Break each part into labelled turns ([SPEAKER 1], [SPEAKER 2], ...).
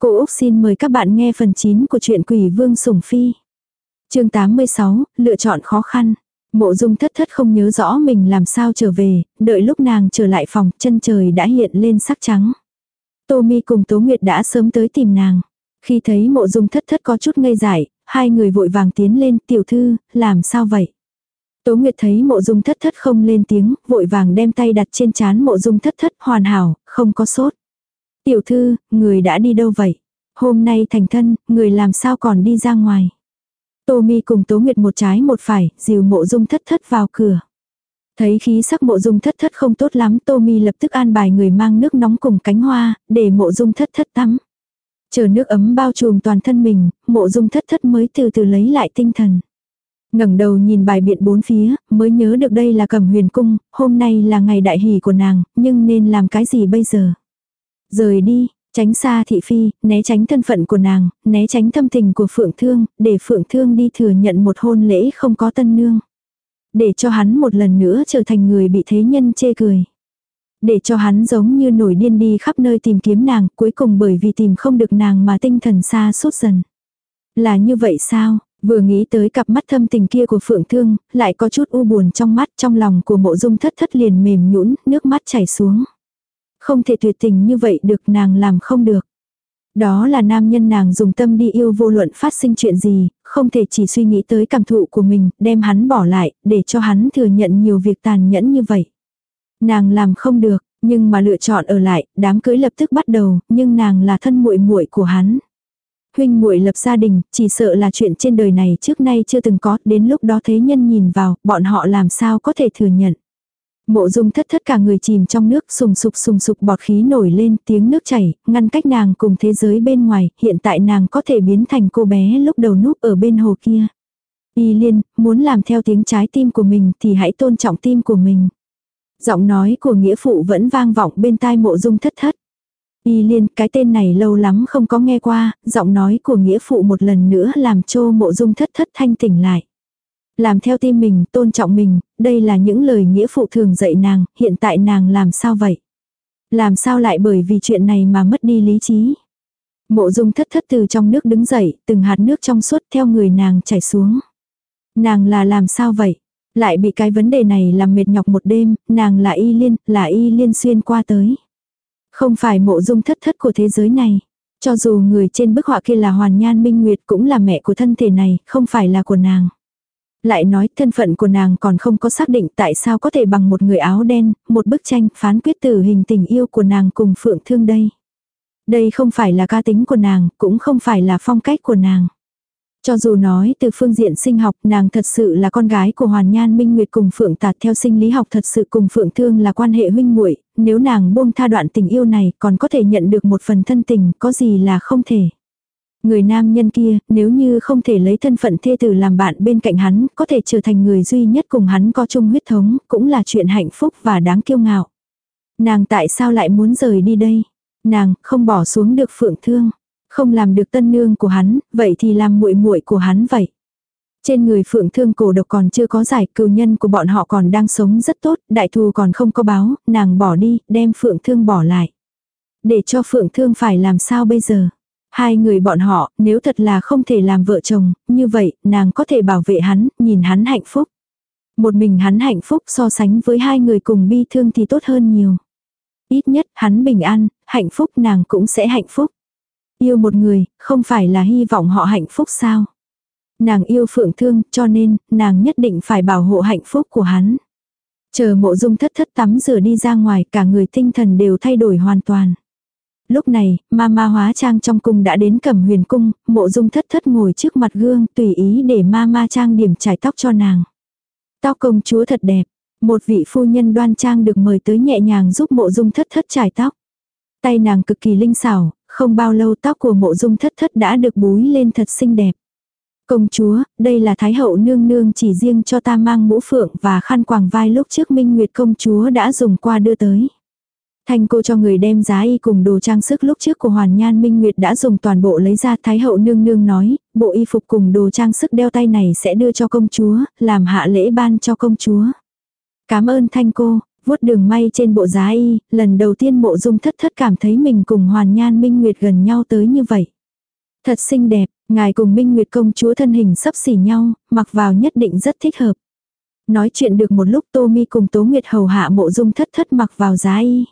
[SPEAKER 1] Cô Úc xin mời các bạn nghe phần 9 của truyện Quỷ Vương Sủng Phi. chương 86, lựa chọn khó khăn. Mộ dung thất thất không nhớ rõ mình làm sao trở về, đợi lúc nàng trở lại phòng, chân trời đã hiện lên sắc trắng. Tô Mi cùng Tố Nguyệt đã sớm tới tìm nàng. Khi thấy mộ dung thất thất có chút ngây dại, hai người vội vàng tiến lên, tiểu thư, làm sao vậy? Tố Nguyệt thấy mộ dung thất thất không lên tiếng, vội vàng đem tay đặt trên chán mộ dung thất thất hoàn hảo, không có sốt. Tiểu thư, người đã đi đâu vậy? Hôm nay thành thân, người làm sao còn đi ra ngoài? Tô Mi cùng Tố Nguyệt một trái một phải, dìu mộ dung thất thất vào cửa. Thấy khí sắc mộ dung thất thất không tốt lắm, Tô Mi lập tức an bài người mang nước nóng cùng cánh hoa, để mộ dung thất thất tắm. Chờ nước ấm bao trùm toàn thân mình, mộ dung thất thất mới từ từ lấy lại tinh thần. ngẩng đầu nhìn bài biện bốn phía, mới nhớ được đây là cầm huyền cung, hôm nay là ngày đại hỷ của nàng, nhưng nên làm cái gì bây giờ? Rời đi, tránh xa thị phi, né tránh thân phận của nàng, né tránh thâm tình của phượng thương, để phượng thương đi thừa nhận một hôn lễ không có tân nương. Để cho hắn một lần nữa trở thành người bị thế nhân chê cười. Để cho hắn giống như nổi điên đi khắp nơi tìm kiếm nàng, cuối cùng bởi vì tìm không được nàng mà tinh thần xa suốt dần. Là như vậy sao? Vừa nghĩ tới cặp mắt thâm tình kia của Phượng Thương, lại có chút u buồn trong mắt trong lòng của mộ dung thất thất liền mềm nhũn nước mắt chảy xuống. Không thể tuyệt tình như vậy được nàng làm không được. Đó là nam nhân nàng dùng tâm đi yêu vô luận phát sinh chuyện gì, không thể chỉ suy nghĩ tới cảm thụ của mình, đem hắn bỏ lại, để cho hắn thừa nhận nhiều việc tàn nhẫn như vậy. Nàng làm không được, nhưng mà lựa chọn ở lại, đám cưới lập tức bắt đầu, nhưng nàng là thân muội muội của hắn. Huynh muội lập gia đình, chỉ sợ là chuyện trên đời này trước nay chưa từng có, đến lúc đó thế nhân nhìn vào, bọn họ làm sao có thể thừa nhận. Mộ dung thất thất cả người chìm trong nước sùng sục sùng sục bọt khí nổi lên tiếng nước chảy, ngăn cách nàng cùng thế giới bên ngoài, hiện tại nàng có thể biến thành cô bé lúc đầu núp ở bên hồ kia. Y liên, muốn làm theo tiếng trái tim của mình thì hãy tôn trọng tim của mình. Giọng nói của nghĩa phụ vẫn vang vọng bên tai mộ dung thất thất. Y liên, cái tên này lâu lắm không có nghe qua, giọng nói của nghĩa phụ một lần nữa làm cho mộ dung thất thất thanh tỉnh lại. Làm theo tim mình, tôn trọng mình, đây là những lời nghĩa phụ thường dạy nàng, hiện tại nàng làm sao vậy? Làm sao lại bởi vì chuyện này mà mất đi lý trí? Mộ dung thất thất từ trong nước đứng dậy, từng hạt nước trong suốt theo người nàng chảy xuống. Nàng là làm sao vậy? Lại bị cái vấn đề này làm mệt nhọc một đêm, nàng là y liên, là y liên xuyên qua tới. Không phải mộ dung thất thất của thế giới này. Cho dù người trên bức họa kia là Hoàn Nhan Minh Nguyệt cũng là mẹ của thân thể này, không phải là của nàng. Lại nói thân phận của nàng còn không có xác định tại sao có thể bằng một người áo đen, một bức tranh phán quyết tử hình tình yêu của nàng cùng Phượng Thương đây. Đây không phải là ca tính của nàng, cũng không phải là phong cách của nàng. Cho dù nói từ phương diện sinh học nàng thật sự là con gái của Hoàn Nhan Minh Nguyệt cùng Phượng Tạt theo sinh lý học thật sự cùng Phượng Thương là quan hệ huynh muội nếu nàng buông tha đoạn tình yêu này còn có thể nhận được một phần thân tình có gì là không thể. Người nam nhân kia, nếu như không thể lấy thân phận thê tử làm bạn bên cạnh hắn, có thể trở thành người duy nhất cùng hắn có chung huyết thống, cũng là chuyện hạnh phúc và đáng kiêu ngạo. Nàng tại sao lại muốn rời đi đây? Nàng không bỏ xuống được phượng thương, không làm được tân nương của hắn, vậy thì làm muội muội của hắn vậy. Trên người phượng thương cổ độc còn chưa có giải, cừu nhân của bọn họ còn đang sống rất tốt, đại thù còn không có báo, nàng bỏ đi, đem phượng thương bỏ lại. Để cho phượng thương phải làm sao bây giờ? Hai người bọn họ, nếu thật là không thể làm vợ chồng, như vậy, nàng có thể bảo vệ hắn, nhìn hắn hạnh phúc. Một mình hắn hạnh phúc so sánh với hai người cùng bi thương thì tốt hơn nhiều. Ít nhất hắn bình an, hạnh phúc nàng cũng sẽ hạnh phúc. Yêu một người, không phải là hy vọng họ hạnh phúc sao? Nàng yêu phượng thương, cho nên, nàng nhất định phải bảo hộ hạnh phúc của hắn. Chờ mộ dung thất thất tắm rửa đi ra ngoài, cả người tinh thần đều thay đổi hoàn toàn. Lúc này, ma ma hóa trang trong cung đã đến cẩm huyền cung, mộ dung thất thất ngồi trước mặt gương tùy ý để ma ma trang điểm trải tóc cho nàng. Tóc công chúa thật đẹp, một vị phu nhân đoan trang được mời tới nhẹ nhàng giúp mộ dung thất thất trải tóc. Tay nàng cực kỳ linh xảo, không bao lâu tóc của mộ dung thất thất đã được búi lên thật xinh đẹp. Công chúa, đây là Thái hậu nương nương chỉ riêng cho ta mang mũ phượng và khăn quàng vai lúc trước Minh Nguyệt công chúa đã dùng qua đưa tới. Thanh cô cho người đem giá y cùng đồ trang sức lúc trước của Hoàn Nhan Minh Nguyệt đã dùng toàn bộ lấy ra Thái hậu nương nương nói, bộ y phục cùng đồ trang sức đeo tay này sẽ đưa cho công chúa, làm hạ lễ ban cho công chúa. Cảm ơn Thanh cô, Vuốt đường may trên bộ giá y, lần đầu tiên mộ dung thất thất cảm thấy mình cùng hoàn nhan minh nguyệt gần nhau tới như vậy. Thật xinh đẹp, ngài cùng minh nguyệt công chúa thân hình sấp xỉ nhau, mặc vào nhất định rất thích hợp. Nói chuyện được một lúc Tô Mi cùng Tố Nguyệt hầu hạ mộ dung thất thất mặc vào giá y.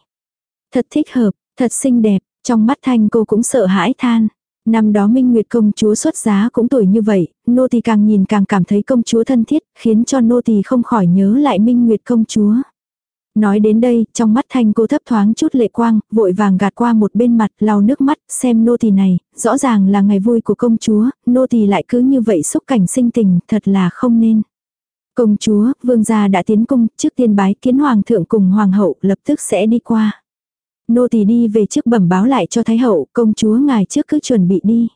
[SPEAKER 1] Thật thích hợp, thật xinh đẹp, trong mắt thanh cô cũng sợ hãi than. Năm đó Minh Nguyệt công chúa xuất giá cũng tuổi như vậy, nô tỳ càng nhìn càng cảm thấy công chúa thân thiết, khiến cho nô tỳ không khỏi nhớ lại Minh Nguyệt công chúa. Nói đến đây, trong mắt thanh cô thấp thoáng chút lệ quang, vội vàng gạt qua một bên mặt, lau nước mắt, xem nô tỳ này, rõ ràng là ngày vui của công chúa, nô tỳ lại cứ như vậy xúc cảnh sinh tình, thật là không nên. Công chúa, vương gia đã tiến cung, trước tiên bái kiến hoàng thượng cùng hoàng hậu, lập tức sẽ đi qua. Nô tỳ đi về trước bẩm báo lại cho thái hậu, công chúa ngài trước cứ chuẩn bị đi.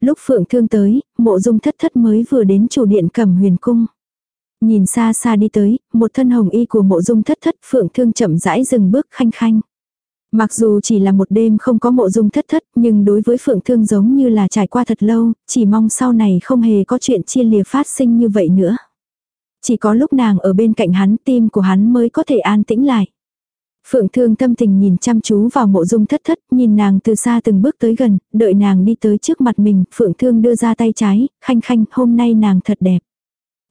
[SPEAKER 1] Lúc phượng thương tới, mộ dung thất thất mới vừa đến chủ điện cầm huyền cung. Nhìn xa xa đi tới, một thân hồng y của mộ dung thất thất phượng thương chậm rãi dừng bước khanh khanh. Mặc dù chỉ là một đêm không có mộ dung thất thất nhưng đối với phượng thương giống như là trải qua thật lâu, chỉ mong sau này không hề có chuyện chia lìa phát sinh như vậy nữa. Chỉ có lúc nàng ở bên cạnh hắn tim của hắn mới có thể an tĩnh lại. Phượng thương tâm tình nhìn chăm chú vào mộ dung thất thất, nhìn nàng từ xa từng bước tới gần, đợi nàng đi tới trước mặt mình, phượng thương đưa ra tay trái, khanh khanh, hôm nay nàng thật đẹp.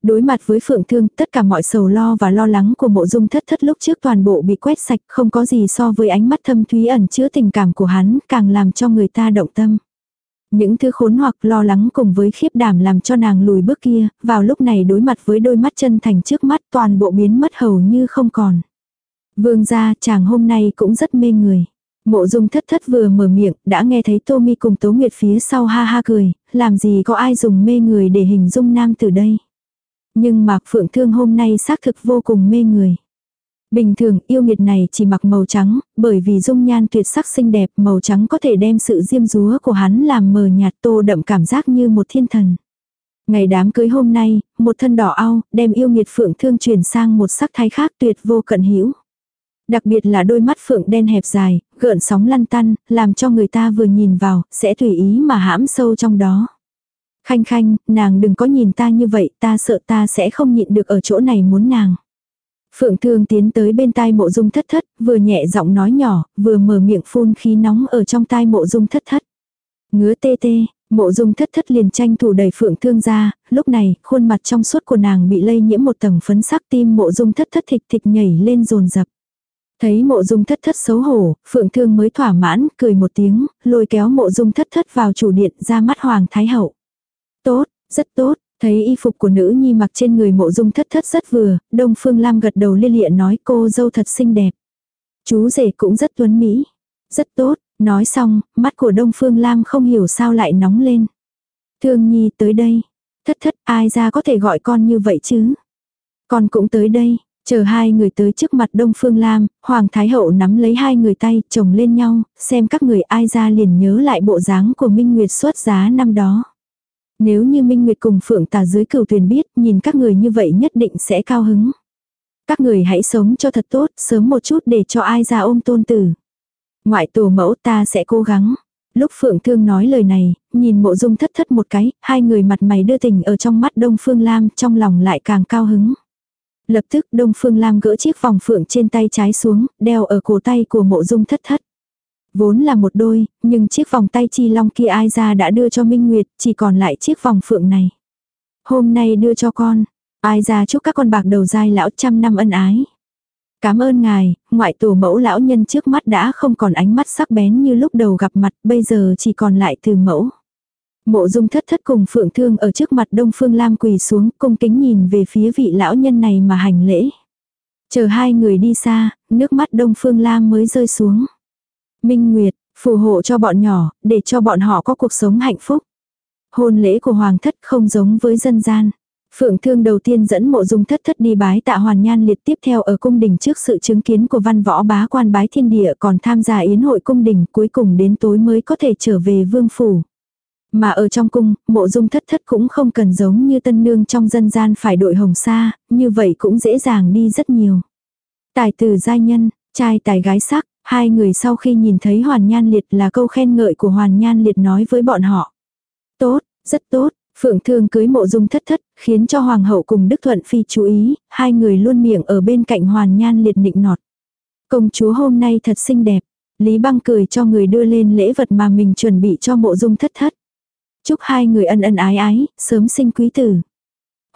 [SPEAKER 1] Đối mặt với phượng thương, tất cả mọi sầu lo và lo lắng của mộ dung thất thất lúc trước toàn bộ bị quét sạch, không có gì so với ánh mắt thâm thúy ẩn chứa tình cảm của hắn, càng làm cho người ta động tâm. Những thứ khốn hoặc lo lắng cùng với khiếp đảm làm cho nàng lùi bước kia, vào lúc này đối mặt với đôi mắt chân thành trước mắt toàn bộ biến mất hầu như không còn. Vương gia chàng hôm nay cũng rất mê người. Mộ dung thất thất vừa mở miệng, đã nghe thấy Tô Mi cùng Tố Nguyệt phía sau ha ha cười, làm gì có ai dùng mê người để hình dung nam từ đây. Nhưng Mạc Phượng Thương hôm nay xác thực vô cùng mê người. Bình thường yêu nghiệt này chỉ mặc màu trắng, bởi vì dung nhan tuyệt sắc xinh đẹp màu trắng có thể đem sự diêm dúa của hắn làm mờ nhạt tô đậm cảm giác như một thiên thần. Ngày đám cưới hôm nay, một thân đỏ ao, đem yêu nghiệt phượng thương chuyển sang một sắc thái khác tuyệt vô cận hữu Đặc biệt là đôi mắt phượng đen hẹp dài, gợn sóng lăn tăn, làm cho người ta vừa nhìn vào, sẽ tùy ý mà hãm sâu trong đó. Khanh khanh, nàng đừng có nhìn ta như vậy, ta sợ ta sẽ không nhịn được ở chỗ này muốn nàng. Phượng thương tiến tới bên tai mộ dung thất thất, vừa nhẹ giọng nói nhỏ, vừa mở miệng phun khí nóng ở trong tai mộ dung thất thất. Ngứa tê tê, mộ dung thất thất liền tranh thủ đẩy phượng thương ra, lúc này, khuôn mặt trong suốt của nàng bị lây nhiễm một tầng phấn sắc tim mộ dung thất thất thịch thịch nhảy lên rồn rập. Thấy mộ dung thất thất xấu hổ, phượng thương mới thỏa mãn, cười một tiếng, lôi kéo mộ dung thất thất vào chủ điện ra mắt hoàng thái hậu. Tốt, rất tốt, thấy y phục của nữ nhi mặc trên người mộ dung thất thất rất vừa, đông phương lam gật đầu lia lịa nói cô dâu thật xinh đẹp. Chú rể cũng rất tuấn mỹ. Rất tốt, nói xong, mắt của đông phương lam không hiểu sao lại nóng lên. Thương nhi tới đây. Thất thất ai ra có thể gọi con như vậy chứ. Con cũng tới đây, Chờ hai người tới trước mặt Đông Phương Lam, Hoàng Thái Hậu nắm lấy hai người tay, chồng lên nhau, xem các người ai ra liền nhớ lại bộ dáng của Minh Nguyệt xuất giá năm đó. Nếu như Minh Nguyệt cùng Phượng Tà dưới cửu thuyền biết, nhìn các người như vậy nhất định sẽ cao hứng. Các người hãy sống cho thật tốt, sớm một chút để cho ai ra ôm tôn tử. Ngoại tổ mẫu ta sẽ cố gắng. Lúc Phượng Thương nói lời này, nhìn mộ dung thất thất một cái, hai người mặt mày đưa tình ở trong mắt Đông Phương Lam, trong lòng lại càng cao hứng. Lập tức Đông Phương Lam gỡ chiếc vòng phượng trên tay trái xuống, đeo ở cổ tay của mộ dung thất thất. Vốn là một đôi, nhưng chiếc vòng tay chi long kia ai ra đã đưa cho Minh Nguyệt, chỉ còn lại chiếc vòng phượng này. Hôm nay đưa cho con, ai ra chúc các con bạc đầu dai lão trăm năm ân ái. Cảm ơn ngài, ngoại tổ mẫu lão nhân trước mắt đã không còn ánh mắt sắc bén như lúc đầu gặp mặt, bây giờ chỉ còn lại từ mẫu. Mộ dung thất thất cùng phượng thương ở trước mặt đông phương lam quỳ xuống cung kính nhìn về phía vị lão nhân này mà hành lễ. Chờ hai người đi xa, nước mắt đông phương lam mới rơi xuống. Minh Nguyệt, phù hộ cho bọn nhỏ, để cho bọn họ có cuộc sống hạnh phúc. Hôn lễ của hoàng thất không giống với dân gian. Phượng thương đầu tiên dẫn mộ dung thất thất đi bái tạ hoàn nhan liệt tiếp theo ở cung đình trước sự chứng kiến của văn võ bá quan bái thiên địa còn tham gia yến hội cung đình cuối cùng đến tối mới có thể trở về vương phủ. Mà ở trong cung, mộ dung thất thất cũng không cần giống như tân nương trong dân gian phải đội hồng sa, như vậy cũng dễ dàng đi rất nhiều. Tài tử giai nhân, trai tài gái sắc, hai người sau khi nhìn thấy Hoàn Nhan Liệt là câu khen ngợi của Hoàn Nhan Liệt nói với bọn họ. Tốt, rất tốt, Phượng Thương cưới mộ dung thất thất, khiến cho Hoàng hậu cùng Đức Thuận Phi chú ý, hai người luôn miệng ở bên cạnh Hoàn Nhan liệt nịnh nọt. Công chúa hôm nay thật xinh đẹp. Lý băng cười cho người đưa lên lễ vật mà mình chuẩn bị cho mộ dung thất thất. Chúc hai người ân ân ái ái, sớm sinh quý tử.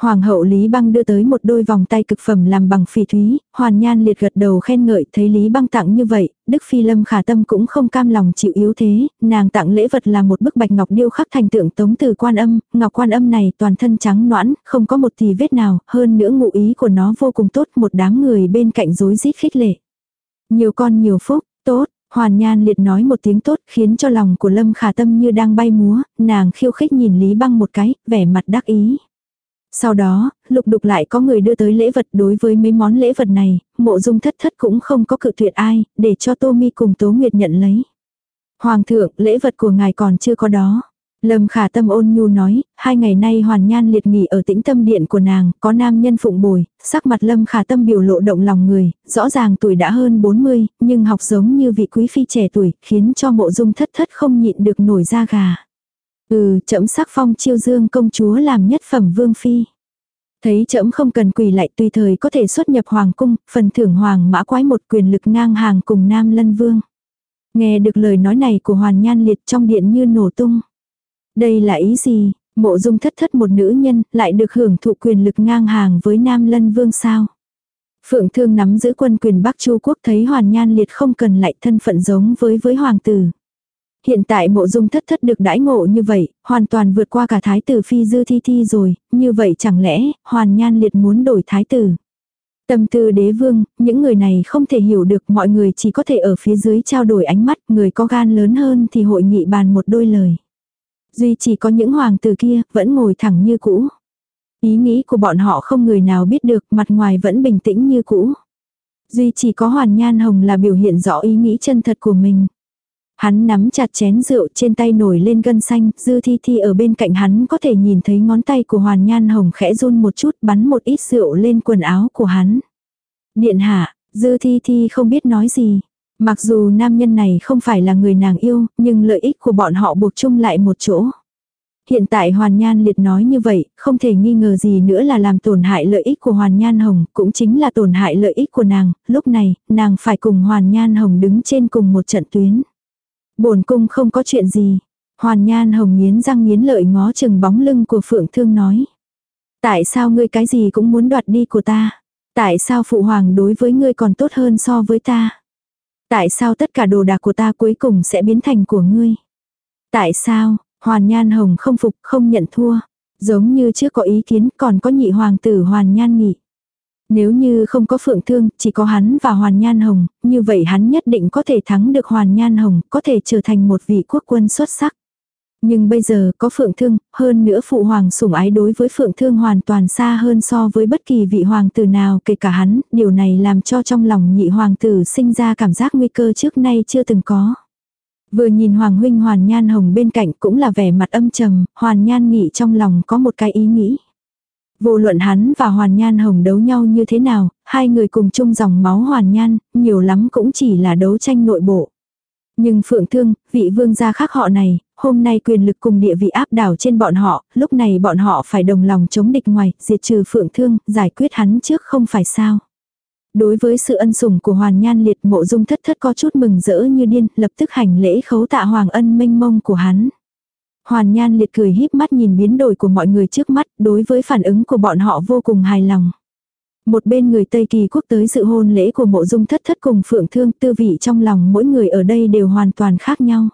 [SPEAKER 1] Hoàng hậu Lý Băng đưa tới một đôi vòng tay cực phẩm làm bằng phỉ thúy, hoàn nhan liệt gật đầu khen ngợi thấy Lý Băng tặng như vậy, Đức Phi Lâm khả tâm cũng không cam lòng chịu yếu thế, nàng tặng lễ vật là một bức bạch ngọc điêu khắc thành tượng tống từ quan âm, ngọc quan âm này toàn thân trắng noãn, không có một tì vết nào, hơn nữa ngụ ý của nó vô cùng tốt, một đám người bên cạnh rối rít khích lệ. Nhiều con nhiều phúc, tốt, Hoàn Nhan liệt nói một tiếng tốt khiến cho lòng của Lâm Khả Tâm như đang bay múa, nàng khiêu khích nhìn Lý Băng một cái, vẻ mặt đắc ý. Sau đó, lục đục lại có người đưa tới lễ vật đối với mấy món lễ vật này, mộ dung thất thất cũng không có cự tuyệt ai, để cho Tô Mi cùng Tố Nguyệt nhận lấy. Hoàng thượng, lễ vật của ngài còn chưa có đó. Lâm khả tâm ôn nhu nói, hai ngày nay hoàn nhan liệt nghỉ ở tĩnh tâm điện của nàng, có nam nhân phụng bồi, sắc mặt lâm khả tâm biểu lộ động lòng người, rõ ràng tuổi đã hơn 40, nhưng học giống như vị quý phi trẻ tuổi, khiến cho mộ dung thất thất không nhịn được nổi da gà. Ừ, chậm sắc phong chiêu dương công chúa làm nhất phẩm vương phi. Thấy trẫm không cần quỳ lại tùy thời có thể xuất nhập hoàng cung, phần thưởng hoàng mã quái một quyền lực ngang hàng cùng nam lân vương. Nghe được lời nói này của hoàn nhan liệt trong điện như nổ tung. Đây là ý gì? Mộ dung thất thất một nữ nhân lại được hưởng thụ quyền lực ngang hàng với nam lân vương sao? Phượng thương nắm giữ quân quyền Bắc Chu quốc thấy hoàn nhan liệt không cần lại thân phận giống với với hoàng tử. Hiện tại mộ dung thất thất được đãi ngộ như vậy, hoàn toàn vượt qua cả thái tử phi dư thi thi rồi, như vậy chẳng lẽ, hoàn nhan liệt muốn đổi thái tử. Tâm tư đế vương, những người này không thể hiểu được mọi người chỉ có thể ở phía dưới trao đổi ánh mắt, người có gan lớn hơn thì hội nghị bàn một đôi lời. Duy chỉ có những hoàng tử kia, vẫn ngồi thẳng như cũ. Ý nghĩ của bọn họ không người nào biết được, mặt ngoài vẫn bình tĩnh như cũ. Duy chỉ có hoàn nhan hồng là biểu hiện rõ ý nghĩ chân thật của mình. Hắn nắm chặt chén rượu trên tay nổi lên gân xanh, dư thi thi ở bên cạnh hắn có thể nhìn thấy ngón tay của hoàn nhan hồng khẽ run một chút bắn một ít rượu lên quần áo của hắn. Điện hạ, dư thi thi không biết nói gì. Mặc dù nam nhân này không phải là người nàng yêu, nhưng lợi ích của bọn họ buộc chung lại một chỗ. Hiện tại Hoàn Nhan Liệt nói như vậy, không thể nghi ngờ gì nữa là làm tổn hại lợi ích của Hoàn Nhan Hồng, cũng chính là tổn hại lợi ích của nàng, lúc này, nàng phải cùng Hoàn Nhan Hồng đứng trên cùng một trận tuyến. bổn cung không có chuyện gì. Hoàn Nhan Hồng nghiến răng nghiến lợi ngó chừng bóng lưng của Phượng Thương nói. Tại sao ngươi cái gì cũng muốn đoạt đi của ta? Tại sao Phụ Hoàng đối với ngươi còn tốt hơn so với ta? Tại sao tất cả đồ đạc của ta cuối cùng sẽ biến thành của ngươi? Tại sao, Hoàn Nhan Hồng không phục, không nhận thua. Giống như trước có ý kiến còn có nhị hoàng tử Hoàn Nhan Nghị. Nếu như không có phượng thương, chỉ có hắn và Hoàn Nhan Hồng, như vậy hắn nhất định có thể thắng được Hoàn Nhan Hồng, có thể trở thành một vị quốc quân xuất sắc. Nhưng bây giờ có phượng thương, hơn nữa phụ hoàng sủng ái đối với phượng thương hoàn toàn xa hơn so với bất kỳ vị hoàng tử nào kể cả hắn, điều này làm cho trong lòng nhị hoàng tử sinh ra cảm giác nguy cơ trước nay chưa từng có. Vừa nhìn hoàng huynh hoàn nhan hồng bên cạnh cũng là vẻ mặt âm trầm, hoàn nhan nghĩ trong lòng có một cái ý nghĩ. Vô luận hắn và Hoàn Nhan Hồng đấu nhau như thế nào, hai người cùng chung dòng máu Hoàn Nhan, nhiều lắm cũng chỉ là đấu tranh nội bộ. Nhưng Phượng Thương, vị vương gia khác họ này, hôm nay quyền lực cùng địa vị áp đảo trên bọn họ, lúc này bọn họ phải đồng lòng chống địch ngoài, diệt trừ Phượng Thương, giải quyết hắn trước không phải sao. Đối với sự ân sủng của Hoàn Nhan liệt mộ dung thất thất có chút mừng rỡ như điên, lập tức hành lễ khấu tạ Hoàng ân mênh mông của hắn. Hoàn Nhan liệt cười híp mắt nhìn biến đổi của mọi người trước mắt, đối với phản ứng của bọn họ vô cùng hài lòng. Một bên người Tây Kỳ quốc tới sự hôn lễ của mộ dung thất thất cùng phượng thương tư vị trong lòng mỗi người ở đây đều hoàn toàn khác nhau.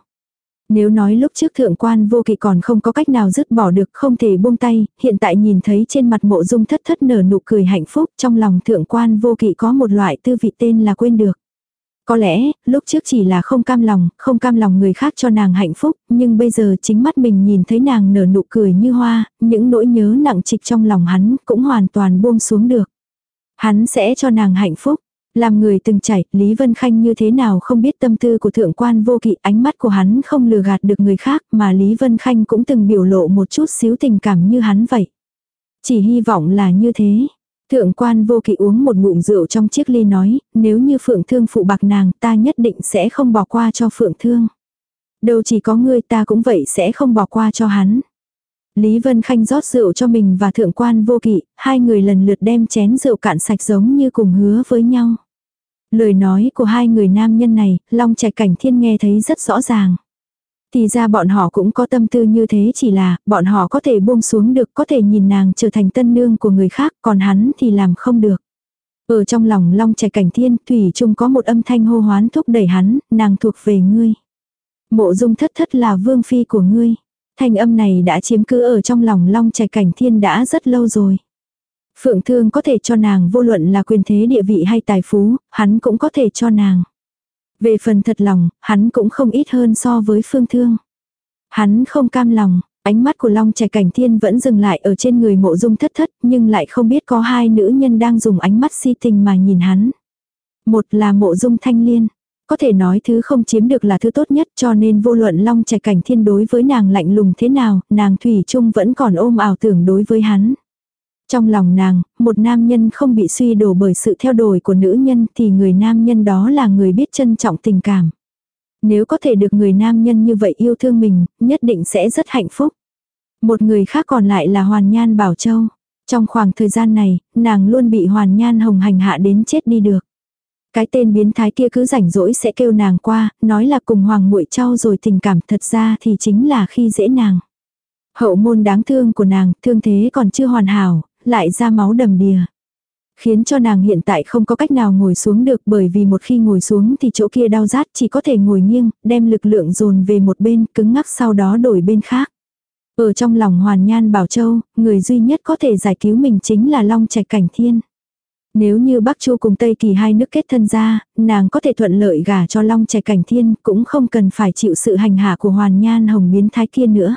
[SPEAKER 1] Nếu nói lúc trước thượng quan vô kỵ còn không có cách nào dứt bỏ được không thể buông tay, hiện tại nhìn thấy trên mặt mộ dung thất thất nở nụ cười hạnh phúc trong lòng thượng quan vô kỵ có một loại tư vị tên là quên được. Có lẽ, lúc trước chỉ là không cam lòng, không cam lòng người khác cho nàng hạnh phúc, nhưng bây giờ chính mắt mình nhìn thấy nàng nở nụ cười như hoa, những nỗi nhớ nặng trịch trong lòng hắn cũng hoàn toàn buông xuống được. Hắn sẽ cho nàng hạnh phúc. Làm người từng chảy, Lý Vân Khanh như thế nào không biết tâm tư của thượng quan vô kỵ, ánh mắt của hắn không lừa gạt được người khác, mà Lý Vân Khanh cũng từng biểu lộ một chút xíu tình cảm như hắn vậy. Chỉ hy vọng là như thế. Thượng quan vô kỵ uống một ngụm rượu trong chiếc ly nói, nếu như phượng thương phụ bạc nàng ta nhất định sẽ không bỏ qua cho phượng thương. Đâu chỉ có ngươi ta cũng vậy sẽ không bỏ qua cho hắn. Lý Vân Khanh rót rượu cho mình và thượng quan vô kỵ, hai người lần lượt đem chén rượu cạn sạch giống như cùng hứa với nhau. Lời nói của hai người nam nhân này, Long Trạch Cảnh Thiên nghe thấy rất rõ ràng. Thì ra bọn họ cũng có tâm tư như thế chỉ là, bọn họ có thể buông xuống được, có thể nhìn nàng trở thành tân nương của người khác, còn hắn thì làm không được. Ở trong lòng Long Trạch Cảnh Thiên, Thủy chung có một âm thanh hô hoán thúc đẩy hắn, nàng thuộc về ngươi. Mộ dung thất thất là vương phi của ngươi. Thanh âm này đã chiếm cứ ở trong lòng Long Trạch Cảnh Thiên đã rất lâu rồi. Phượng Thương có thể cho nàng vô luận là quyền thế địa vị hay tài phú, hắn cũng có thể cho nàng. Về phần thật lòng, hắn cũng không ít hơn so với Phương Thương. Hắn không cam lòng, ánh mắt của Long Trẻ Cảnh Thiên vẫn dừng lại ở trên người mộ dung thất thất, nhưng lại không biết có hai nữ nhân đang dùng ánh mắt si tình mà nhìn hắn. Một là mộ dung thanh liên, có thể nói thứ không chiếm được là thứ tốt nhất cho nên vô luận Long Trẻ Cảnh Thiên đối với nàng lạnh lùng thế nào, nàng Thủy chung vẫn còn ôm ảo tưởng đối với hắn. Trong lòng nàng, một nam nhân không bị suy đổ bởi sự theo đuổi của nữ nhân thì người nam nhân đó là người biết trân trọng tình cảm. Nếu có thể được người nam nhân như vậy yêu thương mình, nhất định sẽ rất hạnh phúc. Một người khác còn lại là Hoàn Nhan Bảo Châu. Trong khoảng thời gian này, nàng luôn bị Hoàn Nhan Hồng hành hạ đến chết đi được. Cái tên biến thái kia cứ rảnh rỗi sẽ kêu nàng qua, nói là cùng Hoàng muội Châu rồi tình cảm thật ra thì chính là khi dễ nàng. Hậu môn đáng thương của nàng, thương thế còn chưa hoàn hảo, lại ra máu đầm đìa. Khiến cho nàng hiện tại không có cách nào ngồi xuống được bởi vì một khi ngồi xuống thì chỗ kia đau rát chỉ có thể ngồi nghiêng, đem lực lượng dồn về một bên, cứng ngắc sau đó đổi bên khác. Ở trong lòng Hoàn Nhan Bảo Châu, người duy nhất có thể giải cứu mình chính là Long Trạch Cảnh Thiên. Nếu như Bắc Chu cùng Tây Kỳ hai nước kết thân ra, nàng có thể thuận lợi gả cho Long Trạch Cảnh Thiên, cũng không cần phải chịu sự hành hạ của Hoàn Nhan Hồng biến thái kia nữa.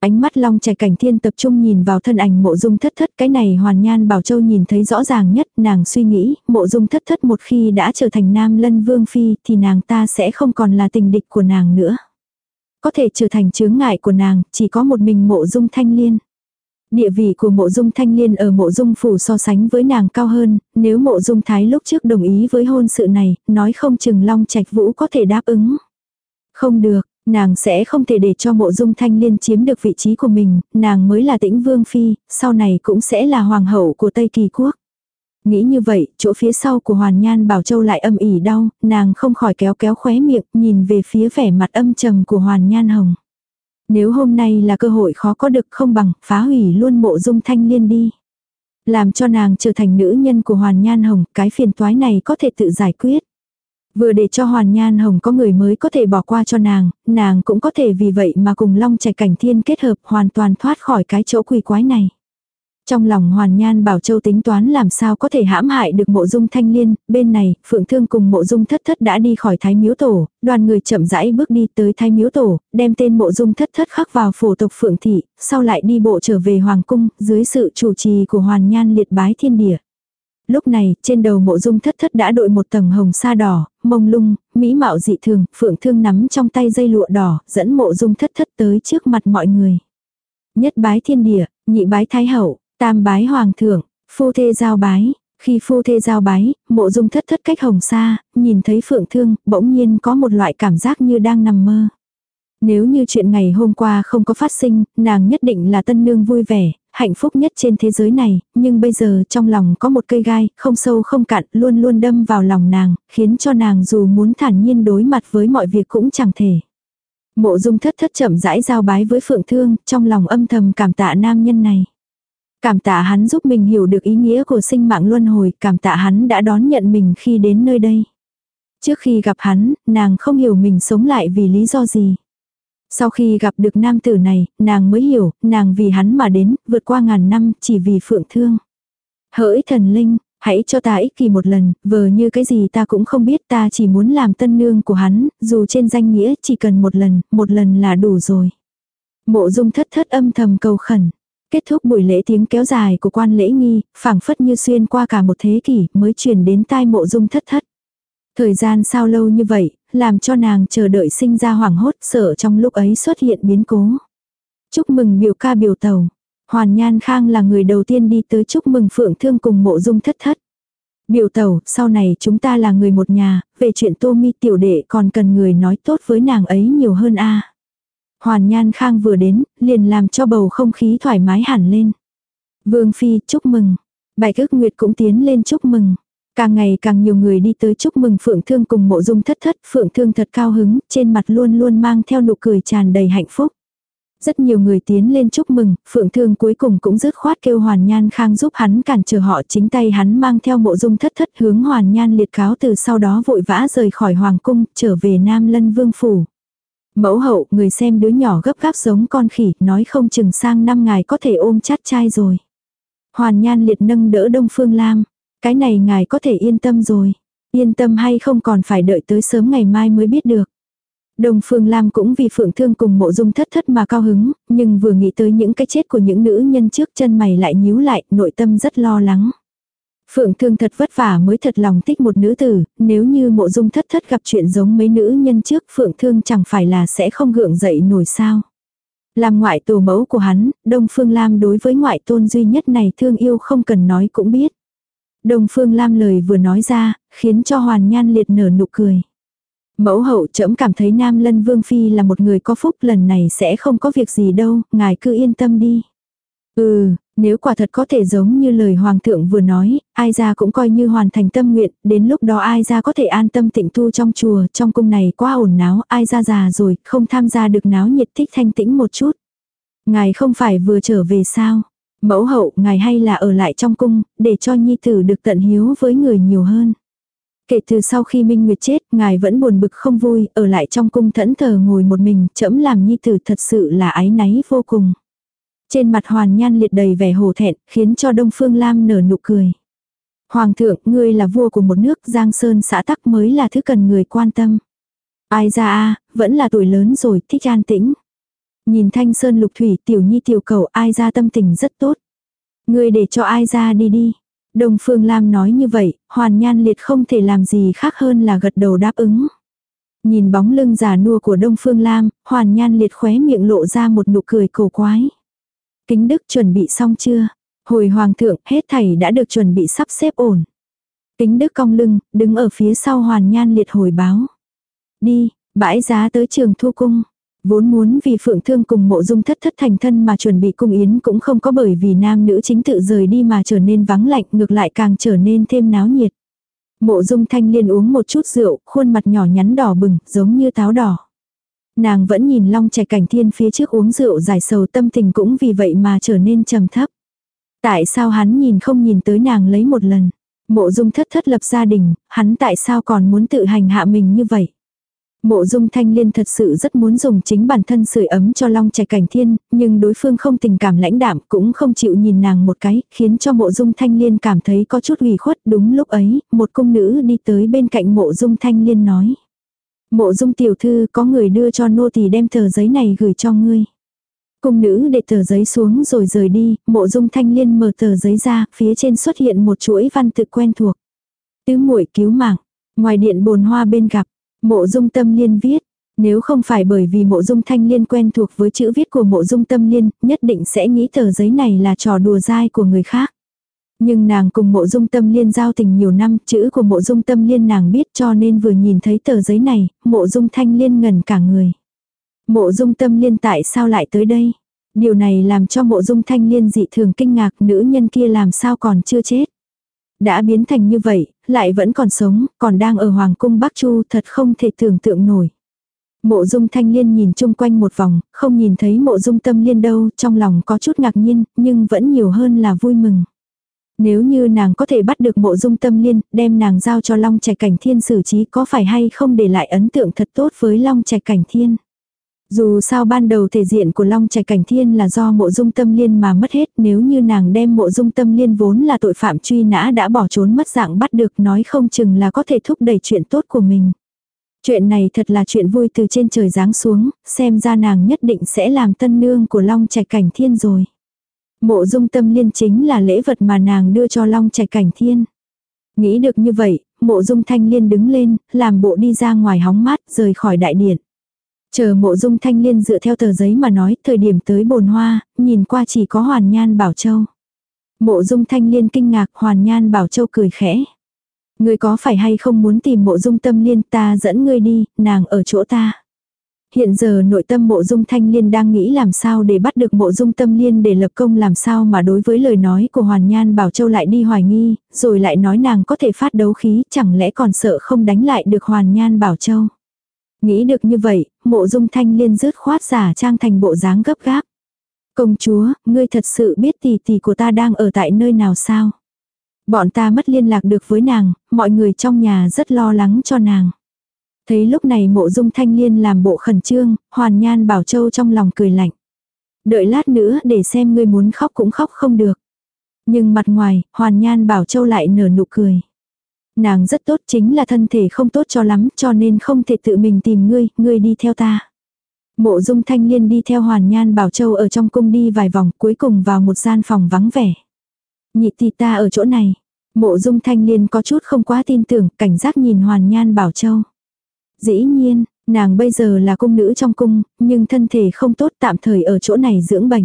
[SPEAKER 1] Ánh mắt long trẻ cảnh thiên tập trung nhìn vào thân ảnh mộ dung thất thất cái này hoàn nhan bảo châu nhìn thấy rõ ràng nhất nàng suy nghĩ mộ dung thất thất một khi đã trở thành nam lân vương phi thì nàng ta sẽ không còn là tình địch của nàng nữa. Có thể trở thành chướng ngại của nàng chỉ có một mình mộ dung thanh liên. Địa vị của mộ dung thanh liên ở mộ dung phủ so sánh với nàng cao hơn, nếu mộ dung thái lúc trước đồng ý với hôn sự này, nói không chừng long trạch vũ có thể đáp ứng. Không được, Nàng sẽ không thể để cho mộ dung thanh liên chiếm được vị trí của mình, nàng mới là tĩnh vương phi, sau này cũng sẽ là hoàng hậu của Tây Kỳ quốc. Nghĩ như vậy, chỗ phía sau của Hoàn Nhan Bảo Châu lại âm ỉ đau, nàng không khỏi kéo kéo khóe miệng, nhìn về phía vẻ mặt âm trầm của Hoàn Nhan Hồng. Nếu hôm nay là cơ hội khó có được không bằng, phá hủy luôn mộ dung thanh liên đi. Làm cho nàng trở thành nữ nhân của Hoàn Nhan Hồng, cái phiền toái này có thể tự giải quyết. Vừa để cho Hoàn Nhan Hồng có người mới có thể bỏ qua cho nàng, nàng cũng có thể vì vậy mà cùng Long Trạch Cảnh Thiên kết hợp hoàn toàn thoát khỏi cái chỗ quỷ quái này. Trong lòng Hoàn Nhan Bảo Châu tính toán làm sao có thể hãm hại được mộ dung thanh liên, bên này, Phượng Thương cùng mộ dung thất thất đã đi khỏi Thái Miếu Tổ, đoàn người chậm rãi bước đi tới Thái Miếu Tổ, đem tên mộ dung thất thất khắc vào phổ tộc Phượng Thị, sau lại đi bộ trở về Hoàng Cung, dưới sự chủ trì của Hoàn Nhan liệt bái thiên địa. Lúc này, trên đầu mộ dung thất thất đã đội một tầng hồng sa đỏ, mông lung, mỹ mạo dị thường, phượng thương nắm trong tay dây lụa đỏ, dẫn mộ dung thất thất tới trước mặt mọi người. Nhất bái thiên địa, nhị bái thái hậu, tam bái hoàng thượng, phu thê giao bái. Khi phu thê giao bái, mộ dung thất thất cách hồng xa, nhìn thấy phượng thương, bỗng nhiên có một loại cảm giác như đang nằm mơ. Nếu như chuyện ngày hôm qua không có phát sinh, nàng nhất định là tân nương vui vẻ, hạnh phúc nhất trên thế giới này, nhưng bây giờ trong lòng có một cây gai, không sâu không cạn, luôn luôn đâm vào lòng nàng, khiến cho nàng dù muốn thản nhiên đối mặt với mọi việc cũng chẳng thể. Mộ dung thất thất chậm rãi giao bái với phượng thương, trong lòng âm thầm cảm tạ nam nhân này. Cảm tạ hắn giúp mình hiểu được ý nghĩa của sinh mạng luân hồi, cảm tạ hắn đã đón nhận mình khi đến nơi đây. Trước khi gặp hắn, nàng không hiểu mình sống lại vì lý do gì. Sau khi gặp được nam tử này, nàng mới hiểu, nàng vì hắn mà đến, vượt qua ngàn năm, chỉ vì phượng thương. Hỡi thần linh, hãy cho ta ích kỳ một lần, vờ như cái gì ta cũng không biết ta chỉ muốn làm tân nương của hắn, dù trên danh nghĩa chỉ cần một lần, một lần là đủ rồi. Mộ dung thất thất âm thầm cầu khẩn. Kết thúc buổi lễ tiếng kéo dài của quan lễ nghi, phảng phất như xuyên qua cả một thế kỷ mới truyền đến tai mộ dung thất thất. Thời gian sao lâu như vậy, làm cho nàng chờ đợi sinh ra hoảng hốt sợ trong lúc ấy xuất hiện biến cố. Chúc mừng biểu ca biểu tàu. Hoàn Nhan Khang là người đầu tiên đi tới chúc mừng Phượng Thương cùng mộ dung thất thất. Biểu tàu, sau này chúng ta là người một nhà, về chuyện tô mi tiểu đệ còn cần người nói tốt với nàng ấy nhiều hơn a Hoàn Nhan Khang vừa đến, liền làm cho bầu không khí thoải mái hẳn lên. Vương Phi chúc mừng. Bạch ức nguyệt cũng tiến lên chúc mừng. Càng ngày càng nhiều người đi tới chúc mừng Phượng Thương cùng mộ dung thất thất. Phượng Thương thật cao hứng, trên mặt luôn luôn mang theo nụ cười tràn đầy hạnh phúc. Rất nhiều người tiến lên chúc mừng, Phượng Thương cuối cùng cũng dứt khoát kêu Hoàn Nhan Khang giúp hắn cản trở họ chính tay hắn mang theo mộ dung thất thất hướng Hoàn Nhan liệt cáo từ sau đó vội vã rời khỏi Hoàng Cung, trở về Nam Lân Vương Phủ. Mẫu hậu, người xem đứa nhỏ gấp gáp giống con khỉ, nói không chừng sang năm ngài có thể ôm chát trai rồi. Hoàn Nhan liệt nâng đỡ Đông Phương Lam. Cái này ngài có thể yên tâm rồi. Yên tâm hay không còn phải đợi tới sớm ngày mai mới biết được. đồng Phương Lam cũng vì phượng thương cùng mộ dung thất thất mà cao hứng, nhưng vừa nghĩ tới những cái chết của những nữ nhân trước chân mày lại nhíu lại, nội tâm rất lo lắng. Phượng thương thật vất vả mới thật lòng thích một nữ tử, nếu như mộ dung thất thất gặp chuyện giống mấy nữ nhân trước phượng thương chẳng phải là sẽ không gượng dậy nổi sao. Làm ngoại tổ mẫu của hắn, Đông Phương Lam đối với ngoại tôn duy nhất này thương yêu không cần nói cũng biết. Đông Phương Lam lời vừa nói ra, khiến cho Hoàn Nhan liệt nở nụ cười. Mẫu hậu trẫm cảm thấy Nam Lân Vương Phi là một người có phúc lần này sẽ không có việc gì đâu, ngài cứ yên tâm đi. Ừ, nếu quả thật có thể giống như lời Hoàng thượng vừa nói, ai ra cũng coi như hoàn thành tâm nguyện, đến lúc đó ai ra có thể an tâm tịnh tu trong chùa, trong cung này quá ổn náo, ai ra già rồi, không tham gia được náo nhiệt thích thanh tĩnh một chút. Ngài không phải vừa trở về sao? Mẫu hậu, ngài hay là ở lại trong cung, để cho nhi tử được tận hiếu với người nhiều hơn. Kể từ sau khi Minh Nguyệt chết, ngài vẫn buồn bực không vui, ở lại trong cung thẫn thờ ngồi một mình, chẫm làm nhi tử thật sự là ái náy vô cùng. Trên mặt hoàn nhan liệt đầy vẻ hổ thẹn, khiến cho Đông Phương Lam nở nụ cười. Hoàng thượng, ngươi là vua của một nước, Giang Sơn xã tắc mới là thứ cần người quan tâm. Ai ra a vẫn là tuổi lớn rồi, thích an tĩnh. Nhìn thanh sơn lục thủy tiểu nhi tiểu cầu ai ra tâm tình rất tốt. Ngươi để cho ai ra đi đi. Đông Phương Lam nói như vậy, Hoàn Nhan Liệt không thể làm gì khác hơn là gật đầu đáp ứng. Nhìn bóng lưng già nua của Đông Phương Lam, Hoàn Nhan Liệt khóe miệng lộ ra một nụ cười cổ quái. Kính Đức chuẩn bị xong chưa? Hồi Hoàng thượng, hết thảy đã được chuẩn bị sắp xếp ổn. Kính Đức cong lưng, đứng ở phía sau Hoàn Nhan Liệt hồi báo. Đi, bãi giá tới trường thu cung. Vốn muốn vì phượng thương cùng mộ dung thất thất thành thân mà chuẩn bị cung yến cũng không có bởi vì nam nữ chính tự rời đi mà trở nên vắng lạnh ngược lại càng trở nên thêm náo nhiệt. Mộ dung thanh liên uống một chút rượu, khuôn mặt nhỏ nhắn đỏ bừng, giống như táo đỏ. Nàng vẫn nhìn long trẻ cảnh thiên phía trước uống rượu giải sầu tâm tình cũng vì vậy mà trở nên trầm thấp. Tại sao hắn nhìn không nhìn tới nàng lấy một lần? Mộ dung thất thất lập gia đình, hắn tại sao còn muốn tự hành hạ mình như vậy? Mộ dung thanh liên thật sự rất muốn dùng chính bản thân sưởi ấm cho long trẻ cảnh thiên, nhưng đối phương không tình cảm lãnh đạm cũng không chịu nhìn nàng một cái, khiến cho mộ dung thanh liên cảm thấy có chút ủy khuất. Đúng lúc ấy, một cung nữ đi tới bên cạnh mộ dung thanh liên nói. Mộ dung tiểu thư có người đưa cho nô tỳ đem tờ giấy này gửi cho ngươi. Cung nữ để tờ giấy xuống rồi rời đi, mộ dung thanh liên mở tờ giấy ra, phía trên xuất hiện một chuỗi văn tự quen thuộc. Tứ muội cứu mạng, ngoài điện bồn hoa bên gặp, Mộ dung tâm liên viết, nếu không phải bởi vì mộ dung thanh liên quen thuộc với chữ viết của mộ dung tâm liên, nhất định sẽ nghĩ tờ giấy này là trò đùa dai của người khác. Nhưng nàng cùng mộ dung tâm liên giao tình nhiều năm, chữ của mộ dung tâm liên nàng biết cho nên vừa nhìn thấy tờ giấy này, mộ dung thanh liên ngẩn cả người. Mộ dung tâm liên tại sao lại tới đây? Điều này làm cho mộ dung thanh liên dị thường kinh ngạc nữ nhân kia làm sao còn chưa chết. Đã biến thành như vậy, lại vẫn còn sống, còn đang ở Hoàng cung Bắc Chu thật không thể tưởng tượng nổi. Mộ dung thanh liên nhìn chung quanh một vòng, không nhìn thấy mộ dung tâm liên đâu, trong lòng có chút ngạc nhiên, nhưng vẫn nhiều hơn là vui mừng. Nếu như nàng có thể bắt được mộ dung tâm liên, đem nàng giao cho Long Trạch Cảnh Thiên xử trí có phải hay không để lại ấn tượng thật tốt với Long Trạch Cảnh Thiên. Dù sao ban đầu thể diện của Long Trạch Cảnh Thiên là do mộ dung tâm liên mà mất hết nếu như nàng đem mộ dung tâm liên vốn là tội phạm truy nã đã bỏ trốn mất dạng bắt được nói không chừng là có thể thúc đẩy chuyện tốt của mình. Chuyện này thật là chuyện vui từ trên trời giáng xuống, xem ra nàng nhất định sẽ làm tân nương của Long Trạch Cảnh Thiên rồi. Mộ dung tâm liên chính là lễ vật mà nàng đưa cho Long Trạch Cảnh Thiên. Nghĩ được như vậy, mộ dung thanh liên đứng lên, làm bộ đi ra ngoài hóng mát, rời khỏi đại điện. Chờ mộ dung thanh liên dựa theo tờ giấy mà nói, thời điểm tới bồn hoa, nhìn qua chỉ có hoàn nhan bảo châu. Mộ dung thanh liên kinh ngạc, hoàn nhan bảo châu cười khẽ. Ngươi có phải hay không muốn tìm mộ dung tâm liên ta dẫn ngươi đi, nàng ở chỗ ta. Hiện giờ nội tâm mộ dung thanh liên đang nghĩ làm sao để bắt được mộ dung tâm liên để lập công làm sao mà đối với lời nói của Hoàn Nhan Bảo Châu lại đi hoài nghi, rồi lại nói nàng có thể phát đấu khí, chẳng lẽ còn sợ không đánh lại được Hoàn Nhan Bảo Châu. Nghĩ được như vậy, mộ dung thanh liên rớt khoát giả trang thành bộ dáng gấp gáp. Công chúa, ngươi thật sự biết tỷ tỷ của ta đang ở tại nơi nào sao? Bọn ta mất liên lạc được với nàng, mọi người trong nhà rất lo lắng cho nàng. Thấy lúc này mộ dung thanh liên làm bộ khẩn trương, hoàn nhan bảo châu trong lòng cười lạnh. Đợi lát nữa để xem ngươi muốn khóc cũng khóc không được. Nhưng mặt ngoài, hoàn nhan bảo châu lại nở nụ cười. Nàng rất tốt chính là thân thể không tốt cho lắm cho nên không thể tự mình tìm ngươi, ngươi đi theo ta. Mộ dung thanh liên đi theo hoàn nhan bảo châu ở trong cung đi vài vòng cuối cùng vào một gian phòng vắng vẻ. Nhị tỷ ta ở chỗ này. Mộ dung thanh liên có chút không quá tin tưởng, cảnh giác nhìn hoàn nhan bảo châu. Dĩ nhiên, nàng bây giờ là cung nữ trong cung, nhưng thân thể không tốt tạm thời ở chỗ này dưỡng bệnh.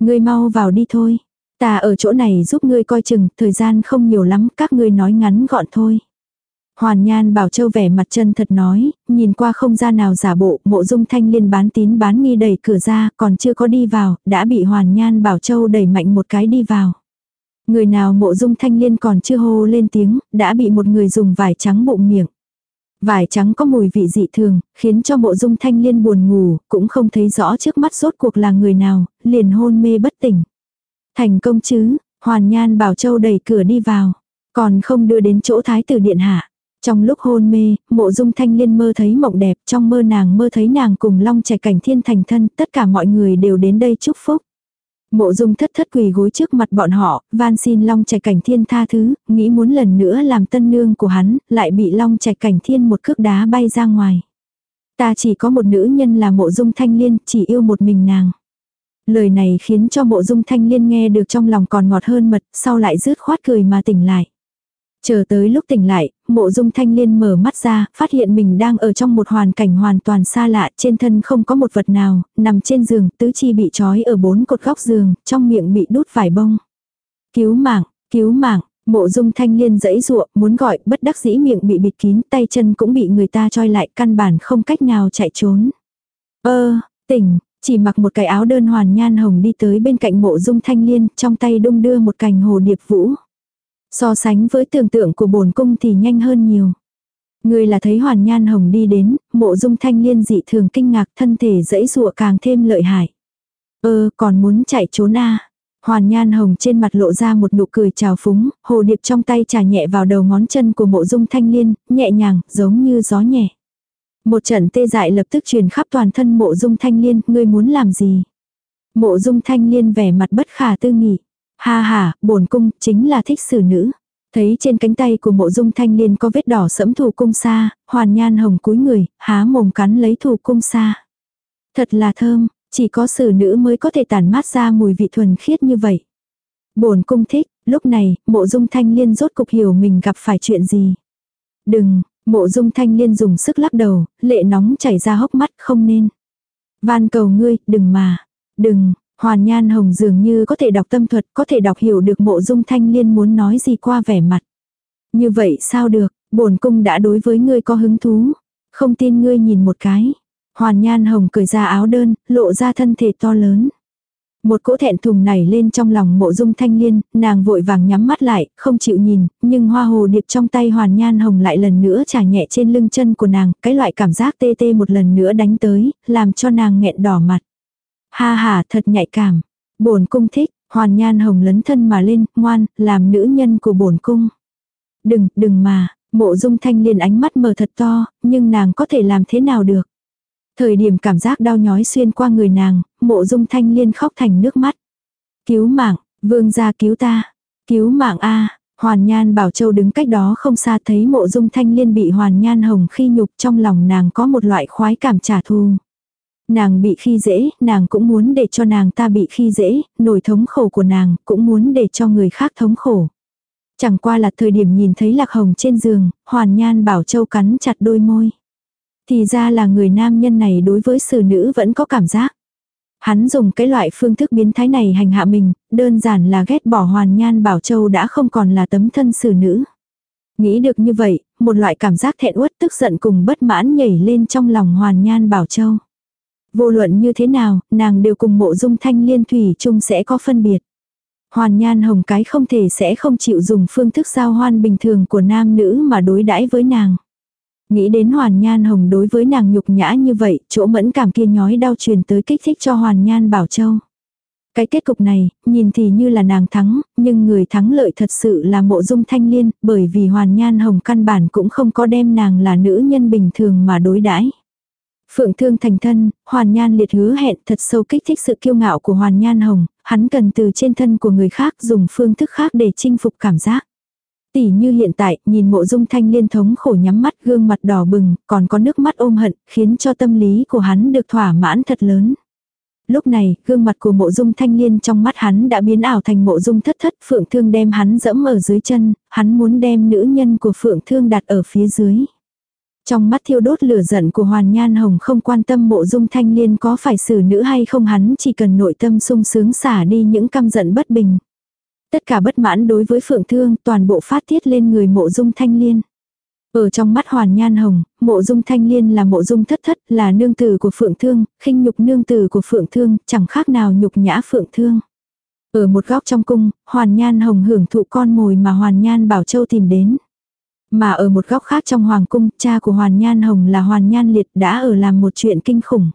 [SPEAKER 1] Ngươi mau vào đi thôi. Ta ở chỗ này giúp ngươi coi chừng, thời gian không nhiều lắm, các ngươi nói ngắn gọn thôi. Hoàn Nhan Bảo Châu vẻ mặt chân thật nói, nhìn qua không ra nào giả bộ, mộ dung thanh liên bán tín bán nghi đẩy cửa ra, còn chưa có đi vào, đã bị Hoàn Nhan Bảo Châu đẩy mạnh một cái đi vào. Người nào mộ dung thanh liên còn chưa hô lên tiếng, đã bị một người dùng vải trắng bụng miệng. Vải trắng có mùi vị dị thường, khiến cho mộ dung thanh liên buồn ngủ, cũng không thấy rõ trước mắt rốt cuộc là người nào, liền hôn mê bất tỉnh. Thành công chứ, hoàn nhan bảo châu đẩy cửa đi vào, còn không đưa đến chỗ thái tử điện hạ. Trong lúc hôn mê, mộ dung thanh liên mơ thấy mộng đẹp, trong mơ nàng mơ thấy nàng cùng long trẻ cảnh thiên thành thân, tất cả mọi người đều đến đây chúc phúc. Mộ dung thất thất quỳ gối trước mặt bọn họ, van xin Long Trạch Cảnh Thiên tha thứ, nghĩ muốn lần nữa làm tân nương của hắn, lại bị Long Trạch Cảnh Thiên một cước đá bay ra ngoài. Ta chỉ có một nữ nhân là mộ dung thanh liên, chỉ yêu một mình nàng. Lời này khiến cho mộ dung thanh liên nghe được trong lòng còn ngọt hơn mật, sau lại rứt khoát cười mà tỉnh lại. Chờ tới lúc tỉnh lại, mộ dung thanh liên mở mắt ra, phát hiện mình đang ở trong một hoàn cảnh hoàn toàn xa lạ, trên thân không có một vật nào, nằm trên giường, tứ chi bị trói ở bốn cột góc giường, trong miệng bị đút vải bông. Cứu mạng, cứu mạng, mộ dung thanh liên dẫy ruộng muốn gọi, bất đắc dĩ miệng bị bịt kín, tay chân cũng bị người ta trói lại, căn bản không cách nào chạy trốn. Ơ, tỉnh, chỉ mặc một cái áo đơn hoàn nhan hồng đi tới bên cạnh mộ dung thanh liên, trong tay đung đưa một cành hồ điệp vũ. So sánh với tưởng tượng của bổn cung thì nhanh hơn nhiều. Người là thấy hoàn nhan hồng đi đến, mộ dung thanh liên dị thường kinh ngạc thân thể dẫy dụa càng thêm lợi hại. Ơ, còn muốn chạy trốn à. Hoàn nhan hồng trên mặt lộ ra một nụ cười trào phúng, hồ điệp trong tay trà nhẹ vào đầu ngón chân của mộ dung thanh liên, nhẹ nhàng, giống như gió nhẹ. Một trận tê dại lập tức truyền khắp toàn thân mộ dung thanh liên, ngươi muốn làm gì? Mộ dung thanh liên vẻ mặt bất khả tư nghị. Ha ha, bổn cung chính là thích xử nữ. Thấy trên cánh tay của mộ dung thanh liên có vết đỏ sẫm thù cung xa, hoàn nhan hồng cúi người, há mồm cắn lấy thù cung xa. Thật là thơm, chỉ có xử nữ mới có thể tản mát ra mùi vị thuần khiết như vậy. Bổn cung thích, lúc này, mộ dung thanh liên rốt cục hiểu mình gặp phải chuyện gì. Đừng, mộ dung thanh liên dùng sức lắc đầu, lệ nóng chảy ra hốc mắt không nên. Van cầu ngươi, đừng mà, đừng, Hoàn Nhan Hồng dường như có thể đọc tâm thuật, có thể đọc hiểu được mộ dung thanh liên muốn nói gì qua vẻ mặt. Như vậy sao được, bổn cung đã đối với ngươi có hứng thú. Không tin ngươi nhìn một cái. Hoàn Nhan Hồng cởi ra áo đơn, lộ ra thân thể to lớn. Một cỗ thẹn thùng nảy lên trong lòng mộ dung thanh liên, nàng vội vàng nhắm mắt lại, không chịu nhìn, nhưng hoa hồ điệp trong tay hoàn nhan hồng lại lần nữa trả nhẹ trên lưng chân của nàng, cái loại cảm giác tê tê một lần nữa đánh tới, làm cho nàng nghẹn đỏ mặt. Ha ha, thật nhạy cảm. Bổn cung thích, hoàn nhan hồng lấn thân mà lên, ngoan, làm nữ nhân của bổn cung. Đừng, đừng mà, mộ dung thanh liên ánh mắt mở thật to, nhưng nàng có thể làm thế nào được. Thời điểm cảm giác đau nhói xuyên qua người nàng, mộ dung thanh liên khóc thành nước mắt. Cứu mạng, vương gia cứu ta, cứu mạng a Hoàn Nhan Bảo Châu đứng cách đó không xa thấy mộ dung thanh liên bị Hoàn Nhan Hồng khi nhục trong lòng nàng có một loại khoái cảm trả thù. Nàng bị khi dễ, nàng cũng muốn để cho nàng ta bị khi dễ, nổi thống khổ của nàng cũng muốn để cho người khác thống khổ. Chẳng qua là thời điểm nhìn thấy lạc hồng trên giường, hoàn nhan bảo châu cắn chặt đôi môi. Thì ra là người nam nhân này đối với xử nữ vẫn có cảm giác. Hắn dùng cái loại phương thức biến thái này hành hạ mình, đơn giản là ghét bỏ hoàn nhan bảo châu đã không còn là tấm thân xử nữ. Nghĩ được như vậy, một loại cảm giác thẹn uất tức giận cùng bất mãn nhảy lên trong lòng Hoàn Nhan Bảo Châu. Vô luận như thế nào, nàng đều cùng mộ dung thanh liên thủy chung sẽ có phân biệt. Hoàn Nhan Hồng cái không thể sẽ không chịu dùng phương thức giao hoan bình thường của nam nữ mà đối đãi với nàng. Nghĩ đến Hoàn Nhan Hồng đối với nàng nhục nhã như vậy, chỗ mẫn cảm kia nhói đau truyền tới kích thích cho Hoàn Nhan Bảo Châu. Cái kết cục này, nhìn thì như là nàng thắng, nhưng người thắng lợi thật sự là mộ dung thanh liên, bởi vì Hoàn Nhan Hồng căn bản cũng không có đem nàng là nữ nhân bình thường mà đối đãi. Phượng thương thành thân, Hoàn Nhan liệt hứa hẹn thật sâu kích thích sự kiêu ngạo của Hoàn Nhan Hồng, hắn cần từ trên thân của người khác dùng phương thức khác để chinh phục cảm giác. Tỷ như hiện tại, nhìn mộ dung thanh liên thống khổ nhắm mắt gương mặt đỏ bừng, còn có nước mắt ôm hận, khiến cho tâm lý của hắn được thỏa mãn thật lớn. Lúc này, gương mặt của mộ dung thanh liên trong mắt hắn đã biến ảo thành mộ dung thất thất, phượng thương đem hắn dẫm ở dưới chân, hắn muốn đem nữ nhân của phượng thương đặt ở phía dưới. Trong mắt thiêu đốt lửa giận của Hoàn Nhan Hồng không quan tâm mộ dung thanh liên có phải xử nữ hay không hắn chỉ cần nội tâm sung sướng xả đi những căm giận bất bình. Tất cả bất mãn đối với Phượng Thương toàn bộ phát tiết lên người mộ dung thanh liên. Ở trong mắt Hoàn Nhan Hồng, mộ dung thanh liên là mộ dung thất thất, là nương tử của Phượng Thương, khinh nhục nương tử của Phượng Thương, chẳng khác nào nhục nhã Phượng Thương. Ở một góc trong cung, Hoàn Nhan Hồng hưởng thụ con mồi mà Hoàn Nhan Bảo Châu tìm đến. Mà ở một góc khác trong Hoàng cung, cha của Hoàn Nhan Hồng là Hoàn Nhan Liệt đã ở làm một chuyện kinh khủng.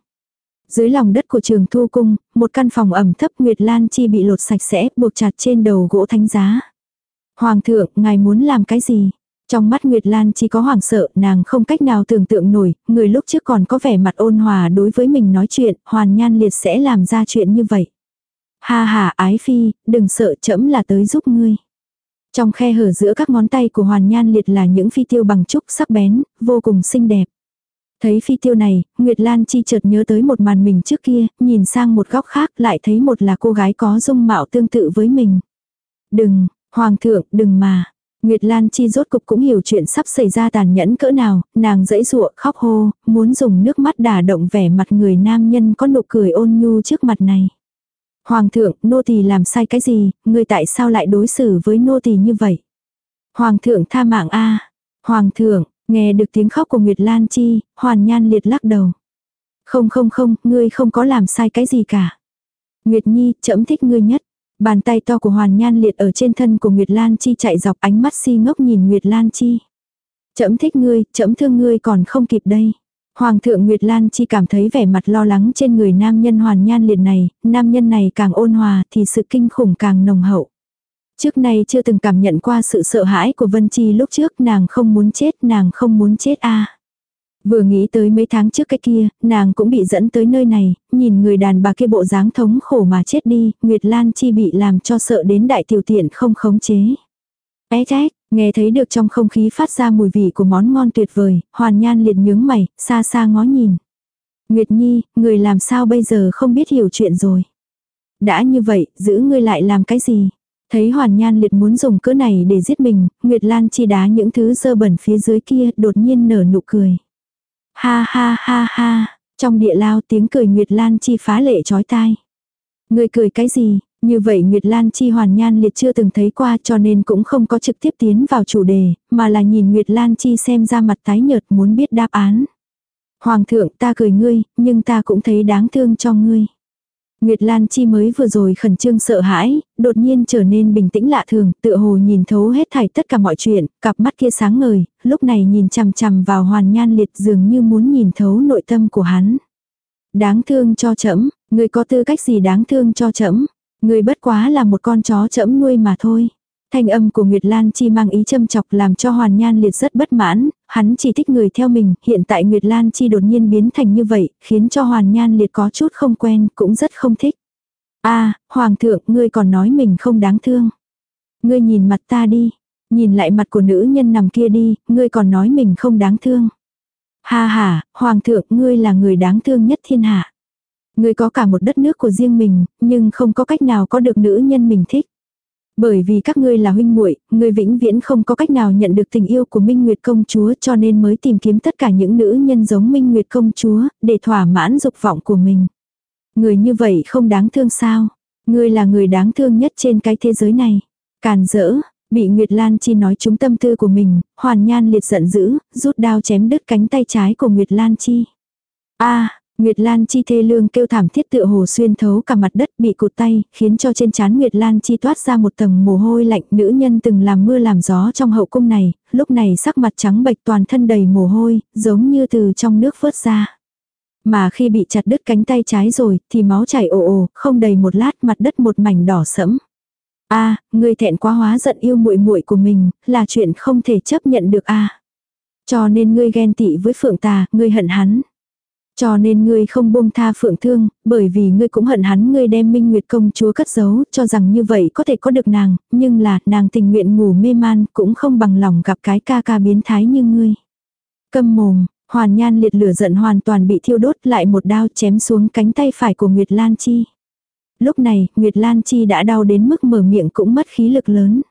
[SPEAKER 1] Dưới lòng đất của trường thu cung, một căn phòng ẩm thấp Nguyệt Lan Chi bị lột sạch sẽ, buộc chặt trên đầu gỗ thánh giá. Hoàng thượng, ngài muốn làm cái gì? Trong mắt Nguyệt Lan Chi có hoàng sợ, nàng không cách nào tưởng tượng nổi, người lúc trước còn có vẻ mặt ôn hòa đối với mình nói chuyện, hoàn nhan liệt sẽ làm ra chuyện như vậy. Ha ha ái phi, đừng sợ chẫm là tới giúp ngươi. Trong khe hở giữa các ngón tay của hoàn nhan liệt là những phi tiêu bằng trúc sắc bén, vô cùng xinh đẹp. Thấy phi tiêu này, Nguyệt Lan Chi chợt nhớ tới một màn mình trước kia, nhìn sang một góc khác lại thấy một là cô gái có dung mạo tương tự với mình. Đừng, Hoàng thượng, đừng mà. Nguyệt Lan Chi rốt cục cũng hiểu chuyện sắp xảy ra tàn nhẫn cỡ nào, nàng dãy dụa khóc hô, muốn dùng nước mắt đả động vẻ mặt người nam nhân có nụ cười ôn nhu trước mặt này. Hoàng thượng, nô tỳ làm sai cái gì, người tại sao lại đối xử với nô tỳ như vậy? Hoàng thượng tha mạng a Hoàng thượng, nghe được tiếng khóc của Nguyệt Lan Chi, hoàn nhan liệt lắc đầu. Không không không, ngươi không có làm sai cái gì cả. Nguyệt Nhi, chậm thích ngươi nhất. Bàn tay to của Hoàn Nhan liệt ở trên thân của Nguyệt Lan Chi chạy dọc ánh mắt si ngốc nhìn Nguyệt Lan Chi. Chấm thích ngươi, chấm thương ngươi còn không kịp đây. Hoàng thượng Nguyệt Lan Chi cảm thấy vẻ mặt lo lắng trên người nam nhân Hoàn Nhan liệt này, nam nhân này càng ôn hòa thì sự kinh khủng càng nồng hậu. Trước nay chưa từng cảm nhận qua sự sợ hãi của Vân Chi lúc trước nàng không muốn chết, nàng không muốn chết a Vừa nghĩ tới mấy tháng trước cái kia, nàng cũng bị dẫn tới nơi này, nhìn người đàn bà kia bộ dáng thống khổ mà chết đi, Nguyệt Lan Chi bị làm cho sợ đến đại tiểu tiện không khống chế. Bé trách, nghe thấy được trong không khí phát ra mùi vị của món ngon tuyệt vời, hoàn nhan liệt nhướng mày, xa xa ngó nhìn. Nguyệt Nhi, người làm sao bây giờ không biết hiểu chuyện rồi. Đã như vậy, giữ ngươi lại làm cái gì? Thấy hoàn nhan liệt muốn dùng cỡ này để giết mình, Nguyệt Lan chi đá những thứ dơ bẩn phía dưới kia đột nhiên nở nụ cười. Ha ha ha ha, trong địa lao tiếng cười Nguyệt Lan Chi phá lệ chói tai. Người cười cái gì, như vậy Nguyệt Lan Chi hoàn nhan liệt chưa từng thấy qua cho nên cũng không có trực tiếp tiến vào chủ đề, mà là nhìn Nguyệt Lan Chi xem ra mặt tái nhợt muốn biết đáp án. Hoàng thượng ta cười ngươi, nhưng ta cũng thấy đáng thương cho ngươi. Nguyệt Lan Chi mới vừa rồi khẩn trương sợ hãi, đột nhiên trở nên bình tĩnh lạ thường, tựa hồ nhìn thấu hết thảy tất cả mọi chuyện, cặp mắt kia sáng ngời, lúc này nhìn chằm chằm vào hoàn nhan liệt dường như muốn nhìn thấu nội tâm của hắn. Đáng thương cho trẫm người có tư cách gì đáng thương cho trẫm người bất quá là một con chó trẫm nuôi mà thôi. Thanh âm của Nguyệt Lan Chi mang ý châm chọc làm cho Hoàn Nhan Liệt rất bất mãn, hắn chỉ thích người theo mình, hiện tại Nguyệt Lan Chi đột nhiên biến thành như vậy, khiến cho Hoàn Nhan Liệt có chút không quen, cũng rất không thích. a Hoàng thượng, ngươi còn nói mình không đáng thương. Ngươi nhìn mặt ta đi, nhìn lại mặt của nữ nhân nằm kia đi, ngươi còn nói mình không đáng thương. Ha ha, Hoàng thượng, ngươi là người đáng thương nhất thiên hạ. Ngươi có cả một đất nước của riêng mình, nhưng không có cách nào có được nữ nhân mình thích. Bởi vì các ngươi là huynh muội, ngươi vĩnh viễn không có cách nào nhận được tình yêu của Minh Nguyệt công chúa cho nên mới tìm kiếm tất cả những nữ nhân giống Minh Nguyệt công chúa, để thỏa mãn dục vọng của mình. Người như vậy không đáng thương sao? Ngươi là người đáng thương nhất trên cái thế giới này. Càn dỡ, Bị Nguyệt Lan Chi nói trúng tâm tư của mình, Hoàn Nhan liệt giận dữ, rút đao chém đứt cánh tay trái của Nguyệt Lan Chi. a Nguyệt Lan Chi thê lương kêu thảm thiết tựa hồ xuyên thấu cả mặt đất bị cụt tay, khiến cho trên trán Nguyệt Lan Chi toát ra một tầng mồ hôi lạnh. Nữ nhân từng làm mưa làm gió trong hậu cung này, lúc này sắc mặt trắng bệch toàn thân đầy mồ hôi, giống như từ trong nước vớt ra. Mà khi bị chặt đứt cánh tay trái rồi, thì máu chảy ồ ồ, không đầy một lát mặt đất một mảnh đỏ sẫm. A, ngươi thẹn quá hóa giận yêu muội muội của mình, là chuyện không thể chấp nhận được a. Cho nên ngươi ghen tị với Phượng Tà, ngươi hận hắn. Cho nên ngươi không buông tha phượng thương, bởi vì ngươi cũng hận hắn ngươi đem minh nguyệt công chúa cất giấu, cho rằng như vậy có thể có được nàng, nhưng là nàng tình nguyện ngủ mê man, cũng không bằng lòng gặp cái ca ca biến thái như ngươi. Câm mồm, hoàn nhan liệt lửa giận hoàn toàn bị thiêu đốt lại một đao chém xuống cánh tay phải của Nguyệt Lan Chi. Lúc này, Nguyệt Lan Chi đã đau đến mức mở miệng cũng mất khí lực lớn.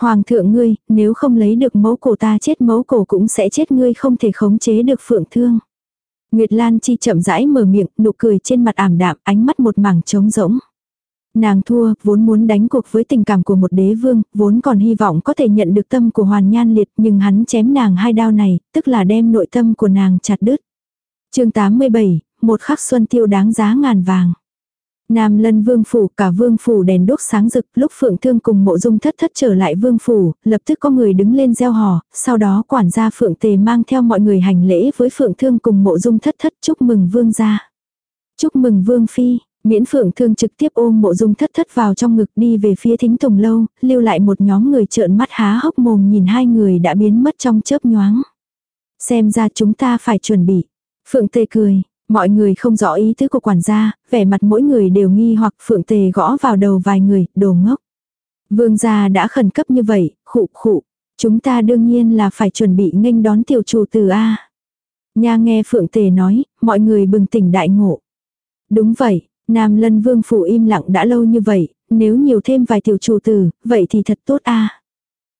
[SPEAKER 1] Hoàng thượng ngươi, nếu không lấy được mẫu cổ ta chết mẫu cổ cũng sẽ chết ngươi không thể khống chế được phượng thương. Nguyệt Lan Chi chậm rãi mở miệng, nụ cười trên mặt ảm đạm, ánh mắt một mảng trống rỗng. Nàng thua, vốn muốn đánh cuộc với tình cảm của một đế vương, vốn còn hy vọng có thể nhận được tâm của Hoàn Nhan Liệt, nhưng hắn chém nàng hai đao này, tức là đem nội tâm của nàng chặt đứt. chương 87, một khắc xuân tiêu đáng giá ngàn vàng. Nam lân vương phủ, cả vương phủ đèn đốt sáng rực, lúc phượng thương cùng mộ dung thất thất trở lại vương phủ, lập tức có người đứng lên gieo hò, sau đó quản gia phượng tề mang theo mọi người hành lễ với phượng thương cùng mộ dung thất thất chúc mừng vương gia. Chúc mừng vương phi, miễn phượng thương trực tiếp ôm mộ dung thất thất vào trong ngực đi về phía thính tùng lâu, lưu lại một nhóm người trợn mắt há hốc mồm nhìn hai người đã biến mất trong chớp nhoáng. Xem ra chúng ta phải chuẩn bị. Phượng tề cười, Mọi người không rõ ý tứ của quản gia, vẻ mặt mỗi người đều nghi hoặc phượng tề gõ vào đầu vài người, đồ ngốc. Vương gia đã khẩn cấp như vậy, khụ khụ. Chúng ta đương nhiên là phải chuẩn bị nghênh đón tiểu chủ từ A. Nha nghe phượng tề nói, mọi người bừng tỉnh đại ngộ. Đúng vậy, Nam lân vương phủ im lặng đã lâu như vậy, nếu nhiều thêm vài tiểu chủ tử, vậy thì thật tốt a.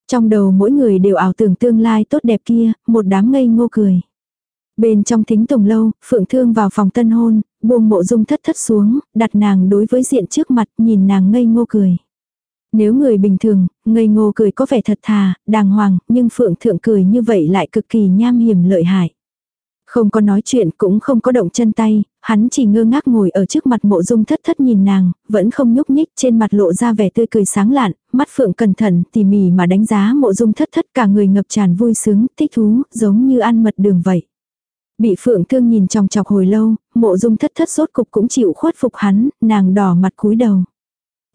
[SPEAKER 1] Trong đầu mỗi người đều ảo tưởng tương lai tốt đẹp kia, một đám ngây ngô cười. Bên trong thính tùng lâu, Phượng Thương vào phòng tân hôn, buông mộ dung thất thất xuống, đặt nàng đối với diện trước mặt, nhìn nàng ngây ngô cười. Nếu người bình thường, ngây ngô cười có vẻ thật thà, đàng hoàng, nhưng Phượng Thượng cười như vậy lại cực kỳ nham hiểm lợi hại. Không có nói chuyện cũng không có động chân tay, hắn chỉ ngơ ngác ngồi ở trước mặt mộ dung thất thất nhìn nàng, vẫn không nhúc nhích trên mặt lộ ra vẻ tươi cười sáng lạn, mắt phượng cẩn thận tỉ mỉ mà đánh giá mộ dung thất thất cả người ngập tràn vui sướng, thích thú, giống như ăn mật đường vậy. Bị phượng thương nhìn trong chọc hồi lâu, mộ dung thất thất sốt cục cũng chịu khuất phục hắn, nàng đỏ mặt cúi đầu.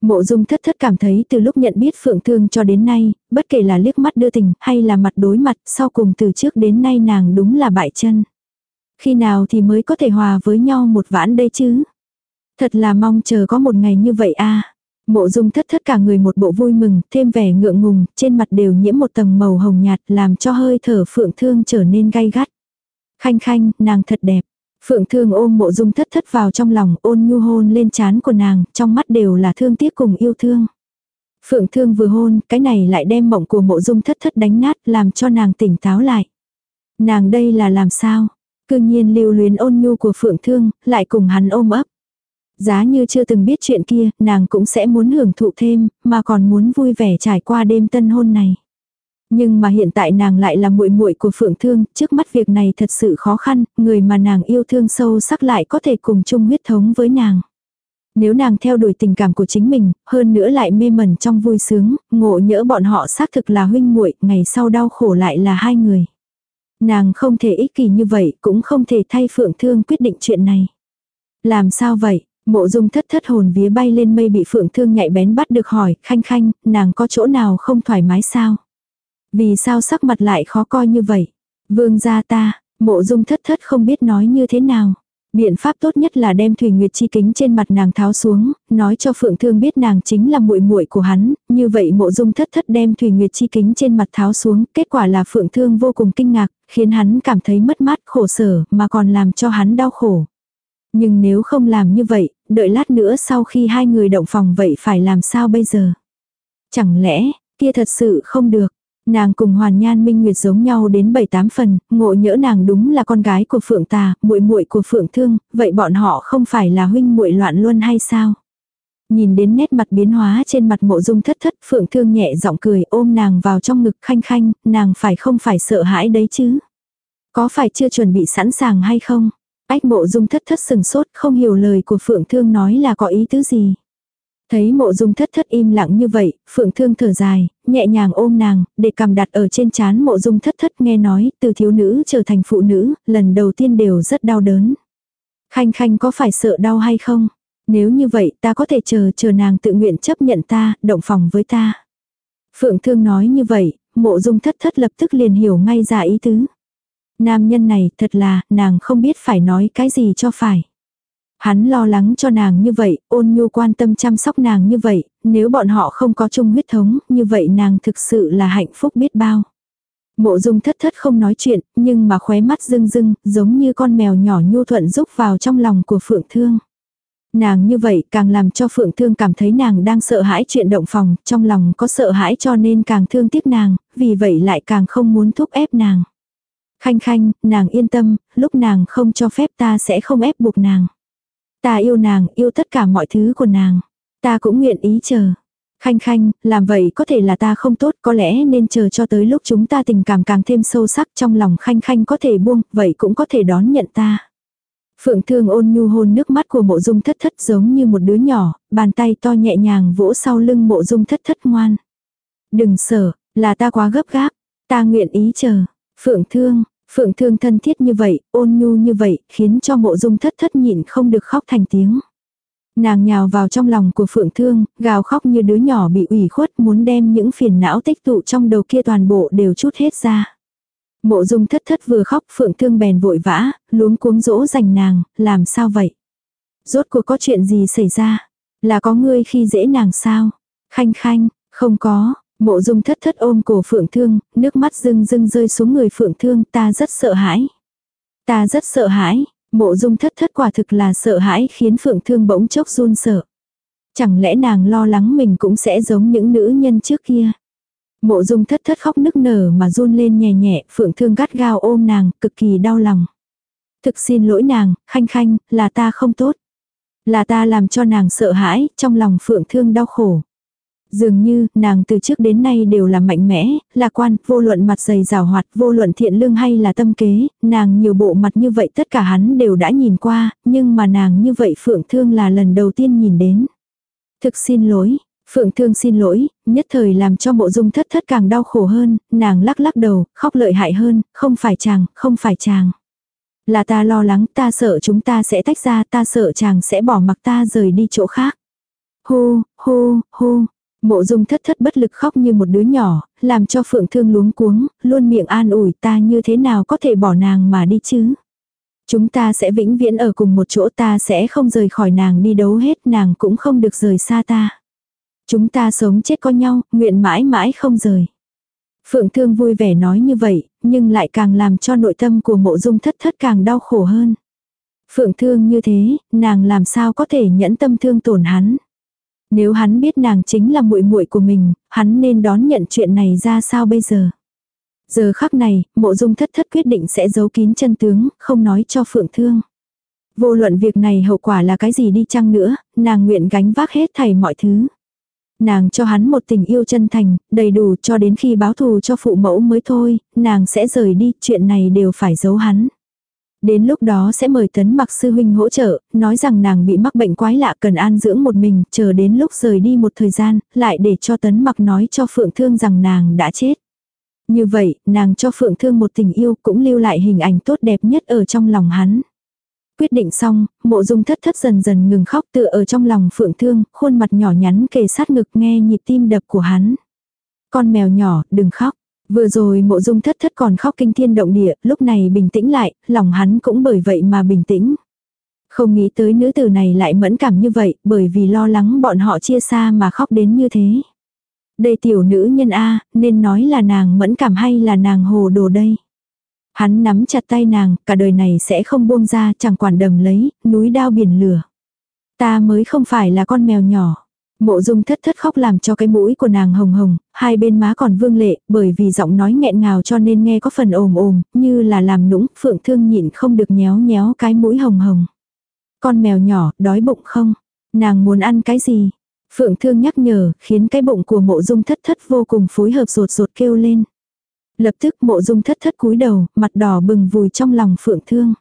[SPEAKER 1] Mộ dung thất thất cảm thấy từ lúc nhận biết phượng thương cho đến nay, bất kể là liếc mắt đưa tình hay là mặt đối mặt, sau cùng từ trước đến nay nàng đúng là bại chân. Khi nào thì mới có thể hòa với nhau một vãn đây chứ? Thật là mong chờ có một ngày như vậy a. Mộ dung thất thất cả người một bộ vui mừng, thêm vẻ ngượng ngùng, trên mặt đều nhiễm một tầng màu hồng nhạt làm cho hơi thở phượng thương trở nên gay gắt. Khanh khanh, nàng thật đẹp. Phượng thương ôm mộ dung thất thất vào trong lòng ôn nhu hôn lên trán của nàng, trong mắt đều là thương tiếc cùng yêu thương. Phượng thương vừa hôn, cái này lại đem mộng của mộ dung thất thất đánh nát làm cho nàng tỉnh táo lại. Nàng đây là làm sao? Cư nhiên lưu luyến ôn nhu của phượng thương, lại cùng hắn ôm ấp. Giá như chưa từng biết chuyện kia, nàng cũng sẽ muốn hưởng thụ thêm, mà còn muốn vui vẻ trải qua đêm tân hôn này. Nhưng mà hiện tại nàng lại là muội muội của Phượng Thương, trước mắt việc này thật sự khó khăn, người mà nàng yêu thương sâu sắc lại có thể cùng chung huyết thống với nàng. Nếu nàng theo đuổi tình cảm của chính mình, hơn nữa lại mê mẩn trong vui sướng, ngộ nhỡ bọn họ xác thực là huynh muội, ngày sau đau khổ lại là hai người. Nàng không thể ích kỷ như vậy, cũng không thể thay Phượng Thương quyết định chuyện này. Làm sao vậy? Mộ dung thất thất hồn vía bay lên mây bị Phượng Thương nhạy bén bắt được hỏi, khanh khanh, nàng có chỗ nào không thoải mái sao? Vì sao sắc mặt lại khó coi như vậy? Vương gia ta, mộ dung thất thất không biết nói như thế nào. Biện pháp tốt nhất là đem Thủy Nguyệt chi kính trên mặt nàng tháo xuống, nói cho Phượng Thương biết nàng chính là muội muội của hắn, như vậy Mộ Dung Thất Thất đem Thủy Nguyệt chi kính trên mặt tháo xuống, kết quả là Phượng Thương vô cùng kinh ngạc, khiến hắn cảm thấy mất mát, khổ sở, mà còn làm cho hắn đau khổ. Nhưng nếu không làm như vậy, đợi lát nữa sau khi hai người động phòng vậy phải làm sao bây giờ? Chẳng lẽ, kia thật sự không được, Nàng cùng Hoàn Nhan Minh Nguyệt giống nhau đến 7-8 phần, ngộ nhỡ nàng đúng là con gái của Phượng Tà, muội muội của Phượng Thương, vậy bọn họ không phải là huynh muội loạn luôn hay sao? Nhìn đến nét mặt biến hóa trên mặt mộ dung thất thất phượng thương nhẹ giọng cười ôm nàng vào trong ngực khanh khanh, nàng phải không phải sợ hãi đấy chứ. Có phải chưa chuẩn bị sẵn sàng hay không? Ách mộ dung thất thất sừng sốt không hiểu lời của phượng thương nói là có ý tứ gì. Thấy mộ dung thất thất im lặng như vậy, phượng thương thở dài, nhẹ nhàng ôm nàng, để cầm đặt ở trên chán mộ dung thất thất nghe nói, từ thiếu nữ trở thành phụ nữ, lần đầu tiên đều rất đau đớn. Khanh khanh có phải sợ đau hay không? Nếu như vậy ta có thể chờ chờ nàng tự nguyện chấp nhận ta, động phòng với ta. Phượng thương nói như vậy, mộ dung thất thất lập tức liền hiểu ngay ra ý tứ. Nam nhân này thật là, nàng không biết phải nói cái gì cho phải. Hắn lo lắng cho nàng như vậy, ôn nhu quan tâm chăm sóc nàng như vậy, nếu bọn họ không có chung huyết thống, như vậy nàng thực sự là hạnh phúc biết bao. Mộ dung thất thất không nói chuyện, nhưng mà khóe mắt rưng rưng, giống như con mèo nhỏ nhu thuận rúc vào trong lòng của phượng thương. Nàng như vậy càng làm cho Phượng Thương cảm thấy nàng đang sợ hãi chuyện động phòng, trong lòng có sợ hãi cho nên càng thương tiếc nàng, vì vậy lại càng không muốn thúc ép nàng. Khanh khanh, nàng yên tâm, lúc nàng không cho phép ta sẽ không ép buộc nàng. Ta yêu nàng, yêu tất cả mọi thứ của nàng. Ta cũng nguyện ý chờ. Khanh khanh, làm vậy có thể là ta không tốt, có lẽ nên chờ cho tới lúc chúng ta tình cảm càng thêm sâu sắc trong lòng khanh khanh có thể buông, vậy cũng có thể đón nhận ta. Phượng thương ôn nhu hôn nước mắt của mộ dung thất thất giống như một đứa nhỏ, bàn tay to nhẹ nhàng vỗ sau lưng mộ dung thất thất ngoan. Đừng sợ, là ta quá gấp gáp, ta nguyện ý chờ. Phượng thương, phượng thương thân thiết như vậy, ôn nhu như vậy, khiến cho mộ dung thất thất nhịn không được khóc thành tiếng. Nàng nhào vào trong lòng của phượng thương, gào khóc như đứa nhỏ bị ủy khuất muốn đem những phiền não tích tụ trong đầu kia toàn bộ đều chút hết ra. Mộ dung thất thất vừa khóc phượng thương bèn vội vã, luống cuống dỗ dành nàng, làm sao vậy? Rốt cuộc có chuyện gì xảy ra? Là có ngươi khi dễ nàng sao? Khanh khanh, không có, mộ dung thất thất ôm cổ phượng thương, nước mắt rưng rưng rơi xuống người phượng thương, ta rất sợ hãi. Ta rất sợ hãi, mộ dung thất thất quả thực là sợ hãi khiến phượng thương bỗng chốc run sợ. Chẳng lẽ nàng lo lắng mình cũng sẽ giống những nữ nhân trước kia. Mộ dung thất thất khóc nức nở mà run lên nhẹ nhẹ, phượng thương gắt gao ôm nàng, cực kỳ đau lòng. Thực xin lỗi nàng, khanh khanh, là ta không tốt. Là ta làm cho nàng sợ hãi, trong lòng phượng thương đau khổ. Dường như, nàng từ trước đến nay đều là mạnh mẽ, lạc quan, vô luận mặt dày rào hoạt, vô luận thiện lương hay là tâm kế, nàng nhiều bộ mặt như vậy tất cả hắn đều đã nhìn qua, nhưng mà nàng như vậy phượng thương là lần đầu tiên nhìn đến. Thực xin lỗi, Phượng Thương xin lỗi, nhất thời làm cho mộ dung thất thất càng đau khổ hơn, nàng lắc lắc đầu, khóc lợi hại hơn, không phải chàng, không phải chàng. Là ta lo lắng, ta sợ chúng ta sẽ tách ra, ta sợ chàng sẽ bỏ mặc ta rời đi chỗ khác. hô hô hô Mộ dung thất thất bất lực khóc như một đứa nhỏ, làm cho phượng thương luống cuống, luôn miệng an ủi ta như thế nào có thể bỏ nàng mà đi chứ. Chúng ta sẽ vĩnh viễn ở cùng một chỗ ta sẽ không rời khỏi nàng đi đấu hết nàng cũng không được rời xa ta. Chúng ta sống chết có nhau, nguyện mãi mãi không rời. Phượng Thương vui vẻ nói như vậy, nhưng lại càng làm cho nội tâm của mộ dung thất thất càng đau khổ hơn. Phượng Thương như thế, nàng làm sao có thể nhẫn tâm thương tổn hắn. Nếu hắn biết nàng chính là muội muội của mình, hắn nên đón nhận chuyện này ra sao bây giờ. Giờ khắc này, mộ dung thất thất quyết định sẽ giấu kín chân tướng, không nói cho Phượng Thương. Vô luận việc này hậu quả là cái gì đi chăng nữa, nàng nguyện gánh vác hết thảy mọi thứ. Nàng cho hắn một tình yêu chân thành, đầy đủ cho đến khi báo thù cho phụ mẫu mới thôi, nàng sẽ rời đi, chuyện này đều phải giấu hắn. Đến lúc đó sẽ mời tấn mặc sư huynh hỗ trợ, nói rằng nàng bị mắc bệnh quái lạ cần an dưỡng một mình, chờ đến lúc rời đi một thời gian, lại để cho tấn mặc nói cho phượng thương rằng nàng đã chết. Như vậy, nàng cho phượng thương một tình yêu cũng lưu lại hình ảnh tốt đẹp nhất ở trong lòng hắn. Quyết định xong, mộ dung thất thất dần dần ngừng khóc tựa ở trong lòng phượng thương, khuôn mặt nhỏ nhắn kề sát ngực nghe nhịp tim đập của hắn. Con mèo nhỏ, đừng khóc. Vừa rồi mộ dung thất thất còn khóc kinh thiên động địa, lúc này bình tĩnh lại, lòng hắn cũng bởi vậy mà bình tĩnh. Không nghĩ tới nữ tử này lại mẫn cảm như vậy, bởi vì lo lắng bọn họ chia xa mà khóc đến như thế. Đây tiểu nữ nhân A, nên nói là nàng mẫn cảm hay là nàng hồ đồ đây. Hắn nắm chặt tay nàng, cả đời này sẽ không buông ra, chẳng quản đầm lấy, núi đao biển lửa. Ta mới không phải là con mèo nhỏ. Mộ dung thất thất khóc làm cho cái mũi của nàng hồng hồng, hai bên má còn vương lệ, bởi vì giọng nói nghẹn ngào cho nên nghe có phần ồm ồm, như là làm nũng, phượng thương nhịn không được nhéo nhéo cái mũi hồng hồng. Con mèo nhỏ, đói bụng không? Nàng muốn ăn cái gì? Phượng thương nhắc nhở, khiến cái bụng của mộ dung thất thất vô cùng phối hợp rột rột kêu lên. Lập tức mộ dung thất thất cúi đầu, mặt đỏ bừng vùi trong lòng phượng thương.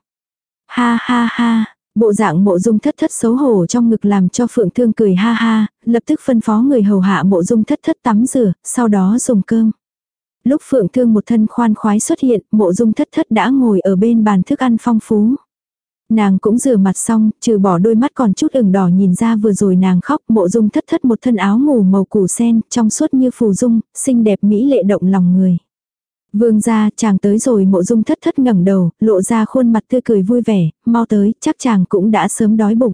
[SPEAKER 1] Ha ha ha, bộ dạng mộ dung thất thất xấu hổ trong ngực làm cho phượng thương cười ha ha, lập tức phân phó người hầu hạ mộ dung thất thất tắm rửa, sau đó dùng cơm. Lúc phượng thương một thân khoan khoái xuất hiện, mộ dung thất thất đã ngồi ở bên bàn thức ăn phong phú. Nàng cũng rửa mặt xong, trừ bỏ đôi mắt còn chút ửng đỏ nhìn ra vừa rồi nàng khóc, mộ dung thất thất một thân áo ngủ màu củ sen, trong suốt như phù dung, xinh đẹp mỹ lệ động lòng người. Vương gia chàng tới rồi mộ dung thất thất ngẩng đầu, lộ ra khuôn mặt tươi cười vui vẻ, mau tới, chắc chàng cũng đã sớm đói bụng.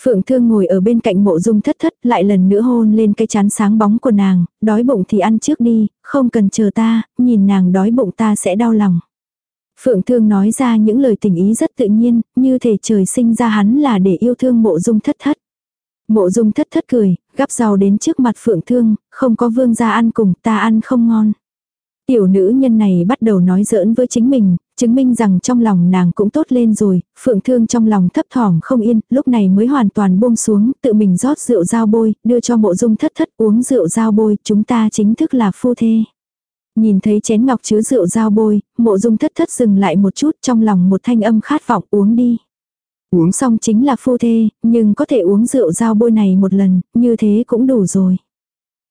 [SPEAKER 1] Phượng thương ngồi ở bên cạnh mộ dung thất thất lại lần nữa hôn lên cái chán sáng bóng của nàng, đói bụng thì ăn trước đi, không cần chờ ta, nhìn nàng đói bụng ta sẽ đau lòng. Phượng thương nói ra những lời tình ý rất tự nhiên, như thể trời sinh ra hắn là để yêu thương mộ dung thất thất. Mộ dung thất thất cười, gắp rau đến trước mặt phượng thương, không có vương gia ăn cùng ta ăn không ngon. Tiểu nữ nhân này bắt đầu nói giỡn với chính mình, chứng minh rằng trong lòng nàng cũng tốt lên rồi, phượng thương trong lòng thấp thỏm không yên, lúc này mới hoàn toàn buông xuống, tự mình rót rượu dao bôi, đưa cho mộ dung thất thất uống rượu dao bôi, chúng ta chính thức là phu thê. Nhìn thấy chén ngọc chứa rượu dao bôi, mộ dung thất thất dừng lại một chút trong lòng một thanh âm khát vọng uống đi. Uống xong chính là phu thê, nhưng có thể uống rượu dao bôi này một lần, như thế cũng đủ rồi.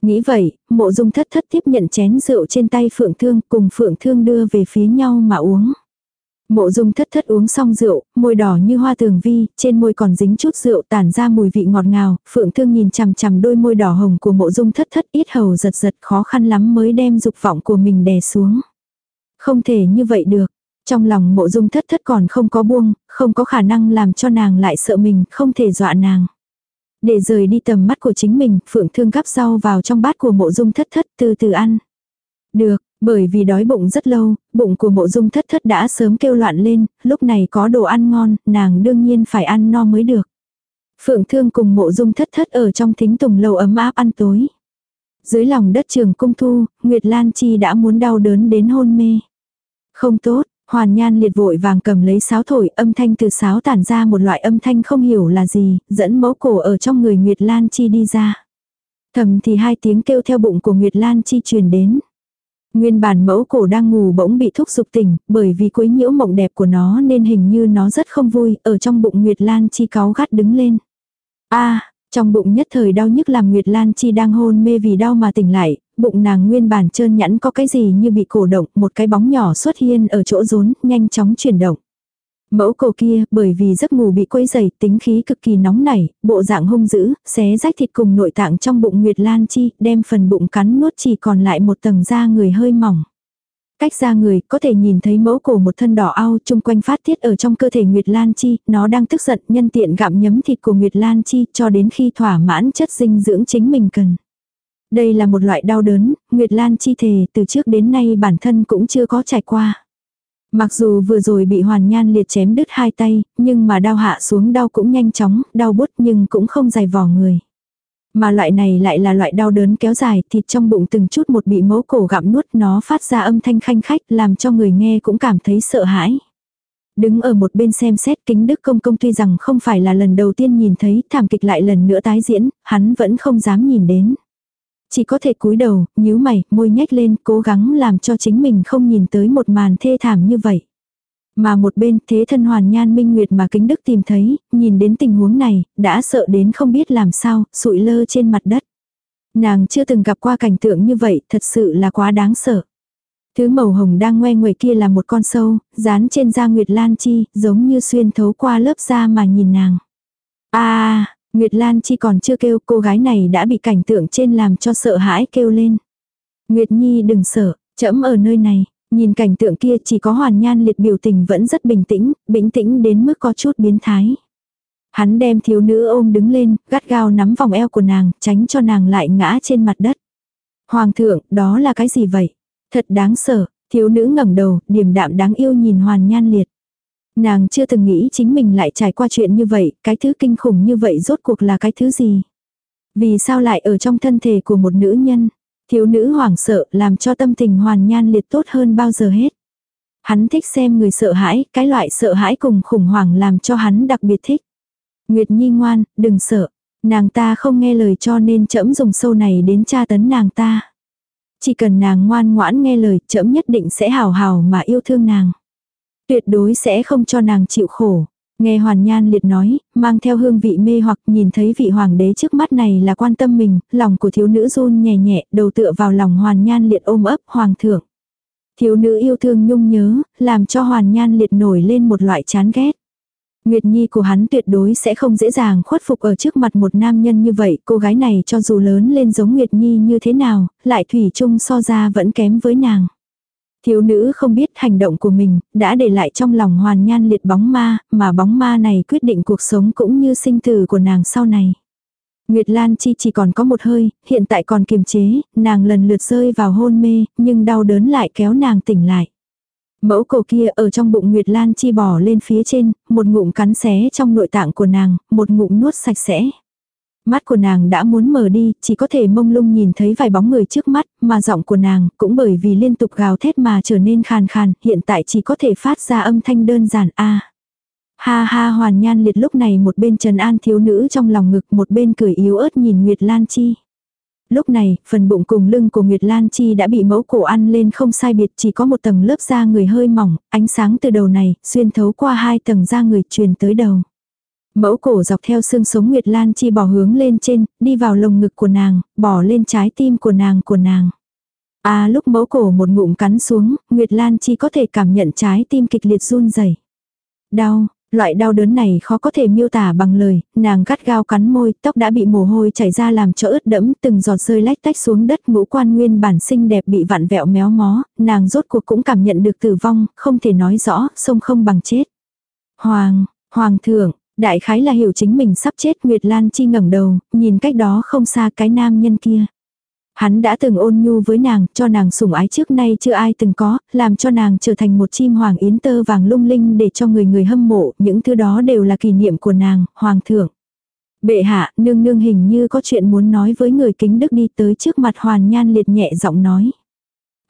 [SPEAKER 1] Nghĩ vậy, mộ dung thất thất tiếp nhận chén rượu trên tay phượng thương cùng phượng thương đưa về phía nhau mà uống. Mộ dung thất thất uống xong rượu, môi đỏ như hoa tường vi, trên môi còn dính chút rượu tản ra mùi vị ngọt ngào, phượng thương nhìn chằm chằm đôi môi đỏ hồng của mộ dung thất thất ít hầu giật giật khó khăn lắm mới đem dục vọng của mình đè xuống. Không thể như vậy được. Trong lòng mộ dung thất thất còn không có buông, không có khả năng làm cho nàng lại sợ mình, không thể dọa nàng. Để rời đi tầm mắt của chính mình, phượng thương gắp rau vào trong bát của mộ dung thất thất từ từ ăn. Được, bởi vì đói bụng rất lâu, bụng của mộ dung thất thất đã sớm kêu loạn lên, lúc này có đồ ăn ngon, nàng đương nhiên phải ăn no mới được. Phượng thương cùng mộ dung thất thất ở trong thính tùng lâu ấm áp ăn tối. Dưới lòng đất trường cung thu, Nguyệt Lan Chi đã muốn đau đớn đến hôn mê. Không tốt, Hoàn Nhan liệt vội vàng cầm lấy sáo thổi, âm thanh từ sáo tản ra một loại âm thanh không hiểu là gì, dẫn mẫu cổ ở trong người Nguyệt Lan Chi đi ra. Thầm thì hai tiếng kêu theo bụng của Nguyệt Lan Chi truyền đến. Nguyên bản mẫu cổ đang ngủ bỗng bị thúc giục tỉnh, bởi vì quấy nhiễu mộng đẹp của nó nên hình như nó rất không vui, ở trong bụng Nguyệt Lan Chi cáu gắt đứng lên. a trong bụng nhất thời đau nhức làm Nguyệt Lan Chi đang hôn mê vì đau mà tỉnh lại, bụng nàng nguyên bản trơn nhẵn có cái gì như bị cổ động, một cái bóng nhỏ xuất hiện ở chỗ rốn, nhanh chóng chuyển động. Mẫu cổ kia, bởi vì giấc ngủ bị quấy dày, tính khí cực kỳ nóng nảy, bộ dạng hung dữ, xé rách thịt cùng nội tạng trong bụng Nguyệt Lan Chi, đem phần bụng cắn nuốt chỉ còn lại một tầng da người hơi mỏng. Cách ra người, có thể nhìn thấy mẫu cổ một thân đỏ ao chung quanh phát tiết ở trong cơ thể Nguyệt Lan Chi, nó đang tức giận nhân tiện gặm nhấm thịt của Nguyệt Lan Chi cho đến khi thỏa mãn chất dinh dưỡng chính mình cần. Đây là một loại đau đớn, Nguyệt Lan Chi thề từ trước đến nay bản thân cũng chưa có trải qua. Mặc dù vừa rồi bị hoàn nhan liệt chém đứt hai tay, nhưng mà đau hạ xuống đau cũng nhanh chóng, đau bút nhưng cũng không dài vỏ người. Mà loại này lại là loại đau đớn kéo dài, thịt trong bụng từng chút một bị mẫu cổ gặm nuốt nó phát ra âm thanh khanh khách làm cho người nghe cũng cảm thấy sợ hãi. Đứng ở một bên xem xét kính đức công công tuy rằng không phải là lần đầu tiên nhìn thấy thảm kịch lại lần nữa tái diễn, hắn vẫn không dám nhìn đến. Chỉ có thể cúi đầu, nhíu mày, môi nhếch lên, cố gắng làm cho chính mình không nhìn tới một màn thê thảm như vậy. Mà một bên thế thân hoàn nhan minh nguyệt mà kính đức tìm thấy, nhìn đến tình huống này, đã sợ đến không biết làm sao, sụi lơ trên mặt đất. Nàng chưa từng gặp qua cảnh tượng như vậy, thật sự là quá đáng sợ. Thứ màu hồng đang ngoe nguẩy kia là một con sâu, dán trên da Nguyệt Lan Chi, giống như xuyên thấu qua lớp da mà nhìn nàng. a Nguyệt Lan Chi còn chưa kêu cô gái này đã bị cảnh tượng trên làm cho sợ hãi kêu lên. Nguyệt Nhi đừng sợ, chẫm ở nơi này. Nhìn cảnh tượng kia chỉ có hoàn nhan liệt biểu tình vẫn rất bình tĩnh, bình tĩnh đến mức có chút biến thái. Hắn đem thiếu nữ ôm đứng lên, gắt gao nắm vòng eo của nàng, tránh cho nàng lại ngã trên mặt đất. Hoàng thượng, đó là cái gì vậy? Thật đáng sợ, thiếu nữ ngẩng đầu, điềm đạm đáng yêu nhìn hoàn nhan liệt. Nàng chưa từng nghĩ chính mình lại trải qua chuyện như vậy, cái thứ kinh khủng như vậy rốt cuộc là cái thứ gì? Vì sao lại ở trong thân thể của một nữ nhân? Thiếu nữ hoảng sợ làm cho tâm tình hoàn nhan liệt tốt hơn bao giờ hết. Hắn thích xem người sợ hãi, cái loại sợ hãi cùng khủng hoảng làm cho hắn đặc biệt thích. Nguyệt Nhi ngoan, đừng sợ. Nàng ta không nghe lời cho nên trẫm dùng sâu này đến tra tấn nàng ta. Chỉ cần nàng ngoan ngoãn nghe lời, trẫm nhất định sẽ hào hào mà yêu thương nàng. Tuyệt đối sẽ không cho nàng chịu khổ. Nghe Hoàn Nhan liệt nói, mang theo hương vị mê hoặc nhìn thấy vị hoàng đế trước mắt này là quan tâm mình, lòng của thiếu nữ run nhẹ nhẹ, đầu tựa vào lòng Hoàn Nhan liệt ôm ấp hoàng thượng. Thiếu nữ yêu thương nhung nhớ, làm cho Hoàn Nhan liệt nổi lên một loại chán ghét. Nguyệt Nhi của hắn tuyệt đối sẽ không dễ dàng khuất phục ở trước mặt một nam nhân như vậy, cô gái này cho dù lớn lên giống Nguyệt Nhi như thế nào, lại thủy chung so ra vẫn kém với nàng. Thiếu nữ không biết hành động của mình, đã để lại trong lòng hoàn nhan liệt bóng ma, mà bóng ma này quyết định cuộc sống cũng như sinh tử của nàng sau này. Nguyệt Lan Chi chỉ còn có một hơi, hiện tại còn kiềm chế, nàng lần lượt rơi vào hôn mê, nhưng đau đớn lại kéo nàng tỉnh lại. Mẫu cổ kia ở trong bụng Nguyệt Lan Chi bỏ lên phía trên, một ngụm cắn xé trong nội tạng của nàng, một ngụm nuốt sạch sẽ. Mắt của nàng đã muốn mở đi, chỉ có thể mông lung nhìn thấy vài bóng người trước mắt, mà giọng của nàng cũng bởi vì liên tục gào thét mà trở nên khàn khàn, hiện tại chỉ có thể phát ra âm thanh đơn giản a. Ha ha hoàn nhan liệt lúc này một bên trần an thiếu nữ trong lòng ngực một bên cười yếu ớt nhìn Nguyệt Lan Chi. Lúc này, phần bụng cùng lưng của Nguyệt Lan Chi đã bị mẫu cổ ăn lên không sai biệt chỉ có một tầng lớp da người hơi mỏng, ánh sáng từ đầu này, xuyên thấu qua hai tầng da người truyền tới đầu. Mẫu cổ dọc theo xương sống Nguyệt Lan Chi bỏ hướng lên trên, đi vào lồng ngực của nàng, bỏ lên trái tim của nàng của nàng. À lúc mẫu cổ một ngụm cắn xuống, Nguyệt Lan Chi có thể cảm nhận trái tim kịch liệt run rẩy. Đau, loại đau đớn này khó có thể miêu tả bằng lời, nàng gắt gao cắn môi, tóc đã bị mồ hôi chảy ra làm cho ướt đẫm, từng giọt rơi lách tách xuống đất ngũ quan nguyên bản xinh đẹp bị vặn vẹo méo mó, nàng rốt cuộc cũng cảm nhận được tử vong, không thể nói rõ, sông không bằng chết. Hoàng, Hoàng thượng, Đại khái là hiểu chính mình sắp chết Nguyệt Lan Chi ngẩng đầu, nhìn cách đó không xa cái nam nhân kia. Hắn đã từng ôn nhu với nàng, cho nàng sủng ái trước nay chưa ai từng có, làm cho nàng trở thành một chim hoàng yến tơ vàng lung linh để cho người người hâm mộ, những thứ đó đều là kỷ niệm của nàng, hoàng thượng. Bệ hạ, nương nương hình như có chuyện muốn nói với người kính đức đi tới trước mặt hoàn nhan liệt nhẹ giọng nói.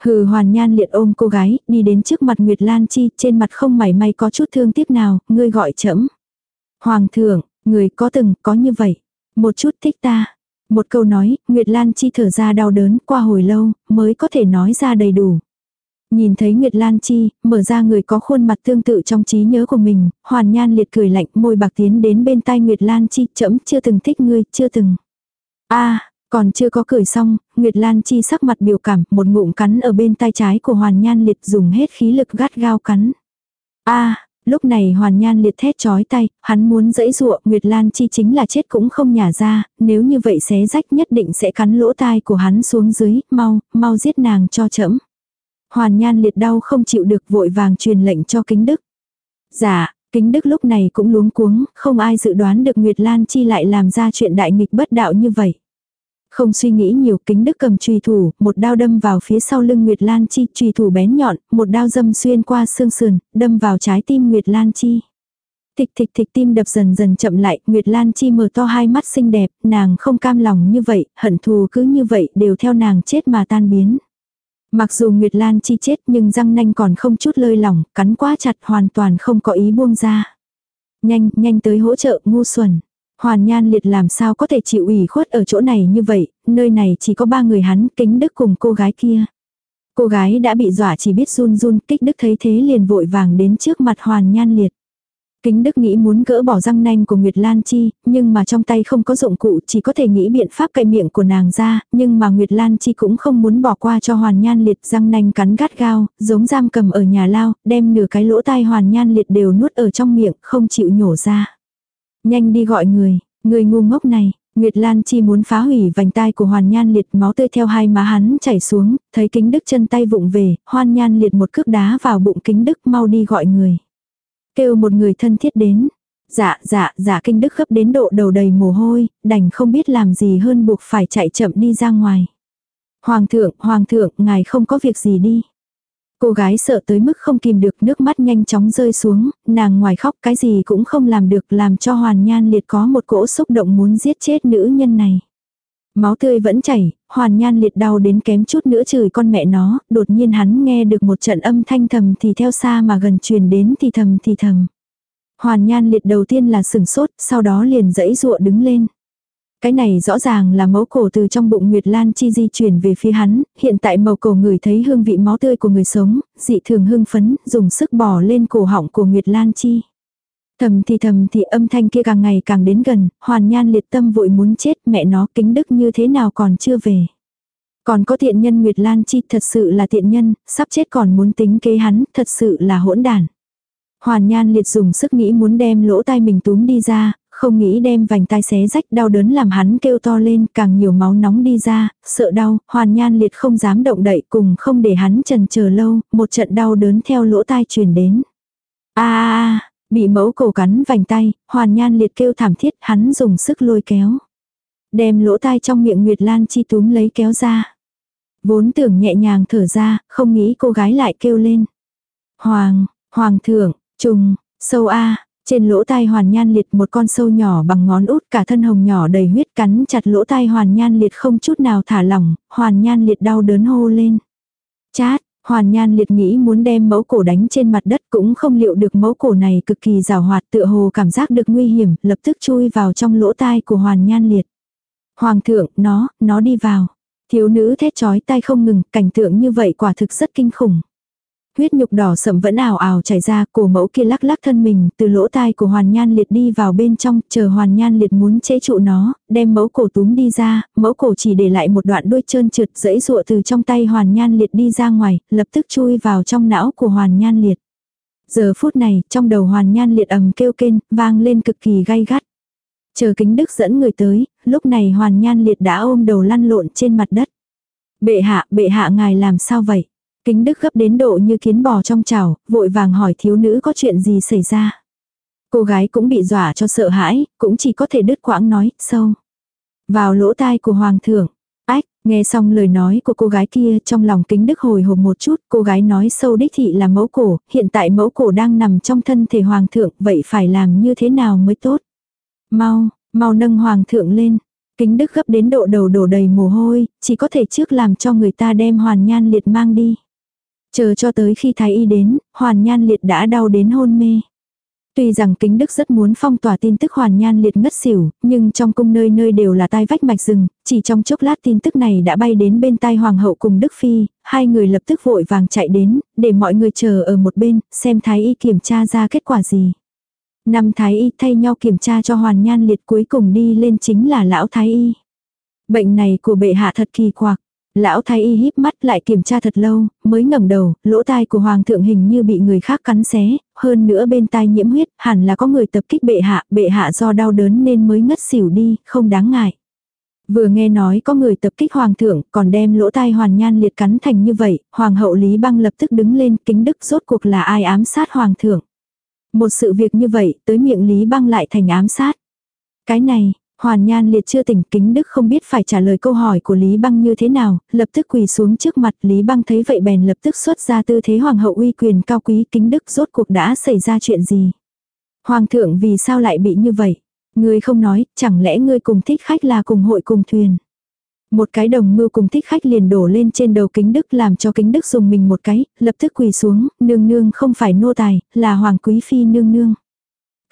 [SPEAKER 1] Hừ hoàn nhan liệt ôm cô gái, đi đến trước mặt Nguyệt Lan Chi, trên mặt không mảy may có chút thương tiếc nào, ngươi gọi chấm. Hoàng thượng, người có từng có như vậy. Một chút thích ta. Một câu nói, Nguyệt Lan Chi thở ra đau đớn qua hồi lâu, mới có thể nói ra đầy đủ. Nhìn thấy Nguyệt Lan Chi, mở ra người có khuôn mặt tương tự trong trí nhớ của mình, hoàn nhan liệt cười lạnh môi bạc tiến đến bên tai Nguyệt Lan Chi, chậm chưa từng thích ngươi, chưa từng. a còn chưa có cười xong, Nguyệt Lan Chi sắc mặt biểu cảm, một ngụm cắn ở bên tay trái của hoàn nhan liệt dùng hết khí lực gắt gao cắn. a Lúc này hoàn nhan liệt thét chói tay, hắn muốn dẫy dụa, Nguyệt Lan Chi chính là chết cũng không nhả ra, nếu như vậy xé rách nhất định sẽ cắn lỗ tai của hắn xuống dưới, mau, mau giết nàng cho chậm. Hoàn nhan liệt đau không chịu được vội vàng truyền lệnh cho kính đức. Dạ, kính đức lúc này cũng luống cuống, không ai dự đoán được Nguyệt Lan Chi lại làm ra chuyện đại nghịch bất đạo như vậy. Không suy nghĩ nhiều kính đức cầm trùy thủ, một đao đâm vào phía sau lưng Nguyệt Lan Chi, trùy thủ bén nhọn, một đao dâm xuyên qua xương sườn, đâm vào trái tim Nguyệt Lan Chi. Thịch thịch thịch tim đập dần dần chậm lại, Nguyệt Lan Chi mở to hai mắt xinh đẹp, nàng không cam lòng như vậy, hận thù cứ như vậy đều theo nàng chết mà tan biến. Mặc dù Nguyệt Lan Chi chết nhưng răng nanh còn không chút lơi lỏng, cắn quá chặt hoàn toàn không có ý buông ra. Nhanh, nhanh tới hỗ trợ ngu xuẩn. Hoàn Nhan Liệt làm sao có thể chịu ủy khuất ở chỗ này như vậy, nơi này chỉ có ba người hắn, kính đức cùng cô gái kia. Cô gái đã bị dọa chỉ biết run run, kích đức thấy thế liền vội vàng đến trước mặt Hoàn Nhan Liệt. Kính Đức nghĩ muốn gỡ bỏ răng nanh của Nguyệt Lan Chi, nhưng mà trong tay không có dụng cụ chỉ có thể nghĩ biện pháp cậy miệng của nàng ra, nhưng mà Nguyệt Lan Chi cũng không muốn bỏ qua cho Hoàn Nhan Liệt răng nanh cắn gắt gao, giống giam cầm ở nhà lao, đem nửa cái lỗ tai Hoàn Nhan Liệt đều nuốt ở trong miệng, không chịu nhổ ra. Nhanh đi gọi người, người ngu ngốc này, Nguyệt Lan Chi muốn phá hủy vành tai của Hoàn Nhan Liệt máu tươi theo hai má hắn chảy xuống, thấy kính đức chân tay vụng về, Hoàn Nhan Liệt một cước đá vào bụng kính đức mau đi gọi người. Kêu một người thân thiết đến. Dạ dạ dạ kinh đức gấp đến độ đầu đầy mồ hôi, đành không biết làm gì hơn buộc phải chạy chậm đi ra ngoài. Hoàng thượng, hoàng thượng, ngài không có việc gì đi. Cô gái sợ tới mức không kìm được nước mắt nhanh chóng rơi xuống, nàng ngoài khóc cái gì cũng không làm được làm cho hoàn nhan liệt có một cỗ xúc động muốn giết chết nữ nhân này. Máu tươi vẫn chảy, hoàn nhan liệt đau đến kém chút nữa chửi con mẹ nó, đột nhiên hắn nghe được một trận âm thanh thầm thì theo xa mà gần truyền đến thì thầm thì thầm. Hoàn nhan liệt đầu tiên là sừng sốt, sau đó liền dẫy dụa đứng lên. Cái này rõ ràng là mẫu cổ từ trong bụng Nguyệt Lan Chi di chuyển về phía hắn, hiện tại mẫu cổ người thấy hương vị máu tươi của người sống, dị thường hưng phấn, dùng sức bỏ lên cổ họng của Nguyệt Lan Chi. Thầm thì thầm thì âm thanh kia càng ngày càng đến gần, hoàn nhan liệt tâm vội muốn chết mẹ nó kính đức như thế nào còn chưa về. Còn có tiện nhân Nguyệt Lan Chi thật sự là tiện nhân, sắp chết còn muốn tính kế hắn, thật sự là hỗn đản. Hoàn Nhan liệt dùng sức nghĩ muốn đem lỗ tai mình túm đi ra, không nghĩ đem vành tai xé rách đau đớn làm hắn kêu to lên càng nhiều máu nóng đi ra, sợ đau, Hoàn Nhan liệt không dám động đậy cùng không để hắn trần chờ lâu, một trận đau đớn theo lỗ tai truyền đến. a bị mẫu cổ cắn vành tay, Hoàn Nhan liệt kêu thảm thiết hắn dùng sức lôi kéo. Đem lỗ tai trong miệng Nguyệt Lan chi túm lấy kéo ra. Vốn tưởng nhẹ nhàng thở ra, không nghĩ cô gái lại kêu lên. Hoàng, Hoàng thượng, trùng, sâu A, trên lỗ tai hoàn nhan liệt một con sâu nhỏ bằng ngón út cả thân hồng nhỏ đầy huyết cắn chặt lỗ tai hoàn nhan liệt không chút nào thả lỏng, hoàn nhan liệt đau đớn hô lên. Chát, hoàn nhan liệt nghĩ muốn đem mẫu cổ đánh trên mặt đất cũng không liệu được mẫu cổ này cực kỳ rào hoạt tựa hồ cảm giác được nguy hiểm, lập tức chui vào trong lỗ tai của hoàn nhan liệt. Hoàng thượng, nó, nó đi vào. Thiếu nữ thét chói tai không ngừng, cảnh tượng như vậy quả thực rất kinh khủng. Huyết nhục đỏ sậm vẫn ảo ảo chảy ra, cổ mẫu kia lắc lắc thân mình, từ lỗ tai của Hoàn Nhan Liệt đi vào bên trong, chờ Hoàn Nhan Liệt muốn chế trụ nó, đem mẫu cổ túm đi ra, mẫu cổ chỉ để lại một đoạn đuôi trơn trượt dẫy dụa từ trong tay Hoàn Nhan Liệt đi ra ngoài, lập tức chui vào trong não của Hoàn Nhan Liệt. Giờ phút này, trong đầu Hoàn Nhan Liệt ầm kêu kên, vang lên cực kỳ gay gắt. Chờ kính đức dẫn người tới, lúc này Hoàn Nhan Liệt đã ôm đầu lăn lộn trên mặt đất. Bệ hạ, bệ hạ ngài làm sao vậy? Kính đức gấp đến độ như kiến bò trong chảo, vội vàng hỏi thiếu nữ có chuyện gì xảy ra. Cô gái cũng bị dọa cho sợ hãi, cũng chỉ có thể đứt quãng nói, sâu. Vào lỗ tai của hoàng thượng. Ách, nghe xong lời nói của cô gái kia trong lòng kính đức hồi hộp một chút, cô gái nói sâu đích thị là mẫu cổ, hiện tại mẫu cổ đang nằm trong thân thể hoàng thượng, vậy phải làm như thế nào mới tốt? Mau, mau nâng hoàng thượng lên. Kính đức gấp đến độ đầu đổ đầy mồ hôi, chỉ có thể trước làm cho người ta đem hoàn nhan liệt mang đi. Chờ cho tới khi thái y đến, hoàn nhan liệt đã đau đến hôn mê. Tuy rằng kính đức rất muốn phong tỏa tin tức hoàn nhan liệt ngất xỉu, nhưng trong cung nơi nơi đều là tai vách mạch rừng, chỉ trong chốc lát tin tức này đã bay đến bên tai hoàng hậu cùng đức phi, hai người lập tức vội vàng chạy đến, để mọi người chờ ở một bên, xem thái y kiểm tra ra kết quả gì. Năm thái y thay nhau kiểm tra cho hoàn nhan liệt cuối cùng đi lên chính là lão thái y. Bệnh này của bệ hạ thật kỳ quặc. Lão thái y híp mắt lại kiểm tra thật lâu, mới ngẩng đầu, lỗ tai của hoàng thượng hình như bị người khác cắn xé, hơn nữa bên tai nhiễm huyết, hẳn là có người tập kích bệ hạ, bệ hạ do đau đớn nên mới ngất xỉu đi, không đáng ngại. Vừa nghe nói có người tập kích hoàng thượng, còn đem lỗ tai hoàn nhan liệt cắn thành như vậy, hoàng hậu Lý Băng lập tức đứng lên, kính đức rốt cuộc là ai ám sát hoàng thượng. Một sự việc như vậy, tới miệng Lý Băng lại thành ám sát. Cái này, Hoàn Nhan liệt chưa tỉnh kính đức không biết phải trả lời câu hỏi của Lý Băng như thế nào, lập tức quỳ xuống trước mặt Lý Băng thấy vậy bèn lập tức xuất ra tư thế hoàng hậu uy quyền cao quý kính đức rốt cuộc đã xảy ra chuyện gì. Hoàng thượng vì sao lại bị như vậy? Ngươi không nói, chẳng lẽ ngươi cùng thích khách là cùng hội cùng thuyền? Một cái đồng mưu cùng thích khách liền đổ lên trên đầu kính đức làm cho kính đức dùng mình một cái, lập tức quỳ xuống, nương nương không phải nô tài, là hoàng quý phi nương nương.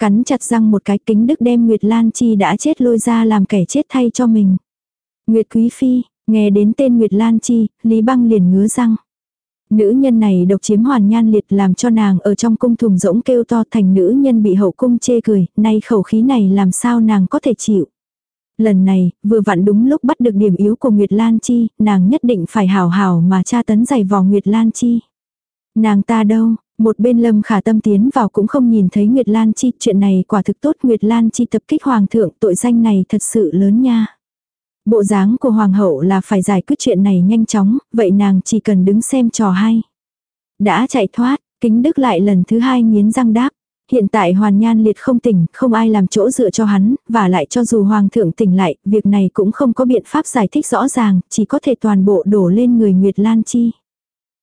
[SPEAKER 1] Cắn chặt răng một cái kính đức đem Nguyệt Lan Chi đã chết lôi ra làm kẻ chết thay cho mình. Nguyệt Quý Phi, nghe đến tên Nguyệt Lan Chi, Lý Băng liền ngứa răng. Nữ nhân này độc chiếm hoàn nhan liệt làm cho nàng ở trong cung thùng rỗng kêu to thành nữ nhân bị hậu cung chê cười, nay khẩu khí này làm sao nàng có thể chịu. Lần này, vừa vặn đúng lúc bắt được điểm yếu của Nguyệt Lan Chi, nàng nhất định phải hào hào mà tra tấn giày vò Nguyệt Lan Chi. Nàng ta đâu, một bên lâm khả tâm tiến vào cũng không nhìn thấy Nguyệt Lan Chi, chuyện này quả thực tốt Nguyệt Lan Chi tập kích hoàng thượng, tội danh này thật sự lớn nha. Bộ dáng của hoàng hậu là phải giải quyết chuyện này nhanh chóng, vậy nàng chỉ cần đứng xem trò hay. Đã chạy thoát, kính đức lại lần thứ hai nghiến răng đáp. Hiện tại hoàn nhan liệt không tỉnh, không ai làm chỗ dựa cho hắn, và lại cho dù hoàng thượng tỉnh lại, việc này cũng không có biện pháp giải thích rõ ràng, chỉ có thể toàn bộ đổ lên người Nguyệt Lan Chi.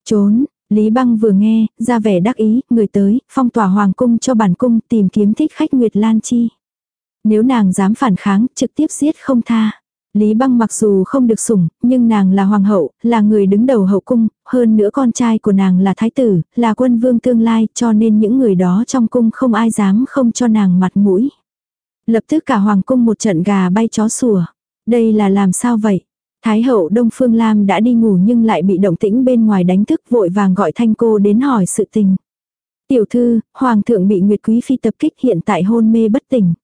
[SPEAKER 1] Trốn, Lý Băng vừa nghe, ra vẻ đắc ý, người tới, phong tỏa hoàng cung cho bản cung tìm kiếm thích khách Nguyệt Lan Chi. Nếu nàng dám phản kháng, trực tiếp giết không tha. Lý Băng mặc dù không được sủng, nhưng nàng là hoàng hậu, là người đứng đầu hậu cung, hơn nữa con trai của nàng là thái tử, là quân vương tương lai, cho nên những người đó trong cung không ai dám không cho nàng mặt mũi. Lập tức cả hoàng cung một trận gà bay chó sủa. Đây là làm sao vậy? Thái hậu Đông Phương Lam đã đi ngủ nhưng lại bị động tĩnh bên ngoài đánh thức vội vàng gọi thanh cô đến hỏi sự tình. Tiểu thư, Hoàng thượng bị Nguyệt Quý Phi tập kích hiện tại hôn mê bất tỉnh.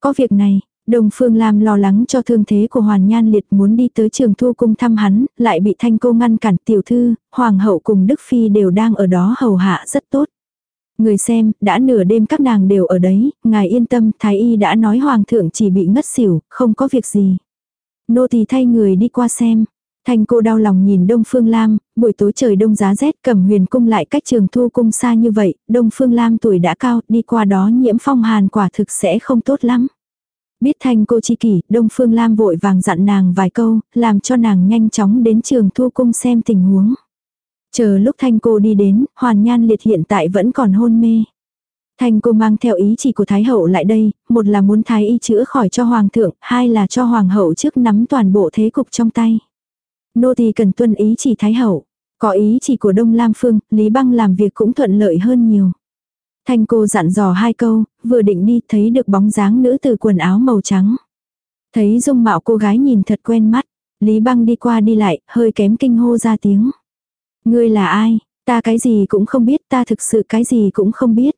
[SPEAKER 1] Có việc này, Đông Phương Lam lo lắng cho thương thế của Hoàn Nhan Liệt muốn đi tới trường thu cung thăm hắn, lại bị thanh cô ngăn cản tiểu thư, Hoàng hậu cùng Đức Phi đều đang ở đó hầu hạ rất tốt. Người xem, đã nửa đêm các nàng đều ở đấy, ngài yên tâm, Thái Y đã nói Hoàng thượng chỉ bị ngất xỉu, không có việc gì. Nô tỳ thay người đi qua xem. thành cô đau lòng nhìn Đông Phương Lam, buổi tối trời đông giá rét cầm huyền cung lại cách trường thu cung xa như vậy, Đông Phương Lam tuổi đã cao, đi qua đó nhiễm phong hàn quả thực sẽ không tốt lắm. Biết thành cô chi kỷ, Đông Phương Lam vội vàng dặn nàng vài câu, làm cho nàng nhanh chóng đến trường thu cung xem tình huống. Chờ lúc thanh cô đi đến, hoàn nhan liệt hiện tại vẫn còn hôn mê. Thanh cô mang theo ý chỉ của Thái hậu lại đây, một là muốn Thái y chữa khỏi cho Hoàng thượng, hai là cho Hoàng hậu trước nắm toàn bộ thế cục trong tay. Nô thì cần tuân ý chỉ Thái hậu. Có ý chỉ của Đông Lam Phương, Lý Băng làm việc cũng thuận lợi hơn nhiều. Thanh cô dặn dò hai câu, vừa định đi thấy được bóng dáng nữ từ quần áo màu trắng. Thấy dung mạo cô gái nhìn thật quen mắt, Lý Băng đi qua đi lại, hơi kém kinh hô ra tiếng. Ngươi là ai? Ta cái gì cũng không biết, ta thực sự cái gì cũng không biết.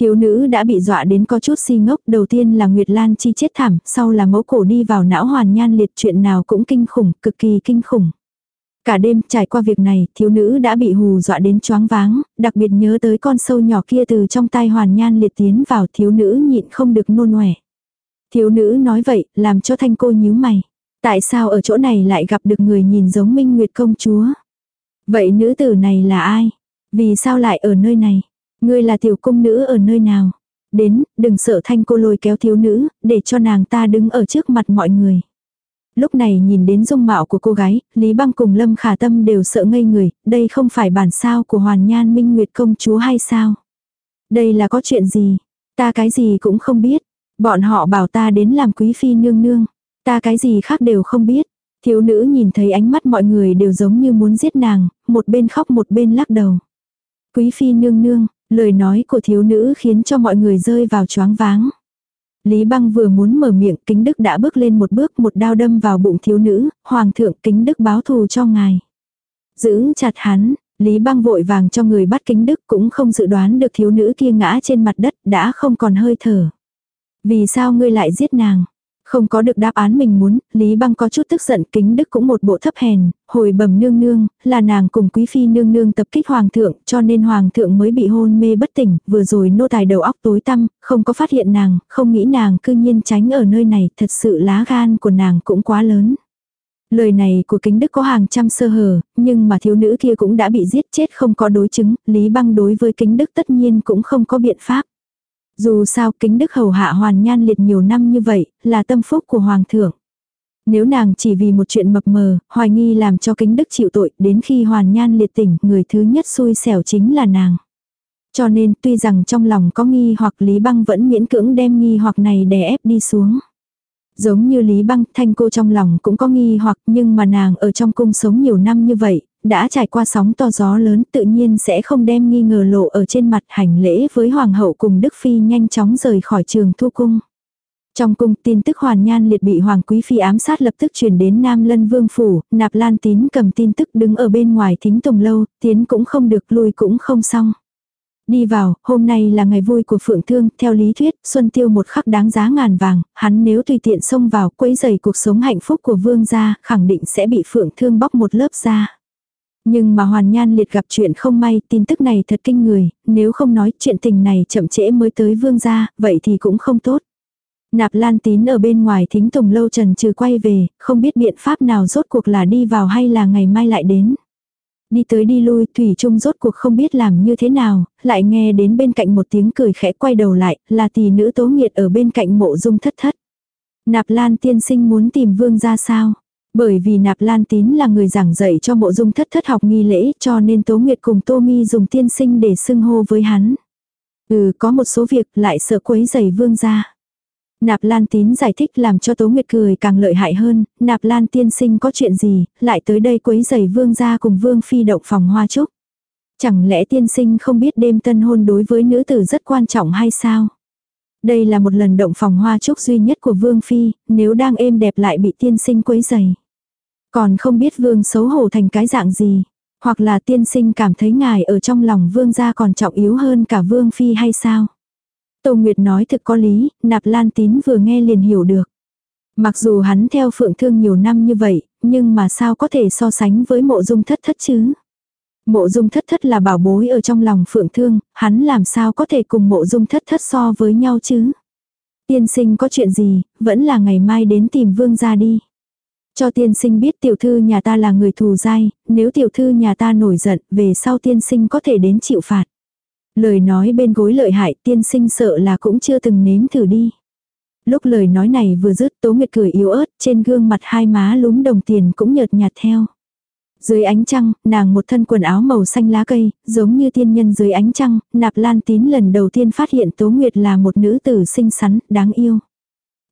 [SPEAKER 1] Thiếu nữ đã bị dọa đến có chút si ngốc, đầu tiên là Nguyệt Lan chi chết thảm, sau là mẫu cổ đi vào não hoàn nhan liệt chuyện nào cũng kinh khủng, cực kỳ kinh khủng. Cả đêm trải qua việc này, thiếu nữ đã bị hù dọa đến choáng váng, đặc biệt nhớ tới con sâu nhỏ kia từ trong tai hoàn nhan liệt tiến vào thiếu nữ nhịn không được nôn nòe. Thiếu nữ nói vậy, làm cho thanh cô nhíu mày. Tại sao ở chỗ này lại gặp được người nhìn giống Minh Nguyệt công chúa? Vậy nữ tử này là ai? Vì sao lại ở nơi này? Ngươi là tiểu cung nữ ở nơi nào? Đến, đừng sợ thanh cô lôi kéo thiếu nữ, để cho nàng ta đứng ở trước mặt mọi người. Lúc này nhìn đến dung mạo của cô gái, Lý Băng cùng Lâm Khả Tâm đều sợ ngây người, đây không phải bản sao của Hoàn Nhan Minh Nguyệt công chúa hay sao? Đây là có chuyện gì? Ta cái gì cũng không biết. Bọn họ bảo ta đến làm quý phi nương nương. Ta cái gì khác đều không biết. Thiếu nữ nhìn thấy ánh mắt mọi người đều giống như muốn giết nàng, một bên khóc một bên lắc đầu. Quý phi nương nương, lời nói của thiếu nữ khiến cho mọi người rơi vào choáng váng. Lý băng vừa muốn mở miệng kính đức đã bước lên một bước một đao đâm vào bụng thiếu nữ, hoàng thượng kính đức báo thù cho ngài. Giữ chặt hắn, Lý băng vội vàng cho người bắt kính đức cũng không dự đoán được thiếu nữ kia ngã trên mặt đất đã không còn hơi thở. Vì sao ngươi lại giết nàng? Không có được đáp án mình muốn, Lý Băng có chút tức giận kính đức cũng một bộ thấp hèn, hồi bẩm nương nương, là nàng cùng quý phi nương nương tập kích hoàng thượng, cho nên hoàng thượng mới bị hôn mê bất tỉnh, vừa rồi nô tài đầu óc tối tăm, không có phát hiện nàng, không nghĩ nàng cư nhiên tránh ở nơi này, thật sự lá gan của nàng cũng quá lớn. Lời này của kính đức có hàng trăm sơ hở, nhưng mà thiếu nữ kia cũng đã bị giết chết không có đối chứng, Lý Băng đối với kính đức tất nhiên cũng không có biện pháp. Dù sao kính đức hầu hạ hoàn nhan liệt nhiều năm như vậy, là tâm phúc của hoàng thượng. Nếu nàng chỉ vì một chuyện mập mờ, hoài nghi làm cho kính đức chịu tội, đến khi hoàn nhan liệt tỉnh, người thứ nhất xui xẻo chính là nàng. Cho nên tuy rằng trong lòng có nghi hoặc Lý Băng vẫn miễn cưỡng đem nghi hoặc này đè ép đi xuống. Giống như Lý Băng, thanh cô trong lòng cũng có nghi hoặc nhưng mà nàng ở trong cung sống nhiều năm như vậy, đã trải qua sóng to gió lớn tự nhiên sẽ không đem nghi ngờ lộ ở trên mặt hành lễ với Hoàng hậu cùng Đức Phi nhanh chóng rời khỏi trường thu cung. Trong cung tin tức hoàn nhan liệt bị Hoàng Quý Phi ám sát lập tức truyền đến Nam Lân Vương Phủ, nạp lan tín cầm tin tức đứng ở bên ngoài thính tùng lâu, tiến cũng không được lui cũng không xong. Đi vào, hôm nay là ngày vui của Phượng Thương, theo lý thuyết, Xuân Tiêu một khắc đáng giá ngàn vàng, hắn nếu tùy tiện xông vào quấy giày cuộc sống hạnh phúc của Vương gia, khẳng định sẽ bị Phượng Thương bóc một lớp da. Nhưng mà Hoàn Nhan liệt gặp chuyện không may, tin tức này thật kinh người, nếu không nói chuyện tình này chậm trễ mới tới vương gia, vậy thì cũng không tốt. Nạp Lan Tín ở bên ngoài thính tùng lâu trần trừ quay về, không biết biện pháp nào rốt cuộc là đi vào hay là ngày mai lại đến. Đi tới đi lui, Thủy Trung rốt cuộc không biết làm như thế nào, lại nghe đến bên cạnh một tiếng cười khẽ quay đầu lại, là tỷ nữ tố nghiệt ở bên cạnh mộ dung thất thất. Nạp Lan tiên sinh muốn tìm vương ra sao? Bởi vì Nạp Lan Tín là người giảng dạy cho mộ dung thất thất học nghi lễ cho nên Tố Nguyệt cùng Tô Mi dùng tiên sinh để xưng hô với hắn. Ừ có một số việc lại sợ quấy giày vương ra. Nạp Lan Tín giải thích làm cho Tố Nguyệt cười càng lợi hại hơn, Nạp Lan tiên sinh có chuyện gì, lại tới đây quấy giày vương ra cùng vương phi động phòng hoa trúc. Chẳng lẽ tiên sinh không biết đêm tân hôn đối với nữ tử rất quan trọng hay sao? Đây là một lần động phòng hoa trúc duy nhất của Vương Phi, nếu đang êm đẹp lại bị tiên sinh quấy giày. Còn không biết Vương xấu hổ thành cái dạng gì. Hoặc là tiên sinh cảm thấy ngài ở trong lòng Vương gia còn trọng yếu hơn cả Vương Phi hay sao? Tô Nguyệt nói thực có lý, nạp lan tín vừa nghe liền hiểu được. Mặc dù hắn theo phượng thương nhiều năm như vậy, nhưng mà sao có thể so sánh với mộ dung thất thất chứ? Mộ dung thất thất là bảo bối ở trong lòng phượng thương, hắn làm sao có thể cùng mộ dung thất thất so với nhau chứ? Tiên sinh có chuyện gì, vẫn là ngày mai đến tìm vương gia đi. Cho tiên sinh biết tiểu thư nhà ta là người thù dai, nếu tiểu thư nhà ta nổi giận, về sau tiên sinh có thể đến chịu phạt. Lời nói bên gối lợi hại tiên sinh sợ là cũng chưa từng nếm thử đi. Lúc lời nói này vừa dứt Tố Nguyệt cười yếu ớt, trên gương mặt hai má lúm đồng tiền cũng nhợt nhạt theo. Dưới ánh trăng, nàng một thân quần áo màu xanh lá cây, giống như tiên nhân dưới ánh trăng, nạp lan tín lần đầu tiên phát hiện Tố Nguyệt là một nữ tử xinh xắn, đáng yêu.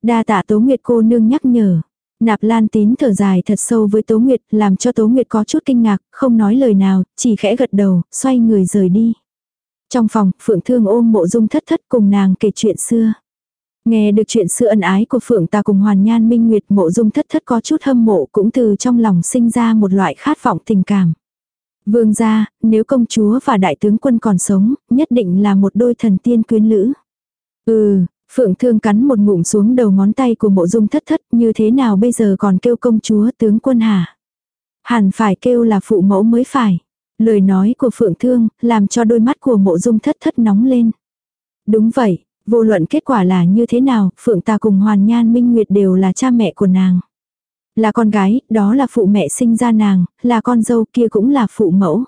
[SPEAKER 1] Đa tạ Tố Nguyệt cô nương nhắc nhở. Nạp lan tín thở dài thật sâu với Tố Nguyệt, làm cho Tố Nguyệt có chút kinh ngạc, không nói lời nào, chỉ khẽ gật đầu, xoay người rời đi. Trong phòng, Phượng Thương ôm mộ dung thất thất cùng nàng kể chuyện xưa. Nghe được chuyện xưa ân ái của Phượng ta cùng Hoàn Nhan Minh Nguyệt mộ dung thất thất có chút hâm mộ cũng từ trong lòng sinh ra một loại khát vọng tình cảm. Vương gia, nếu công chúa và đại tướng quân còn sống, nhất định là một đôi thần tiên quyến lữ. Ừ, Phượng Thương cắn một ngụm xuống đầu ngón tay của mộ dung thất thất như thế nào bây giờ còn kêu công chúa tướng quân hả? Hẳn phải kêu là phụ mẫu mới phải. Lời nói của Phượng Thương làm cho đôi mắt của mộ dung thất thất nóng lên. Đúng vậy, vô luận kết quả là như thế nào, Phượng ta cùng Hoàn Nhan Minh Nguyệt đều là cha mẹ của nàng. Là con gái, đó là phụ mẹ sinh ra nàng, là con dâu kia cũng là phụ mẫu.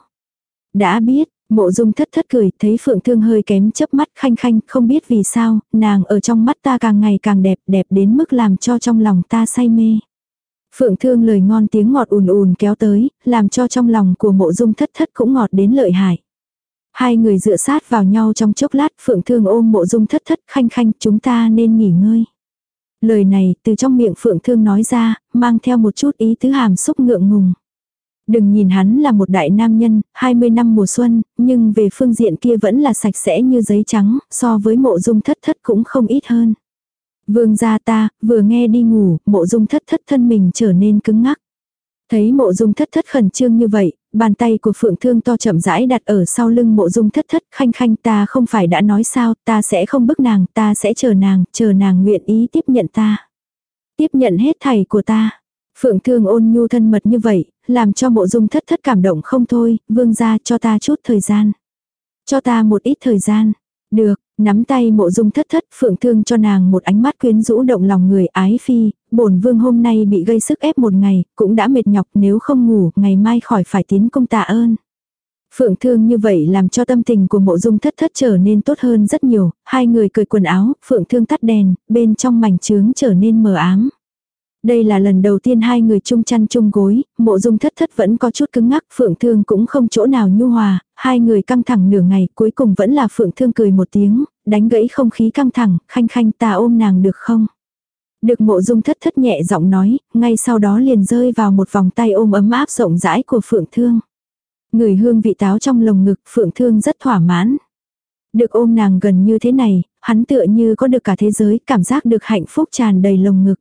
[SPEAKER 1] Đã biết, Mộ dung thất thất cười, thấy phượng thương hơi kém chớp mắt khanh khanh, không biết vì sao, nàng ở trong mắt ta càng ngày càng đẹp, đẹp đến mức làm cho trong lòng ta say mê. Phượng thương lời ngon tiếng ngọt ùn ùn kéo tới, làm cho trong lòng của mộ dung thất thất cũng ngọt đến lợi hại. Hai người dựa sát vào nhau trong chốc lát, phượng thương ôm mộ dung thất thất khanh khanh, chúng ta nên nghỉ ngơi. Lời này từ trong miệng phượng thương nói ra, mang theo một chút ý tứ hàm xúc ngượng ngùng. Đừng nhìn hắn là một đại nam nhân, 20 năm mùa xuân, nhưng về phương diện kia vẫn là sạch sẽ như giấy trắng, so với mộ dung thất thất cũng không ít hơn. Vương gia ta, vừa nghe đi ngủ, mộ dung thất thất thân mình trở nên cứng ngắc. Thấy mộ dung thất thất khẩn trương như vậy, bàn tay của phượng thương to chậm rãi đặt ở sau lưng mộ dung thất thất khanh khanh ta không phải đã nói sao, ta sẽ không bức nàng, ta sẽ chờ nàng, chờ nàng nguyện ý tiếp nhận ta. Tiếp nhận hết thầy của ta. Phượng thương ôn nhu thân mật như vậy, làm cho mộ dung thất thất cảm động không thôi, vương ra cho ta chút thời gian. Cho ta một ít thời gian. Được, nắm tay mộ dung thất thất, phượng thương cho nàng một ánh mắt quyến rũ động lòng người ái phi, bổn vương hôm nay bị gây sức ép một ngày, cũng đã mệt nhọc nếu không ngủ, ngày mai khỏi phải tiến công tạ ơn. Phượng thương như vậy làm cho tâm tình của mộ dung thất thất trở nên tốt hơn rất nhiều, hai người cười quần áo, phượng thương tắt đèn, bên trong mảnh trướng trở nên mờ ám. Đây là lần đầu tiên hai người chung chăn chung gối, mộ dung thất thất vẫn có chút cứng ngắc, phượng thương cũng không chỗ nào nhu hòa, hai người căng thẳng nửa ngày, cuối cùng vẫn là phượng thương cười một tiếng, đánh gãy không khí căng thẳng, khanh khanh ta ôm nàng được không? Được mộ dung thất thất nhẹ giọng nói, ngay sau đó liền rơi vào một vòng tay ôm ấm áp rộng rãi của phượng thương. Người hương vị táo trong lồng ngực, phượng thương rất thỏa mãn. Được ôm nàng gần như thế này, hắn tựa như có được cả thế giới, cảm giác được hạnh phúc tràn đầy lồng ngực.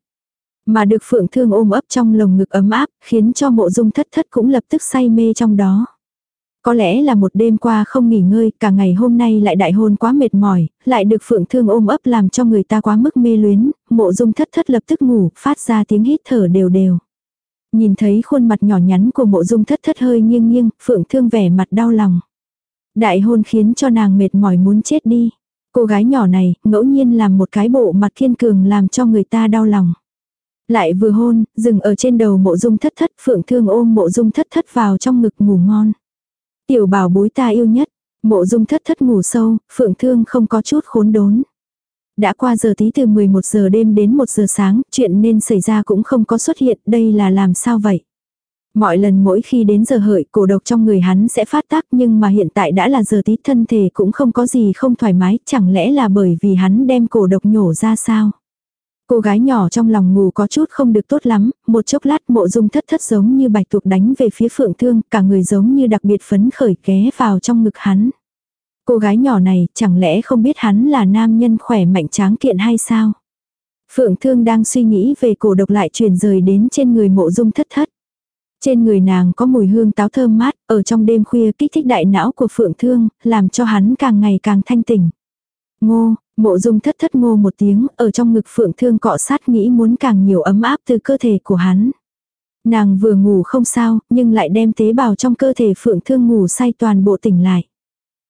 [SPEAKER 1] Mà được phượng thương ôm ấp trong lồng ngực ấm áp, khiến cho mộ dung thất thất cũng lập tức say mê trong đó. Có lẽ là một đêm qua không nghỉ ngơi, cả ngày hôm nay lại đại hôn quá mệt mỏi, lại được phượng thương ôm ấp làm cho người ta quá mức mê luyến, mộ dung thất thất lập tức ngủ, phát ra tiếng hít thở đều đều. Nhìn thấy khuôn mặt nhỏ nhắn của mộ dung thất thất hơi nghiêng nghiêng, phượng thương vẻ mặt đau lòng. Đại hôn khiến cho nàng mệt mỏi muốn chết đi. Cô gái nhỏ này, ngẫu nhiên làm một cái bộ mặt kiên cường làm cho người ta đau lòng. Lại vừa hôn, dừng ở trên đầu mộ dung thất thất, phượng thương ôm mộ dung thất thất vào trong ngực ngủ ngon. Tiểu bảo bối ta yêu nhất, mộ dung thất thất ngủ sâu, phượng thương không có chút khốn đốn. Đã qua giờ tí từ 11 giờ đêm đến 1 giờ sáng, chuyện nên xảy ra cũng không có xuất hiện, đây là làm sao vậy? Mọi lần mỗi khi đến giờ hợi cổ độc trong người hắn sẽ phát tác nhưng mà hiện tại đã là giờ tí thân thể cũng không có gì không thoải mái, chẳng lẽ là bởi vì hắn đem cổ độc nhổ ra sao? Cô gái nhỏ trong lòng ngủ có chút không được tốt lắm, một chốc lát mộ dung thất thất giống như bạch tuộc đánh về phía phượng thương, cả người giống như đặc biệt phấn khởi ghé vào trong ngực hắn. Cô gái nhỏ này chẳng lẽ không biết hắn là nam nhân khỏe mạnh tráng kiện hay sao? Phượng Thương đang suy nghĩ về cổ độc lại truyền rời đến trên người mộ dung thất thất. Trên người nàng có mùi hương táo thơm mát, ở trong đêm khuya kích thích đại não của Phượng Thương, làm cho hắn càng ngày càng thanh tỉnh. Ngô, mộ dung thất thất ngô một tiếng, ở trong ngực Phượng Thương cọ sát nghĩ muốn càng nhiều ấm áp từ cơ thể của hắn. Nàng vừa ngủ không sao, nhưng lại đem tế bào trong cơ thể Phượng Thương ngủ say toàn bộ tỉnh lại.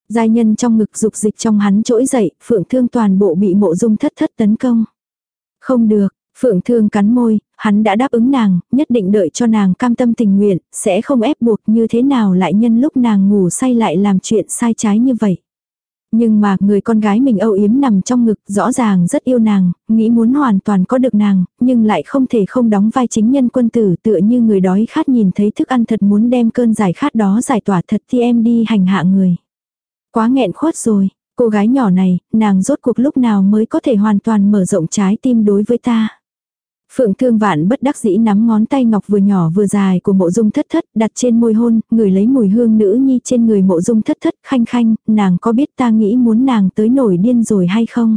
[SPEAKER 1] Giai nhân trong ngực dục dịch trong hắn trỗi dậy, Phượng Thương toàn bộ bị mộ dung thất thất tấn công. Không được, Phượng Thương cắn môi, hắn đã đáp ứng nàng, nhất định đợi cho nàng cam tâm tình nguyện, sẽ không ép buộc như thế nào lại nhân lúc nàng ngủ say lại làm chuyện sai trái như vậy. Nhưng mà người con gái mình âu yếm nằm trong ngực rõ ràng rất yêu nàng, nghĩ muốn hoàn toàn có được nàng, nhưng lại không thể không đóng vai chính nhân quân tử tựa như người đói khát nhìn thấy thức ăn thật muốn đem cơn giải khát đó giải tỏa thật thì em đi hành hạ người. Quá nghẹn khuất rồi, cô gái nhỏ này, nàng rốt cuộc lúc nào mới có thể hoàn toàn mở rộng trái tim đối với ta. Phượng thương vạn bất đắc dĩ nắm ngón tay ngọc vừa nhỏ vừa dài của mộ dung thất thất đặt trên môi hôn, người lấy mùi hương nữ nhi trên người mộ dung thất thất khanh khanh, nàng có biết ta nghĩ muốn nàng tới nổi điên rồi hay không?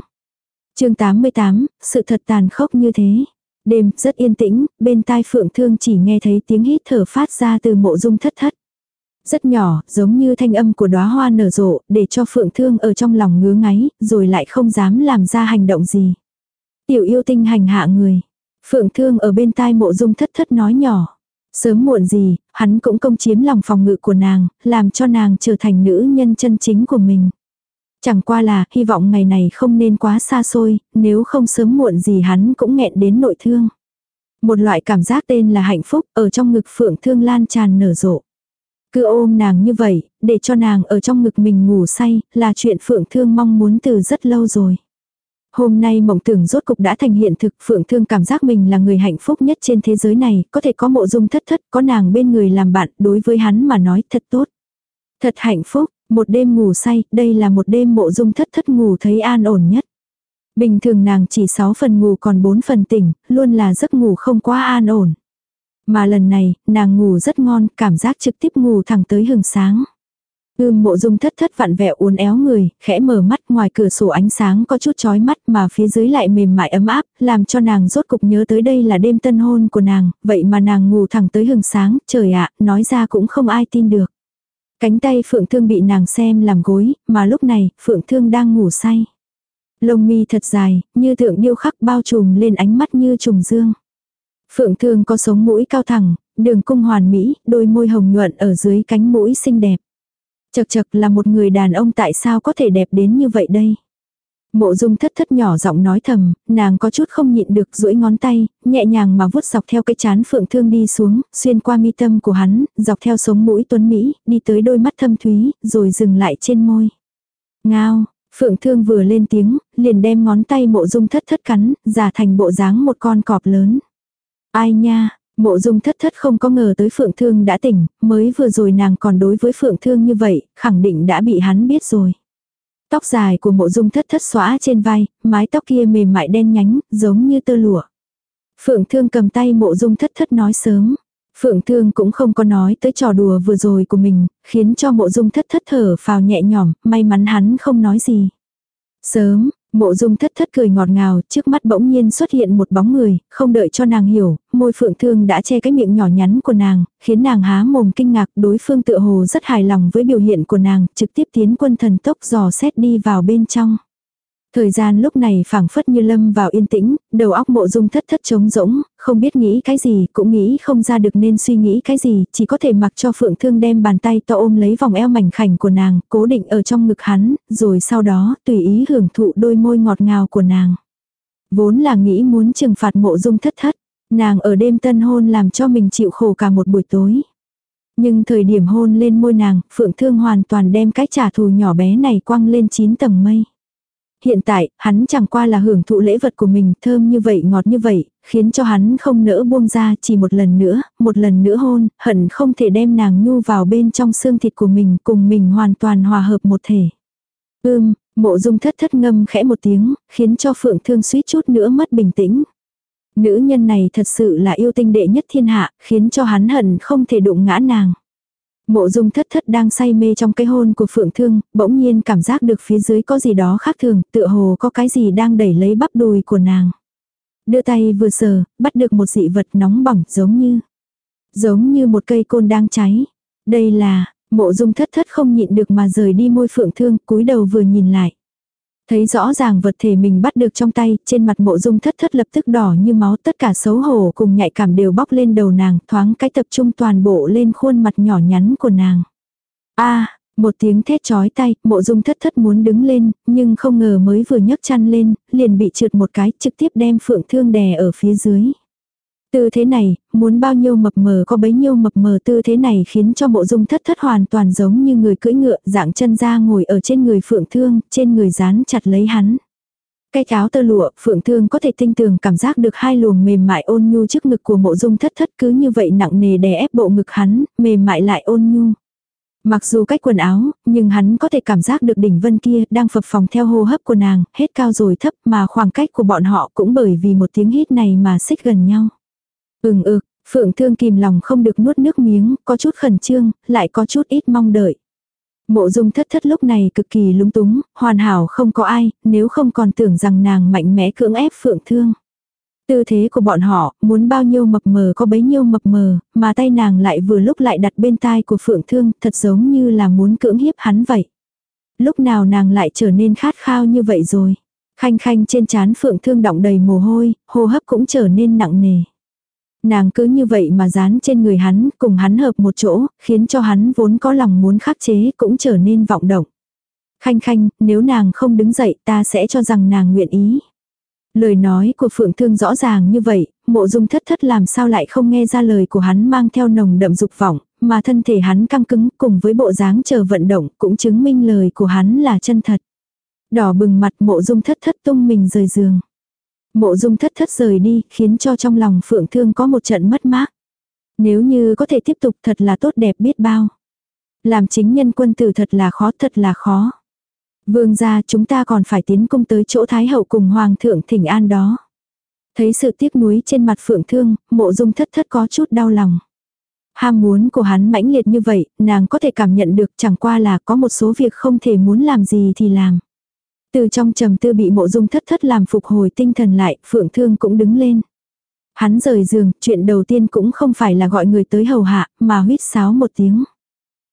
[SPEAKER 1] chương 88, sự thật tàn khốc như thế. Đêm rất yên tĩnh, bên tai phượng thương chỉ nghe thấy tiếng hít thở phát ra từ mộ dung thất thất. Rất nhỏ, giống như thanh âm của đóa hoa nở rộ, để cho phượng thương ở trong lòng ngứa ngáy, rồi lại không dám làm ra hành động gì. Tiểu yêu tinh hành hạ người. Phượng Thương ở bên tai mộ dung thất thất nói nhỏ. Sớm muộn gì, hắn cũng công chiếm lòng phòng ngự của nàng, làm cho nàng trở thành nữ nhân chân chính của mình. Chẳng qua là, hy vọng ngày này không nên quá xa xôi, nếu không sớm muộn gì hắn cũng nghẹn đến nội thương. Một loại cảm giác tên là hạnh phúc, ở trong ngực phượng thương lan tràn nở rộ. Cứ ôm nàng như vậy, để cho nàng ở trong ngực mình ngủ say, là chuyện phượng thương mong muốn từ rất lâu rồi. Hôm nay mộng tưởng rốt cục đã thành hiện thực, Phượng Thương cảm giác mình là người hạnh phúc nhất trên thế giới này, có thể có mộ dung thất thất, có nàng bên người làm bạn, đối với hắn mà nói thật tốt. Thật hạnh phúc, một đêm ngủ say, đây là một đêm mộ dung thất thất ngủ thấy an ổn nhất. Bình thường nàng chỉ 6 phần ngủ còn 4 phần tỉnh, luôn là giấc ngủ không quá an ổn. Mà lần này, nàng ngủ rất ngon, cảm giác trực tiếp ngủ thẳng tới hừng sáng. Ưm mộ dung thất thất vặn vẹo uốn éo người, khẽ mở mắt ngoài cửa sổ ánh sáng có chút chói mắt mà phía dưới lại mềm mại ấm áp, làm cho nàng rốt cục nhớ tới đây là đêm tân hôn của nàng, vậy mà nàng ngủ thẳng tới hừng sáng, trời ạ, nói ra cũng không ai tin được. Cánh tay Phượng Thương bị nàng xem làm gối, mà lúc này, Phượng Thương đang ngủ say. Lông mi thật dài, như tượng điêu khắc bao trùm lên ánh mắt như trùng dương. Phượng Thương có sống mũi cao thẳng, đường cung hoàn mỹ, đôi môi hồng nhuận ở dưới cánh mũi xinh đẹp. Chật chật là một người đàn ông tại sao có thể đẹp đến như vậy đây? Mộ dung thất thất nhỏ giọng nói thầm, nàng có chút không nhịn được duỗi ngón tay, nhẹ nhàng mà vuốt dọc theo cái chán phượng thương đi xuống, xuyên qua mi tâm của hắn, dọc theo sống mũi tuấn Mỹ, đi tới đôi mắt thâm thúy, rồi dừng lại trên môi. Ngao, phượng thương vừa lên tiếng, liền đem ngón tay mộ dung thất thất cắn, giả thành bộ dáng một con cọp lớn. Ai nha, Mộ dung thất thất không có ngờ tới Phượng Thương đã tỉnh, mới vừa rồi nàng còn đối với Phượng Thương như vậy, khẳng định đã bị hắn biết rồi. Tóc dài của mộ dung thất thất xóa trên vai, mái tóc kia mềm mại đen nhánh, giống như tơ lụa. Phượng Thương cầm tay mộ dung thất thất nói sớm. Phượng Thương cũng không có nói tới trò đùa vừa rồi của mình, khiến cho mộ dung thất thất thở phào nhẹ nhõm, may mắn hắn không nói gì. Sớm, Mộ dung thất thất cười ngọt ngào, trước mắt bỗng nhiên xuất hiện một bóng người, không đợi cho nàng hiểu, môi phượng thương đã che cái miệng nhỏ nhắn của nàng, khiến nàng há mồm kinh ngạc, đối phương tựa hồ rất hài lòng với biểu hiện của nàng, trực tiếp tiến quân thần tốc dò xét đi vào bên trong. Thời gian lúc này phảng phất như lâm vào yên tĩnh, đầu óc mộ dung thất thất trống rỗng, không biết nghĩ cái gì, cũng nghĩ không ra được nên suy nghĩ cái gì, chỉ có thể mặc cho phượng thương đem bàn tay to ôm lấy vòng eo mảnh khảnh của nàng, cố định ở trong ngực hắn, rồi sau đó tùy ý hưởng thụ đôi môi ngọt ngào của nàng. Vốn là nghĩ muốn trừng phạt mộ dung thất thất, nàng ở đêm tân hôn làm cho mình chịu khổ cả một buổi tối. Nhưng thời điểm hôn lên môi nàng, phượng thương hoàn toàn đem cái trả thù nhỏ bé này quăng lên chín tầng mây hiện tại, hắn chẳng qua là hưởng thụ lễ vật của mình, thơm như vậy ngọt như vậy, khiến cho hắn không nỡ buông ra chỉ một lần nữa, một lần nữa hôn, hận không thể đem nàng nhu vào bên trong xương thịt của mình, cùng mình hoàn toàn hòa hợp một thể. Ưm, mộ dung thất thất ngâm khẽ một tiếng, khiến cho phượng thương suýt chút nữa mất bình tĩnh. Nữ nhân này thật sự là yêu tinh đệ nhất thiên hạ, khiến cho hắn hận không thể đụng ngã nàng. Mộ dung thất thất đang say mê trong cái hôn của phượng thương, bỗng nhiên cảm giác được phía dưới có gì đó khác thường, tựa hồ có cái gì đang đẩy lấy bắp đùi của nàng. Đưa tay vừa sờ, bắt được một dị vật nóng bỏng giống như, giống như một cây côn đang cháy. Đây là, mộ dung thất thất không nhịn được mà rời đi môi phượng thương, cúi đầu vừa nhìn lại. Thấy rõ ràng vật thể mình bắt được trong tay, trên mặt mộ dung thất thất lập tức đỏ như máu, tất cả xấu hổ cùng nhạy cảm đều bóc lên đầu nàng, thoáng cái tập trung toàn bộ lên khuôn mặt nhỏ nhắn của nàng. a một tiếng thét chói tay, mộ dung thất thất muốn đứng lên, nhưng không ngờ mới vừa nhấc chăn lên, liền bị trượt một cái, trực tiếp đem phượng thương đè ở phía dưới. Tư thế này, muốn bao nhiêu mập mờ có bấy nhiêu mập mờ tư thế này khiến cho mộ dung thất thất hoàn toàn giống như người cưỡi ngựa, dạng chân ra ngồi ở trên người phượng thương, trên người dán chặt lấy hắn. Cái áo tơ lụa, phượng thương có thể tinh tường cảm giác được hai luồng mềm mại ôn nhu trước ngực của mộ dung thất thất cứ như vậy nặng nề đè ép bộ ngực hắn, mềm mại lại ôn nhu. Mặc dù cách quần áo, nhưng hắn có thể cảm giác được đỉnh vân kia đang phập phòng theo hô hấp của nàng, hết cao rồi thấp mà khoảng cách của bọn họ cũng bởi vì một tiếng hít này mà xích gần nhau. Ừng ực, ừ, Phượng Thương kìm lòng không được nuốt nước miếng, có chút khẩn trương, lại có chút ít mong đợi. Mộ dung thất thất lúc này cực kỳ lúng túng, hoàn hảo không có ai, nếu không còn tưởng rằng nàng mạnh mẽ cưỡng ép Phượng Thương. Tư thế của bọn họ, muốn bao nhiêu mập mờ có bấy nhiêu mập mờ, mà tay nàng lại vừa lúc lại đặt bên tai của Phượng Thương, thật giống như là muốn cưỡng hiếp hắn vậy. Lúc nào nàng lại trở nên khát khao như vậy rồi. Khanh khanh trên trán Phượng Thương đọng đầy mồ hôi, hô hấp cũng trở nên nặng nề. Nàng cứ như vậy mà dán trên người hắn, cùng hắn hợp một chỗ, khiến cho hắn vốn có lòng muốn khắc chế cũng trở nên vọng động. Khanh khanh, nếu nàng không đứng dậy ta sẽ cho rằng nàng nguyện ý. Lời nói của Phượng Thương rõ ràng như vậy, mộ dung thất thất làm sao lại không nghe ra lời của hắn mang theo nồng đậm dục vọng, mà thân thể hắn căng cứng cùng với bộ dáng chờ vận động cũng chứng minh lời của hắn là chân thật. Đỏ bừng mặt mộ dung thất thất tung mình rời giường. Mộ dung thất thất rời đi, khiến cho trong lòng phượng thương có một trận mất mát. Nếu như có thể tiếp tục thật là tốt đẹp biết bao. Làm chính nhân quân tử thật là khó, thật là khó. Vương gia chúng ta còn phải tiến cung tới chỗ Thái hậu cùng Hoàng thượng thỉnh an đó. Thấy sự tiếc nuối trên mặt phượng thương, mộ dung thất thất có chút đau lòng. Ham muốn của hắn mãnh liệt như vậy, nàng có thể cảm nhận được chẳng qua là có một số việc không thể muốn làm gì thì làm. Từ trong trầm tư bị mộ dung thất thất làm phục hồi tinh thần lại, phượng thương cũng đứng lên. Hắn rời giường, chuyện đầu tiên cũng không phải là gọi người tới hầu hạ, mà huýt sáo một tiếng.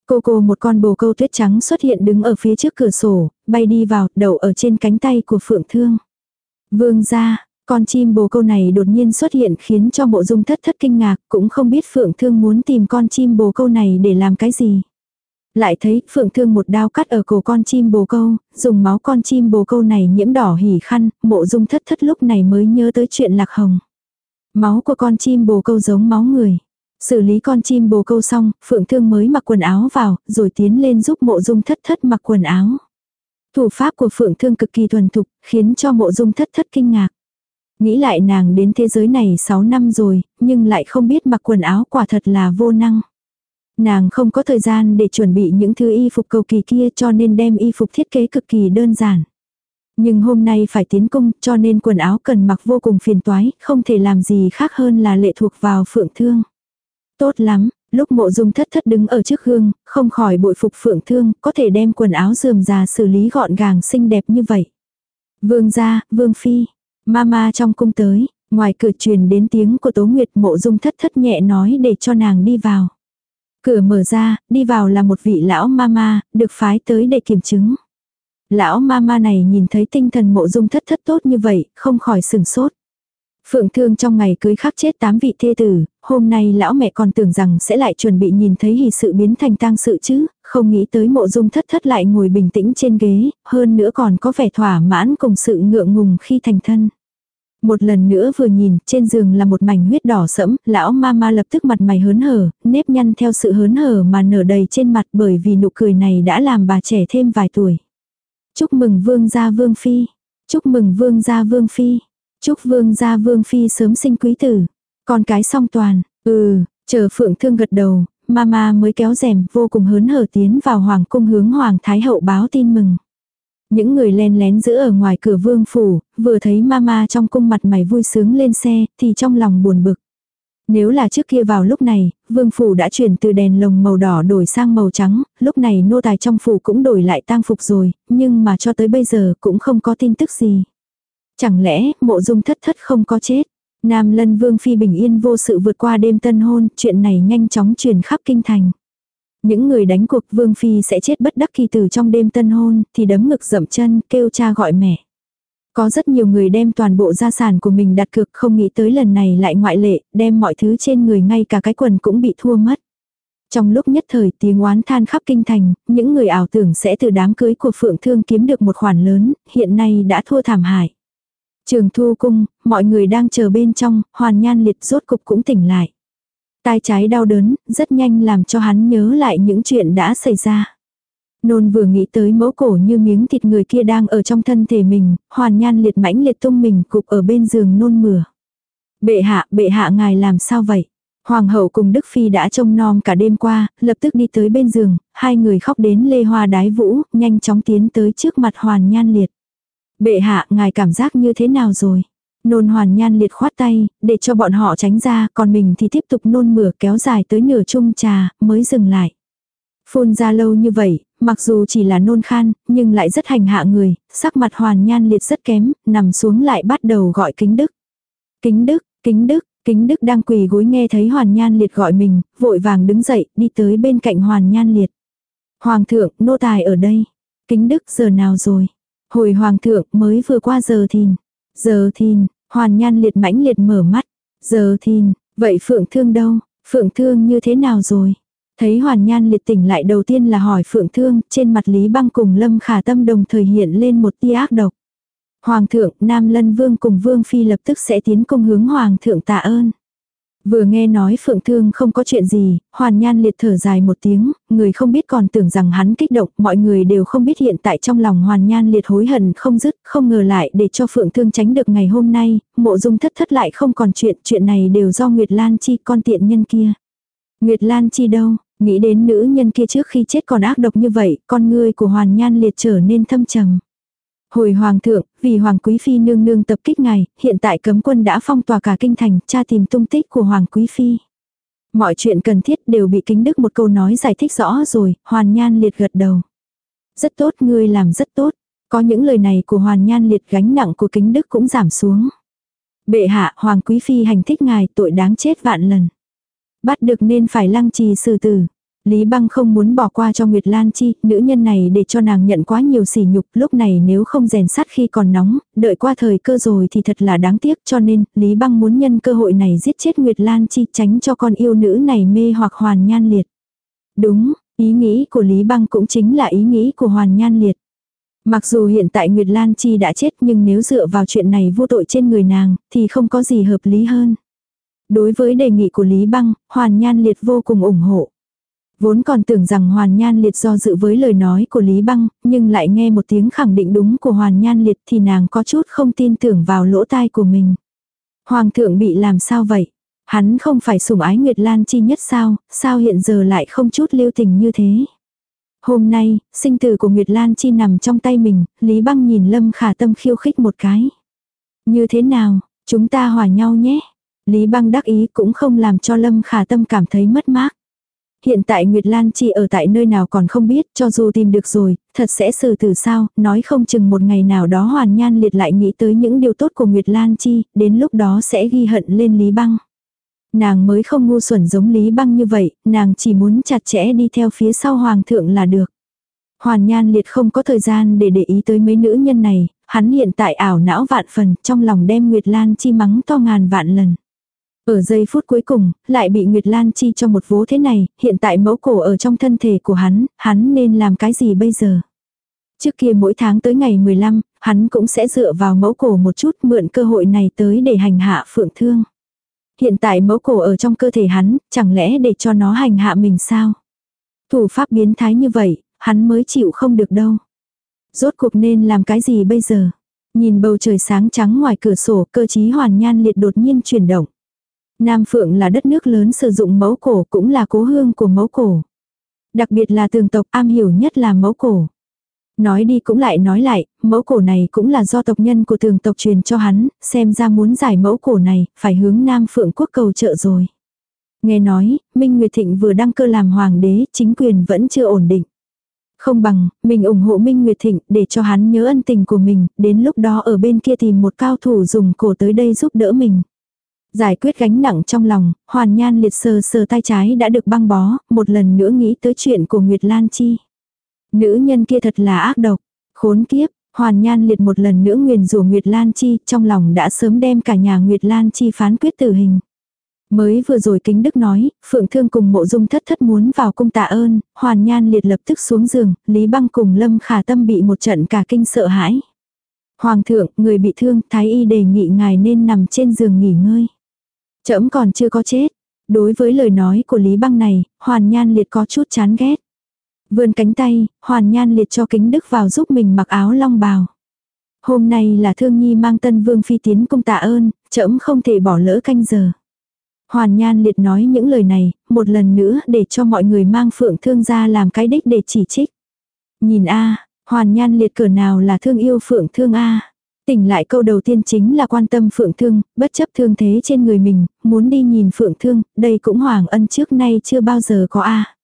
[SPEAKER 1] Cô cô một con bồ câu tuyết trắng xuất hiện đứng ở phía trước cửa sổ, bay đi vào, đậu ở trên cánh tay của phượng thương. Vương ra, con chim bồ câu này đột nhiên xuất hiện khiến cho mộ dung thất thất kinh ngạc, cũng không biết phượng thương muốn tìm con chim bồ câu này để làm cái gì. Lại thấy phượng thương một đao cắt ở cổ con chim bồ câu, dùng máu con chim bồ câu này nhiễm đỏ hỉ khăn, mộ dung thất thất lúc này mới nhớ tới chuyện lạc hồng. Máu của con chim bồ câu giống máu người. Xử lý con chim bồ câu xong, phượng thương mới mặc quần áo vào, rồi tiến lên giúp mộ dung thất thất mặc quần áo. Thủ pháp của phượng thương cực kỳ thuần thục, khiến cho mộ dung thất thất kinh ngạc. Nghĩ lại nàng đến thế giới này 6 năm rồi, nhưng lại không biết mặc quần áo quả thật là vô năng. Nàng không có thời gian để chuẩn bị những thứ y phục cầu kỳ kia cho nên đem y phục thiết kế cực kỳ đơn giản. Nhưng hôm nay phải tiến cung cho nên quần áo cần mặc vô cùng phiền toái, không thể làm gì khác hơn là lệ thuộc vào phượng thương. Tốt lắm, lúc mộ dung thất thất đứng ở trước gương, không khỏi bội phục phượng thương, có thể đem quần áo dườm già xử lý gọn gàng xinh đẹp như vậy. Vương gia, vương phi, mama trong cung tới, ngoài cửa truyền đến tiếng của Tố Nguyệt mộ dung thất thất nhẹ nói để cho nàng đi vào. Cửa mở ra, đi vào là một vị lão mama, được phái tới để kiểm chứng. Lão mama này nhìn thấy tinh thần mộ dung thất thất tốt như vậy, không khỏi sừng sốt. Phượng thương trong ngày cưới khắc chết tám vị thê tử, hôm nay lão mẹ còn tưởng rằng sẽ lại chuẩn bị nhìn thấy hỷ sự biến thành tang sự chứ, không nghĩ tới mộ dung thất thất lại ngồi bình tĩnh trên ghế, hơn nữa còn có vẻ thỏa mãn cùng sự ngượng ngùng khi thành thân. Một lần nữa vừa nhìn, trên giường là một mảnh huyết đỏ sẫm, lão mama lập tức mặt mày hớn hở, nếp nhăn theo sự hớn hở mà nở đầy trên mặt bởi vì nụ cười này đã làm bà trẻ thêm vài tuổi. Chúc mừng vương gia vương phi. Chúc mừng vương gia vương phi. Chúc vương gia vương phi sớm sinh quý tử. Con cái song toàn. Ừ, chờ phượng thương gật đầu, mama mới kéo rèm vô cùng hớn hở tiến vào hoàng cung hướng hoàng thái hậu báo tin mừng. Những người len lén giữ ở ngoài cửa vương phủ, vừa thấy mama trong cung mặt mày vui sướng lên xe, thì trong lòng buồn bực. Nếu là trước kia vào lúc này, vương phủ đã chuyển từ đèn lồng màu đỏ đổi sang màu trắng, lúc này nô tài trong phủ cũng đổi lại tang phục rồi, nhưng mà cho tới bây giờ cũng không có tin tức gì. Chẳng lẽ mộ dung thất thất không có chết? Nam lân vương phi bình yên vô sự vượt qua đêm tân hôn, chuyện này nhanh chóng truyền khắp kinh thành. Những người đánh cuộc vương phi sẽ chết bất đắc kỳ từ trong đêm tân hôn, thì đấm ngực dậm chân kêu cha gọi mẹ. Có rất nhiều người đem toàn bộ gia sản của mình đặt cược không nghĩ tới lần này lại ngoại lệ, đem mọi thứ trên người ngay cả cái quần cũng bị thua mất. Trong lúc nhất thời tiếng oán than khắp kinh thành, những người ảo tưởng sẽ từ đám cưới của Phượng Thương kiếm được một khoản lớn, hiện nay đã thua thảm hại. Trường thu cung, mọi người đang chờ bên trong, hoàn nhan liệt rốt cục cũng tỉnh lại. Tai trái đau đớn, rất nhanh làm cho hắn nhớ lại những chuyện đã xảy ra. Nôn vừa nghĩ tới mẫu cổ như miếng thịt người kia đang ở trong thân thể mình, hoàn nhan liệt mãnh liệt tung mình cục ở bên giường nôn mửa. Bệ hạ, bệ hạ ngài làm sao vậy? Hoàng hậu cùng Đức Phi đã trông nom cả đêm qua, lập tức đi tới bên giường, hai người khóc đến lê hoa đái vũ, nhanh chóng tiến tới trước mặt hoàn nhan liệt. Bệ hạ, ngài cảm giác như thế nào rồi? Nôn hoàn nhan liệt khoát tay, để cho bọn họ tránh ra, còn mình thì tiếp tục nôn mửa kéo dài tới nửa chung trà, mới dừng lại. Phun ra lâu như vậy, mặc dù chỉ là nôn khan, nhưng lại rất hành hạ người, sắc mặt hoàn nhan liệt rất kém, nằm xuống lại bắt đầu gọi kính đức. Kính đức, kính đức, kính đức đang quỳ gối nghe thấy hoàn nhan liệt gọi mình, vội vàng đứng dậy, đi tới bên cạnh hoàn nhan liệt. Hoàng thượng, nô tài ở đây. Kính đức giờ nào rồi? Hồi hoàng thượng mới vừa qua giờ thìn. Giờ thìn, hoàn nhan liệt mãnh liệt mở mắt. Giờ thìn, vậy phượng thương đâu? Phượng thương như thế nào rồi? Thấy hoàn nhan liệt tỉnh lại đầu tiên là hỏi phượng thương, trên mặt Lý băng cùng lâm khả tâm đồng thời hiện lên một tia ác độc. Hoàng thượng, Nam Lân Vương cùng Vương Phi lập tức sẽ tiến công hướng Hoàng thượng tạ ơn. Vừa nghe nói Phượng Thương không có chuyện gì, Hoàn Nhan liệt thở dài một tiếng, người không biết còn tưởng rằng hắn kích động, mọi người đều không biết hiện tại trong lòng Hoàn Nhan liệt hối hận không dứt, không ngờ lại để cho Phượng Thương tránh được ngày hôm nay, mộ dung thất thất lại không còn chuyện, chuyện này đều do Nguyệt Lan Chi con tiện nhân kia. Nguyệt Lan Chi đâu, nghĩ đến nữ nhân kia trước khi chết còn ác độc như vậy, con ngươi của Hoàn Nhan liệt trở nên thâm trầm. Hồi hoàng thượng, vì hoàng quý phi nương nương tập kích ngài, hiện tại cấm quân đã phong tỏa cả kinh thành, tra tìm tung tích của hoàng quý phi. Mọi chuyện cần thiết đều bị kính đức một câu nói giải thích rõ rồi, hoàn nhan liệt gật đầu. Rất tốt, ngươi làm rất tốt. Có những lời này của hoàn nhan liệt gánh nặng của kính đức cũng giảm xuống. Bệ hạ, hoàng quý phi hành thích ngài tội đáng chết vạn lần. Bắt được nên phải lăng trì xử tử. Lý Băng không muốn bỏ qua cho Nguyệt Lan Chi, nữ nhân này để cho nàng nhận quá nhiều sỉ nhục, lúc này nếu không rèn sắt khi còn nóng, đợi qua thời cơ rồi thì thật là đáng tiếc cho nên, Lý Băng muốn nhân cơ hội này giết chết Nguyệt Lan Chi tránh cho con yêu nữ này mê hoặc hoàn nhan liệt. Đúng, ý nghĩ của Lý Băng cũng chính là ý nghĩ của hoàn nhan liệt. Mặc dù hiện tại Nguyệt Lan Chi đã chết nhưng nếu dựa vào chuyện này vô tội trên người nàng, thì không có gì hợp lý hơn. Đối với đề nghị của Lý Băng, Hoàn Nhan Liệt vô cùng ủng hộ. Vốn còn tưởng rằng Hoàn Nhan Liệt do dự với lời nói của Lý Băng, nhưng lại nghe một tiếng khẳng định đúng của Hoàn Nhan Liệt thì nàng có chút không tin tưởng vào lỗ tai của mình. Hoàng thượng bị làm sao vậy? Hắn không phải sủng ái Nguyệt Lan chi nhất sao, sao hiện giờ lại không chút lưu tình như thế? Hôm nay, sinh tử của Nguyệt Lan chi nằm trong tay mình, Lý Băng nhìn Lâm Khả Tâm khiêu khích một cái. Như thế nào, chúng ta hòa nhau nhé. Lý Băng đắc ý cũng không làm cho Lâm Khả Tâm cảm thấy mất mát. Hiện tại Nguyệt Lan Chi ở tại nơi nào còn không biết, cho dù tìm được rồi, thật sẽ xử tử sao, nói không chừng một ngày nào đó Hoàn Nhan liệt lại nghĩ tới những điều tốt của Nguyệt Lan Chi, đến lúc đó sẽ ghi hận lên Lý Băng. Nàng mới không ngu xuẩn giống Lý Băng như vậy, nàng chỉ muốn chặt chẽ đi theo phía sau Hoàng thượng là được. Hoàn Nhan liệt không có thời gian để để ý tới mấy nữ nhân này, hắn hiện tại ảo não vạn phần, trong lòng đem Nguyệt Lan Chi mắng to ngàn vạn lần. Ở giây phút cuối cùng, lại bị Nguyệt Lan chi cho một vố thế này, hiện tại mẫu cổ ở trong thân thể của hắn, hắn nên làm cái gì bây giờ? Trước kia mỗi tháng tới ngày 15, hắn cũng sẽ dựa vào mẫu cổ một chút mượn cơ hội này tới để hành hạ phượng thương. Hiện tại mẫu cổ ở trong cơ thể hắn, chẳng lẽ để cho nó hành hạ mình sao? Thủ pháp biến thái như vậy, hắn mới chịu không được đâu. Rốt cuộc nên làm cái gì bây giờ? Nhìn bầu trời sáng trắng ngoài cửa sổ cơ chí hoàn nhan liệt đột nhiên chuyển động. Nam Phượng là đất nước lớn sử dụng mẫu cổ cũng là cố hương của mẫu cổ. Đặc biệt là tường tộc am hiểu nhất là mẫu cổ. Nói đi cũng lại nói lại, mẫu cổ này cũng là do tộc nhân của tường tộc truyền cho hắn, xem ra muốn giải mẫu cổ này, phải hướng Nam Phượng quốc cầu trợ rồi. Nghe nói, Minh Nguyệt Thịnh vừa đăng cơ làm hoàng đế, chính quyền vẫn chưa ổn định. Không bằng, mình ủng hộ Minh Nguyệt Thịnh để cho hắn nhớ ân tình của mình, đến lúc đó ở bên kia tìm một cao thủ dùng cổ tới đây giúp đỡ mình. Giải quyết gánh nặng trong lòng, hoàn nhan liệt sờ sờ tay trái đã được băng bó, một lần nữa nghĩ tới chuyện của Nguyệt Lan Chi. Nữ nhân kia thật là ác độc, khốn kiếp, hoàn nhan liệt một lần nữa nguyền rủa Nguyệt Lan Chi, trong lòng đã sớm đem cả nhà Nguyệt Lan Chi phán quyết tử hình. Mới vừa rồi kính đức nói, Phượng Thương cùng mộ dung thất thất muốn vào cung tạ ơn, hoàn nhan liệt lập tức xuống giường, Lý Băng cùng Lâm Khả Tâm bị một trận cả kinh sợ hãi. Hoàng thượng, người bị thương, Thái Y đề nghị ngài nên nằm trên giường nghỉ ngơi. Trẫm còn chưa có chết. Đối với lời nói của Lý Băng này, Hoàn Nhan Liệt có chút chán ghét. Vươn cánh tay, Hoàn Nhan Liệt cho kính đức vào giúp mình mặc áo long bào. Hôm nay là thương nhi mang tân vương phi tiến cung tạ ơn, trẫm không thể bỏ lỡ canh giờ. Hoàn Nhan Liệt nói những lời này, một lần nữa để cho mọi người mang phượng thương ra làm cái đích để chỉ trích. Nhìn a Hoàn Nhan Liệt cửa nào là thương yêu phượng thương a Tỉnh lại câu đầu tiên chính là quan tâm phượng thương, bất chấp thương thế trên người mình, muốn đi nhìn phượng thương, đây cũng hoàng ân trước nay chưa bao giờ có a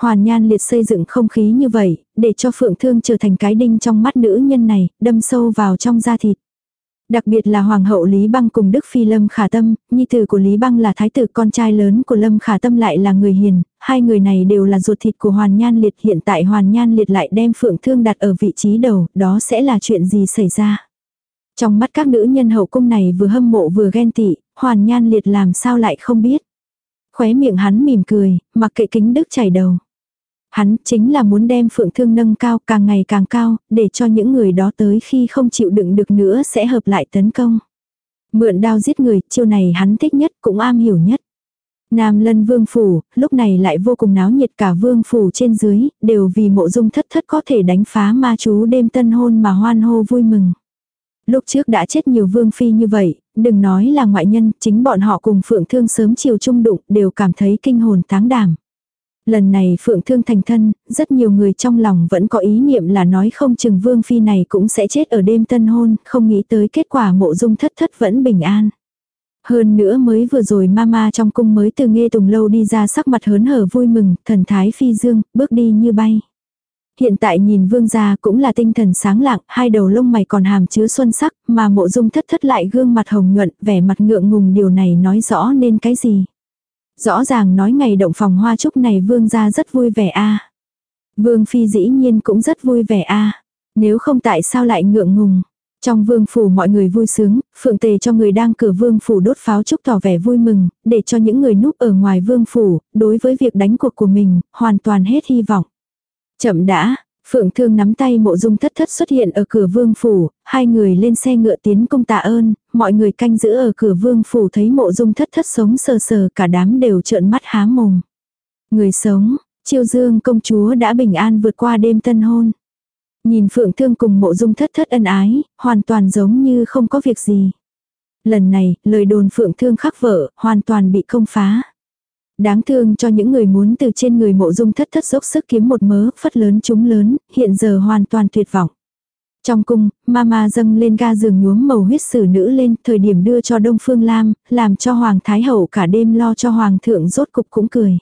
[SPEAKER 1] Hoàn nhan liệt xây dựng không khí như vậy, để cho phượng thương trở thành cái đinh trong mắt nữ nhân này, đâm sâu vào trong da thịt. Đặc biệt là Hoàng hậu Lý Băng cùng Đức Phi Lâm Khả Tâm, nhi tử của Lý Băng là thái tử con trai lớn của Lâm Khả Tâm lại là người hiền, hai người này đều là ruột thịt của Hoàn Nhan Liệt hiện tại Hoàn Nhan Liệt lại đem Phượng Thương đặt ở vị trí đầu, đó sẽ là chuyện gì xảy ra. Trong mắt các nữ nhân hậu cung này vừa hâm mộ vừa ghen tị, Hoàn Nhan Liệt làm sao lại không biết. Khóe miệng hắn mỉm cười, mặc kệ kính đức chảy đầu. Hắn chính là muốn đem phượng thương nâng cao càng ngày càng cao, để cho những người đó tới khi không chịu đựng được nữa sẽ hợp lại tấn công. Mượn đao giết người, chiêu này hắn thích nhất cũng am hiểu nhất. Nam lân vương phủ, lúc này lại vô cùng náo nhiệt cả vương phủ trên dưới, đều vì mộ dung thất thất có thể đánh phá ma chú đêm tân hôn mà hoan hô vui mừng. Lúc trước đã chết nhiều vương phi như vậy, đừng nói là ngoại nhân, chính bọn họ cùng phượng thương sớm chiều chung đụng đều cảm thấy kinh hồn táng đảm. Lần này Phượng Thương thành thân, rất nhiều người trong lòng vẫn có ý niệm là nói không chừng Vương Phi này cũng sẽ chết ở đêm tân hôn, không nghĩ tới kết quả mộ dung thất thất vẫn bình an. Hơn nữa mới vừa rồi mama trong cung mới từ nghe tùng lâu đi ra sắc mặt hớn hở vui mừng, thần thái phi dương, bước đi như bay. Hiện tại nhìn vương gia cũng là tinh thần sáng lạng, hai đầu lông mày còn hàm chứa xuân sắc, mà mộ dung thất thất lại gương mặt hồng nhuận, vẻ mặt ngượng ngùng điều này nói rõ nên cái gì. Rõ ràng nói ngày động phòng hoa trúc này vương gia rất vui vẻ a Vương phi dĩ nhiên cũng rất vui vẻ a Nếu không tại sao lại ngượng ngùng. Trong vương phủ mọi người vui sướng, phượng tề cho người đang cửa vương phủ đốt pháo chúc tỏ vẻ vui mừng, để cho những người núp ở ngoài vương phủ, đối với việc đánh cuộc của mình, hoàn toàn hết hy vọng. Chậm đã, Phượng Thương nắm tay mộ dung thất thất xuất hiện ở cửa vương phủ, hai người lên xe ngựa tiến công tạ ơn, mọi người canh giữ ở cửa vương phủ thấy mộ dung thất thất sống sờ sờ cả đám đều trợn mắt há mồm. Người sống, chiêu dương công chúa đã bình an vượt qua đêm tân hôn. Nhìn Phượng Thương cùng mộ dung thất thất ân ái, hoàn toàn giống như không có việc gì. Lần này, lời đồn Phượng Thương khắc vợ, hoàn toàn bị công phá. Đáng thương cho những người muốn từ trên người mộ dung thất thất dốc sức kiếm một mớ, phất lớn chúng lớn, hiện giờ hoàn toàn tuyệt vọng. Trong cung, mama dâng lên ga giường nhuốm màu huyết sử nữ lên, thời điểm đưa cho Đông Phương Lam, làm cho Hoàng Thái Hậu cả đêm lo cho Hoàng thượng rốt cục cũng cười.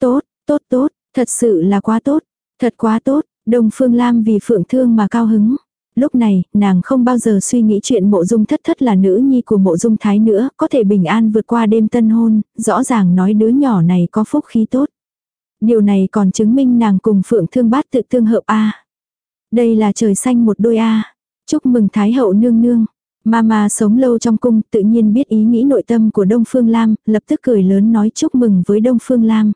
[SPEAKER 1] Tốt, tốt tốt, thật sự là quá tốt, thật quá tốt, Đông Phương Lam vì phượng thương mà cao hứng. Lúc này, nàng không bao giờ suy nghĩ chuyện mộ dung thất thất là nữ nhi của mộ dung thái nữa, có thể bình an vượt qua đêm tân hôn, rõ ràng nói đứa nhỏ này có phúc khí tốt. Điều này còn chứng minh nàng cùng phượng thương bát tự tương hợp a Đây là trời xanh một đôi a Chúc mừng Thái hậu nương nương. Mama sống lâu trong cung tự nhiên biết ý nghĩ nội tâm của Đông Phương Lam, lập tức cười lớn nói chúc mừng với Đông Phương Lam.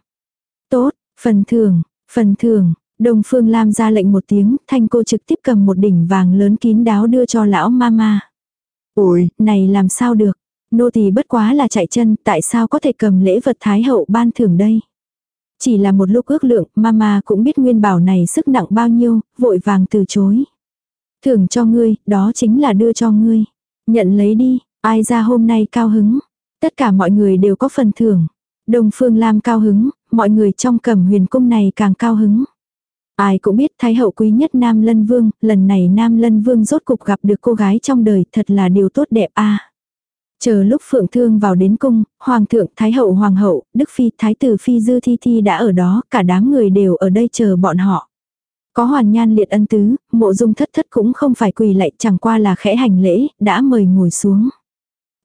[SPEAKER 1] Tốt, phần thưởng, phần thưởng, Đông Phương Lam ra lệnh một tiếng, thanh cô trực tiếp cầm một đỉnh vàng lớn kín đáo đưa cho lão mama. Ôi, này làm sao được? Nô tỳ bất quá là chạy chân, tại sao có thể cầm lễ vật thái hậu ban thưởng đây? Chỉ là một lúc ước lượng, mama cũng biết nguyên bảo này sức nặng bao nhiêu, vội vàng từ chối. Thưởng cho ngươi, đó chính là đưa cho ngươi. Nhận lấy đi, ai ra hôm nay cao hứng. Tất cả mọi người đều có phần thưởng. Đông Phương Lam cao hứng, mọi người trong cẩm huyền cung này càng cao hứng. Ai cũng biết thái hậu quý nhất Nam Lân Vương, lần này Nam Lân Vương rốt cục gặp được cô gái trong đời thật là điều tốt đẹp a Chờ lúc Phượng Thương vào đến cung, Hoàng thượng, Thái hậu, Hoàng hậu, Đức Phi, Thái tử Phi Dư Thi Thi đã ở đó, cả đám người đều ở đây chờ bọn họ. Có hoàn nhan liệt ân tứ, mộ dung thất thất cũng không phải quỳ lại chẳng qua là khẽ hành lễ, đã mời ngồi xuống.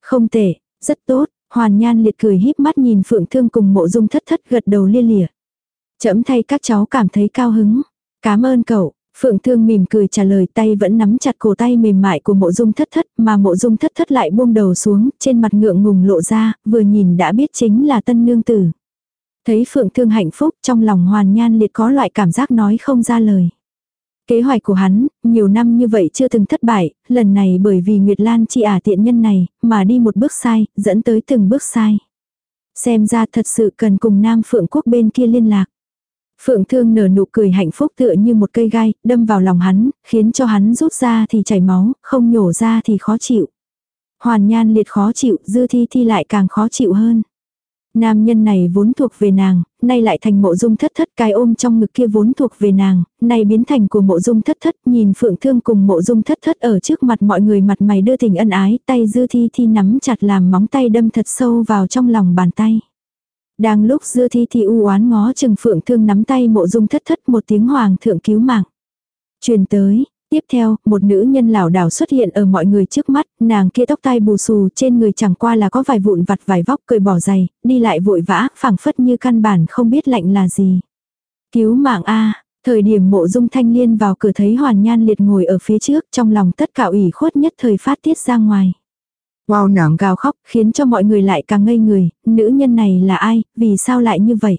[SPEAKER 1] Không tệ, rất tốt, hoàn nhan liệt cười híp mắt nhìn Phượng Thương cùng mộ dung thất thất gật đầu lia lịa. Chậm thay các cháu cảm thấy cao hứng. Cảm ơn cậu, Phượng Thương mỉm cười trả lời tay vẫn nắm chặt cổ tay mềm mại của mộ dung thất thất mà mộ dung thất thất lại buông đầu xuống, trên mặt ngượng ngùng lộ ra, vừa nhìn đã biết chính là tân nương tử. Thấy Phượng Thương hạnh phúc trong lòng hoàn nhan liệt có loại cảm giác nói không ra lời. Kế hoạch của hắn, nhiều năm như vậy chưa từng thất bại, lần này bởi vì Nguyệt Lan chi ả tiện nhân này, mà đi một bước sai, dẫn tới từng bước sai. Xem ra thật sự cần cùng Nam Phượng Quốc bên kia liên lạc. Phượng Thương nở nụ cười hạnh phúc tựa như một cây gai, đâm vào lòng hắn, khiến cho hắn rút ra thì chảy máu, không nhổ ra thì khó chịu. Hoàn nhan liệt khó chịu, dư thi thi lại càng khó chịu hơn. Nam nhân này vốn thuộc về nàng, nay lại thành mộ dung thất thất cái ôm trong ngực kia vốn thuộc về nàng, nay biến thành của mộ dung thất thất nhìn phượng thương cùng mộ dung thất thất ở trước mặt mọi người mặt mày đưa tình ân ái, tay dư thi thi nắm chặt làm móng tay đâm thật sâu vào trong lòng bàn tay. Đang lúc dư thi thì u oán ngó chừng phượng thương nắm tay mộ dung thất thất một tiếng hoàng thượng cứu mạng. Truyền tới, Tiếp theo, một nữ nhân lảo đảo xuất hiện ở mọi người trước mắt, nàng kia tóc tai bù xù trên người chẳng qua là có vài vụn vặt vài vóc cười bỏ giày, đi lại vội vã, phẳng phất như căn bản không biết lạnh là gì. Cứu mạng A, thời điểm mộ dung thanh liên vào cửa thấy hoàn nhan liệt ngồi ở phía trước trong lòng tất cả ủy khuất nhất thời phát tiết ra ngoài. Wow nàng gào khóc khiến cho mọi người lại càng ngây người, nữ nhân này là ai, vì sao lại như vậy.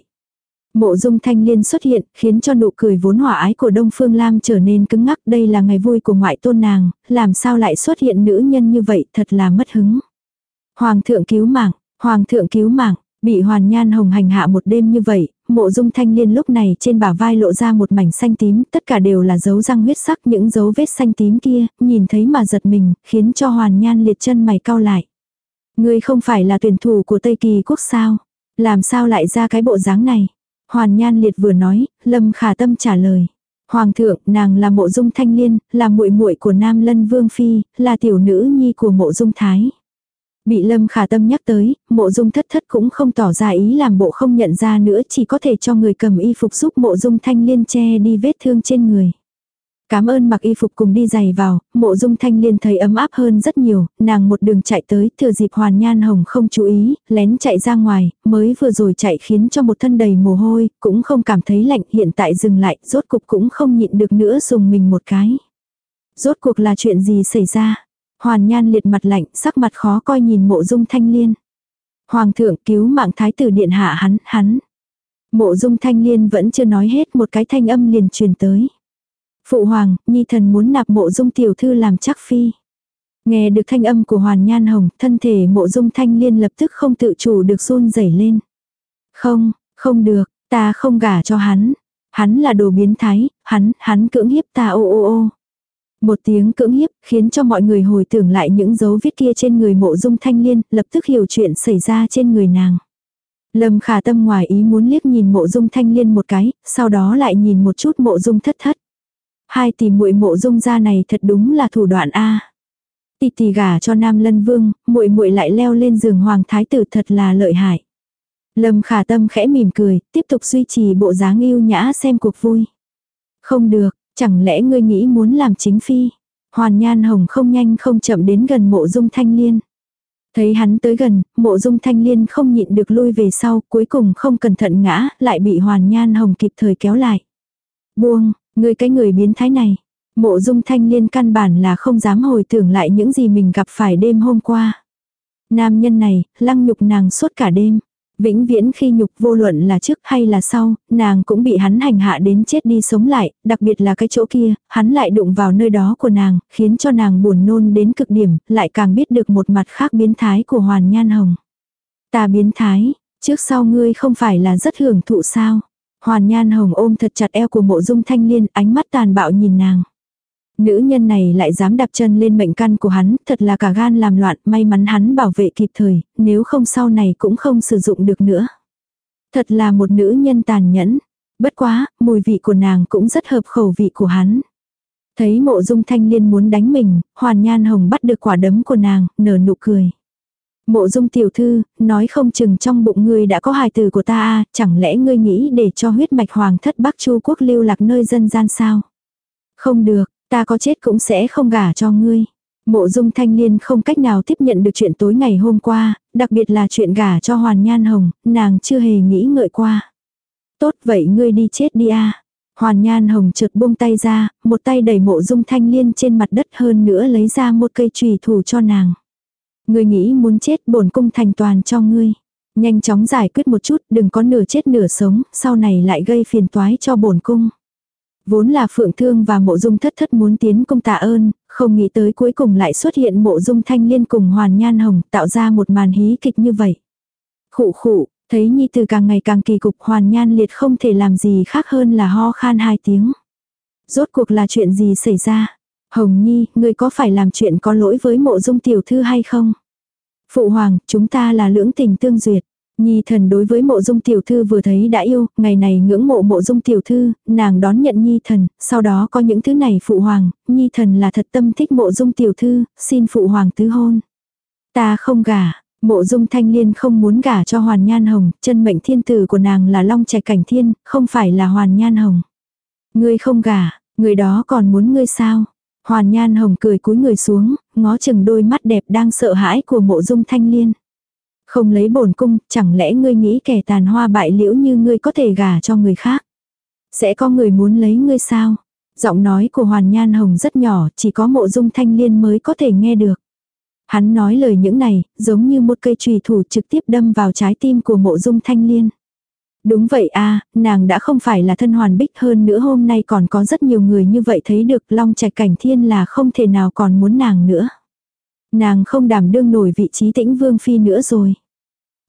[SPEAKER 1] Mộ dung thanh liên xuất hiện, khiến cho nụ cười vốn hỏa ái của Đông Phương Lam trở nên cứng ngắc. Đây là ngày vui của ngoại tôn nàng, làm sao lại xuất hiện nữ nhân như vậy, thật là mất hứng. Hoàng thượng cứu mạng, hoàng thượng cứu mạng, bị hoàn nhan hồng hành hạ một đêm như vậy, mộ dung thanh liên lúc này trên bả vai lộ ra một mảnh xanh tím, tất cả đều là dấu răng huyết sắc, những dấu vết xanh tím kia, nhìn thấy mà giật mình, khiến cho hoàn nhan liệt chân mày cau lại. Ngươi không phải là tuyển thủ của Tây Kỳ quốc sao? Làm sao lại ra cái bộ dáng này? Hoàn Nhan Liệt vừa nói, Lâm Khả Tâm trả lời. Hoàng thượng, nàng là mộ dung thanh liên, là muội muội của Nam Lân Vương Phi, là tiểu nữ nhi của mộ dung thái. Bị Lâm Khả Tâm nhắc tới, mộ dung thất thất cũng không tỏ ra ý làm bộ không nhận ra nữa chỉ có thể cho người cầm y phục giúp mộ dung thanh liên che đi vết thương trên người. Cảm ơn mặc y phục cùng đi giày vào, mộ dung thanh liên thấy ấm áp hơn rất nhiều, nàng một đường chạy tới, thừa dịp hoàn nhan hồng không chú ý, lén chạy ra ngoài, mới vừa rồi chạy khiến cho một thân đầy mồ hôi, cũng không cảm thấy lạnh, hiện tại dừng lại, rốt cục cũng không nhịn được nữa dùng mình một cái. Rốt cuộc là chuyện gì xảy ra? Hoàn nhan liệt mặt lạnh, sắc mặt khó coi nhìn mộ dung thanh liên. Hoàng thượng cứu mạng thái tử điện hạ hắn, hắn. Mộ dung thanh liên vẫn chưa nói hết một cái thanh âm liền truyền tới. Phụ hoàng, nhi thần muốn nạp mộ dung tiểu thư làm chắc phi. Nghe được thanh âm của Hoàn Nhan Hồng, thân thể mộ dung thanh liên lập tức không tự chủ được run rẩy lên. Không, không được, ta không gả cho hắn. Hắn là đồ biến thái, hắn, hắn cưỡng hiếp ta ô ô ô. Một tiếng cưỡng hiếp khiến cho mọi người hồi tưởng lại những dấu viết kia trên người mộ dung thanh liên, lập tức hiểu chuyện xảy ra trên người nàng. Lâm khả tâm ngoài ý muốn liếc nhìn mộ dung thanh liên một cái, sau đó lại nhìn một chút mộ dung thất thất. Hai tỷ muội mộ dung gia này thật đúng là thủ đoạn a. Tỷ tỷ gả cho Nam Lân Vương, muội muội lại leo lên giường hoàng thái tử thật là lợi hại. Lâm Khả Tâm khẽ mỉm cười, tiếp tục duy trì bộ dáng yêu nhã xem cuộc vui. Không được, chẳng lẽ ngươi nghĩ muốn làm chính phi? Hoàn Nhan Hồng không nhanh không chậm đến gần mộ dung thanh liên. Thấy hắn tới gần, mộ dung thanh liên không nhịn được lui về sau, cuối cùng không cẩn thận ngã, lại bị Hoàn Nhan Hồng kịp thời kéo lại. Buông, ngươi cái người biến thái này. Mộ dung thanh liên căn bản là không dám hồi tưởng lại những gì mình gặp phải đêm hôm qua. Nam nhân này, lăng nhục nàng suốt cả đêm. Vĩnh viễn khi nhục vô luận là trước hay là sau, nàng cũng bị hắn hành hạ đến chết đi sống lại, đặc biệt là cái chỗ kia, hắn lại đụng vào nơi đó của nàng, khiến cho nàng buồn nôn đến cực điểm, lại càng biết được một mặt khác biến thái của Hoàn Nhan Hồng. Ta biến thái, trước sau ngươi không phải là rất hưởng thụ sao? Hoàn Nhan Hồng ôm thật chặt eo của mộ dung thanh liên, ánh mắt tàn bạo nhìn nàng. Nữ nhân này lại dám đạp chân lên mệnh căn của hắn, thật là cả gan làm loạn, may mắn hắn bảo vệ kịp thời, nếu không sau này cũng không sử dụng được nữa. Thật là một nữ nhân tàn nhẫn. Bất quá, mùi vị của nàng cũng rất hợp khẩu vị của hắn. Thấy mộ dung thanh liên muốn đánh mình, hoàn nhan hồng bắt được quả đấm của nàng, nở nụ cười. Mộ dung tiểu thư, nói không chừng trong bụng ngươi đã có hài từ của ta à, chẳng lẽ ngươi nghĩ để cho huyết mạch hoàng thất Bắc Chu quốc lưu lạc nơi dân gian sao? Không được, ta có chết cũng sẽ không gả cho ngươi. Mộ dung thanh liên không cách nào tiếp nhận được chuyện tối ngày hôm qua, đặc biệt là chuyện gả cho Hoàn Nhan Hồng, nàng chưa hề nghĩ ngợi qua. Tốt vậy ngươi đi chết đi a Hoàn Nhan Hồng chợt buông tay ra, một tay đẩy mộ dung thanh liên trên mặt đất hơn nữa lấy ra một cây chùy thủ cho nàng. Ngươi nghĩ muốn chết bổn cung thành toàn cho ngươi. Nhanh chóng giải quyết một chút, đừng có nửa chết nửa sống, sau này lại gây phiền toái cho bổn cung. Vốn là Phượng Thương và Mộ Dung Thất Thất muốn tiến công tạ ơn, không nghĩ tới cuối cùng lại xuất hiện Mộ Dung Thanh Liên cùng Hoàn Nhan Hồng tạo ra một màn hí kịch như vậy. Khụ khụ, thấy Nhi từ càng ngày càng kỳ cục Hoàn Nhan Liệt không thể làm gì khác hơn là ho khan hai tiếng. Rốt cuộc là chuyện gì xảy ra? Hồng Nhi, ngươi có phải làm chuyện có lỗi với Mộ Dung Tiểu Thư hay không? Phụ Hoàng, chúng ta là lưỡng tình tương duyệt. Nhi thần đối với mộ dung tiểu thư vừa thấy đã yêu, ngày này ngưỡng mộ mộ dung tiểu thư, nàng đón nhận nhi thần, sau đó có những thứ này phụ hoàng, nhi thần là thật tâm thích mộ dung tiểu thư, xin phụ hoàng tứ hôn. Ta không gả, mộ dung thanh liên không muốn gả cho hoàn nhan hồng, chân mệnh thiên tử của nàng là long trạch cảnh thiên, không phải là hoàn nhan hồng. Ngươi không gả, người đó còn muốn ngươi sao? Hoàn nhan hồng cười cúi người xuống, ngó chừng đôi mắt đẹp đang sợ hãi của mộ dung thanh liên. Không lấy bổn cung, chẳng lẽ ngươi nghĩ kẻ tàn hoa bại liễu như ngươi có thể gả cho người khác? Sẽ có người muốn lấy ngươi sao? Giọng nói của Hoàn Nhan Hồng rất nhỏ, chỉ có mộ dung thanh liên mới có thể nghe được. Hắn nói lời những này, giống như một cây trùy thủ trực tiếp đâm vào trái tim của mộ dung thanh liên. Đúng vậy a nàng đã không phải là thân hoàn bích hơn nữa hôm nay còn có rất nhiều người như vậy thấy được long trạch cảnh thiên là không thể nào còn muốn nàng nữa. Nàng không đảm đương nổi vị trí tĩnh vương phi nữa rồi.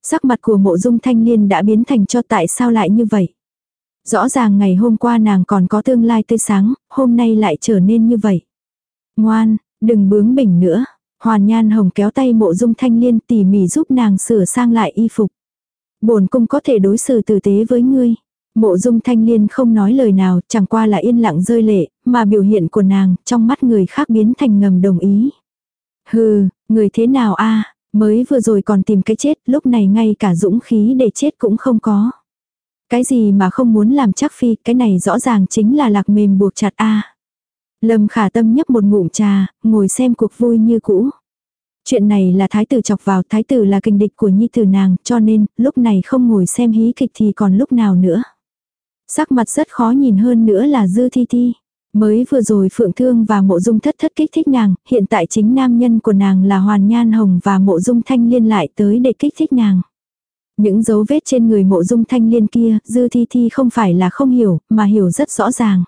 [SPEAKER 1] Sắc mặt của mộ dung thanh liên đã biến thành cho tại sao lại như vậy. Rõ ràng ngày hôm qua nàng còn có tương lai tươi sáng, hôm nay lại trở nên như vậy. Ngoan, đừng bướng bỉnh nữa. Hoàn Nhan Hồng kéo tay mộ dung thanh liên tỉ mỉ giúp nàng sửa sang lại y phục. Bổn cung có thể đối xử tử tế với ngươi. Mộ dung thanh liên không nói lời nào, chẳng qua là yên lặng rơi lệ, mà biểu hiện của nàng trong mắt người khác biến thành ngầm đồng ý. Hừ, người thế nào a mới vừa rồi còn tìm cái chết, lúc này ngay cả dũng khí để chết cũng không có. Cái gì mà không muốn làm chắc phi, cái này rõ ràng chính là lạc mềm buộc chặt a Lâm khả tâm nhấp một ngụm trà, ngồi xem cuộc vui như cũ. Chuyện này là thái tử chọc vào, thái tử là kinh địch của nhi tử nàng, cho nên, lúc này không ngồi xem hí kịch thì còn lúc nào nữa. Sắc mặt rất khó nhìn hơn nữa là dư thi thi. Mới vừa rồi Phượng Thương và Mộ Dung Thất Thất kích thích nàng, hiện tại chính nam nhân của nàng là Hoàn Nhan Hồng và Mộ Dung Thanh Liên lại tới để kích thích nàng. Những dấu vết trên người Mộ Dung Thanh Liên kia, Dư Thi Thi không phải là không hiểu, mà hiểu rất rõ ràng.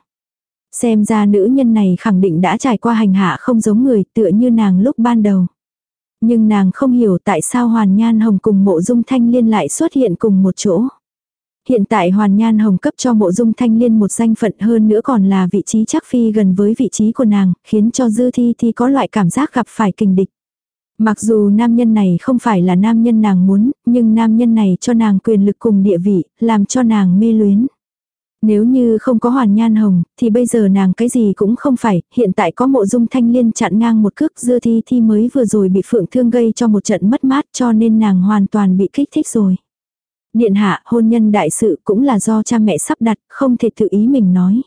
[SPEAKER 1] Xem ra nữ nhân này khẳng định đã trải qua hành hạ không giống người tựa như nàng lúc ban đầu. Nhưng nàng không hiểu tại sao Hoàn Nhan Hồng cùng Mộ Dung Thanh Liên lại xuất hiện cùng một chỗ. Hiện tại Hoàn Nhan Hồng cấp cho mộ dung thanh liên một danh phận hơn nữa còn là vị trí chắc phi gần với vị trí của nàng, khiến cho dư thi thi có loại cảm giác gặp phải kình địch. Mặc dù nam nhân này không phải là nam nhân nàng muốn, nhưng nam nhân này cho nàng quyền lực cùng địa vị, làm cho nàng mê luyến. Nếu như không có hoàn nhan hồng, thì bây giờ nàng cái gì cũng không phải, hiện tại có mộ dung thanh liên chặn ngang một cước dư thi thi mới vừa rồi bị phượng thương gây cho một trận mất mát cho nên nàng hoàn toàn bị kích thích rồi. Điện hạ, hôn nhân đại sự cũng là do cha mẹ sắp đặt, không thể tự ý mình nói.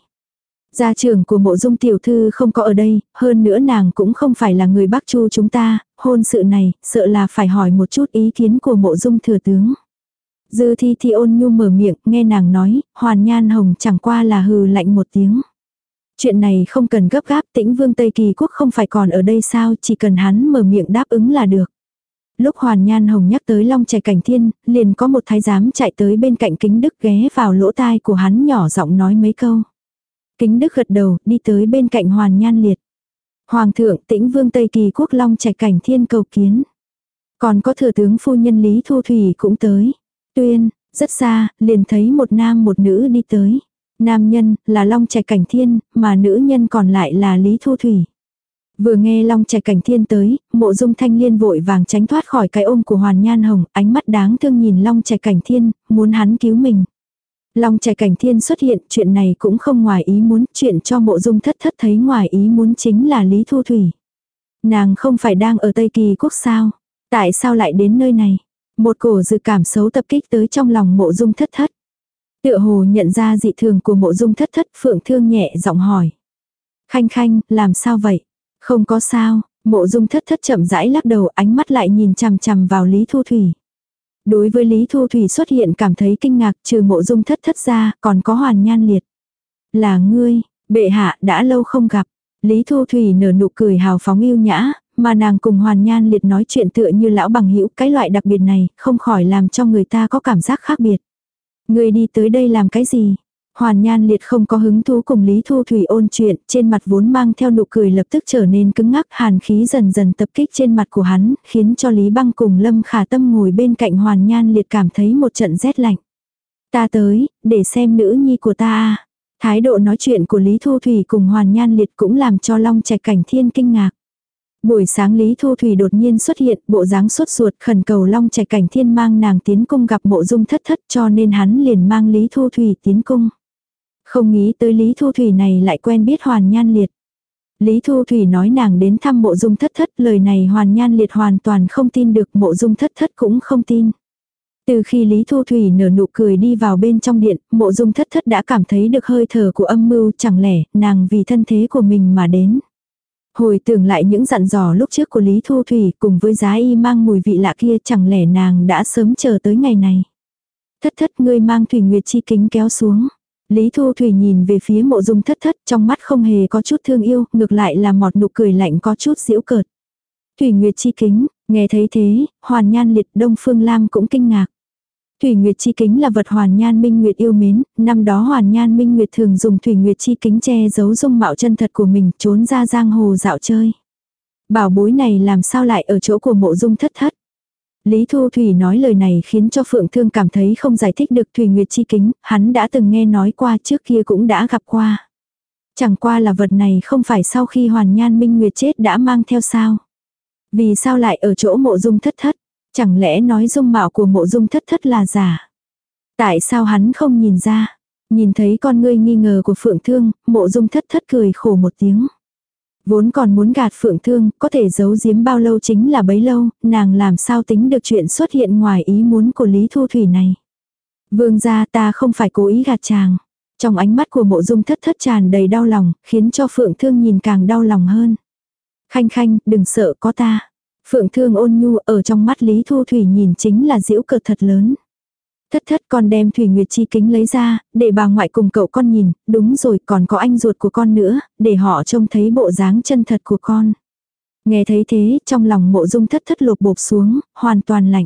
[SPEAKER 1] Gia trưởng của mộ dung tiểu thư không có ở đây, hơn nữa nàng cũng không phải là người Bắc Chu chúng ta, hôn sự này, sợ là phải hỏi một chút ý kiến của mộ dung thừa tướng. Dư thi thi ôn nhu mở miệng, nghe nàng nói, hoàn nhan hồng chẳng qua là hừ lạnh một tiếng. Chuyện này không cần gấp gáp, tĩnh vương Tây Kỳ Quốc không phải còn ở đây sao, chỉ cần hắn mở miệng đáp ứng là được. Lúc Hoàn Nhan Hồng nhắc tới Long Trẻ Cảnh Thiên, liền có một thái giám chạy tới bên cạnh kính đức ghé vào lỗ tai của hắn nhỏ giọng nói mấy câu. Kính đức gật đầu, đi tới bên cạnh Hoàn Nhan Liệt. Hoàng thượng tĩnh vương Tây Kỳ quốc Long Trẻ Cảnh Thiên cầu kiến. Còn có thừa tướng phu nhân Lý Thu Thủy cũng tới. Tuyên, rất xa, liền thấy một nam một nữ đi tới. Nam nhân là Long Trẻ Cảnh Thiên, mà nữ nhân còn lại là Lý Thu Thủy. Vừa nghe Long Trạch Cảnh Thiên tới, mộ dung thanh liên vội vàng tránh thoát khỏi cái ôm của Hoàn Nhan Hồng, ánh mắt đáng thương nhìn Long Trạch Cảnh Thiên, muốn hắn cứu mình. Long Trạch Cảnh Thiên xuất hiện, chuyện này cũng không ngoài ý muốn, chuyện cho mộ dung thất thất thấy ngoài ý muốn chính là Lý Thu Thủy. Nàng không phải đang ở Tây Kỳ Quốc sao? Tại sao lại đến nơi này? Một cổ dự cảm xấu tập kích tới trong lòng mộ dung thất thất. Tựa hồ nhận ra dị thường của mộ dung thất thất phượng thương nhẹ giọng hỏi. Khanh khanh, làm sao vậy? Không có sao, mộ dung thất thất chậm rãi lắc đầu ánh mắt lại nhìn chằm chằm vào Lý Thu Thủy. Đối với Lý Thu Thủy xuất hiện cảm thấy kinh ngạc trừ mộ dung thất thất ra còn có hoàn nhan liệt. Là ngươi, bệ hạ đã lâu không gặp. Lý Thu Thủy nở nụ cười hào phóng yêu nhã, mà nàng cùng Hoàn Nhan Liệt nói chuyện tựa như lão bằng hữu cái loại đặc biệt này, không khỏi làm cho người ta có cảm giác khác biệt. Người đi tới đây làm cái gì? Hoàn Nhan Liệt không có hứng thú cùng Lý Thu Thủy ôn chuyện, trên mặt vốn mang theo nụ cười lập tức trở nên cứng ngắc, hàn khí dần dần tập kích trên mặt của hắn, khiến cho Lý Băng cùng Lâm Khả Tâm ngồi bên cạnh Hoàn Nhan Liệt cảm thấy một trận rét lạnh. Ta tới, để xem nữ nhi của ta à. Thái độ nói chuyện của Lý Thu Thủy cùng Hoàn Nhan Liệt cũng làm cho Long Trạch Cảnh Thiên kinh ngạc. Buổi sáng Lý Thu Thủy đột nhiên xuất hiện, bộ dáng sốt ruột khẩn cầu Long Trạch Cảnh Thiên mang nàng tiến cung gặp mộ dung thất thất cho nên hắn liền mang Lý Thu Thủy tiến cung. Không nghĩ tới Lý Thu Thủy này lại quen biết Hoàn Nhan Liệt. Lý Thu Thủy nói nàng đến thăm mộ dung thất thất, lời này Hoàn Nhan Liệt hoàn toàn không tin được mộ dung thất thất cũng không tin. Từ khi Lý Thu Thủy nở nụ cười đi vào bên trong điện, mộ dung thất thất đã cảm thấy được hơi thở của âm mưu chẳng lẽ nàng vì thân thế của mình mà đến. Hồi tưởng lại những dặn dò lúc trước của Lý Thu Thủy cùng với giá y mang mùi vị lạ kia chẳng lẽ nàng đã sớm chờ tới ngày này. Thất thất ngươi mang Thủy Nguyệt chi kính kéo xuống. Lý Thu Thủy nhìn về phía mộ dung thất thất trong mắt không hề có chút thương yêu, ngược lại là mọt nụ cười lạnh có chút giễu cợt. Thủy Nguyệt chi kính, nghe thấy thế, hoàn nhan liệt đông phương lam cũng kinh ngạc. Thủy Nguyệt chi kính là vật Hoàn Nhan Minh Nguyệt yêu mến, năm đó Hoàn Nhan Minh Nguyệt thường dùng Thủy Nguyệt chi kính che giấu dung mạo chân thật của mình, trốn ra giang hồ dạo chơi. Bảo bối này làm sao lại ở chỗ của mộ dung thất thất. Lý Thu Thủy nói lời này khiến cho Phượng Thương cảm thấy không giải thích được Thủy Nguyệt chi kính, hắn đã từng nghe nói qua trước kia cũng đã gặp qua. Chẳng qua là vật này không phải sau khi Hoàn Nhan Minh Nguyệt chết đã mang theo sao. Vì sao lại ở chỗ mộ dung thất thất? Chẳng lẽ nói dung mạo của mộ dung thất thất là giả? Tại sao hắn không nhìn ra? Nhìn thấy con ngươi nghi ngờ của Phượng Thương, mộ dung thất thất cười khổ một tiếng. Vốn còn muốn gạt Phượng Thương, có thể giấu giếm bao lâu chính là bấy lâu, nàng làm sao tính được chuyện xuất hiện ngoài ý muốn của Lý Thu Thủy này. Vương gia ta không phải cố ý gạt chàng. Trong ánh mắt của mộ dung thất thất tràn đầy đau lòng, khiến cho Phượng Thương nhìn càng đau lòng hơn. Khanh khanh, đừng sợ có ta. Phượng thương ôn nhu ở trong mắt Lý Thu Thủy nhìn chính là diễu cợt thật lớn. Thất thất con đem Thủy Nguyệt Chi kính lấy ra, để bà ngoại cùng cậu con nhìn, đúng rồi còn có anh ruột của con nữa, để họ trông thấy bộ dáng chân thật của con. Nghe thấy thế, trong lòng mộ dung thất thất lột bột xuống, hoàn toàn lạnh.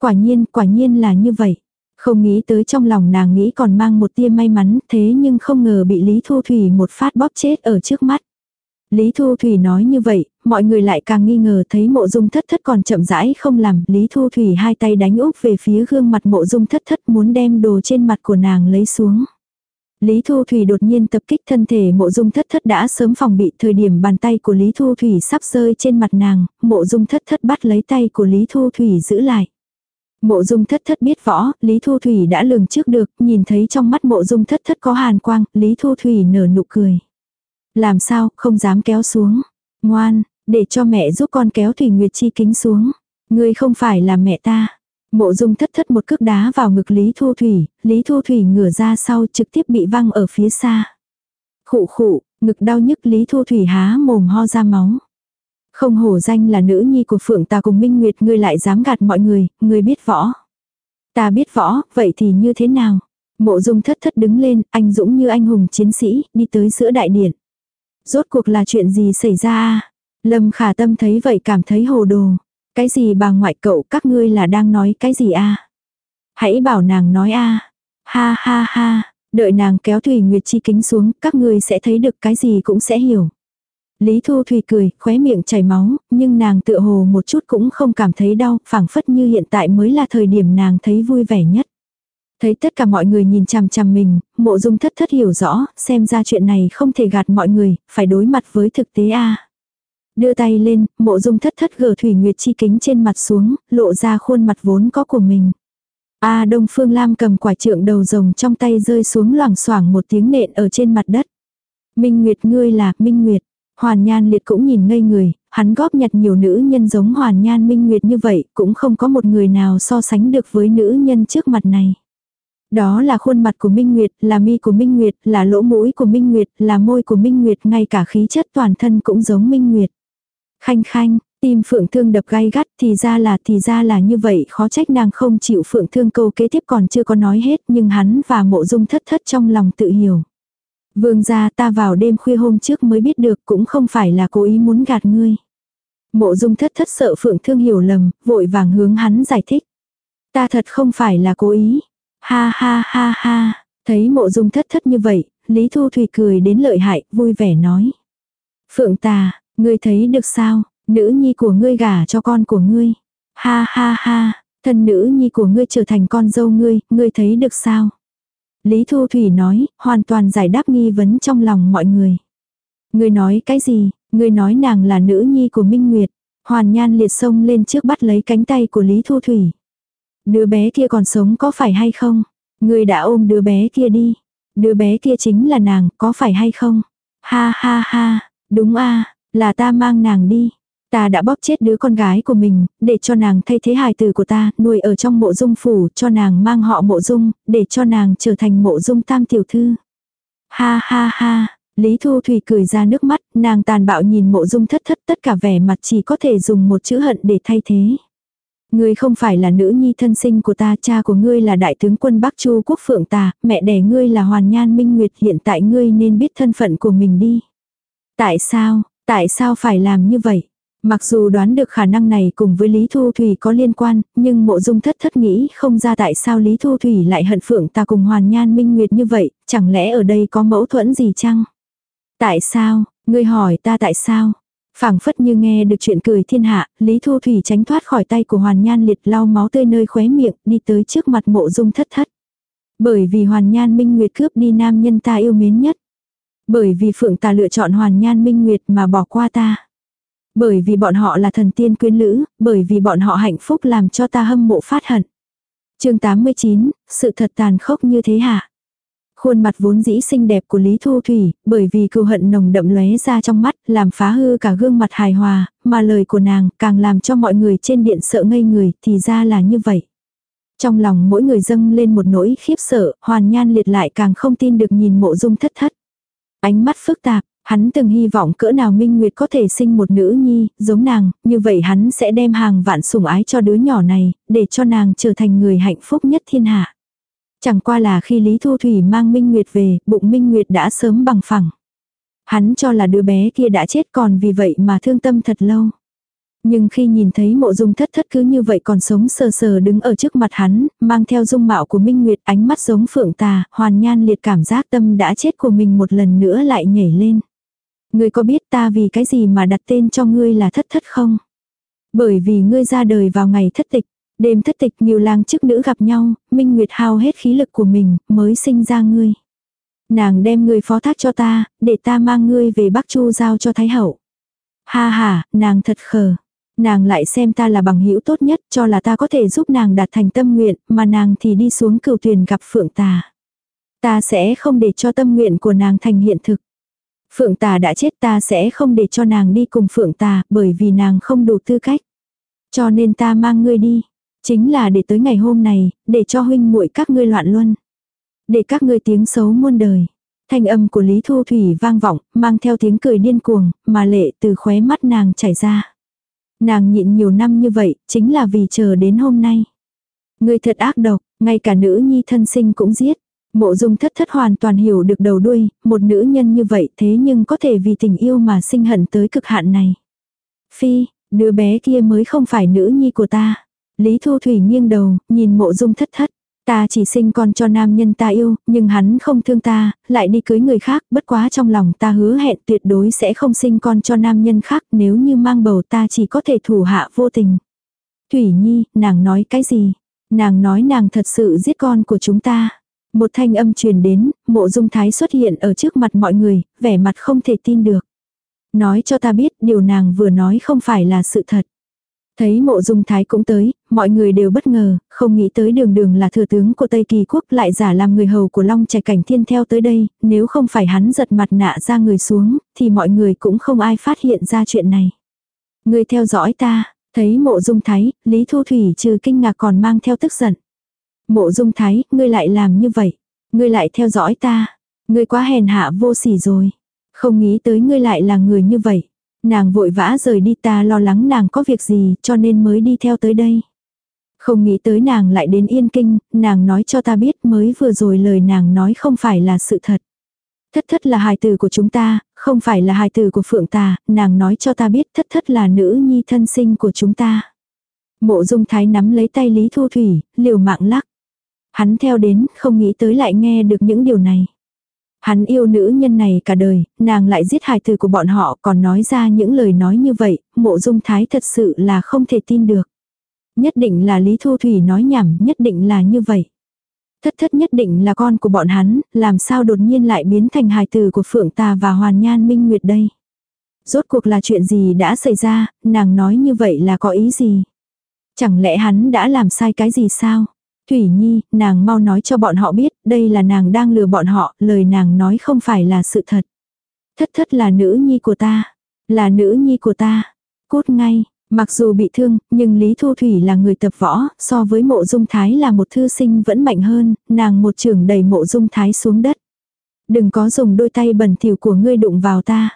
[SPEAKER 1] Quả nhiên, quả nhiên là như vậy. Không nghĩ tới trong lòng nàng nghĩ còn mang một tia may mắn, thế nhưng không ngờ bị Lý Thu Thủy một phát bóp chết ở trước mắt. Lý Thu Thủy nói như vậy, mọi người lại càng nghi ngờ thấy mộ dung thất thất còn chậm rãi không làm. Lý Thu Thủy hai tay đánh úp về phía gương mặt mộ dung thất thất muốn đem đồ trên mặt của nàng lấy xuống. Lý Thu Thủy đột nhiên tập kích thân thể mộ dung thất thất đã sớm phòng bị thời điểm bàn tay của Lý Thu Thủy sắp rơi trên mặt nàng, mộ dung thất thất bắt lấy tay của Lý Thu Thủy giữ lại. Mộ dung thất thất biết võ, Lý Thu Thủy đã lường trước được, nhìn thấy trong mắt mộ dung thất thất có hàn quang, Lý Thu Thủy nở nụ cười. Làm sao, không dám kéo xuống. Ngoan, để cho mẹ giúp con kéo Thủy Nguyệt Chi kính xuống. Ngươi không phải là mẹ ta. Mộ dung thất thất một cước đá vào ngực Lý Thu Thủy, Lý Thu Thủy ngửa ra sau trực tiếp bị văng ở phía xa. Khụ khụ, ngực đau nhức Lý Thu Thủy há mồm ho ra máu. Không hổ danh là nữ nhi của Phượng ta cùng Minh Nguyệt ngươi lại dám gạt mọi người, ngươi biết võ. Ta biết võ, vậy thì như thế nào? Mộ dung thất thất đứng lên, anh dũng như anh hùng chiến sĩ, đi tới giữa đại điện. Rốt cuộc là chuyện gì xảy ra à? Lâm khả tâm thấy vậy cảm thấy hồ đồ. Cái gì bà ngoại cậu các ngươi là đang nói cái gì a Hãy bảo nàng nói a Ha ha ha, đợi nàng kéo Thủy Nguyệt Chi kính xuống, các ngươi sẽ thấy được cái gì cũng sẽ hiểu. Lý Thu Thủy cười, khóe miệng chảy máu, nhưng nàng tựa hồ một chút cũng không cảm thấy đau, phảng phất như hiện tại mới là thời điểm nàng thấy vui vẻ nhất. Thấy tất cả mọi người nhìn chằm chằm mình, mộ dung thất thất hiểu rõ, xem ra chuyện này không thể gạt mọi người, phải đối mặt với thực tế a Đưa tay lên, mộ dung thất thất gờ thủy nguyệt chi kính trên mặt xuống, lộ ra khuôn mặt vốn có của mình. A Đông Phương Lam cầm quả trượng đầu rồng trong tay rơi xuống loảng xoảng một tiếng nện ở trên mặt đất. Minh Nguyệt ngươi là Minh Nguyệt. Hoàn Nhan Liệt cũng nhìn ngây người, hắn góp nhặt nhiều nữ nhân giống Hoàn Nhan Minh Nguyệt như vậy, cũng không có một người nào so sánh được với nữ nhân trước mặt này. Đó là khuôn mặt của Minh Nguyệt, là mi của Minh Nguyệt, là lỗ mũi của Minh Nguyệt, là môi của Minh Nguyệt, ngay cả khí chất toàn thân cũng giống Minh Nguyệt. Khanh khanh, tim phượng thương đập gai gắt thì ra là thì ra là như vậy khó trách nàng không chịu phượng thương câu kế tiếp còn chưa có nói hết nhưng hắn và mộ dung thất thất trong lòng tự hiểu. Vương gia ta vào đêm khuya hôm trước mới biết được cũng không phải là cố ý muốn gạt ngươi. Mộ dung thất thất sợ phượng thương hiểu lầm, vội vàng hướng hắn giải thích. Ta thật không phải là cố ý. Ha ha ha ha, thấy mộ dung thất thất như vậy, Lý Thu Thủy cười đến lợi hại, vui vẻ nói. Phượng tà, ngươi thấy được sao, nữ nhi của ngươi gả cho con của ngươi. Ha ha ha, thân nữ nhi của ngươi trở thành con dâu ngươi, ngươi thấy được sao? Lý Thu Thủy nói, hoàn toàn giải đáp nghi vấn trong lòng mọi người. Ngươi nói cái gì, ngươi nói nàng là nữ nhi của Minh Nguyệt. Hoàn nhan liệt sông lên trước bắt lấy cánh tay của Lý Thu Thủy. Đứa bé kia còn sống có phải hay không? người đã ôm đứa bé kia đi. Đứa bé kia chính là nàng, có phải hay không? Ha ha ha, đúng a là ta mang nàng đi. Ta đã bóp chết đứa con gái của mình, để cho nàng thay thế hài tử của ta, nuôi ở trong mộ dung phủ, cho nàng mang họ mộ dung, để cho nàng trở thành mộ dung tam tiểu thư. Ha ha ha, Lý Thu Thủy cười ra nước mắt, nàng tàn bạo nhìn mộ dung thất thất tất cả vẻ mặt chỉ có thể dùng một chữ hận để thay thế. Ngươi không phải là nữ nhi thân sinh của ta, cha của ngươi là đại tướng quân Bắc Chu quốc phượng tà, mẹ đẻ ngươi là hoàn nhan minh nguyệt hiện tại ngươi nên biết thân phận của mình đi. Tại sao, tại sao phải làm như vậy? Mặc dù đoán được khả năng này cùng với Lý Thu Thủy có liên quan, nhưng mộ dung thất thất nghĩ không ra tại sao Lý Thu Thủy lại hận phượng ta cùng hoàn nhan minh nguyệt như vậy, chẳng lẽ ở đây có mẫu thuẫn gì chăng? Tại sao, ngươi hỏi ta tại sao? Phảng phất như nghe được chuyện cười thiên hạ, Lý Thu Thủy tránh thoát khỏi tay của Hoàn Nhan liệt lau máu tươi nơi khóe miệng, đi tới trước mặt mộ dung thất thất. Bởi vì Hoàn Nhan Minh Nguyệt cướp đi nam nhân ta yêu mến nhất. Bởi vì Phượng ta lựa chọn Hoàn Nhan Minh Nguyệt mà bỏ qua ta. Bởi vì bọn họ là thần tiên quyến lữ, bởi vì bọn họ hạnh phúc làm cho ta hâm mộ phát hận. chương 89, sự thật tàn khốc như thế hả? Khuôn mặt vốn dĩ xinh đẹp của Lý Thu Thủy, bởi vì cừu hận nồng đậm lóe ra trong mắt, làm phá hư cả gương mặt hài hòa, mà lời của nàng càng làm cho mọi người trên điện sợ ngây người, thì ra là như vậy. Trong lòng mỗi người dâng lên một nỗi khiếp sợ, hoàn nhan liệt lại càng không tin được nhìn mộ dung thất thất. Ánh mắt phức tạp, Hắn từng hy vọng cỡ nào Minh Nguyệt có thể sinh một nữ nhi, giống nàng, như vậy hắn sẽ đem hàng vạn sủng ái cho đứa nhỏ này, để cho nàng trở thành người hạnh phúc nhất thiên hạ. Chẳng qua là khi Lý Thu Thủy mang Minh Nguyệt về, bụng Minh Nguyệt đã sớm bằng phẳng. Hắn cho là đứa bé kia đã chết còn vì vậy mà thương tâm thật lâu. Nhưng khi nhìn thấy mộ dung thất thất cứ như vậy còn sống sờ sờ đứng ở trước mặt hắn, mang theo dung mạo của Minh Nguyệt ánh mắt giống phượng tà, hoàn nhan liệt cảm giác tâm đã chết của mình một lần nữa lại nhảy lên. Ngươi có biết ta vì cái gì mà đặt tên cho ngươi là thất thất không? Bởi vì ngươi ra đời vào ngày thất tịch. Đêm thất tịch nhiều lang chức nữ gặp nhau, Minh Nguyệt hao hết khí lực của mình, mới sinh ra ngươi. Nàng đem ngươi phó thác cho ta, để ta mang ngươi về Bắc Chu giao cho Thái Hậu. Ha ha, nàng thật khờ. Nàng lại xem ta là bằng hữu tốt nhất cho là ta có thể giúp nàng đạt thành tâm nguyện, mà nàng thì đi xuống cửu thuyền gặp phượng tà. Ta sẽ không để cho tâm nguyện của nàng thành hiện thực. Phượng tà đã chết ta sẽ không để cho nàng đi cùng phượng tà bởi vì nàng không đủ tư cách. Cho nên ta mang ngươi đi. Chính là để tới ngày hôm này, để cho huynh muội các ngươi loạn luân. Để các ngươi tiếng xấu muôn đời. Thanh âm của Lý Thu Thủy vang vọng, mang theo tiếng cười điên cuồng, mà lệ từ khóe mắt nàng chảy ra. Nàng nhịn nhiều năm như vậy, chính là vì chờ đến hôm nay. Ngươi thật ác độc, ngay cả nữ nhi thân sinh cũng giết. Mộ dung thất thất hoàn toàn hiểu được đầu đuôi, một nữ nhân như vậy thế nhưng có thể vì tình yêu mà sinh hận tới cực hạn này. Phi, đứa bé kia mới không phải nữ nhi của ta. Lý Thu Thủy nghiêng đầu, nhìn mộ dung thất thất. Ta chỉ sinh con cho nam nhân ta yêu, nhưng hắn không thương ta, lại đi cưới người khác, bất quá trong lòng ta hứa hẹn tuyệt đối sẽ không sinh con cho nam nhân khác, nếu như mang bầu ta chỉ có thể thủ hạ vô tình. Thủy Nhi, nàng nói cái gì? Nàng nói nàng thật sự giết con của chúng ta. Một thanh âm truyền đến, mộ dung thái xuất hiện ở trước mặt mọi người, vẻ mặt không thể tin được. Nói cho ta biết điều nàng vừa nói không phải là sự thật. Thấy mộ dung thái cũng tới, mọi người đều bất ngờ, không nghĩ tới đường đường là thừa tướng của Tây Kỳ Quốc lại giả làm người hầu của Long Trẻ Cảnh Thiên theo tới đây, nếu không phải hắn giật mặt nạ ra người xuống, thì mọi người cũng không ai phát hiện ra chuyện này. Người theo dõi ta, thấy mộ dung thái, Lý Thu Thủy trừ kinh ngạc còn mang theo tức giận. Mộ dung thái, ngươi lại làm như vậy, ngươi lại theo dõi ta, ngươi quá hèn hạ vô sỉ rồi. Không nghĩ tới ngươi lại là người như vậy. Nàng vội vã rời đi ta lo lắng nàng có việc gì cho nên mới đi theo tới đây. Không nghĩ tới nàng lại đến yên kinh, nàng nói cho ta biết mới vừa rồi lời nàng nói không phải là sự thật. Thất thất là hài tử của chúng ta, không phải là hài tử của phượng ta, nàng nói cho ta biết thất thất là nữ nhi thân sinh của chúng ta. Mộ dung thái nắm lấy tay Lý Thu Thủy, liều mạng lắc. Hắn theo đến, không nghĩ tới lại nghe được những điều này. Hắn yêu nữ nhân này cả đời, nàng lại giết hài tử của bọn họ còn nói ra những lời nói như vậy, mộ dung thái thật sự là không thể tin được. Nhất định là Lý Thu Thủy nói nhảm, nhất định là như vậy. Thất thất nhất định là con của bọn hắn, làm sao đột nhiên lại biến thành hài tử của Phượng Tà và Hoàn Nhan Minh Nguyệt đây. Rốt cuộc là chuyện gì đã xảy ra, nàng nói như vậy là có ý gì? Chẳng lẽ hắn đã làm sai cái gì sao? Thủy Nhi, nàng mau nói cho bọn họ biết, đây là nàng đang lừa bọn họ, lời nàng nói không phải là sự thật. Thất thất là nữ nhi của ta, là nữ nhi của ta. Cút ngay, mặc dù bị thương, nhưng Lý Thu Thủy là người tập võ, so với mộ dung thái là một thư sinh vẫn mạnh hơn, nàng một trường đẩy mộ dung thái xuống đất. Đừng có dùng đôi tay bẩn thỉu của ngươi đụng vào ta.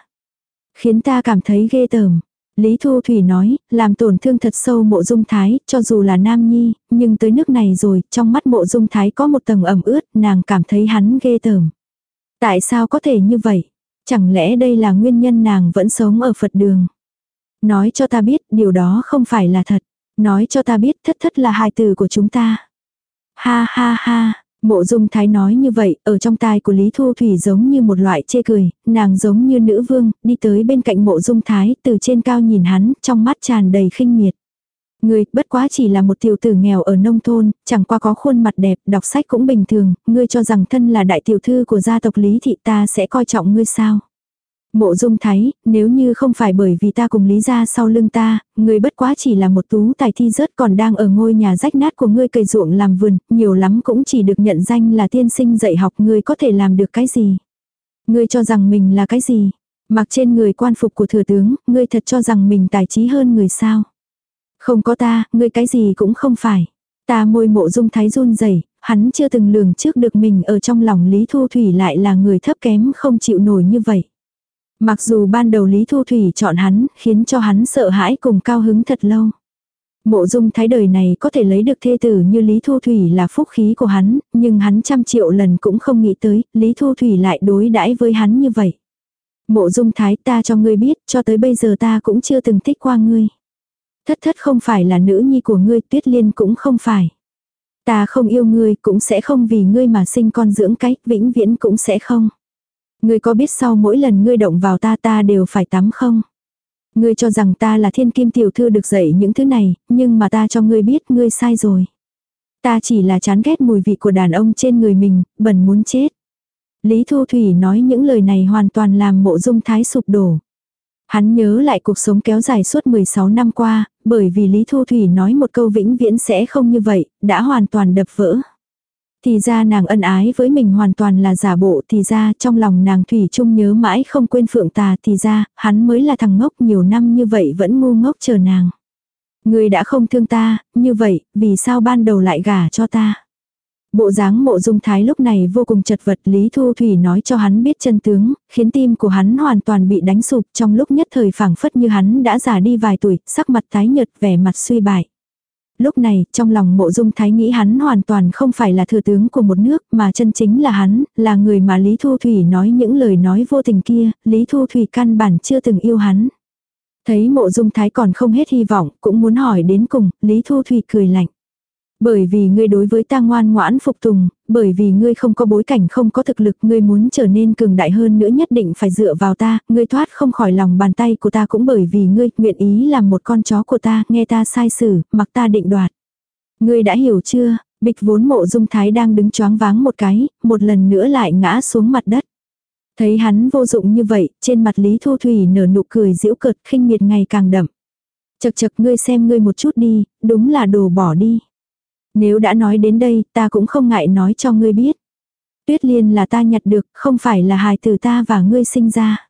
[SPEAKER 1] Khiến ta cảm thấy ghê tởm. Lý Thu Thủy nói, làm tổn thương thật sâu mộ dung thái, cho dù là nam nhi, nhưng tới nước này rồi, trong mắt mộ dung thái có một tầng ẩm ướt, nàng cảm thấy hắn ghê tởm. Tại sao có thể như vậy? Chẳng lẽ đây là nguyên nhân nàng vẫn sống ở Phật đường? Nói cho ta biết, điều đó không phải là thật. Nói cho ta biết thất thất là hài từ của chúng ta. Ha ha ha, Mộ dung thái nói như vậy, ở trong tai của Lý Thu Thủy giống như một loại chê cười, nàng giống như nữ vương, đi tới bên cạnh mộ dung thái, từ trên cao nhìn hắn, trong mắt tràn đầy khinh miệt. Ngươi, bất quá chỉ là một tiểu tử nghèo ở nông thôn, chẳng qua có khuôn mặt đẹp, đọc sách cũng bình thường, ngươi cho rằng thân là đại tiểu thư của gia tộc Lý Thị ta sẽ coi trọng ngươi sao. Mộ dung thái, nếu như không phải bởi vì ta cùng lý ra sau lưng ta, người bất quá chỉ là một tú tài thi rớt còn đang ở ngôi nhà rách nát của ngươi cây ruộng làm vườn, nhiều lắm cũng chỉ được nhận danh là tiên sinh dạy học ngươi có thể làm được cái gì. Ngươi cho rằng mình là cái gì? Mặc trên người quan phục của thừa tướng, ngươi thật cho rằng mình tài trí hơn người sao? Không có ta, ngươi cái gì cũng không phải. Ta môi mộ dung thái run rẩy hắn chưa từng lường trước được mình ở trong lòng Lý Thu Thủy lại là người thấp kém không chịu nổi như vậy. Mặc dù ban đầu Lý Thu Thủy chọn hắn, khiến cho hắn sợ hãi cùng cao hứng thật lâu. Mộ dung thái đời này có thể lấy được thê tử như Lý Thu Thủy là phúc khí của hắn, nhưng hắn trăm triệu lần cũng không nghĩ tới, Lý Thu Thủy lại đối đãi với hắn như vậy. Mộ dung thái ta cho ngươi biết, cho tới bây giờ ta cũng chưa từng thích qua ngươi. Thất thất không phải là nữ nhi của ngươi, tuyết liên cũng không phải. Ta không yêu ngươi, cũng sẽ không vì ngươi mà sinh con dưỡng cái, vĩnh viễn cũng sẽ không. Ngươi có biết sau mỗi lần ngươi động vào ta ta đều phải tắm không? Ngươi cho rằng ta là thiên kim tiểu thư được dạy những thứ này, nhưng mà ta cho ngươi biết ngươi sai rồi. Ta chỉ là chán ghét mùi vị của đàn ông trên người mình, bẩn muốn chết. Lý Thu Thủy nói những lời này hoàn toàn làm mộ dung thái sụp đổ. Hắn nhớ lại cuộc sống kéo dài suốt 16 năm qua, bởi vì Lý Thu Thủy nói một câu vĩnh viễn sẽ không như vậy, đã hoàn toàn đập vỡ. Thì ra nàng ân ái với mình hoàn toàn là giả bộ, thì ra trong lòng nàng Thủy chung nhớ mãi không quên phượng tà, thì ra, hắn mới là thằng ngốc nhiều năm như vậy vẫn ngu ngốc chờ nàng. Người đã không thương ta, như vậy, vì sao ban đầu lại gả cho ta? Bộ dáng mộ dung thái lúc này vô cùng chật vật Lý Thu Thủy nói cho hắn biết chân tướng, khiến tim của hắn hoàn toàn bị đánh sụp trong lúc nhất thời phảng phất như hắn đã già đi vài tuổi, sắc mặt tái nhợt vẻ mặt suy bại lúc này, trong lòng mộ dung thái nghĩ hắn hoàn toàn không phải là thừa tướng của một nước, mà chân chính là hắn, là người mà Lý Thu Thủy nói những lời nói vô tình kia, Lý Thu Thủy căn bản chưa từng yêu hắn. Thấy mộ dung thái còn không hết hy vọng, cũng muốn hỏi đến cùng, Lý Thu Thủy cười lạnh. Bởi vì ngươi đối với ta ngoan ngoãn phục tùng, bởi vì ngươi không có bối cảnh không có thực lực, ngươi muốn trở nên cường đại hơn nữa nhất định phải dựa vào ta, ngươi thoát không khỏi lòng bàn tay của ta cũng bởi vì ngươi nguyện ý làm một con chó của ta, nghe ta sai xử, mặc ta định đoạt. Ngươi đã hiểu chưa, bịch vốn mộ dung thái đang đứng choáng váng một cái, một lần nữa lại ngã xuống mặt đất. Thấy hắn vô dụng như vậy, trên mặt Lý Thu Thủy nở nụ cười giễu cợt khinh miệt ngày càng đậm. Chật chật ngươi xem ngươi một chút đi, đúng là đồ bỏ đi. Nếu đã nói đến đây, ta cũng không ngại nói cho ngươi biết. Tuyết liên là ta nhặt được, không phải là hài tử ta và ngươi sinh ra.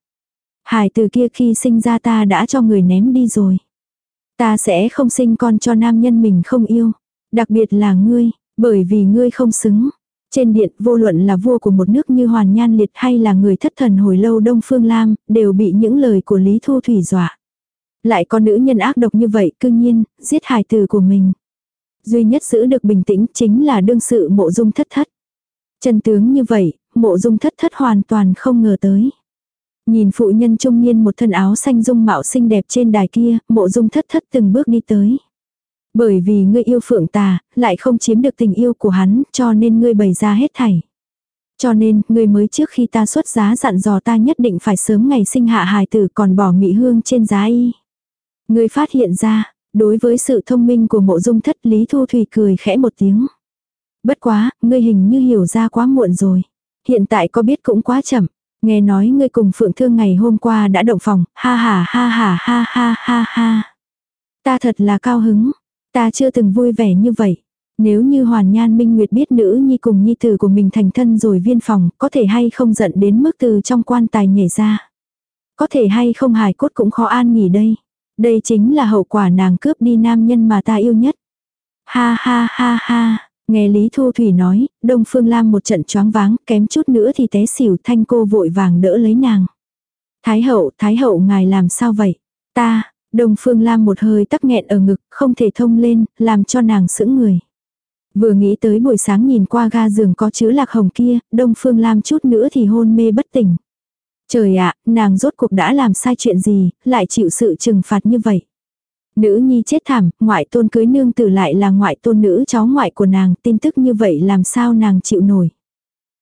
[SPEAKER 1] Hài tử kia khi sinh ra ta đã cho người ném đi rồi. Ta sẽ không sinh con cho nam nhân mình không yêu. Đặc biệt là ngươi, bởi vì ngươi không xứng. Trên điện vô luận là vua của một nước như Hoàn Nhan Liệt hay là người thất thần hồi lâu Đông Phương Lam, đều bị những lời của Lý Thu Thủy dọa. Lại có nữ nhân ác độc như vậy, cương nhiên, giết hài tử của mình. Duy nhất giữ được bình tĩnh chính là đương sự mộ dung thất thất. Chân tướng như vậy, mộ dung thất thất hoàn toàn không ngờ tới. Nhìn phụ nhân trung niên một thân áo xanh dung mạo xinh đẹp trên đài kia, mộ dung thất thất từng bước đi tới. Bởi vì ngươi yêu phượng tà, lại không chiếm được tình yêu của hắn, cho nên ngươi bày ra hết thảy. Cho nên, ngươi mới trước khi ta xuất giá dặn dò ta nhất định phải sớm ngày sinh hạ hài tử còn bỏ mỹ hương trên giá y. Ngươi phát hiện ra, đối với sự thông minh của mộ dung thất Lý Thu Thủy cười khẽ một tiếng. Bất quá, ngươi hình như hiểu ra quá muộn rồi. Hiện tại có biết cũng quá chậm. Nghe nói ngươi cùng Phượng Thương ngày hôm qua đã động phòng, ha ha ha ha ha ha ha ha. Ta thật là cao hứng, ta chưa từng vui vẻ như vậy. Nếu như Hoàn Nhan Minh Nguyệt biết nữ nhi cùng nhi tử của mình thành thân rồi viên phòng, có thể hay không giận đến mức từ trong quan tài nhảy ra. Có thể hay không hài cốt cũng khó an nghỉ đây. Đây chính là hậu quả nàng cướp đi nam nhân mà ta yêu nhất. Ha ha ha ha. Nghe Lý Thu Thủy nói, Đông Phương Lam một trận choáng váng, kém chút nữa thì té xỉu thanh cô vội vàng đỡ lấy nàng. Thái hậu, Thái hậu ngài làm sao vậy? Ta, Đông Phương Lam một hơi tắc nghẹn ở ngực, không thể thông lên, làm cho nàng sững người. Vừa nghĩ tới buổi sáng nhìn qua ga giường có chứa lạc hồng kia, Đông Phương Lam chút nữa thì hôn mê bất tỉnh. Trời ạ, nàng rốt cuộc đã làm sai chuyện gì, lại chịu sự trừng phạt như vậy. Nữ nhi chết thảm, ngoại tôn cưới nương tử lại là ngoại tôn nữ cháu ngoại của nàng, tin tức như vậy làm sao nàng chịu nổi.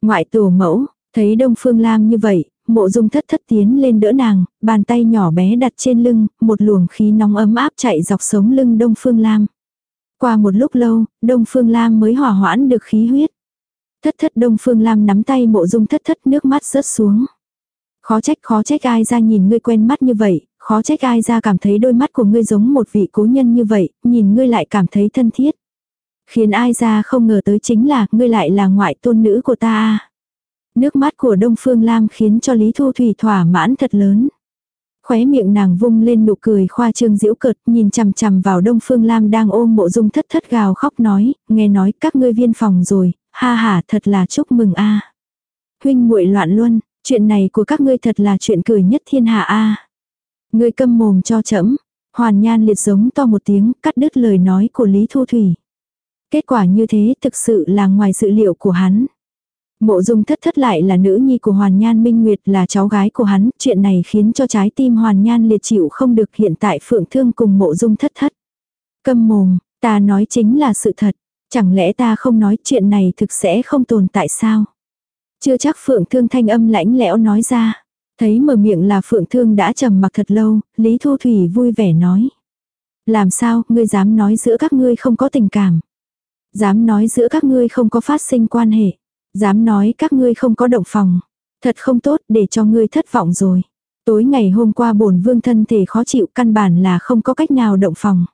[SPEAKER 1] Ngoại tổ mẫu, thấy Đông Phương Lam như vậy, mộ dung thất thất tiến lên đỡ nàng, bàn tay nhỏ bé đặt trên lưng, một luồng khí nóng ấm áp chạy dọc sống lưng Đông Phương Lam. Qua một lúc lâu, Đông Phương Lam mới hỏa hoãn được khí huyết. Thất thất Đông Phương Lam nắm tay mộ dung thất thất nước mắt rớt xuống. Khó trách khó trách ai ra nhìn ngươi quen mắt như vậy, khó trách ai ra cảm thấy đôi mắt của ngươi giống một vị cố nhân như vậy, nhìn ngươi lại cảm thấy thân thiết. Khiến ai ra không ngờ tới chính là ngươi lại là ngoại tôn nữ của ta. Nước mắt của Đông Phương Lam khiến cho Lý Thu Thủy thỏa mãn thật lớn. Khóe miệng nàng vung lên nụ cười khoa trương diễu cợt, nhìn chằm chằm vào Đông Phương Lam đang ôm mộ dung thất thất gào khóc nói, nghe nói các ngươi viên phòng rồi, ha ha thật là chúc mừng a. Huynh muội loạn luôn chuyện này của các ngươi thật là chuyện cười nhất thiên hạ a. Ngươi câm mồm cho chẫm. Hoàn Nhan liệt giống to một tiếng, cắt đứt lời nói của Lý Thu Thủy. Kết quả như thế thực sự là ngoài dự liệu của hắn. Mộ dung thất thất lại là nữ nhi của Hoàn Nhan Minh Nguyệt là cháu gái của hắn, chuyện này khiến cho trái tim Hoàn Nhan liệt chịu không được hiện tại phượng thương cùng mộ dung thất thất. Câm mồm, ta nói chính là sự thật, chẳng lẽ ta không nói chuyện này thực sẽ không tồn tại sao? Chưa chắc phượng thương thanh âm lãnh lẽo nói ra. Thấy mở miệng là phượng thương đã trầm mặc thật lâu, Lý Thu Thủy vui vẻ nói. Làm sao, ngươi dám nói giữa các ngươi không có tình cảm. Dám nói giữa các ngươi không có phát sinh quan hệ. Dám nói các ngươi không có động phòng. Thật không tốt để cho ngươi thất vọng rồi. Tối ngày hôm qua bổn vương thân thể khó chịu căn bản là không có cách nào động phòng.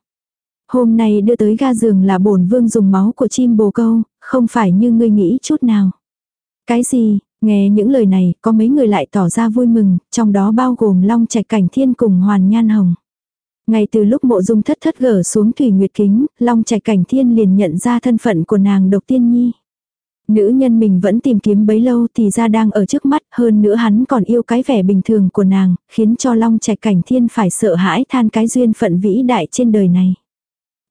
[SPEAKER 1] Hôm nay đưa tới ga giường là bổn vương dùng máu của chim bồ câu, không phải như ngươi nghĩ chút nào. Cái gì, nghe những lời này, có mấy người lại tỏ ra vui mừng, trong đó bao gồm Long Trạch Cảnh Thiên cùng Hoàn Nhan Hồng. Ngay từ lúc mộ dung thất thất gở xuống thủy nguyệt kính, Long Trạch Cảnh Thiên liền nhận ra thân phận của nàng độc tiên nhi. Nữ nhân mình vẫn tìm kiếm bấy lâu thì ra đang ở trước mắt, hơn nữa hắn còn yêu cái vẻ bình thường của nàng, khiến cho Long Trạch Cảnh Thiên phải sợ hãi than cái duyên phận vĩ đại trên đời này.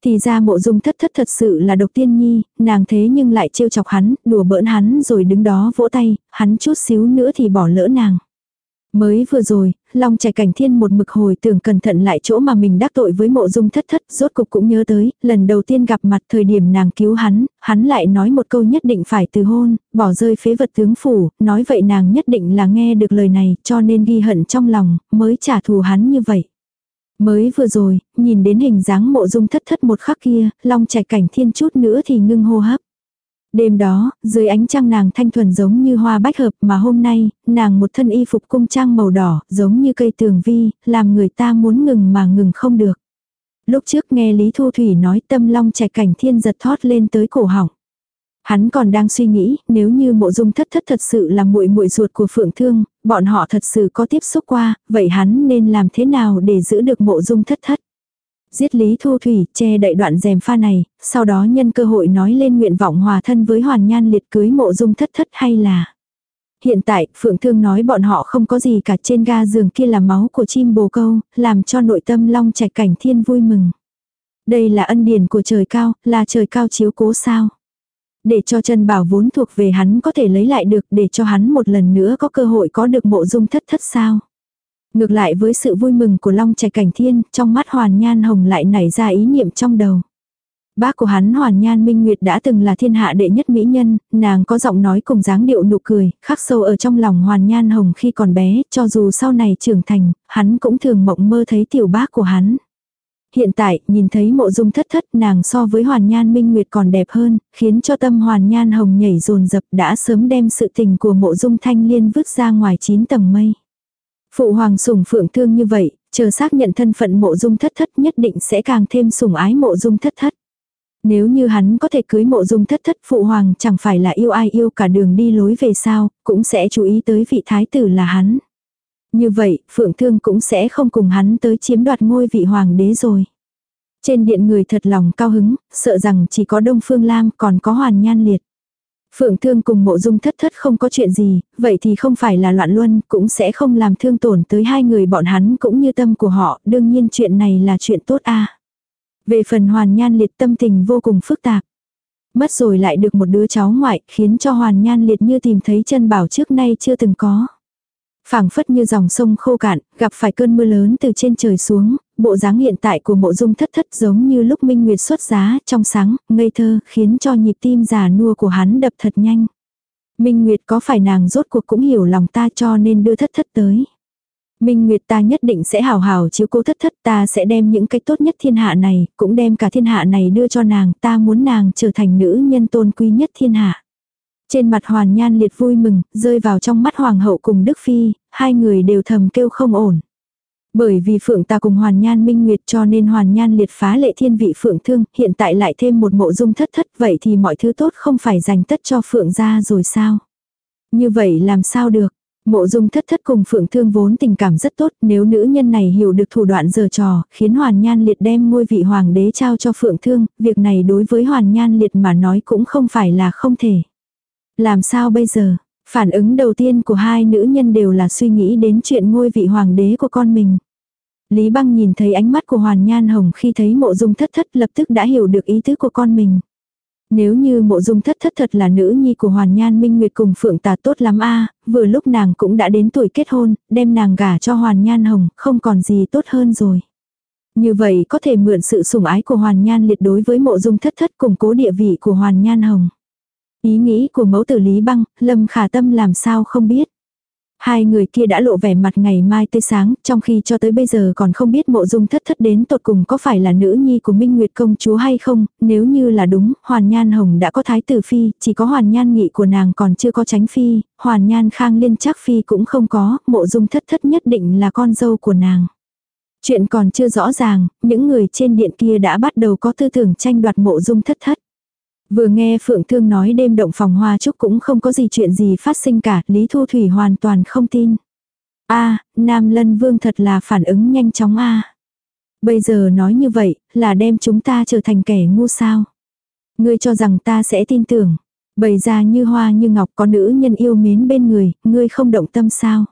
[SPEAKER 1] Thì ra mộ dung thất thất thật sự là độc tiên nhi, nàng thế nhưng lại trêu chọc hắn, đùa bỡn hắn rồi đứng đó vỗ tay, hắn chút xíu nữa thì bỏ lỡ nàng. Mới vừa rồi, Long trẻ cảnh thiên một mực hồi tưởng cẩn thận lại chỗ mà mình đắc tội với mộ dung thất thất, rốt cục cũng nhớ tới, lần đầu tiên gặp mặt thời điểm nàng cứu hắn, hắn lại nói một câu nhất định phải từ hôn, bỏ rơi phế vật tướng phủ, nói vậy nàng nhất định là nghe được lời này, cho nên ghi hận trong lòng, mới trả thù hắn như vậy. Mới vừa rồi, nhìn đến hình dáng mộ dung thất thất một khắc kia, long chạy cảnh thiên chút nữa thì ngưng hô hấp. Đêm đó, dưới ánh trăng nàng thanh thuần giống như hoa bách hợp mà hôm nay, nàng một thân y phục cung trang màu đỏ, giống như cây tường vi, làm người ta muốn ngừng mà ngừng không được. Lúc trước nghe Lý Thu Thủy nói tâm long chạy cảnh thiên giật thoát lên tới cổ họng. Hắn còn đang suy nghĩ, nếu như mộ dung thất thất thật sự là muội muội ruột của Phượng Thương, bọn họ thật sự có tiếp xúc qua, vậy hắn nên làm thế nào để giữ được mộ dung thất thất? Giết Lý Thu Thủy, che đậy đoạn rèm pha này, sau đó nhân cơ hội nói lên nguyện vọng hòa thân với Hoàn Nhan liệt cưới mộ dung thất thất hay là... Hiện tại, Phượng Thương nói bọn họ không có gì cả trên ga giường kia là máu của chim bồ câu, làm cho nội tâm long trạch cảnh thiên vui mừng. Đây là ân điển của trời cao, là trời cao chiếu cố sao. Để cho chân bảo vốn thuộc về hắn có thể lấy lại được để cho hắn một lần nữa có cơ hội có được mộ dung thất thất sao. Ngược lại với sự vui mừng của Long Trạch Cảnh Thiên, trong mắt Hoàn Nhan Hồng lại nảy ra ý niệm trong đầu. Bác của hắn Hoàn Nhan Minh Nguyệt đã từng là thiên hạ đệ nhất mỹ nhân, nàng có giọng nói cùng dáng điệu nụ cười, khắc sâu ở trong lòng Hoàn Nhan Hồng khi còn bé, cho dù sau này trưởng thành, hắn cũng thường mộng mơ thấy tiểu bác của hắn. Hiện tại, nhìn thấy mộ dung thất thất nàng so với Hoàn Nhan Minh Nguyệt còn đẹp hơn, khiến cho tâm Hoàn Nhan Hồng nhảy dồn dập đã sớm đem sự tình của mộ dung thanh liên vứt ra ngoài chín tầng mây. Phụ hoàng sủng phượng thương như vậy, chờ xác nhận thân phận mộ dung thất thất nhất định sẽ càng thêm sủng ái mộ dung thất thất. Nếu như hắn có thể cưới mộ dung thất thất phụ hoàng chẳng phải là yêu ai yêu cả đường đi lối về sao, cũng sẽ chú ý tới vị thái tử là hắn. Như vậy, Phượng Thương cũng sẽ không cùng hắn tới chiếm đoạt ngôi vị hoàng đế rồi. Trên điện người thật lòng cao hứng, sợ rằng chỉ có Đông Phương Lam còn có Hoàn Nhan Liệt. Phượng Thương cùng mộ dung thất thất không có chuyện gì, vậy thì không phải là loạn luân, cũng sẽ không làm thương tổn tới hai người bọn hắn cũng như tâm của họ, đương nhiên chuyện này là chuyện tốt a. Về phần Hoàn Nhan Liệt tâm tình vô cùng phức tạp. Mất rồi lại được một đứa cháu ngoại, khiến cho Hoàn Nhan Liệt như tìm thấy chân bảo trước nay chưa từng có phảng phất như dòng sông khô cạn, gặp phải cơn mưa lớn từ trên trời xuống, bộ dáng hiện tại của mộ dung thất thất giống như lúc minh nguyệt xuất giá, trong sáng, ngây thơ, khiến cho nhịp tim già nua của hắn đập thật nhanh. Minh Nguyệt có phải nàng rốt cuộc cũng hiểu lòng ta cho nên đưa thất thất tới. Minh Nguyệt ta nhất định sẽ hào hào chiếu cố thất thất ta sẽ đem những cái tốt nhất thiên hạ này, cũng đem cả thiên hạ này đưa cho nàng, ta muốn nàng trở thành nữ nhân tôn quý nhất thiên hạ. Trên mặt Hoàn Nhan liệt vui mừng, rơi vào trong mắt Hoàng hậu cùng Đức Phi, hai người đều thầm kêu không ổn. Bởi vì Phượng ta cùng Hoàn Nhan Minh Nguyệt cho nên Hoàn Nhan liệt phá lệ thiên vị Phượng Thương, hiện tại lại thêm một mộ dung thất thất, vậy thì mọi thứ tốt không phải dành tất cho Phượng ra rồi sao? Như vậy làm sao được? Mộ dung thất thất cùng Phượng Thương vốn tình cảm rất tốt, nếu nữ nhân này hiểu được thủ đoạn giờ trò, khiến Hoàn Nhan liệt đem ngôi vị hoàng đế trao cho Phượng Thương, việc này đối với Hoàn Nhan liệt mà nói cũng không phải là không thể. Làm sao bây giờ? Phản ứng đầu tiên của hai nữ nhân đều là suy nghĩ đến chuyện ngôi vị hoàng đế của con mình. Lý băng nhìn thấy ánh mắt của Hoàn Nhan Hồng khi thấy mộ dung thất thất lập tức đã hiểu được ý tứ của con mình. Nếu như mộ dung thất thất thật là nữ nhi của Hoàn Nhan Minh Nguyệt cùng Phượng Tà tốt lắm a vừa lúc nàng cũng đã đến tuổi kết hôn, đem nàng gả cho Hoàn Nhan Hồng, không còn gì tốt hơn rồi. Như vậy có thể mượn sự sủng ái của Hoàn Nhan liệt đối với mộ dung thất thất củng cố địa vị của Hoàn Nhan Hồng. Ý nghĩ của mẫu tử Lý Băng, Lâm Khả Tâm làm sao không biết. Hai người kia đã lộ vẻ mặt ngày mai tươi sáng, trong khi cho tới bây giờ còn không biết mộ dung thất thất đến tột cùng có phải là nữ nhi của Minh Nguyệt công chúa hay không, nếu như là đúng, Hoàn Nhan Hồng đã có thái tử phi, chỉ có Hoàn Nhan nghị của nàng còn chưa có tránh phi, Hoàn Nhan khang liên chắc phi cũng không có, mộ dung thất thất nhất định là con dâu của nàng. Chuyện còn chưa rõ ràng, những người trên điện kia đã bắt đầu có tư tưởng tranh đoạt mộ dung thất thất. Vừa nghe Phượng Thương nói đêm động phòng hoa trúc cũng không có gì chuyện gì phát sinh cả, Lý Thu Thủy hoàn toàn không tin. a Nam Lân Vương thật là phản ứng nhanh chóng a Bây giờ nói như vậy, là đem chúng ta trở thành kẻ ngu sao. Ngươi cho rằng ta sẽ tin tưởng. Bày ra như hoa như ngọc có nữ nhân yêu mến bên người, ngươi không động tâm sao.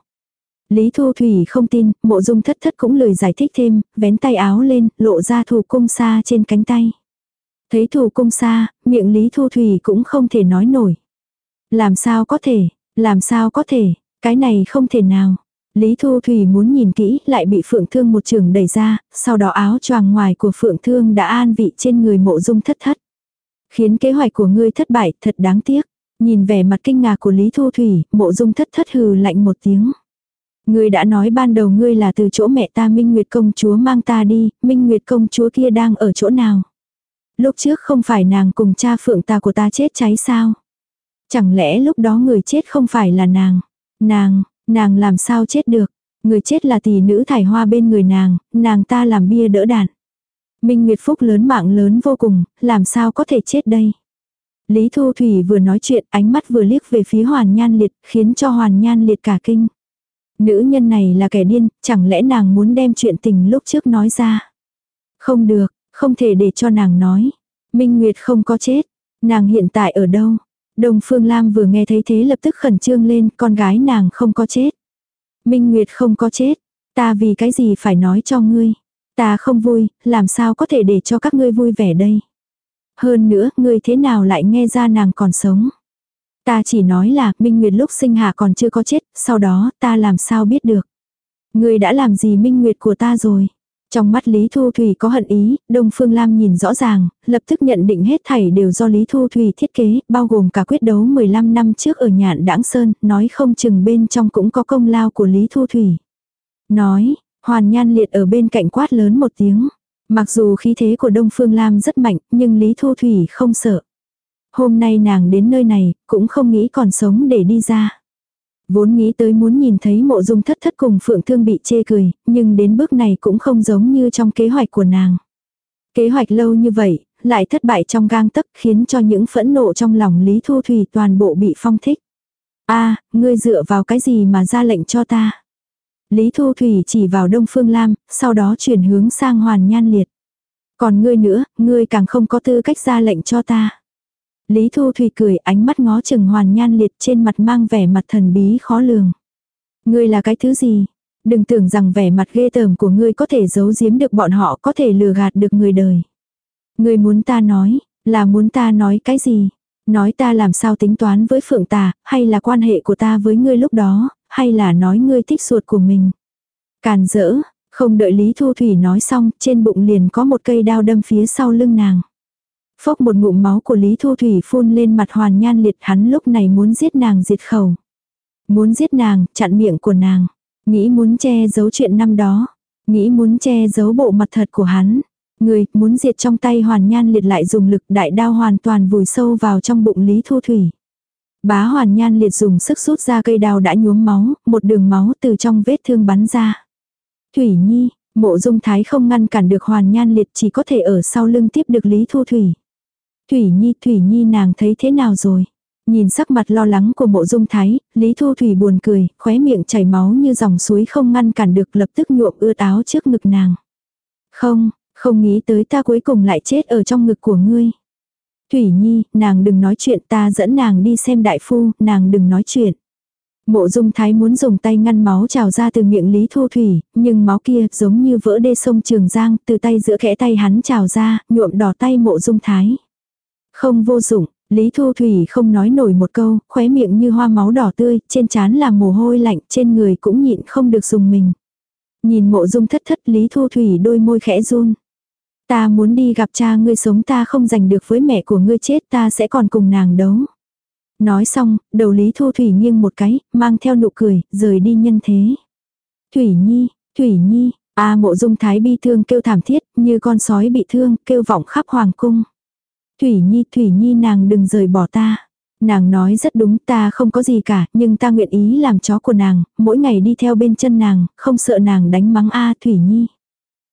[SPEAKER 1] Lý Thu Thủy không tin, mộ dung thất thất cũng lời giải thích thêm, vén tay áo lên, lộ ra thủ cung xa trên cánh tay. Thấy thủ cung xa, miệng Lý Thu Thủy cũng không thể nói nổi. Làm sao có thể, làm sao có thể, cái này không thể nào. Lý Thu Thủy muốn nhìn kỹ lại bị Phượng Thương một trường đẩy ra, sau đó áo choàng ngoài của Phượng Thương đã an vị trên người mộ dung thất thất. Khiến kế hoạch của ngươi thất bại thật đáng tiếc. Nhìn vẻ mặt kinh ngạc của Lý Thu Thủy, mộ dung thất thất hừ lạnh một tiếng. Ngươi đã nói ban đầu ngươi là từ chỗ mẹ ta Minh Nguyệt công chúa mang ta đi, Minh Nguyệt công chúa kia đang ở chỗ nào? Lúc trước không phải nàng cùng cha phượng ta của ta chết cháy sao? Chẳng lẽ lúc đó người chết không phải là nàng? Nàng, nàng làm sao chết được? Người chết là tỷ nữ thải hoa bên người nàng, nàng ta làm bia đỡ đạn. Minh Nguyệt Phúc lớn mạng lớn vô cùng, làm sao có thể chết đây. Lý Thu Thủy vừa nói chuyện, ánh mắt vừa liếc về phía Hoàn Nhan Liệt, khiến cho Hoàn Nhan Liệt cả kinh. Nữ nhân này là kẻ điên, chẳng lẽ nàng muốn đem chuyện tình lúc trước nói ra. Không được, không thể để cho nàng nói. Minh Nguyệt không có chết. Nàng hiện tại ở đâu? Đông Phương Lam vừa nghe thấy thế lập tức khẩn trương lên, con gái nàng không có chết. Minh Nguyệt không có chết. Ta vì cái gì phải nói cho ngươi? Ta không vui, làm sao có thể để cho các ngươi vui vẻ đây? Hơn nữa, ngươi thế nào lại nghe ra nàng còn sống? Ta chỉ nói là Minh Nguyệt lúc sinh hạ còn chưa có chết, sau đó ta làm sao biết được. Ngươi đã làm gì Minh Nguyệt của ta rồi? Trong mắt Lý Thu Thủy có hận ý, Đông Phương Lam nhìn rõ ràng, lập tức nhận định hết thảy đều do Lý Thu Thủy thiết kế, bao gồm cả quyết đấu 15 năm trước ở nhạn đãng Sơn, nói không chừng bên trong cũng có công lao của Lý Thu Thủy. Nói, Hoàn Nhan Liệt ở bên cạnh quát lớn một tiếng. Mặc dù khí thế của Đông Phương Lam rất mạnh, nhưng Lý Thu Thủy không sợ. Hôm nay nàng đến nơi này, cũng không nghĩ còn sống để đi ra. Vốn nghĩ tới muốn nhìn thấy mộ dung thất thất cùng phượng thương bị chê cười, nhưng đến bước này cũng không giống như trong kế hoạch của nàng. Kế hoạch lâu như vậy, lại thất bại trong gang tấc khiến cho những phẫn nộ trong lòng Lý Thu Thủy toàn bộ bị phong thích. a ngươi dựa vào cái gì mà ra lệnh cho ta? Lý Thu Thủy chỉ vào Đông Phương Lam, sau đó chuyển hướng sang Hoàn Nhan Liệt. Còn ngươi nữa, ngươi càng không có tư cách ra lệnh cho ta. Lý Thu Thủy cười ánh mắt ngó chừng hoàn nhan liệt trên mặt mang vẻ mặt thần bí khó lường. Ngươi là cái thứ gì? Đừng tưởng rằng vẻ mặt ghê tởm của ngươi có thể giấu giếm được bọn họ có thể lừa gạt được người đời. Ngươi muốn ta nói, là muốn ta nói cái gì? Nói ta làm sao tính toán với phượng tà, hay là quan hệ của ta với ngươi lúc đó, hay là nói ngươi thích ruột của mình? Càn dỡ, không đợi Lý Thu Thủy nói xong, trên bụng liền có một cây đao đâm phía sau lưng nàng. Phốc một ngụm máu của Lý Thu Thủy phun lên mặt hoàn nhan liệt hắn lúc này muốn giết nàng diệt khẩu. Muốn giết nàng, chặn miệng của nàng. Nghĩ muốn che giấu chuyện năm đó. Nghĩ muốn che giấu bộ mặt thật của hắn. Người, muốn diệt trong tay hoàn nhan liệt lại dùng lực đại đao hoàn toàn vùi sâu vào trong bụng Lý Thu Thủy. Bá hoàn nhan liệt dùng sức rút ra cây đao đã nhuốm máu, một đường máu từ trong vết thương bắn ra. Thủy Nhi, mộ dung thái không ngăn cản được hoàn nhan liệt chỉ có thể ở sau lưng tiếp được Lý Thu Thủy. Thủy Nhi, Thủy Nhi nàng thấy thế nào rồi? Nhìn sắc mặt lo lắng của mộ dung thái, Lý Thu Thủy buồn cười, khóe miệng chảy máu như dòng suối không ngăn cản được lập tức nhuộm ưa áo trước ngực nàng. Không, không nghĩ tới ta cuối cùng lại chết ở trong ngực của ngươi. Thủy Nhi, nàng đừng nói chuyện ta dẫn nàng đi xem đại phu, nàng đừng nói chuyện. Mộ dung thái muốn dùng tay ngăn máu trào ra từ miệng Lý Thu Thủy, nhưng máu kia giống như vỡ đê sông Trường Giang, từ tay giữa kẽ tay hắn trào ra, nhuộm đỏ tay mộ dung thái. Không vô dụng, Lý Thu Thủy không nói nổi một câu, khóe miệng như hoa máu đỏ tươi, trên trán là mồ hôi lạnh, trên người cũng nhịn không được dùng mình. Nhìn mộ dung thất thất Lý Thu Thủy đôi môi khẽ run. Ta muốn đi gặp cha ngươi sống ta không giành được với mẹ của ngươi chết ta sẽ còn cùng nàng đấu. Nói xong, đầu Lý Thu Thủy nghiêng một cái, mang theo nụ cười, rời đi nhân thế. Thủy Nhi, Thủy Nhi, a mộ dung thái bi thương kêu thảm thiết, như con sói bị thương, kêu vọng khắp hoàng cung. Thủy Nhi, Thủy Nhi nàng đừng rời bỏ ta. Nàng nói rất đúng ta không có gì cả, nhưng ta nguyện ý làm chó của nàng, mỗi ngày đi theo bên chân nàng, không sợ nàng đánh mắng A Thủy Nhi.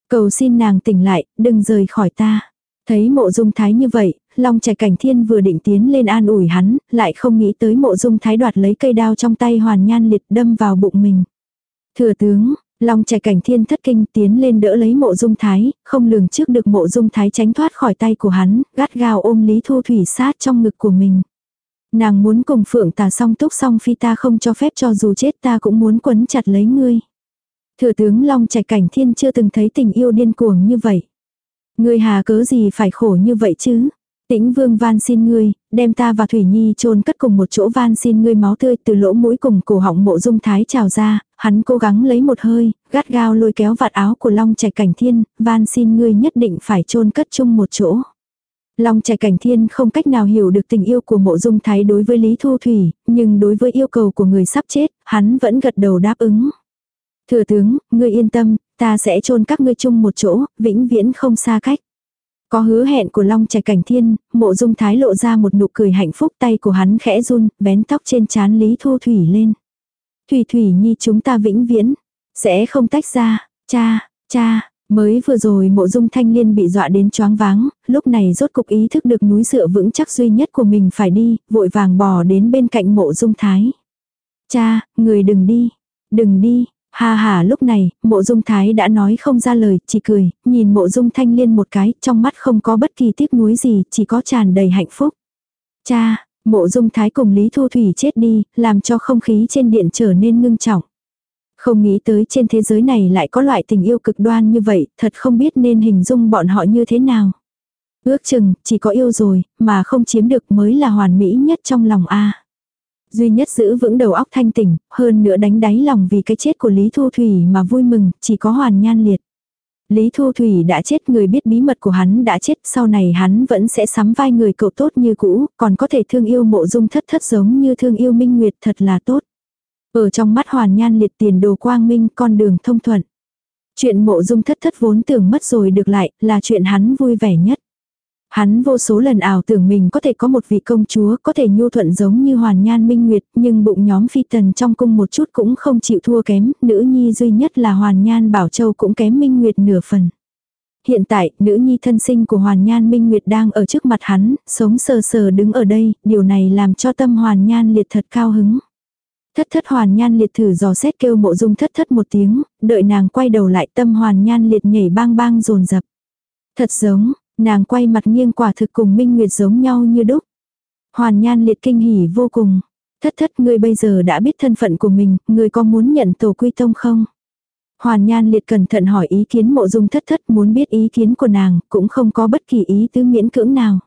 [SPEAKER 1] Cầu xin nàng tỉnh lại, đừng rời khỏi ta. Thấy mộ dung thái như vậy, Long trẻ cảnh thiên vừa định tiến lên an ủi hắn, lại không nghĩ tới mộ dung thái đoạt lấy cây đao trong tay hoàn nhan liệt đâm vào bụng mình. Thừa tướng, Long trẻ cảnh thiên thất kinh tiến lên đỡ lấy mộ dung thái, không lường trước được mộ dung thái tránh thoát khỏi tay của hắn, gắt gao ôm Lý Thu Thủy sát trong ngực của mình. Nàng muốn cùng phượng tà song túc song phi ta không cho phép cho dù chết ta cũng muốn quấn chặt lấy ngươi. Thừa tướng Long chạy Cảnh Thiên chưa từng thấy tình yêu điên cuồng như vậy. Ngươi hà cớ gì phải khổ như vậy chứ? Tĩnh vương van xin ngươi, đem ta và Thủy Nhi chôn cất cùng một chỗ van xin ngươi máu tươi từ lỗ mũi cùng cổ họng mộ dung thái trào ra, hắn cố gắng lấy một hơi, gắt gao lôi kéo vạt áo của Long Trạch Cảnh Thiên, van xin ngươi nhất định phải chôn cất chung một chỗ. Long Trạch Cảnh Thiên không cách nào hiểu được tình yêu của mộ dung thái đối với Lý Thu Thủy, nhưng đối với yêu cầu của người sắp chết, hắn vẫn gật đầu đáp ứng. Thừa tướng, ngươi yên tâm, ta sẽ chôn các ngươi chung một chỗ, vĩnh viễn không xa cách. Có hứa hẹn của Long Trạch Cảnh Thiên, mộ dung thái lộ ra một nụ cười hạnh phúc tay của hắn khẽ run, vén tóc trên trán Lý Thu Thủy lên. Thủy Thủy Nhi chúng ta vĩnh viễn, sẽ không tách ra, cha, cha, Mới vừa rồi mộ dung thanh liên bị dọa đến choáng váng, lúc này rốt cục ý thức được núi dựa vững chắc duy nhất của mình phải đi, vội vàng bò đến bên cạnh mộ dung thái. Cha, người đừng đi, đừng đi, ha ha lúc này, mộ dung thái đã nói không ra lời, chỉ cười, nhìn mộ dung thanh liên một cái, trong mắt không có bất kỳ tiếc nuối gì, chỉ có tràn đầy hạnh phúc. Cha, mộ dung thái cùng Lý Thu Thủy chết đi, làm cho không khí trên điện trở nên ngưng trọng. Không nghĩ tới trên thế giới này lại có loại tình yêu cực đoan như vậy, thật không biết nên hình dung bọn họ như thế nào. Ước chừng, chỉ có yêu rồi, mà không chiếm được mới là hoàn mỹ nhất trong lòng A. Duy nhất giữ vững đầu óc thanh tỉnh, hơn nữa đánh đáy lòng vì cái chết của Lý Thu Thủy mà vui mừng, chỉ có hoàn nhan liệt. Lý Thu Thủy đã chết người biết bí mật của hắn đã chết sau này hắn vẫn sẽ sắm vai người cậu tốt như cũ, còn có thể thương yêu mộ dung thất thất giống như thương yêu minh nguyệt thật là tốt. Ở trong mắt hoàn nhan liệt tiền đồ quang minh con đường thông thuận. Chuyện mộ dung thất thất vốn tưởng mất rồi được lại là chuyện hắn vui vẻ nhất. Hắn vô số lần ảo tưởng mình có thể có một vị công chúa có thể nhu thuận giống như hoàn nhan minh nguyệt nhưng bụng nhóm phi tần trong cung một chút cũng không chịu thua kém, nữ nhi duy nhất là hoàn nhan bảo châu cũng kém minh nguyệt nửa phần. Hiện tại, nữ nhi thân sinh của Hoàn Nhan Minh Nguyệt đang ở trước mặt hắn, sống sờ sờ đứng ở đây, điều này làm cho tâm Hoàn Nhan liệt thật cao hứng. Thất thất hoàn nhan liệt thử dò xét kêu mộ dung thất thất một tiếng, đợi nàng quay đầu lại tâm hoàn nhan liệt nhảy bang bang rồn rập. Thật giống, nàng quay mặt nghiêng quả thực cùng minh nguyệt giống nhau như đúc. Hoàn nhan liệt kinh hỉ vô cùng. Thất thất ngươi bây giờ đã biết thân phận của mình, ngươi có muốn nhận tổ quy tông không? Hoàn nhan liệt cẩn thận hỏi ý kiến mộ dung thất thất muốn biết ý kiến của nàng, cũng không có bất kỳ ý tứ miễn cưỡng nào.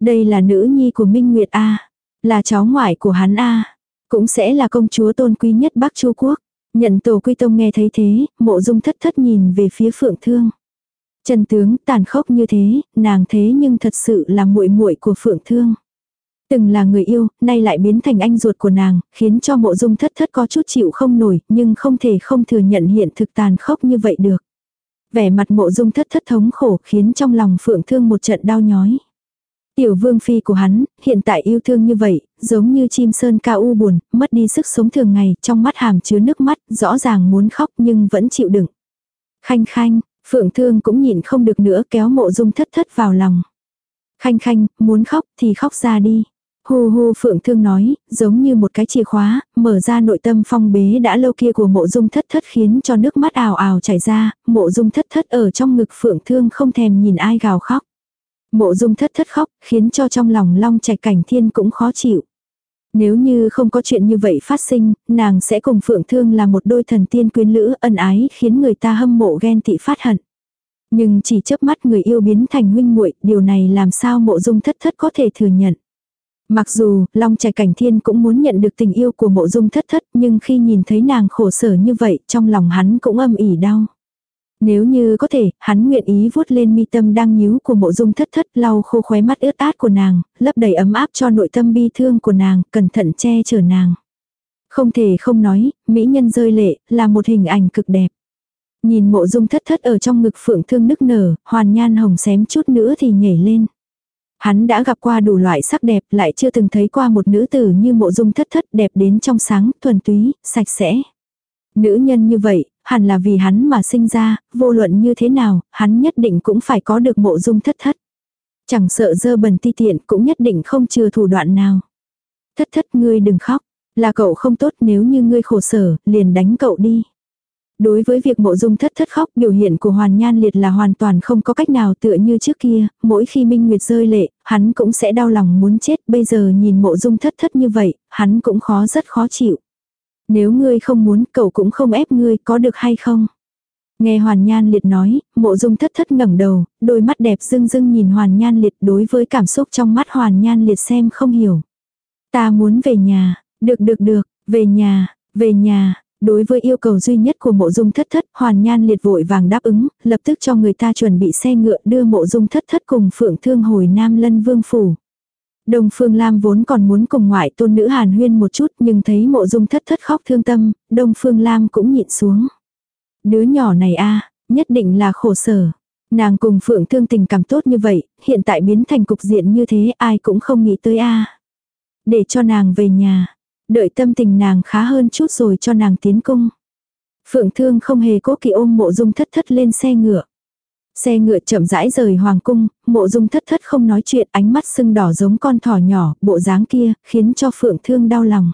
[SPEAKER 1] Đây là nữ nhi của Minh Nguyệt A, là cháu ngoại của hắn A. Cũng sẽ là công chúa tôn quý nhất Bắc Chu Quốc. Nhận tổ quy tông nghe thấy thế, mộ dung thất thất nhìn về phía phượng thương. Trần tướng tàn khốc như thế, nàng thế nhưng thật sự là muội muội của phượng thương. Từng là người yêu, nay lại biến thành anh ruột của nàng, khiến cho mộ dung thất thất có chút chịu không nổi, nhưng không thể không thừa nhận hiện thực tàn khốc như vậy được. Vẻ mặt mộ dung thất thất thống khổ khiến trong lòng phượng thương một trận đau nhói. Tiểu vương phi của hắn, hiện tại yêu thương như vậy, giống như chim sơn ca u buồn, mất đi sức sống thường ngày, trong mắt hàm chứa nước mắt, rõ ràng muốn khóc nhưng vẫn chịu đựng. Khanh khanh, phượng thương cũng nhìn không được nữa kéo mộ dung thất thất vào lòng. Khanh khanh, muốn khóc thì khóc ra đi. Hù hù phượng thương nói, giống như một cái chìa khóa, mở ra nội tâm phong bế đã lâu kia của mộ dung thất thất khiến cho nước mắt ào ào chảy ra, mộ dung thất thất ở trong ngực phượng thương không thèm nhìn ai gào khóc. Mộ dung thất thất khóc, khiến cho trong lòng long trạch cảnh thiên cũng khó chịu. Nếu như không có chuyện như vậy phát sinh, nàng sẽ cùng Phượng Thương là một đôi thần tiên quyến lữ ân ái khiến người ta hâm mộ ghen tị phát hận. Nhưng chỉ chớp mắt người yêu biến thành huynh muội, điều này làm sao mộ dung thất thất có thể thừa nhận. Mặc dù, Long Trạch Cảnh Thiên cũng muốn nhận được tình yêu của mộ dung thất thất, nhưng khi nhìn thấy nàng khổ sở như vậy, trong lòng hắn cũng âm ỉ đau. Nếu như có thể, hắn nguyện ý vuốt lên mi tâm đang nhíu của mộ dung thất thất lau khô khóe mắt ướt át của nàng, lấp đầy ấm áp cho nội tâm bi thương của nàng, cẩn thận che chở nàng. Không thể không nói, mỹ nhân rơi lệ, là một hình ảnh cực đẹp. Nhìn mộ dung thất thất ở trong ngực phượng thương nức nở, hoàn nhan hồng xém chút nữa thì nhảy lên. Hắn đã gặp qua đủ loại sắc đẹp lại chưa từng thấy qua một nữ tử như mộ dung thất thất đẹp đến trong sáng, thuần túy, sạch sẽ. Nữ nhân như vậy, hẳn là vì hắn mà sinh ra, vô luận như thế nào, hắn nhất định cũng phải có được mộ dung thất thất. Chẳng sợ dơ bẩn ti tiện cũng nhất định không chừa thủ đoạn nào. Thất thất ngươi đừng khóc, là cậu không tốt nếu như ngươi khổ sở, liền đánh cậu đi. Đối với việc mộ dung thất thất khóc biểu hiện của Hoàn Nhan Liệt là hoàn toàn không có cách nào tựa như trước kia, mỗi khi Minh Nguyệt rơi lệ, hắn cũng sẽ đau lòng muốn chết, bây giờ nhìn mộ dung thất thất như vậy, hắn cũng khó rất khó chịu. Nếu ngươi không muốn, cậu cũng không ép ngươi, có được hay không? Nghe Hoàn Nhan Liệt nói, mộ dung thất thất ngẩng đầu, đôi mắt đẹp rưng rưng nhìn Hoàn Nhan Liệt đối với cảm xúc trong mắt Hoàn Nhan Liệt xem không hiểu. Ta muốn về nhà, được được được, về nhà, về nhà, Đối với yêu cầu duy nhất của mộ dung thất thất, Hoàn Nhan liệt vội vàng đáp ứng, lập tức cho người ta chuẩn bị xe ngựa đưa mộ dung thất thất cùng phượng thương hồi Nam Lân Vương Phủ. Đông Phương Lam vốn còn muốn cùng ngoại tôn nữ Hàn Huyên một chút nhưng thấy mộ dung thất thất khóc thương tâm, Đông Phương Lam cũng nhịn xuống. Đứa nhỏ này a nhất định là khổ sở. Nàng cùng Phượng thương tình cảm tốt như vậy, hiện tại biến thành cục diện như thế ai cũng không nghĩ tới a Để cho nàng về nhà, đợi tâm tình nàng khá hơn chút rồi cho nàng tiến cung. Phượng Thương không hề cố kỵ ôm mộ dung thất thất lên xe ngựa. Xe ngựa chậm rãi rời hoàng cung, mộ dung thất thất không nói chuyện ánh mắt sưng đỏ giống con thỏ nhỏ, bộ dáng kia, khiến cho Phượng Thương đau lòng.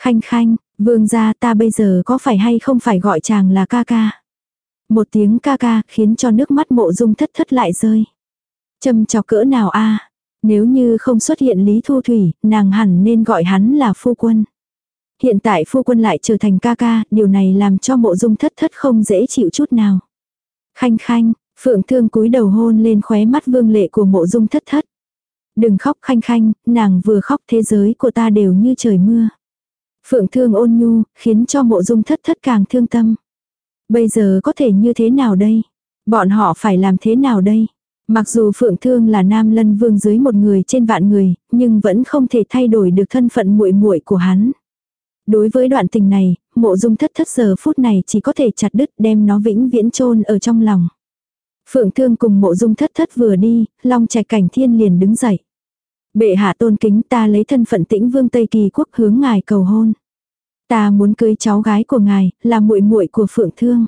[SPEAKER 1] Khanh khanh, vương gia ta bây giờ có phải hay không phải gọi chàng là ca ca. Một tiếng ca ca khiến cho nước mắt mộ dung thất thất lại rơi. Châm chọc cỡ nào a Nếu như không xuất hiện Lý Thu Thủy, nàng hẳn nên gọi hắn là phu quân. Hiện tại phu quân lại trở thành ca ca, điều này làm cho mộ dung thất thất không dễ chịu chút nào. Khanh khanh, phượng thương cúi đầu hôn lên khóe mắt vương lệ của mộ dung thất thất. Đừng khóc khanh khanh, nàng vừa khóc thế giới của ta đều như trời mưa. Phượng thương ôn nhu, khiến cho mộ dung thất thất càng thương tâm. Bây giờ có thể như thế nào đây? Bọn họ phải làm thế nào đây? Mặc dù Phượng Thương là nam lân vương dưới một người trên vạn người, nhưng vẫn không thể thay đổi được thân phận muội muội của hắn. Đối với đoạn tình này, mộ dung thất thất giờ phút này chỉ có thể chặt đứt đem nó vĩnh viễn chôn ở trong lòng. Phượng Thương cùng mộ dung thất thất vừa đi, long trạch cảnh thiên liền đứng dậy. Bệ hạ tôn kính ta lấy thân phận tĩnh vương Tây Kỳ quốc hướng ngài cầu hôn. Ta muốn cưới cháu gái của ngài, là muội muội của Phượng Thương.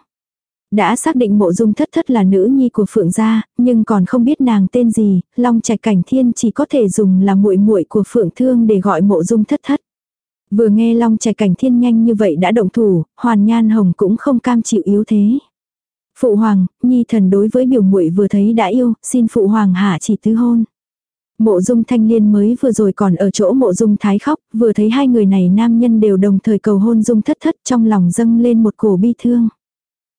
[SPEAKER 1] Đã xác định mộ dung thất thất là nữ nhi của Phượng gia, nhưng còn không biết nàng tên gì, Long Trạch Cảnh Thiên chỉ có thể dùng là muội muội của Phượng Thương để gọi mộ dung thất thất. Vừa nghe Long Trạch Cảnh Thiên nhanh như vậy đã động thủ, Hoàn Nhan Hồng cũng không cam chịu yếu thế. Phụ hoàng, nhi thần đối với biểu muội vừa thấy đã yêu, xin phụ hoàng hạ chỉ tứ hôn. Mộ dung thanh liên mới vừa rồi còn ở chỗ mộ dung thái khóc, vừa thấy hai người này nam nhân đều đồng thời cầu hôn dung thất thất trong lòng dâng lên một cổ bi thương.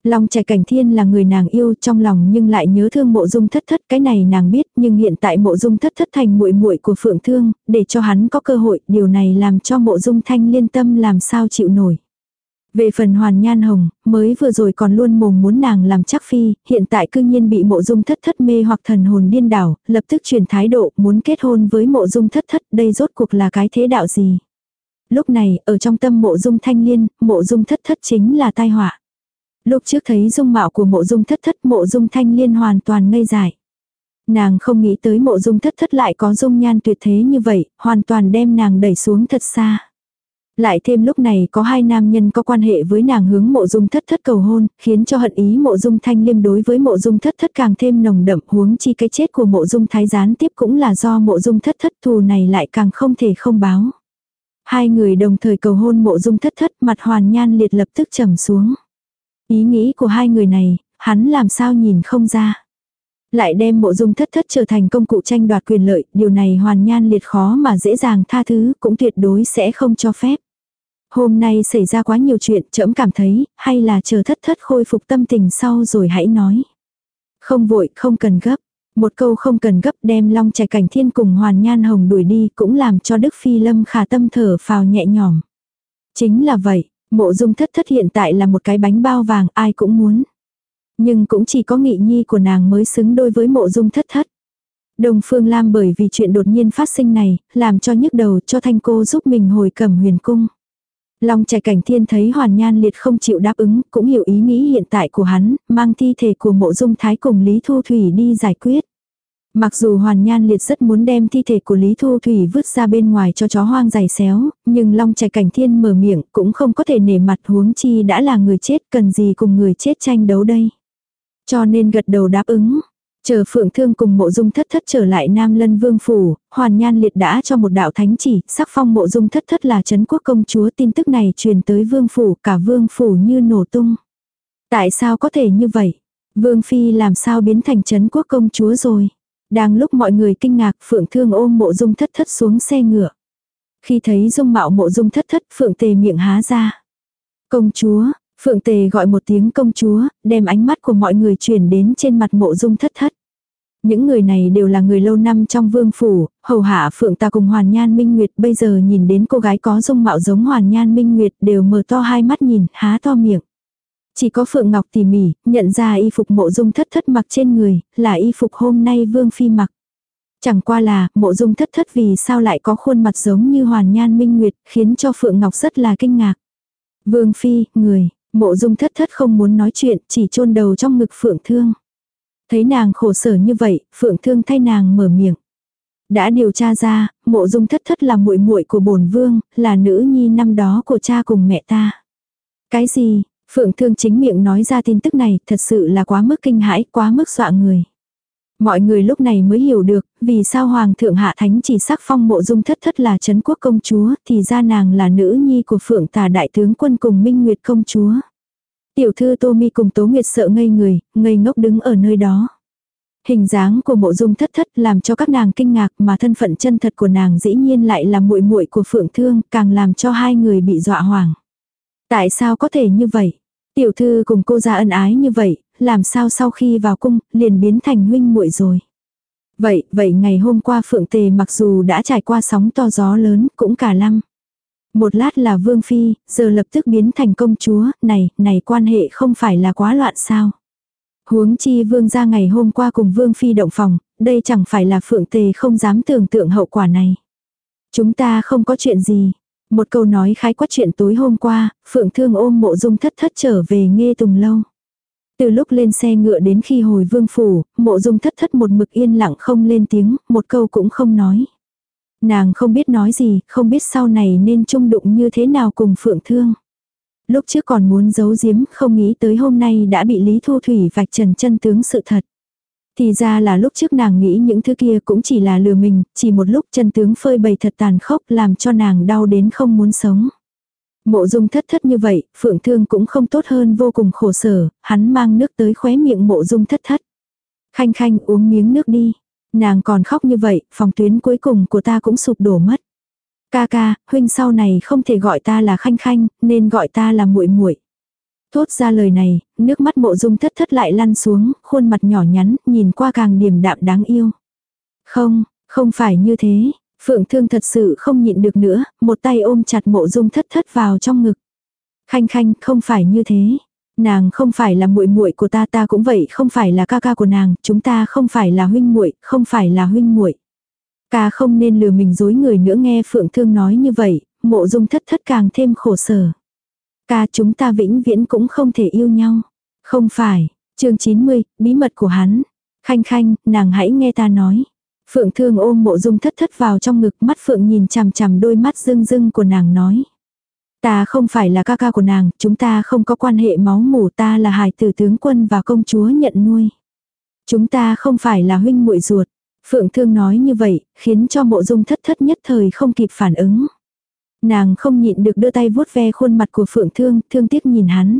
[SPEAKER 1] Long trẻ cảnh thiên là người nàng yêu trong lòng nhưng lại nhớ thương mộ dung thất thất cái này nàng biết nhưng hiện tại mộ dung thất thất thành muội muội của phượng thương để cho hắn có cơ hội điều này làm cho mộ dung thanh liên tâm làm sao chịu nổi. Về phần hoàn nhan hồng, mới vừa rồi còn luôn mồm muốn nàng làm chắc phi, hiện tại cư nhiên bị mộ dung thất thất mê hoặc thần hồn điên đảo, lập tức chuyển thái độ muốn kết hôn với mộ dung thất thất, đây rốt cuộc là cái thế đạo gì. Lúc này, ở trong tâm mộ dung thanh liên, mộ dung thất thất chính là tai họa. Lúc trước thấy dung mạo của mộ dung thất thất mộ dung thanh liên hoàn toàn ngây dại. Nàng không nghĩ tới mộ dung thất thất lại có dung nhan tuyệt thế như vậy, hoàn toàn đem nàng đẩy xuống thật xa. Lại thêm lúc này có hai nam nhân có quan hệ với nàng hướng mộ dung thất thất cầu hôn, khiến cho hận ý mộ dung thanh liêm đối với mộ dung thất thất càng thêm nồng đậm huống chi cái chết của mộ dung thái gián tiếp cũng là do mộ dung thất thất thù này lại càng không thể không báo. Hai người đồng thời cầu hôn mộ dung thất thất mặt hoàn nhan liệt lập tức trầm xuống. Ý nghĩ của hai người này, hắn làm sao nhìn không ra. Lại đem mộ dung thất thất trở thành công cụ tranh đoạt quyền lợi, điều này hoàn nhan liệt khó mà dễ dàng tha thứ, cũng tuyệt đối sẽ không cho phép. Hôm nay xảy ra quá nhiều chuyện, trẫm cảm thấy, hay là chờ thất thất khôi phục tâm tình sau rồi hãy nói. Không vội, không cần gấp. Một câu không cần gấp đem long trẻ cảnh thiên cùng hoàn nhan hồng đuổi đi cũng làm cho Đức Phi Lâm khả tâm thở phào nhẹ nhõm. Chính là vậy, mộ dung thất thất hiện tại là một cái bánh bao vàng ai cũng muốn. Nhưng cũng chỉ có nghị nhi của nàng mới xứng đôi với mộ dung thất thất. Đồng Phương Lam bởi vì chuyện đột nhiên phát sinh này, làm cho nhức đầu cho thanh cô giúp mình hồi cầm huyền cung. Long trẻ cảnh thiên thấy hoàn nhan liệt không chịu đáp ứng, cũng hiểu ý nghĩ hiện tại của hắn, mang thi thể của mộ dung thái cùng Lý Thu Thủy đi giải quyết. Mặc dù Hoàn Nhan Liệt rất muốn đem thi thể của Lý Thu Thủy vứt ra bên ngoài cho chó hoang giày xéo, nhưng Long Trạch Cảnh Thiên mở miệng cũng không có thể nể mặt huống chi đã là người chết cần gì cùng người chết tranh đấu đây. Cho nên gật đầu đáp ứng. Chờ Phượng Thương cùng mộ dung thất thất trở lại Nam Lân Vương Phủ, Hoàn Nhan Liệt đã cho một đạo thánh chỉ, sắc phong mộ dung thất thất là Trấn quốc công chúa tin tức này truyền tới Vương Phủ, cả Vương Phủ như nổ tung. Tại sao có thể như vậy? Vương Phi làm sao biến thành Trấn quốc công chúa rồi? Đang lúc mọi người kinh ngạc Phượng Thương ôm mộ dung thất thất xuống xe ngựa. Khi thấy dung mạo mộ dung thất thất Phượng Tề miệng há ra. Công chúa, Phượng Tề gọi một tiếng công chúa, đem ánh mắt của mọi người chuyển đến trên mặt mộ dung thất thất. Những người này đều là người lâu năm trong vương phủ, hầu hạ Phượng ta cùng Hoàn Nhan Minh Nguyệt bây giờ nhìn đến cô gái có dung mạo giống Hoàn Nhan Minh Nguyệt đều mở to hai mắt nhìn, há to miệng. Chỉ có Phượng Ngọc tỉ mỉ, nhận ra y phục mộ dung thất thất mặc trên người, là y phục hôm nay Vương Phi mặc. Chẳng qua là, mộ dung thất thất vì sao lại có khuôn mặt giống như Hoàn Nhan Minh Nguyệt, khiến cho Phượng Ngọc rất là kinh ngạc. Vương Phi, người, mộ dung thất thất không muốn nói chuyện, chỉ chôn đầu trong ngực Phượng Thương. Thấy nàng khổ sở như vậy, Phượng Thương thay nàng mở miệng. Đã điều tra ra, mộ dung thất thất là muội muội của bổn vương, là nữ nhi năm đó của cha cùng mẹ ta. Cái gì, Phượng Thương chính miệng nói ra tin tức này thật sự là quá mức kinh hãi, quá mức dọa người. Mọi người lúc này mới hiểu được, vì sao Hoàng thượng Hạ Thánh chỉ sắc phong mộ dung thất thất là Trấn quốc công chúa, thì ra nàng là nữ nhi của Phượng tà đại tướng quân cùng Minh Nguyệt công chúa. Tiểu thư Tô Mi cùng Tố Nguyệt sợ ngây người, ngây ngốc đứng ở nơi đó. Hình dáng của mộ dung thất thất làm cho các nàng kinh ngạc mà thân phận chân thật của nàng dĩ nhiên lại là muội muội của Phượng Thương, càng làm cho hai người bị dọa hoảng. Tại sao có thể như vậy? Tiểu thư cùng cô ra ân ái như vậy, làm sao sau khi vào cung, liền biến thành huynh muội rồi. Vậy, vậy ngày hôm qua Phượng Tề mặc dù đã trải qua sóng to gió lớn, cũng cả lăng. Một lát là Vương Phi, giờ lập tức biến thành công chúa, này, này quan hệ không phải là quá loạn sao. Huống chi Vương ra ngày hôm qua cùng Vương Phi động phòng, đây chẳng phải là Phượng Tề không dám tưởng tượng hậu quả này. Chúng ta không có chuyện gì, một câu nói khái quát chuyện tối hôm qua, Phượng Thương ôm mộ dung thất thất trở về nghe tùng lâu. Từ lúc lên xe ngựa đến khi hồi vương phủ, mộ dung thất thất một mực yên lặng không lên tiếng, một câu cũng không nói. Nàng không biết nói gì, không biết sau này nên chung đụng như thế nào cùng Phượng Thương. Lúc trước còn muốn giấu giếm, không nghĩ tới hôm nay đã bị Lý Thu Thủy vạch trần chân tướng sự thật. Thì ra là lúc trước nàng nghĩ những thứ kia cũng chỉ là lừa mình, chỉ một lúc chân tướng phơi bày thật tàn khốc làm cho nàng đau đến không muốn sống. Mộ dung thất thất như vậy, phượng thương cũng không tốt hơn vô cùng khổ sở, hắn mang nước tới khóe miệng mộ dung thất thất. Khanh khanh uống miếng nước đi. Nàng còn khóc như vậy, phòng tuyến cuối cùng của ta cũng sụp đổ mất. Ca ca, huynh sau này không thể gọi ta là khanh khanh, nên gọi ta là muội muội. Thốt ra lời này, nước mắt mộ dung thất thất lại lăn xuống, khuôn mặt nhỏ nhắn, nhìn qua càng điềm đạm đáng yêu. Không, không phải như thế. Phượng thương thật sự không nhịn được nữa, một tay ôm chặt mộ dung thất thất vào trong ngực. Khanh khanh, không phải như thế. Nàng không phải là muội muội của ta, ta cũng vậy, không phải là ca ca của nàng, chúng ta không phải là huynh muội, không phải là huynh muội. Ca không nên lừa mình dối người nữa nghe Phượng Thương nói như vậy, mộ dung thất thất càng thêm khổ sở. Ca chúng ta vĩnh viễn cũng không thể yêu nhau. Không phải, chương 90, bí mật của hắn. Khanh khanh, nàng hãy nghe ta nói. Phượng thương ôm mộ dung thất thất vào trong ngực mắt Phượng nhìn chằm chằm đôi mắt rưng rưng của nàng nói. Ta không phải là ca ca của nàng, chúng ta không có quan hệ máu mủ ta là hài tử tướng quân và công chúa nhận nuôi. Chúng ta không phải là huynh muội ruột. Phượng thương nói như vậy, khiến cho mộ dung thất thất nhất thời không kịp phản ứng. Nàng không nhịn được đưa tay vuốt ve khuôn mặt của Phượng Thương, thương tiếc nhìn hắn.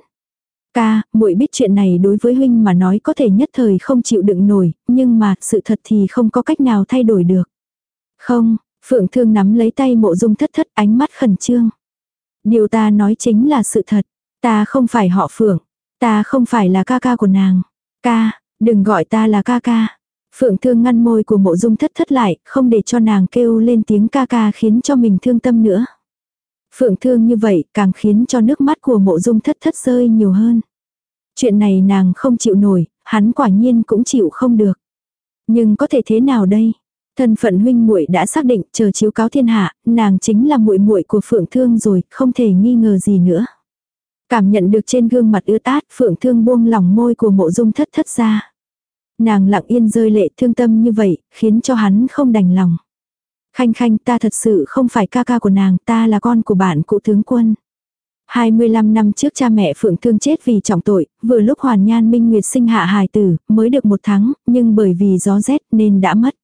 [SPEAKER 1] Ca, muội biết chuyện này đối với huynh mà nói có thể nhất thời không chịu đựng nổi, nhưng mà sự thật thì không có cách nào thay đổi được. Không, Phượng Thương nắm lấy tay mộ dung thất thất ánh mắt khẩn trương. Điều ta nói chính là sự thật. Ta không phải họ Phượng. Ta không phải là ca ca của nàng. Ca, đừng gọi ta là ca ca. Phượng Thương ngăn môi của mộ dung thất thất lại, không để cho nàng kêu lên tiếng ca ca khiến cho mình thương tâm nữa. Phượng thương như vậy càng khiến cho nước mắt của mộ dung thất thất rơi nhiều hơn. Chuyện này nàng không chịu nổi, hắn quả nhiên cũng chịu không được. Nhưng có thể thế nào đây? Thân phận huynh muội đã xác định, chờ chiếu cáo thiên hạ, nàng chính là muội muội của Phượng Thương rồi, không thể nghi ngờ gì nữa. Cảm nhận được trên gương mặt ướt át, Phượng Thương buông lỏng môi của mộ dung thất thất ra. Nàng lặng yên rơi lệ thương tâm như vậy, khiến cho hắn không đành lòng. Khanh khanh ta thật sự không phải ca ca của nàng, ta là con của bạn cụ tướng quân. 25 năm trước cha mẹ Phượng Thương chết vì trọng tội, vừa lúc Hoàn Nhan Minh Nguyệt sinh hạ hài tử, mới được một tháng, nhưng bởi vì gió rét nên đã mất.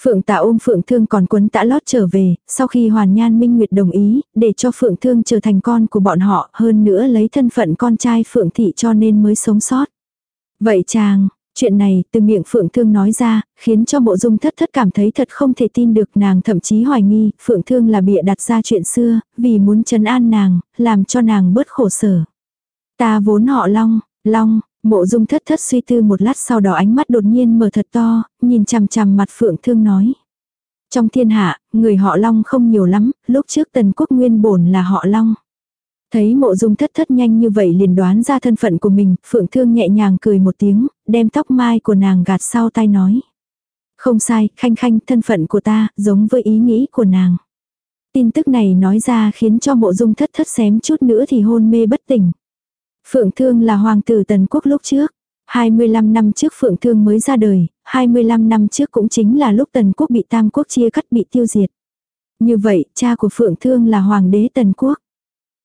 [SPEAKER 1] Phượng tạ ôm Phượng Thương còn quấn tã lót trở về, sau khi Hoàn Nhan Minh Nguyệt đồng ý, để cho Phượng Thương trở thành con của bọn họ, hơn nữa lấy thân phận con trai Phượng Thị cho nên mới sống sót. Vậy chàng, Chuyện này từ miệng Phượng Thương nói ra, khiến cho mộ dung thất thất cảm thấy thật không thể tin được nàng thậm chí hoài nghi, Phượng Thương là bịa đặt ra chuyện xưa, vì muốn trấn an nàng, làm cho nàng bớt khổ sở. Ta vốn họ Long, Long, mộ dung thất thất suy tư một lát sau đó ánh mắt đột nhiên mở thật to, nhìn chằm chằm mặt Phượng Thương nói. Trong thiên hạ, người họ Long không nhiều lắm, lúc trước tần quốc nguyên bổn là họ Long. Thấy mộ dung thất thất nhanh như vậy liền đoán ra thân phận của mình, phượng thương nhẹ nhàng cười một tiếng, đem tóc mai của nàng gạt sau tai nói. Không sai, khanh khanh thân phận của ta, giống với ý nghĩ của nàng. Tin tức này nói ra khiến cho mộ dung thất thất xém chút nữa thì hôn mê bất tỉnh. Phượng Thương là hoàng tử tần quốc lúc trước. 25 năm trước Phượng Thương mới ra đời, 25 năm trước cũng chính là lúc tần quốc bị tam quốc chia cắt bị tiêu diệt. Như vậy, cha của Phượng Thương là hoàng đế tần quốc.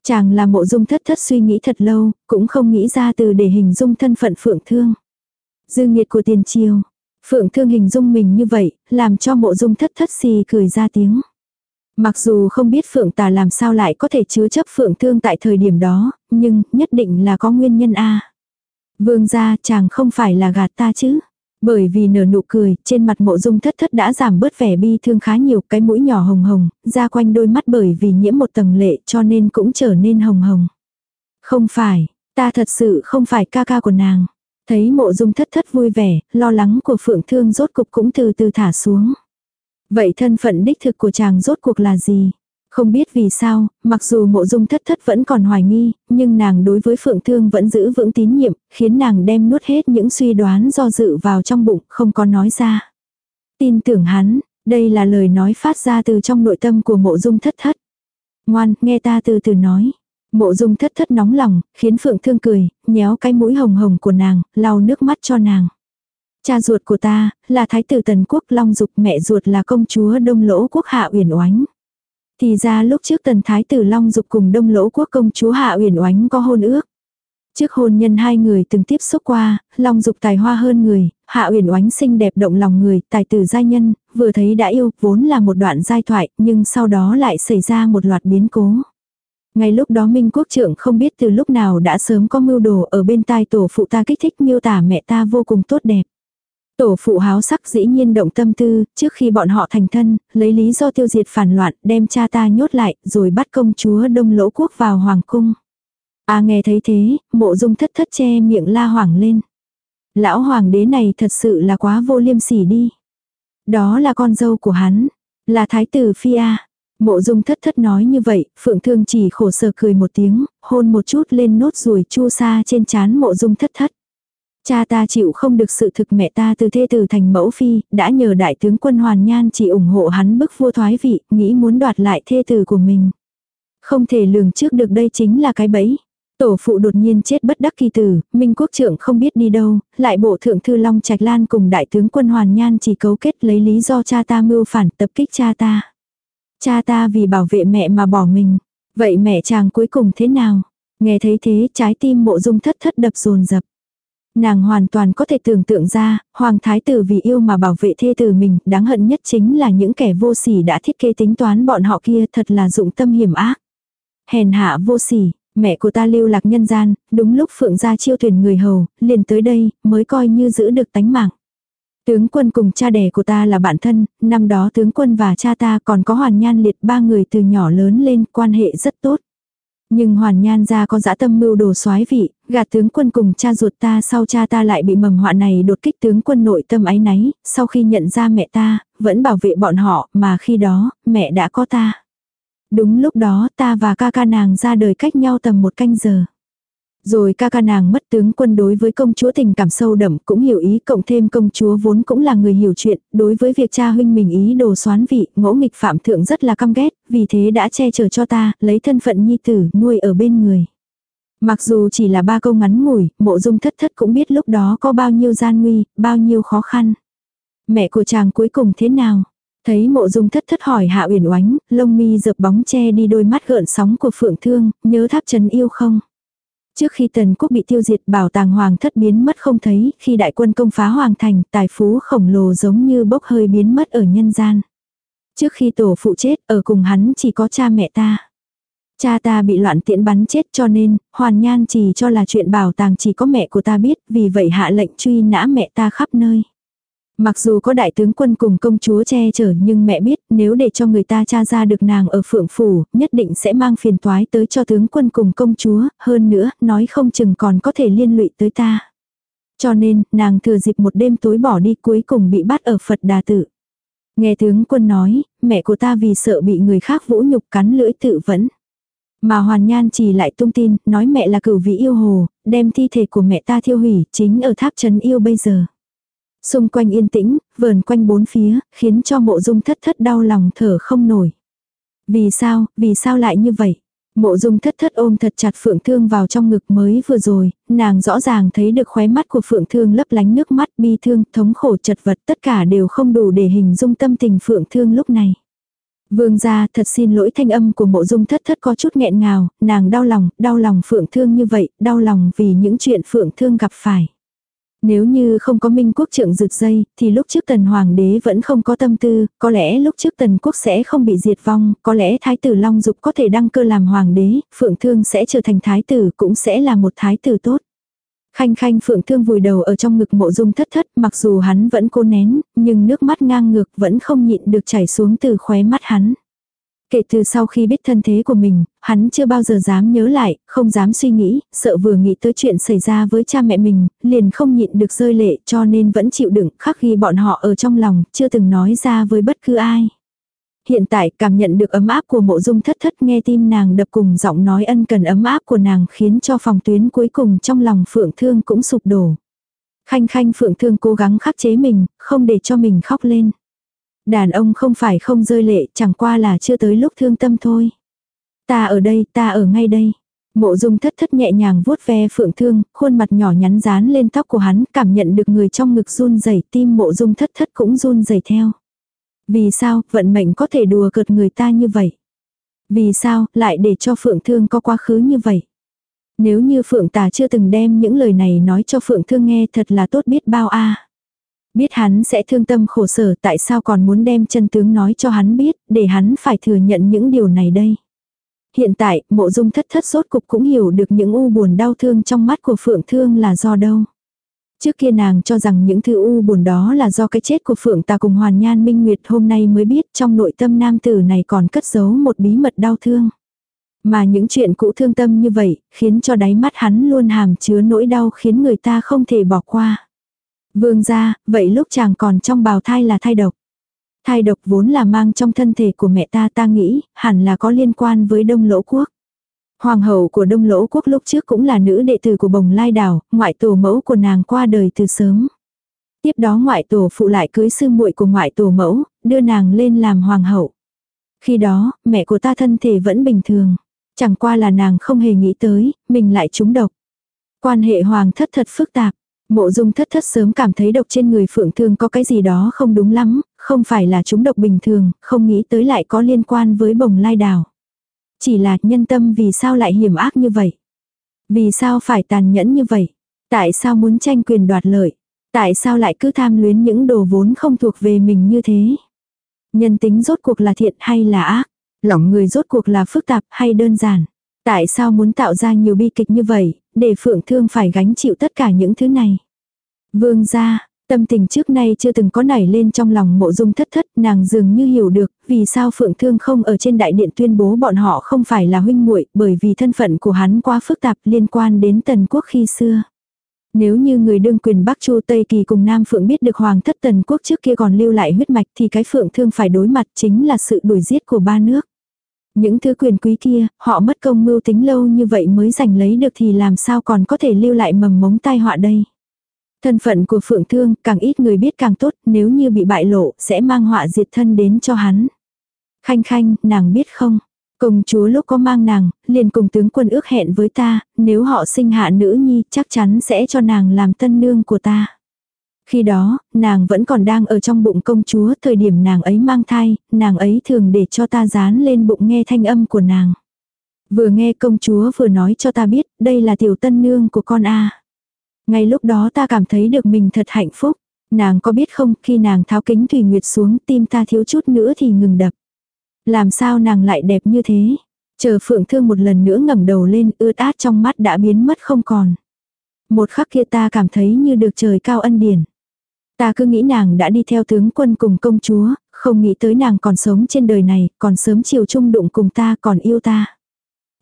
[SPEAKER 1] Chàng là mộ dung thất thất suy nghĩ thật lâu, cũng không nghĩ ra từ để hình dung thân phận phượng thương. Dư nghiệt của tiền triều. Phượng thương hình dung mình như vậy, làm cho mộ dung thất thất xì cười ra tiếng. Mặc dù không biết phượng tà làm sao lại có thể chứa chấp phượng thương tại thời điểm đó, nhưng nhất định là có nguyên nhân A. Vương gia chàng không phải là gạt ta chứ. Bởi vì nở nụ cười, trên mặt mộ dung thất thất đã giảm bớt vẻ bi thương khá nhiều, cái mũi nhỏ hồng hồng, ra quanh đôi mắt bởi vì nhiễm một tầng lệ cho nên cũng trở nên hồng hồng. Không phải, ta thật sự không phải ca ca của nàng. Thấy mộ dung thất thất vui vẻ, lo lắng của phượng thương rốt cục cũng từ từ thả xuống. Vậy thân phận đích thực của chàng rốt cuộc là gì? Không biết vì sao, mặc dù mộ dung thất thất vẫn còn hoài nghi, nhưng nàng đối với phượng thương vẫn giữ vững tín nhiệm, khiến nàng đem nuốt hết những suy đoán do dự vào trong bụng, không có nói ra. Tin tưởng hắn, đây là lời nói phát ra từ trong nội tâm của mộ dung thất thất. Ngoan, nghe ta từ từ nói. Mộ dung thất thất nóng lòng, khiến phượng thương cười, nhéo cái mũi hồng hồng của nàng, lau nước mắt cho nàng. Cha ruột của ta, là thái tử tần quốc long dục mẹ ruột là công chúa đông lỗ quốc hạ uyển oánh. Thì ra lúc trước tần thái tử Long Dục cùng đông lỗ quốc công chúa Hạ Uyển Oánh có hôn ước. Trước hôn nhân hai người từng tiếp xúc qua, Long Dục tài hoa hơn người, Hạ Uyển Oánh xinh đẹp động lòng người, tài tử giai nhân, vừa thấy đã yêu, vốn là một đoạn giai thoại, nhưng sau đó lại xảy ra một loạt biến cố. Ngay lúc đó Minh Quốc trưởng không biết từ lúc nào đã sớm có mưu đồ ở bên tai tổ phụ ta kích thích miêu tả mẹ ta vô cùng tốt đẹp. Tổ phụ háo sắc dĩ nhiên động tâm tư, trước khi bọn họ thành thân, lấy lý do tiêu diệt phản loạn, đem cha ta nhốt lại, rồi bắt công chúa đông lỗ quốc vào hoàng cung. À nghe thấy thế, mộ dung thất thất che miệng la hoàng lên. Lão hoàng đế này thật sự là quá vô liêm sỉ đi. Đó là con dâu của hắn, là thái tử phi a. Mộ dung thất thất nói như vậy, phượng thương chỉ khổ sở cười một tiếng, hôn một chút lên nốt ruồi chu sa trên chán mộ dung thất thất. Cha ta chịu không được sự thực mẹ ta từ thê tử thành mẫu phi, đã nhờ đại tướng quân Hoàn Nhan chỉ ủng hộ hắn bức vua thoái vị, nghĩ muốn đoạt lại thê tử của mình. Không thể lường trước được đây chính là cái bẫy. Tổ phụ đột nhiên chết bất đắc kỳ tử, Minh quốc trưởng không biết đi đâu, lại bộ thượng thư Long Trạch Lan cùng đại tướng quân Hoàn Nhan chỉ cấu kết lấy lý do cha ta mưu phản tập kích cha ta. Cha ta vì bảo vệ mẹ mà bỏ mình. Vậy mẹ chàng cuối cùng thế nào? Nghe thấy thế trái tim mộ dung thất thất đập rồn rập Nàng hoàn toàn có thể tưởng tượng ra, hoàng thái tử vì yêu mà bảo vệ thê tử mình, đáng hận nhất chính là những kẻ vô sỉ đã thiết kế tính toán bọn họ kia thật là dụng tâm hiểm ác. Hèn hạ vô sỉ, mẹ của ta lưu lạc nhân gian, đúng lúc phượng gia chiêu thuyền người hầu, liền tới đây, mới coi như giữ được tánh mạng. Tướng quân cùng cha đẻ của ta là bạn thân, năm đó tướng quân và cha ta còn có hoàn nhan liệt ba người từ nhỏ lớn lên, quan hệ rất tốt. Nhưng hoàn nhan ra có dã tâm mưu đồ soái vị, gạt tướng quân cùng cha ruột ta sau cha ta lại bị mầm họa này đột kích tướng quân nội tâm ái náy, sau khi nhận ra mẹ ta, vẫn bảo vệ bọn họ, mà khi đó, mẹ đã có ta. Đúng lúc đó ta và ca ca nàng ra đời cách nhau tầm một canh giờ. Rồi ca ca nàng mất tướng quân đối với công chúa tình cảm sâu đậm cũng hiểu ý cộng thêm công chúa vốn cũng là người hiểu chuyện, đối với việc cha huynh mình ý đồ xoán vị, ngỗ nghịch phạm thượng rất là căm ghét, vì thế đã che chở cho ta, lấy thân phận nhi tử, nuôi ở bên người. Mặc dù chỉ là ba câu ngắn ngủi, mộ dung thất thất cũng biết lúc đó có bao nhiêu gian nguy, bao nhiêu khó khăn. Mẹ của chàng cuối cùng thế nào? Thấy mộ dung thất thất hỏi hạ uyển oánh, lông mi dập bóng che đi đôi mắt gợn sóng của phượng thương, nhớ tháp trần yêu không? Trước khi tần quốc bị tiêu diệt bảo tàng hoàng thất biến mất không thấy, khi đại quân công phá hoàng thành, tài phú khổng lồ giống như bốc hơi biến mất ở nhân gian. Trước khi tổ phụ chết, ở cùng hắn chỉ có cha mẹ ta. Cha ta bị loạn tiễn bắn chết cho nên, hoàn nhan chỉ cho là chuyện bảo tàng chỉ có mẹ của ta biết, vì vậy hạ lệnh truy nã mẹ ta khắp nơi. Mặc dù có đại tướng quân cùng công chúa che chở nhưng mẹ biết nếu để cho người ta tra ra được nàng ở phượng phủ, nhất định sẽ mang phiền toái tới cho tướng quân cùng công chúa, hơn nữa, nói không chừng còn có thể liên lụy tới ta. Cho nên, nàng thừa dịp một đêm tối bỏ đi cuối cùng bị bắt ở Phật Đà Tự. Nghe tướng quân nói, mẹ của ta vì sợ bị người khác vũ nhục cắn lưỡi tự vẫn. Mà Hoàn Nhan chỉ lại tung tin, nói mẹ là cửu vị yêu hồ, đem thi thể của mẹ ta thiêu hủy, chính ở tháp trấn yêu bây giờ. Xung quanh yên tĩnh, vờn quanh bốn phía, khiến cho mộ dung thất thất đau lòng thở không nổi. Vì sao, vì sao lại như vậy? Mộ dung thất thất ôm thật chặt phượng thương vào trong ngực mới vừa rồi, nàng rõ ràng thấy được khóe mắt của phượng thương lấp lánh nước mắt bi thương, thống khổ chật vật tất cả đều không đủ để hình dung tâm tình phượng thương lúc này. Vương gia thật xin lỗi thanh âm của mộ dung thất thất có chút nghẹn ngào, nàng đau lòng, đau lòng phượng thương như vậy, đau lòng vì những chuyện phượng thương gặp phải. Nếu như không có minh quốc trượng rực dây, thì lúc trước tần hoàng đế vẫn không có tâm tư, có lẽ lúc trước tần quốc sẽ không bị diệt vong, có lẽ thái tử Long Dục có thể đăng cơ làm hoàng đế, phượng thương sẽ trở thành thái tử cũng sẽ là một thái tử tốt. Khanh khanh phượng thương vùi đầu ở trong ngực mộ dung thất thất, mặc dù hắn vẫn cố nén, nhưng nước mắt ngang ngược vẫn không nhịn được chảy xuống từ khóe mắt hắn. Kể từ sau khi biết thân thế của mình, hắn chưa bao giờ dám nhớ lại, không dám suy nghĩ, sợ vừa nghĩ tới chuyện xảy ra với cha mẹ mình, liền không nhịn được rơi lệ cho nên vẫn chịu đựng khắc ghi bọn họ ở trong lòng, chưa từng nói ra với bất cứ ai. Hiện tại cảm nhận được ấm áp của mộ dung thất thất nghe tim nàng đập cùng giọng nói ân cần ấm áp của nàng khiến cho phòng tuyến cuối cùng trong lòng phượng thương cũng sụp đổ. Khanh khanh phượng thương cố gắng khắc chế mình, không để cho mình khóc lên. Đàn ông không phải không rơi lệ, chẳng qua là chưa tới lúc thương tâm thôi. Ta ở đây, ta ở ngay đây. Mộ dung thất thất nhẹ nhàng vuốt ve phượng thương, khuôn mặt nhỏ nhắn dán lên tóc của hắn, cảm nhận được người trong ngực run rẩy tim mộ dung thất thất cũng run rẩy theo. Vì sao, vận mệnh có thể đùa cợt người ta như vậy? Vì sao, lại để cho phượng thương có quá khứ như vậy? Nếu như phượng tà chưa từng đem những lời này nói cho phượng thương nghe thật là tốt biết bao a Biết hắn sẽ thương tâm khổ sở tại sao còn muốn đem chân tướng nói cho hắn biết, để hắn phải thừa nhận những điều này đây. Hiện tại, mộ dung thất thất sốt cục cũng hiểu được những u buồn đau thương trong mắt của Phượng Thương là do đâu. Trước kia nàng cho rằng những thứ u buồn đó là do cái chết của Phượng ta cùng Hoàn Nhan Minh Nguyệt hôm nay mới biết trong nội tâm nam tử này còn cất giấu một bí mật đau thương. Mà những chuyện cũ thương tâm như vậy, khiến cho đáy mắt hắn luôn hàm chứa nỗi đau khiến người ta không thể bỏ qua. Vương gia, vậy lúc chàng còn trong bào thai là thai độc. Thai độc vốn là mang trong thân thể của mẹ ta ta nghĩ, hẳn là có liên quan với đông lỗ quốc. Hoàng hậu của đông lỗ quốc lúc trước cũng là nữ đệ tử của bồng lai đảo, ngoại tổ mẫu của nàng qua đời từ sớm. Tiếp đó ngoại tổ phụ lại cưới sư muội của ngoại tổ mẫu, đưa nàng lên làm hoàng hậu. Khi đó, mẹ của ta thân thể vẫn bình thường. Chẳng qua là nàng không hề nghĩ tới, mình lại trúng độc. Quan hệ hoàng thất thật phức tạp. Mộ dung thất thất sớm cảm thấy độc trên người phượng thương có cái gì đó không đúng lắm, không phải là chúng độc bình thường, không nghĩ tới lại có liên quan với bồng lai Đào. Chỉ là nhân tâm vì sao lại hiểm ác như vậy? Vì sao phải tàn nhẫn như vậy? Tại sao muốn tranh quyền đoạt lợi? Tại sao lại cứ tham luyến những đồ vốn không thuộc về mình như thế? Nhân tính rốt cuộc là thiện hay là ác? Lòng người rốt cuộc là phức tạp hay đơn giản? Tại sao muốn tạo ra nhiều bi kịch như vậy, để phượng thương phải gánh chịu tất cả những thứ này? Vương gia, tâm tình trước nay chưa từng có nảy lên trong lòng mộ dung thất thất, nàng dường như hiểu được, vì sao phượng thương không ở trên đại điện tuyên bố bọn họ không phải là huynh muội bởi vì thân phận của hắn quá phức tạp liên quan đến tần quốc khi xưa. Nếu như người đương quyền Bắc Chu Tây Kỳ cùng Nam Phượng biết được Hoàng thất tần quốc trước kia còn lưu lại huyết mạch thì cái Phượng thương phải đối mặt chính là sự đuổi giết của ba nước. Những thứ quyền quý kia, họ mất công mưu tính lâu như vậy mới giành lấy được thì làm sao còn có thể lưu lại mầm mống tai họa đây. Thân phận của Phượng Thương càng ít người biết càng tốt, nếu như bị bại lộ sẽ mang họa diệt thân đến cho hắn. Khanh khanh, nàng biết không? Công chúa lúc có mang nàng, liền cùng tướng quân ước hẹn với ta, nếu họ sinh hạ nữ nhi chắc chắn sẽ cho nàng làm tân nương của ta. Khi đó, nàng vẫn còn đang ở trong bụng công chúa, thời điểm nàng ấy mang thai, nàng ấy thường để cho ta dán lên bụng nghe thanh âm của nàng. Vừa nghe công chúa vừa nói cho ta biết, đây là tiểu tân nương của con A. Ngay lúc đó ta cảm thấy được mình thật hạnh phúc. Nàng có biết không, khi nàng tháo kính thủy nguyệt xuống tim ta thiếu chút nữa thì ngừng đập. Làm sao nàng lại đẹp như thế? Chờ phượng thương một lần nữa ngẩng đầu lên ướt át trong mắt đã biến mất không còn. Một khắc kia ta cảm thấy như được trời cao ân điển. Ta cứ nghĩ nàng đã đi theo tướng quân cùng công chúa, không nghĩ tới nàng còn sống trên đời này, còn sớm chiều chung đụng cùng ta còn yêu ta.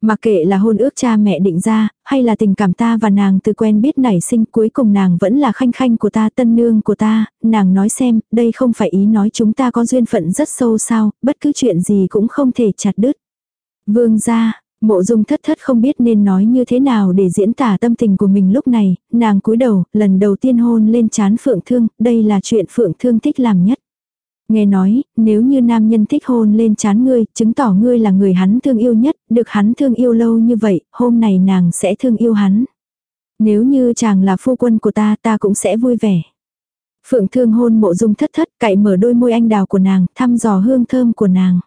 [SPEAKER 1] Mà kệ là hôn ước cha mẹ định ra, hay là tình cảm ta và nàng từ quen biết nảy sinh cuối cùng nàng vẫn là khanh khanh của ta tân nương của ta, nàng nói xem, đây không phải ý nói chúng ta có duyên phận rất sâu sao, bất cứ chuyện gì cũng không thể chặt đứt. Vương gia, Mộ dung thất thất không biết nên nói như thế nào để diễn tả tâm tình của mình lúc này, nàng cúi đầu, lần đầu tiên hôn lên chán phượng thương, đây là chuyện phượng thương thích làm nhất. Nghe nói, nếu như nam nhân thích hôn lên chán ngươi, chứng tỏ ngươi là người hắn thương yêu nhất, được hắn thương yêu lâu như vậy, hôm nay nàng sẽ thương yêu hắn. Nếu như chàng là phu quân của ta, ta cũng sẽ vui vẻ. Phượng thương hôn mộ dung thất thất, cậy mở đôi môi anh đào của nàng, thăm dò hương thơm của nàng.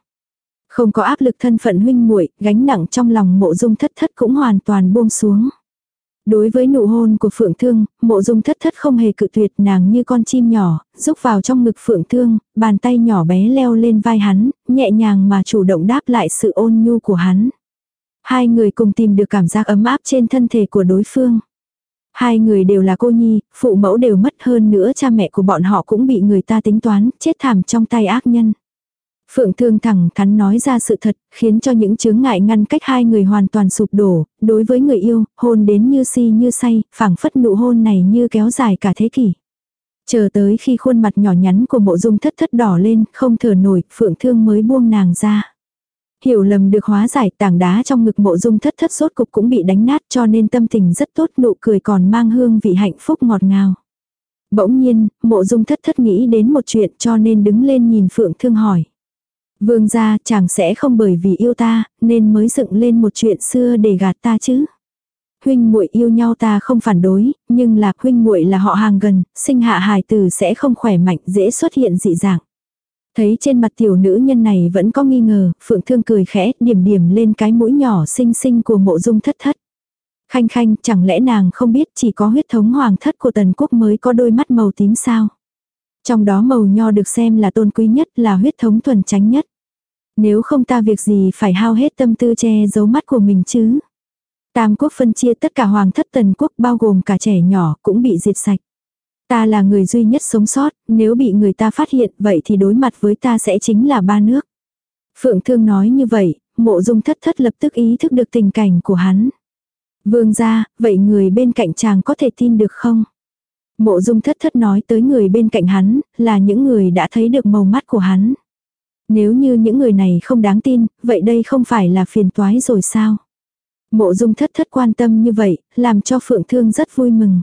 [SPEAKER 1] Không có áp lực thân phận huynh muội, gánh nặng trong lòng mộ dung thất thất cũng hoàn toàn buông xuống. Đối với nụ hôn của Phượng Thương, mộ dung thất thất không hề cự tuyệt nàng như con chim nhỏ, rúc vào trong ngực Phượng Thương, bàn tay nhỏ bé leo lên vai hắn, nhẹ nhàng mà chủ động đáp lại sự ôn nhu của hắn. Hai người cùng tìm được cảm giác ấm áp trên thân thể của đối phương. Hai người đều là cô nhi, phụ mẫu đều mất hơn nữa cha mẹ của bọn họ cũng bị người ta tính toán, chết thảm trong tay ác nhân. Phượng Thương thẳng thắn nói ra sự thật, khiến cho những chướng ngại ngăn cách hai người hoàn toàn sụp đổ, đối với người yêu, hôn đến như si như say, phảng phất nụ hôn này như kéo dài cả thế kỷ. Chờ tới khi khuôn mặt nhỏ nhắn của mộ dung thất thất đỏ lên, không thở nổi, Phượng Thương mới buông nàng ra. Hiểu lầm được hóa giải tảng đá trong ngực mộ dung thất thất sốt cục cũng bị đánh nát cho nên tâm tình rất tốt nụ cười còn mang hương vị hạnh phúc ngọt ngào. Bỗng nhiên, mộ dung thất thất nghĩ đến một chuyện cho nên đứng lên nhìn Phượng Thương hỏi. Vương gia chàng sẽ không bởi vì yêu ta, nên mới dựng lên một chuyện xưa để gạt ta chứ. Huynh muội yêu nhau ta không phản đối, nhưng là huynh muội là họ hàng gần, sinh hạ hài tử sẽ không khỏe mạnh, dễ xuất hiện dị dạng. Thấy trên mặt tiểu nữ nhân này vẫn có nghi ngờ, Phượng Thương cười khẽ, điểm điểm lên cái mũi nhỏ xinh xinh của mộ dung thất thất. Khanh khanh, chẳng lẽ nàng không biết chỉ có huyết thống hoàng thất của tần quốc mới có đôi mắt màu tím sao? Trong đó màu nho được xem là tôn quý nhất là huyết thống thuần tránh nhất. Nếu không ta việc gì phải hao hết tâm tư che giấu mắt của mình chứ. Tam quốc phân chia tất cả hoàng thất tần quốc bao gồm cả trẻ nhỏ cũng bị diệt sạch. Ta là người duy nhất sống sót, nếu bị người ta phát hiện vậy thì đối mặt với ta sẽ chính là ba nước. Phượng Thương nói như vậy, mộ dung thất thất lập tức ý thức được tình cảnh của hắn. Vương ra, vậy người bên cạnh chàng có thể tin được không? Mộ dung thất thất nói tới người bên cạnh hắn, là những người đã thấy được màu mắt của hắn. Nếu như những người này không đáng tin, vậy đây không phải là phiền toái rồi sao? Mộ dung thất thất quan tâm như vậy, làm cho Phượng Thương rất vui mừng.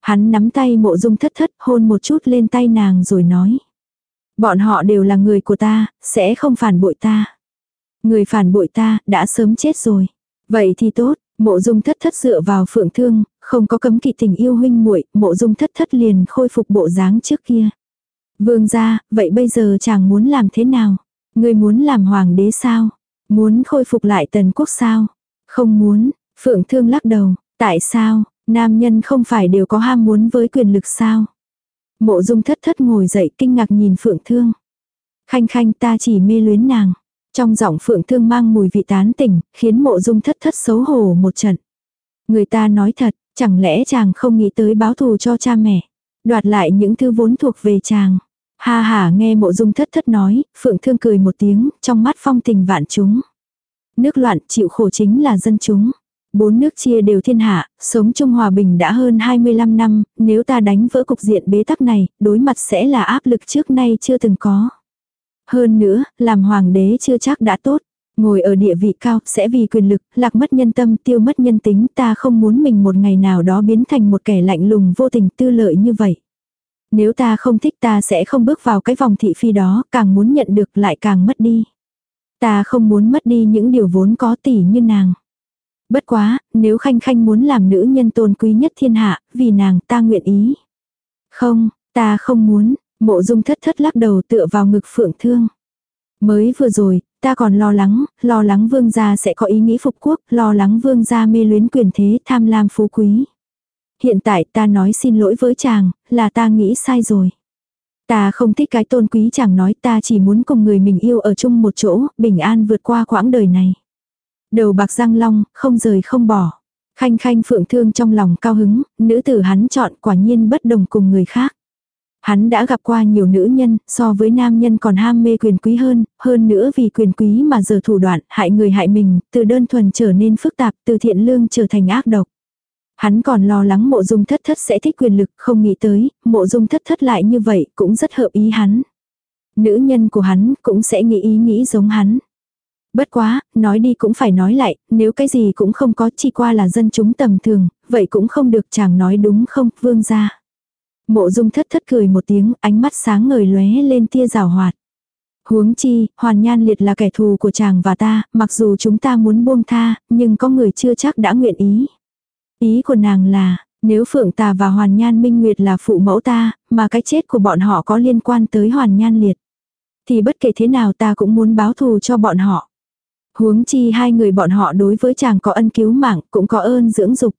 [SPEAKER 1] Hắn nắm tay mộ dung thất thất hôn một chút lên tay nàng rồi nói. Bọn họ đều là người của ta, sẽ không phản bội ta. Người phản bội ta, đã sớm chết rồi. Vậy thì tốt, mộ dung thất thất dựa vào phượng thương, không có cấm kỵ tình yêu huynh muội mộ dung thất thất liền khôi phục bộ dáng trước kia. Vương gia, vậy bây giờ chàng muốn làm thế nào? Người muốn làm hoàng đế sao? Muốn khôi phục lại tần quốc sao? Không muốn, phượng thương lắc đầu, tại sao? Nam nhân không phải đều có ham muốn với quyền lực sao? Mộ dung thất thất ngồi dậy kinh ngạc nhìn phượng thương. Khanh khanh ta chỉ mê luyến nàng. Trong giọng phượng thương mang mùi vị tán tỉnh, khiến mộ dung thất thất xấu hổ một trận. Người ta nói thật, chẳng lẽ chàng không nghĩ tới báo thù cho cha mẹ. Đoạt lại những thứ vốn thuộc về chàng. Ha ha nghe mộ dung thất thất nói, phượng thương cười một tiếng, trong mắt phong tình vạn chúng. Nước loạn chịu khổ chính là dân chúng. Bốn nước chia đều thiên hạ, sống chung hòa bình đã hơn 25 năm, nếu ta đánh vỡ cục diện bế tắc này, đối mặt sẽ là áp lực trước nay chưa từng có. Hơn nữa, làm hoàng đế chưa chắc đã tốt. Ngồi ở địa vị cao, sẽ vì quyền lực, lạc mất nhân tâm, tiêu mất nhân tính, ta không muốn mình một ngày nào đó biến thành một kẻ lạnh lùng vô tình tư lợi như vậy. Nếu ta không thích ta sẽ không bước vào cái vòng thị phi đó, càng muốn nhận được lại càng mất đi. Ta không muốn mất đi những điều vốn có tỷ như nàng. Bất quá, nếu Khanh Khanh muốn làm nữ nhân tôn quý nhất thiên hạ, vì nàng ta nguyện ý. Không, ta không muốn, mộ dung thất thất lắc đầu tựa vào ngực phượng thương. Mới vừa rồi, ta còn lo lắng, lo lắng vương gia sẽ có ý nghĩ phục quốc, lo lắng vương gia mê luyến quyền thế tham lam phú quý. Hiện tại ta nói xin lỗi với chàng, là ta nghĩ sai rồi. Ta không thích cái tôn quý chàng nói ta chỉ muốn cùng người mình yêu ở chung một chỗ, bình an vượt qua quãng đời này. Đầu bạc răng long, không rời không bỏ. Khanh khanh phượng thương trong lòng cao hứng, nữ tử hắn chọn quả nhiên bất đồng cùng người khác. Hắn đã gặp qua nhiều nữ nhân, so với nam nhân còn ham mê quyền quý hơn, hơn nữa vì quyền quý mà giờ thủ đoạn, hại người hại mình, từ đơn thuần trở nên phức tạp, từ thiện lương trở thành ác độc. Hắn còn lo lắng mộ dung thất thất sẽ thích quyền lực, không nghĩ tới, mộ dung thất thất lại như vậy, cũng rất hợp ý hắn. Nữ nhân của hắn cũng sẽ nghĩ ý nghĩ giống hắn. Bất quá, nói đi cũng phải nói lại, nếu cái gì cũng không có chỉ qua là dân chúng tầm thường, vậy cũng không được chàng nói đúng không, vương gia. Mộ dung thất thất cười một tiếng, ánh mắt sáng ngời lóe lên tia rào hoạt. Huống chi, hoàn nhan liệt là kẻ thù của chàng và ta, mặc dù chúng ta muốn buông tha, nhưng có người chưa chắc đã nguyện ý. Ý của nàng là, nếu Phượng Tà và Hoàn Nhan Minh Nguyệt là phụ mẫu ta, mà cái chết của bọn họ có liên quan tới Hoàn Nhan Liệt. Thì bất kể thế nào ta cũng muốn báo thù cho bọn họ. Huống chi hai người bọn họ đối với chàng có ân cứu mạng, cũng có ơn dưỡng dục.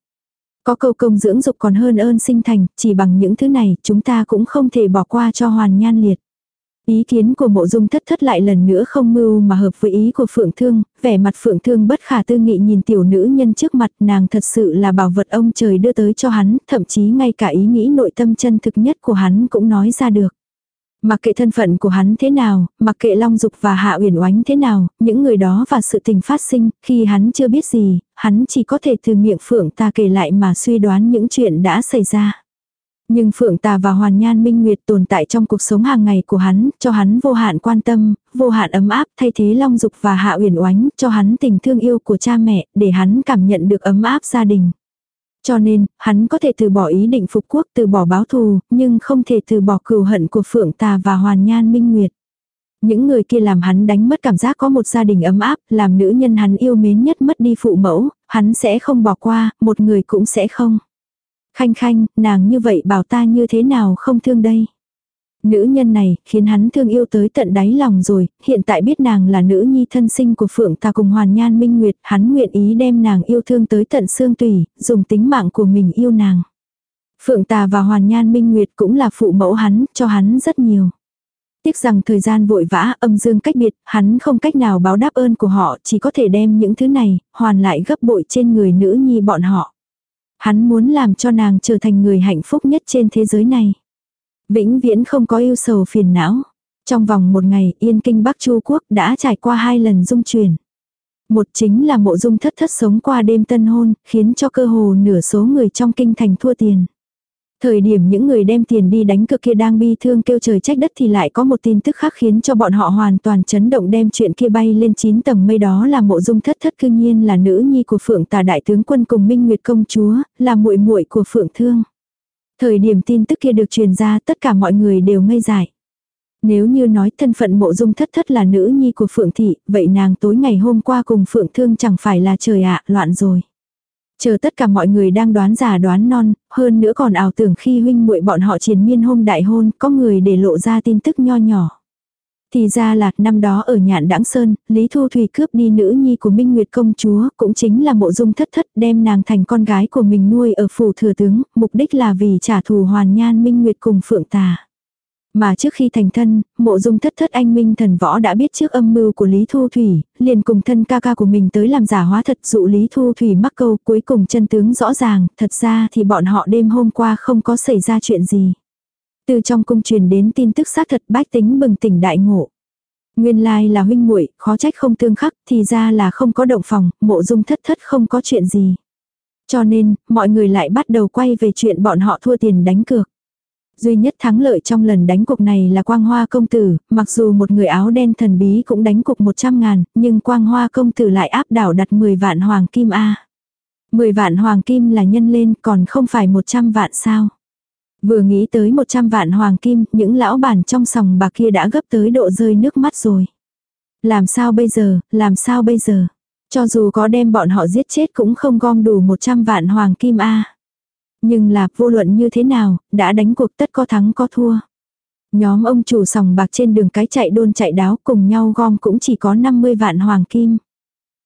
[SPEAKER 1] Có câu công dưỡng dục còn hơn ơn sinh thành, chỉ bằng những thứ này chúng ta cũng không thể bỏ qua cho hoàn nhan liệt. Ý kiến của mộ dung thất thất lại lần nữa không mưu mà hợp với ý của phượng thương, vẻ mặt phượng thương bất khả tư nghị nhìn tiểu nữ nhân trước mặt nàng thật sự là bảo vật ông trời đưa tới cho hắn, thậm chí ngay cả ý nghĩ nội tâm chân thực nhất của hắn cũng nói ra được. Mặc kệ thân phận của hắn thế nào, mặc kệ Long Dục và Hạ Uyển Oánh thế nào, những người đó và sự tình phát sinh, khi hắn chưa biết gì, hắn chỉ có thể từ miệng Phượng ta kể lại mà suy đoán những chuyện đã xảy ra. Nhưng Phượng Tà và Hoàn Nhan Minh Nguyệt tồn tại trong cuộc sống hàng ngày của hắn, cho hắn vô hạn quan tâm, vô hạn ấm áp, thay thế Long Dục và Hạ Uyển Oánh, cho hắn tình thương yêu của cha mẹ, để hắn cảm nhận được ấm áp gia đình. Cho nên, hắn có thể từ bỏ ý định phục quốc, từ bỏ báo thù, nhưng không thể từ bỏ cừu hận của Phượng Tà và Hoàn Nhan Minh Nguyệt. Những người kia làm hắn đánh mất cảm giác có một gia đình ấm áp, làm nữ nhân hắn yêu mến nhất mất đi phụ mẫu, hắn sẽ không bỏ qua, một người cũng sẽ không. Khanh khanh, nàng như vậy bảo ta như thế nào không thương đây. Nữ nhân này, khiến hắn thương yêu tới tận đáy lòng rồi, hiện tại biết nàng là nữ nhi thân sinh của Phượng ta cùng Hoàn Nhan Minh Nguyệt, hắn nguyện ý đem nàng yêu thương tới tận xương tùy, dùng tính mạng của mình yêu nàng. Phượng Tà và Hoàn Nhan Minh Nguyệt cũng là phụ mẫu hắn, cho hắn rất nhiều. Tiếc rằng thời gian vội vã, âm dương cách biệt, hắn không cách nào báo đáp ơn của họ, chỉ có thể đem những thứ này, hoàn lại gấp bội trên người nữ nhi bọn họ. Hắn muốn làm cho nàng trở thành người hạnh phúc nhất trên thế giới này. Vĩnh viễn không có yêu sầu phiền não. Trong vòng một ngày, Yên Kinh Bắc Chu Quốc đã trải qua hai lần dung chuyển. Một chính là mộ dung thất thất sống qua đêm tân hôn, khiến cho cơ hồ nửa số người trong kinh thành thua tiền. Thời điểm những người đem tiền đi đánh cực kia đang bi thương kêu trời trách đất thì lại có một tin tức khác khiến cho bọn họ hoàn toàn chấn động đem chuyện kia bay lên 9 tầng mây đó là mộ dung thất thất cương nhiên là nữ nhi của phượng tà đại tướng quân cùng minh nguyệt công chúa, là muội muội của phượng thương. Thời điểm tin tức kia được truyền ra tất cả mọi người đều ngây dại. Nếu như nói thân phận mộ dung thất thất là nữ nhi của Phượng Thị, vậy nàng tối ngày hôm qua cùng Phượng Thương chẳng phải là trời ạ, loạn rồi. Chờ tất cả mọi người đang đoán giả đoán non, hơn nữa còn ảo tưởng khi huynh muội bọn họ triền miên hôm đại hôn, có người để lộ ra tin tức nho nhỏ. Thì ra là năm đó ở nhạn đãng sơn, Lý Thu Thủy cướp đi nữ nhi của Minh Nguyệt công chúa, cũng chính là mộ dung thất thất đem nàng thành con gái của mình nuôi ở phủ thừa tướng, mục đích là vì trả thù hoàn nhan Minh Nguyệt cùng Phượng Tà. Mà trước khi thành thân, mộ dung thất thất anh Minh thần võ đã biết trước âm mưu của Lý Thu Thủy, liền cùng thân ca ca của mình tới làm giả hóa thật dụ Lý Thu Thủy mắc câu cuối cùng chân tướng rõ ràng, thật ra thì bọn họ đêm hôm qua không có xảy ra chuyện gì. Từ trong cung truyền đến tin tức xác thật bách tính bừng tỉnh đại ngộ. Nguyên lai là huynh muội, khó trách không tương khắc, thì ra là không có động phòng, mộ dung thất thất không có chuyện gì. Cho nên, mọi người lại bắt đầu quay về chuyện bọn họ thua tiền đánh cược. Duy nhất thắng lợi trong lần đánh cuộc này là Quang Hoa Công Tử, mặc dù một người áo đen thần bí cũng đánh cuộc 100 ngàn, nhưng Quang Hoa Công Tử lại áp đảo đặt 10 vạn hoàng kim A. 10 vạn hoàng kim là nhân lên còn không phải 100 vạn sao. Vừa nghĩ tới 100 vạn hoàng kim, những lão bản trong sòng bạc kia đã gấp tới độ rơi nước mắt rồi. Làm sao bây giờ, làm sao bây giờ? Cho dù có đem bọn họ giết chết cũng không gom đủ 100 vạn hoàng kim A. Nhưng là vô luận như thế nào, đã đánh cuộc tất có thắng có thua. Nhóm ông chủ sòng bạc trên đường cái chạy đôn chạy đáo cùng nhau gom cũng chỉ có 50 vạn hoàng kim.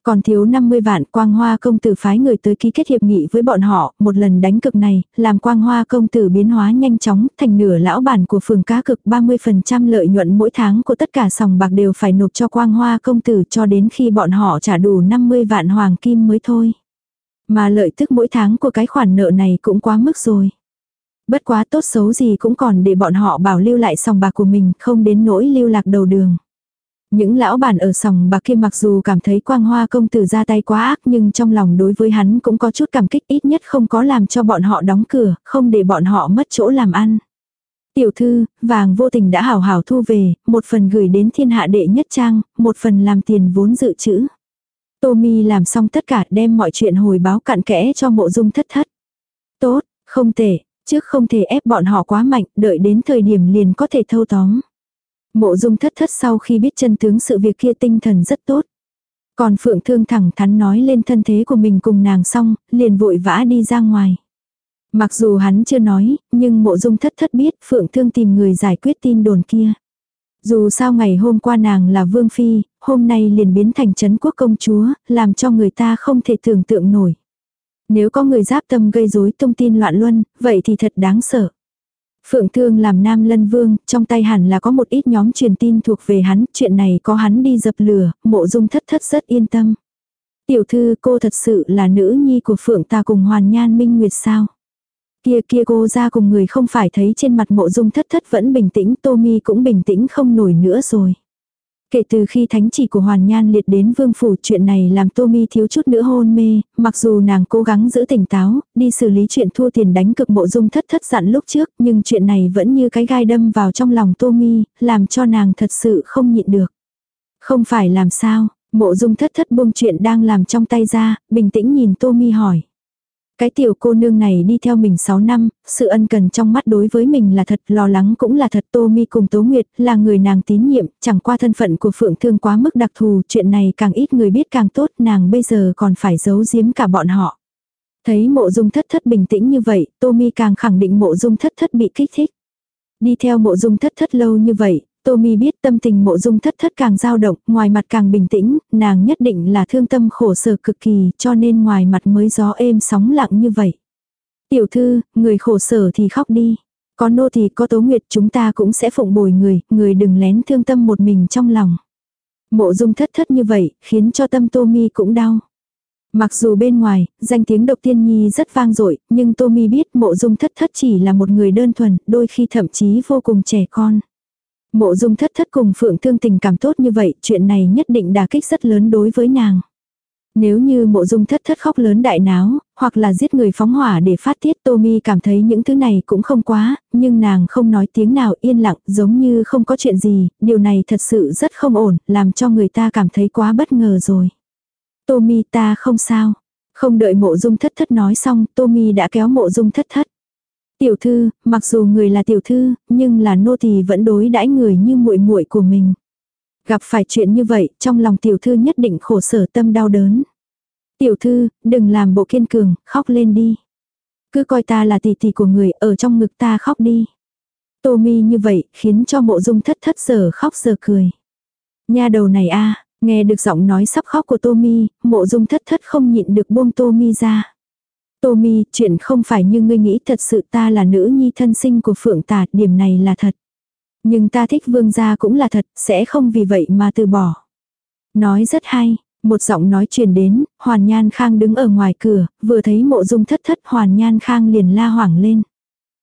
[SPEAKER 1] Còn thiếu 50 vạn quang hoa công tử phái người tới ký kết hiệp nghị với bọn họ, một lần đánh cực này, làm quang hoa công tử biến hóa nhanh chóng, thành nửa lão bản của phường cá cực 30% lợi nhuận mỗi tháng của tất cả sòng bạc đều phải nộp cho quang hoa công tử cho đến khi bọn họ trả đủ 50 vạn hoàng kim mới thôi. Mà lợi tức mỗi tháng của cái khoản nợ này cũng quá mức rồi. Bất quá tốt xấu gì cũng còn để bọn họ bảo lưu lại sòng bạc của mình, không đến nỗi lưu lạc đầu đường. Những lão bản ở sòng bạc kia mặc dù cảm thấy quang hoa công tử ra tay quá ác nhưng trong lòng đối với hắn cũng có chút cảm kích ít nhất không có làm cho bọn họ đóng cửa, không để bọn họ mất chỗ làm ăn. Tiểu thư, vàng vô tình đã hảo hảo thu về, một phần gửi đến thiên hạ đệ nhất trang, một phần làm tiền vốn dự trữ. Tommy làm xong tất cả đem mọi chuyện hồi báo cặn kẽ cho mộ dung thất thất. Tốt, không thể, trước không thể ép bọn họ quá mạnh, đợi đến thời điểm liền có thể thâu tóm. Mộ dung thất thất sau khi biết chân tướng sự việc kia tinh thần rất tốt. Còn Phượng Thương thẳng thắn nói lên thân thế của mình cùng nàng xong, liền vội vã đi ra ngoài. Mặc dù hắn chưa nói, nhưng mộ dung thất thất biết Phượng Thương tìm người giải quyết tin đồn kia. Dù sao ngày hôm qua nàng là vương phi, hôm nay liền biến thành chấn quốc công chúa, làm cho người ta không thể tưởng tượng nổi. Nếu có người giáp tâm gây rối thông tin loạn luân, vậy thì thật đáng sợ. Phượng Thương làm Nam Lân Vương, trong tay hẳn là có một ít nhóm truyền tin thuộc về hắn, chuyện này có hắn đi dập lửa, mộ dung thất thất rất yên tâm. Tiểu thư cô thật sự là nữ nhi của Phượng ta cùng Hoàn Nhan Minh Nguyệt sao? Kia kia cô ra cùng người không phải thấy trên mặt mộ dung thất thất vẫn bình tĩnh, Tommy cũng bình tĩnh không nổi nữa rồi. Kể từ khi thánh chỉ của Hoàn Nhan liệt đến vương phủ chuyện này làm Tommy thiếu chút nữa hôn mê, mặc dù nàng cố gắng giữ tỉnh táo, đi xử lý chuyện thua tiền đánh cực mộ dung thất thất dặn lúc trước, nhưng chuyện này vẫn như cái gai đâm vào trong lòng Tommy, làm cho nàng thật sự không nhịn được. Không phải làm sao, mộ dung thất thất buông chuyện đang làm trong tay ra, bình tĩnh nhìn Tommy hỏi. Cái tiểu cô nương này đi theo mình 6 năm, sự ân cần trong mắt đối với mình là thật, lo lắng cũng là thật. Tô Mi cùng Tố Nguyệt là người nàng tín nhiệm, chẳng qua thân phận của Phượng Thương quá mức đặc thù, chuyện này càng ít người biết càng tốt, nàng bây giờ còn phải giấu giếm cả bọn họ. Thấy mộ dung thất thất bình tĩnh như vậy, Tô Mi càng khẳng định mộ dung thất thất bị kích thích. Đi theo mộ dung thất thất lâu như vậy, Tommy biết tâm tình mộ dung thất thất càng dao động, ngoài mặt càng bình tĩnh, nàng nhất định là thương tâm khổ sở cực kỳ cho nên ngoài mặt mới gió êm sóng lặng như vậy. Tiểu thư, người khổ sở thì khóc đi. Có nô thì có tố nguyệt chúng ta cũng sẽ phụng bồi người, người đừng lén thương tâm một mình trong lòng. Mộ dung thất thất như vậy, khiến cho tâm Tommy cũng đau. Mặc dù bên ngoài, danh tiếng độc tiên nhi rất vang dội nhưng Tommy biết mộ dung thất thất chỉ là một người đơn thuần, đôi khi thậm chí vô cùng trẻ con. Mộ dung thất thất cùng phượng thương tình cảm tốt như vậy, chuyện này nhất định đả kích rất lớn đối với nàng. Nếu như mộ dung thất thất khóc lớn đại náo, hoặc là giết người phóng hỏa để phát tiết Tommy cảm thấy những thứ này cũng không quá, nhưng nàng không nói tiếng nào yên lặng giống như không có chuyện gì, điều này thật sự rất không ổn, làm cho người ta cảm thấy quá bất ngờ rồi. Tommy ta không sao. Không đợi mộ dung thất thất nói xong, Tommy đã kéo mộ dung thất thất. Tiểu thư, mặc dù người là tiểu thư, nhưng là nô thì vẫn đối đãi người như muội muội của mình. Gặp phải chuyện như vậy, trong lòng tiểu thư nhất định khổ sở tâm đau đớn. Tiểu thư, đừng làm bộ kiên cường, khóc lên đi. Cứ coi ta là tỷ tỷ của người, ở trong ngực ta khóc đi. Tô mi như vậy, khiến cho mộ dung thất thất giờ khóc giờ cười. Nha đầu này a nghe được giọng nói sắp khóc của Tô mi, mộ dung thất thất không nhịn được buông Tô mi ra. Tommy, chuyện không phải như ngươi nghĩ thật sự ta là nữ nhi thân sinh của phượng tà, điểm này là thật. Nhưng ta thích vương gia cũng là thật, sẽ không vì vậy mà từ bỏ. Nói rất hay, một giọng nói truyền đến, Hoàn Nhan Khang đứng ở ngoài cửa, vừa thấy mộ dung thất thất Hoàn Nhan Khang liền la hoảng lên.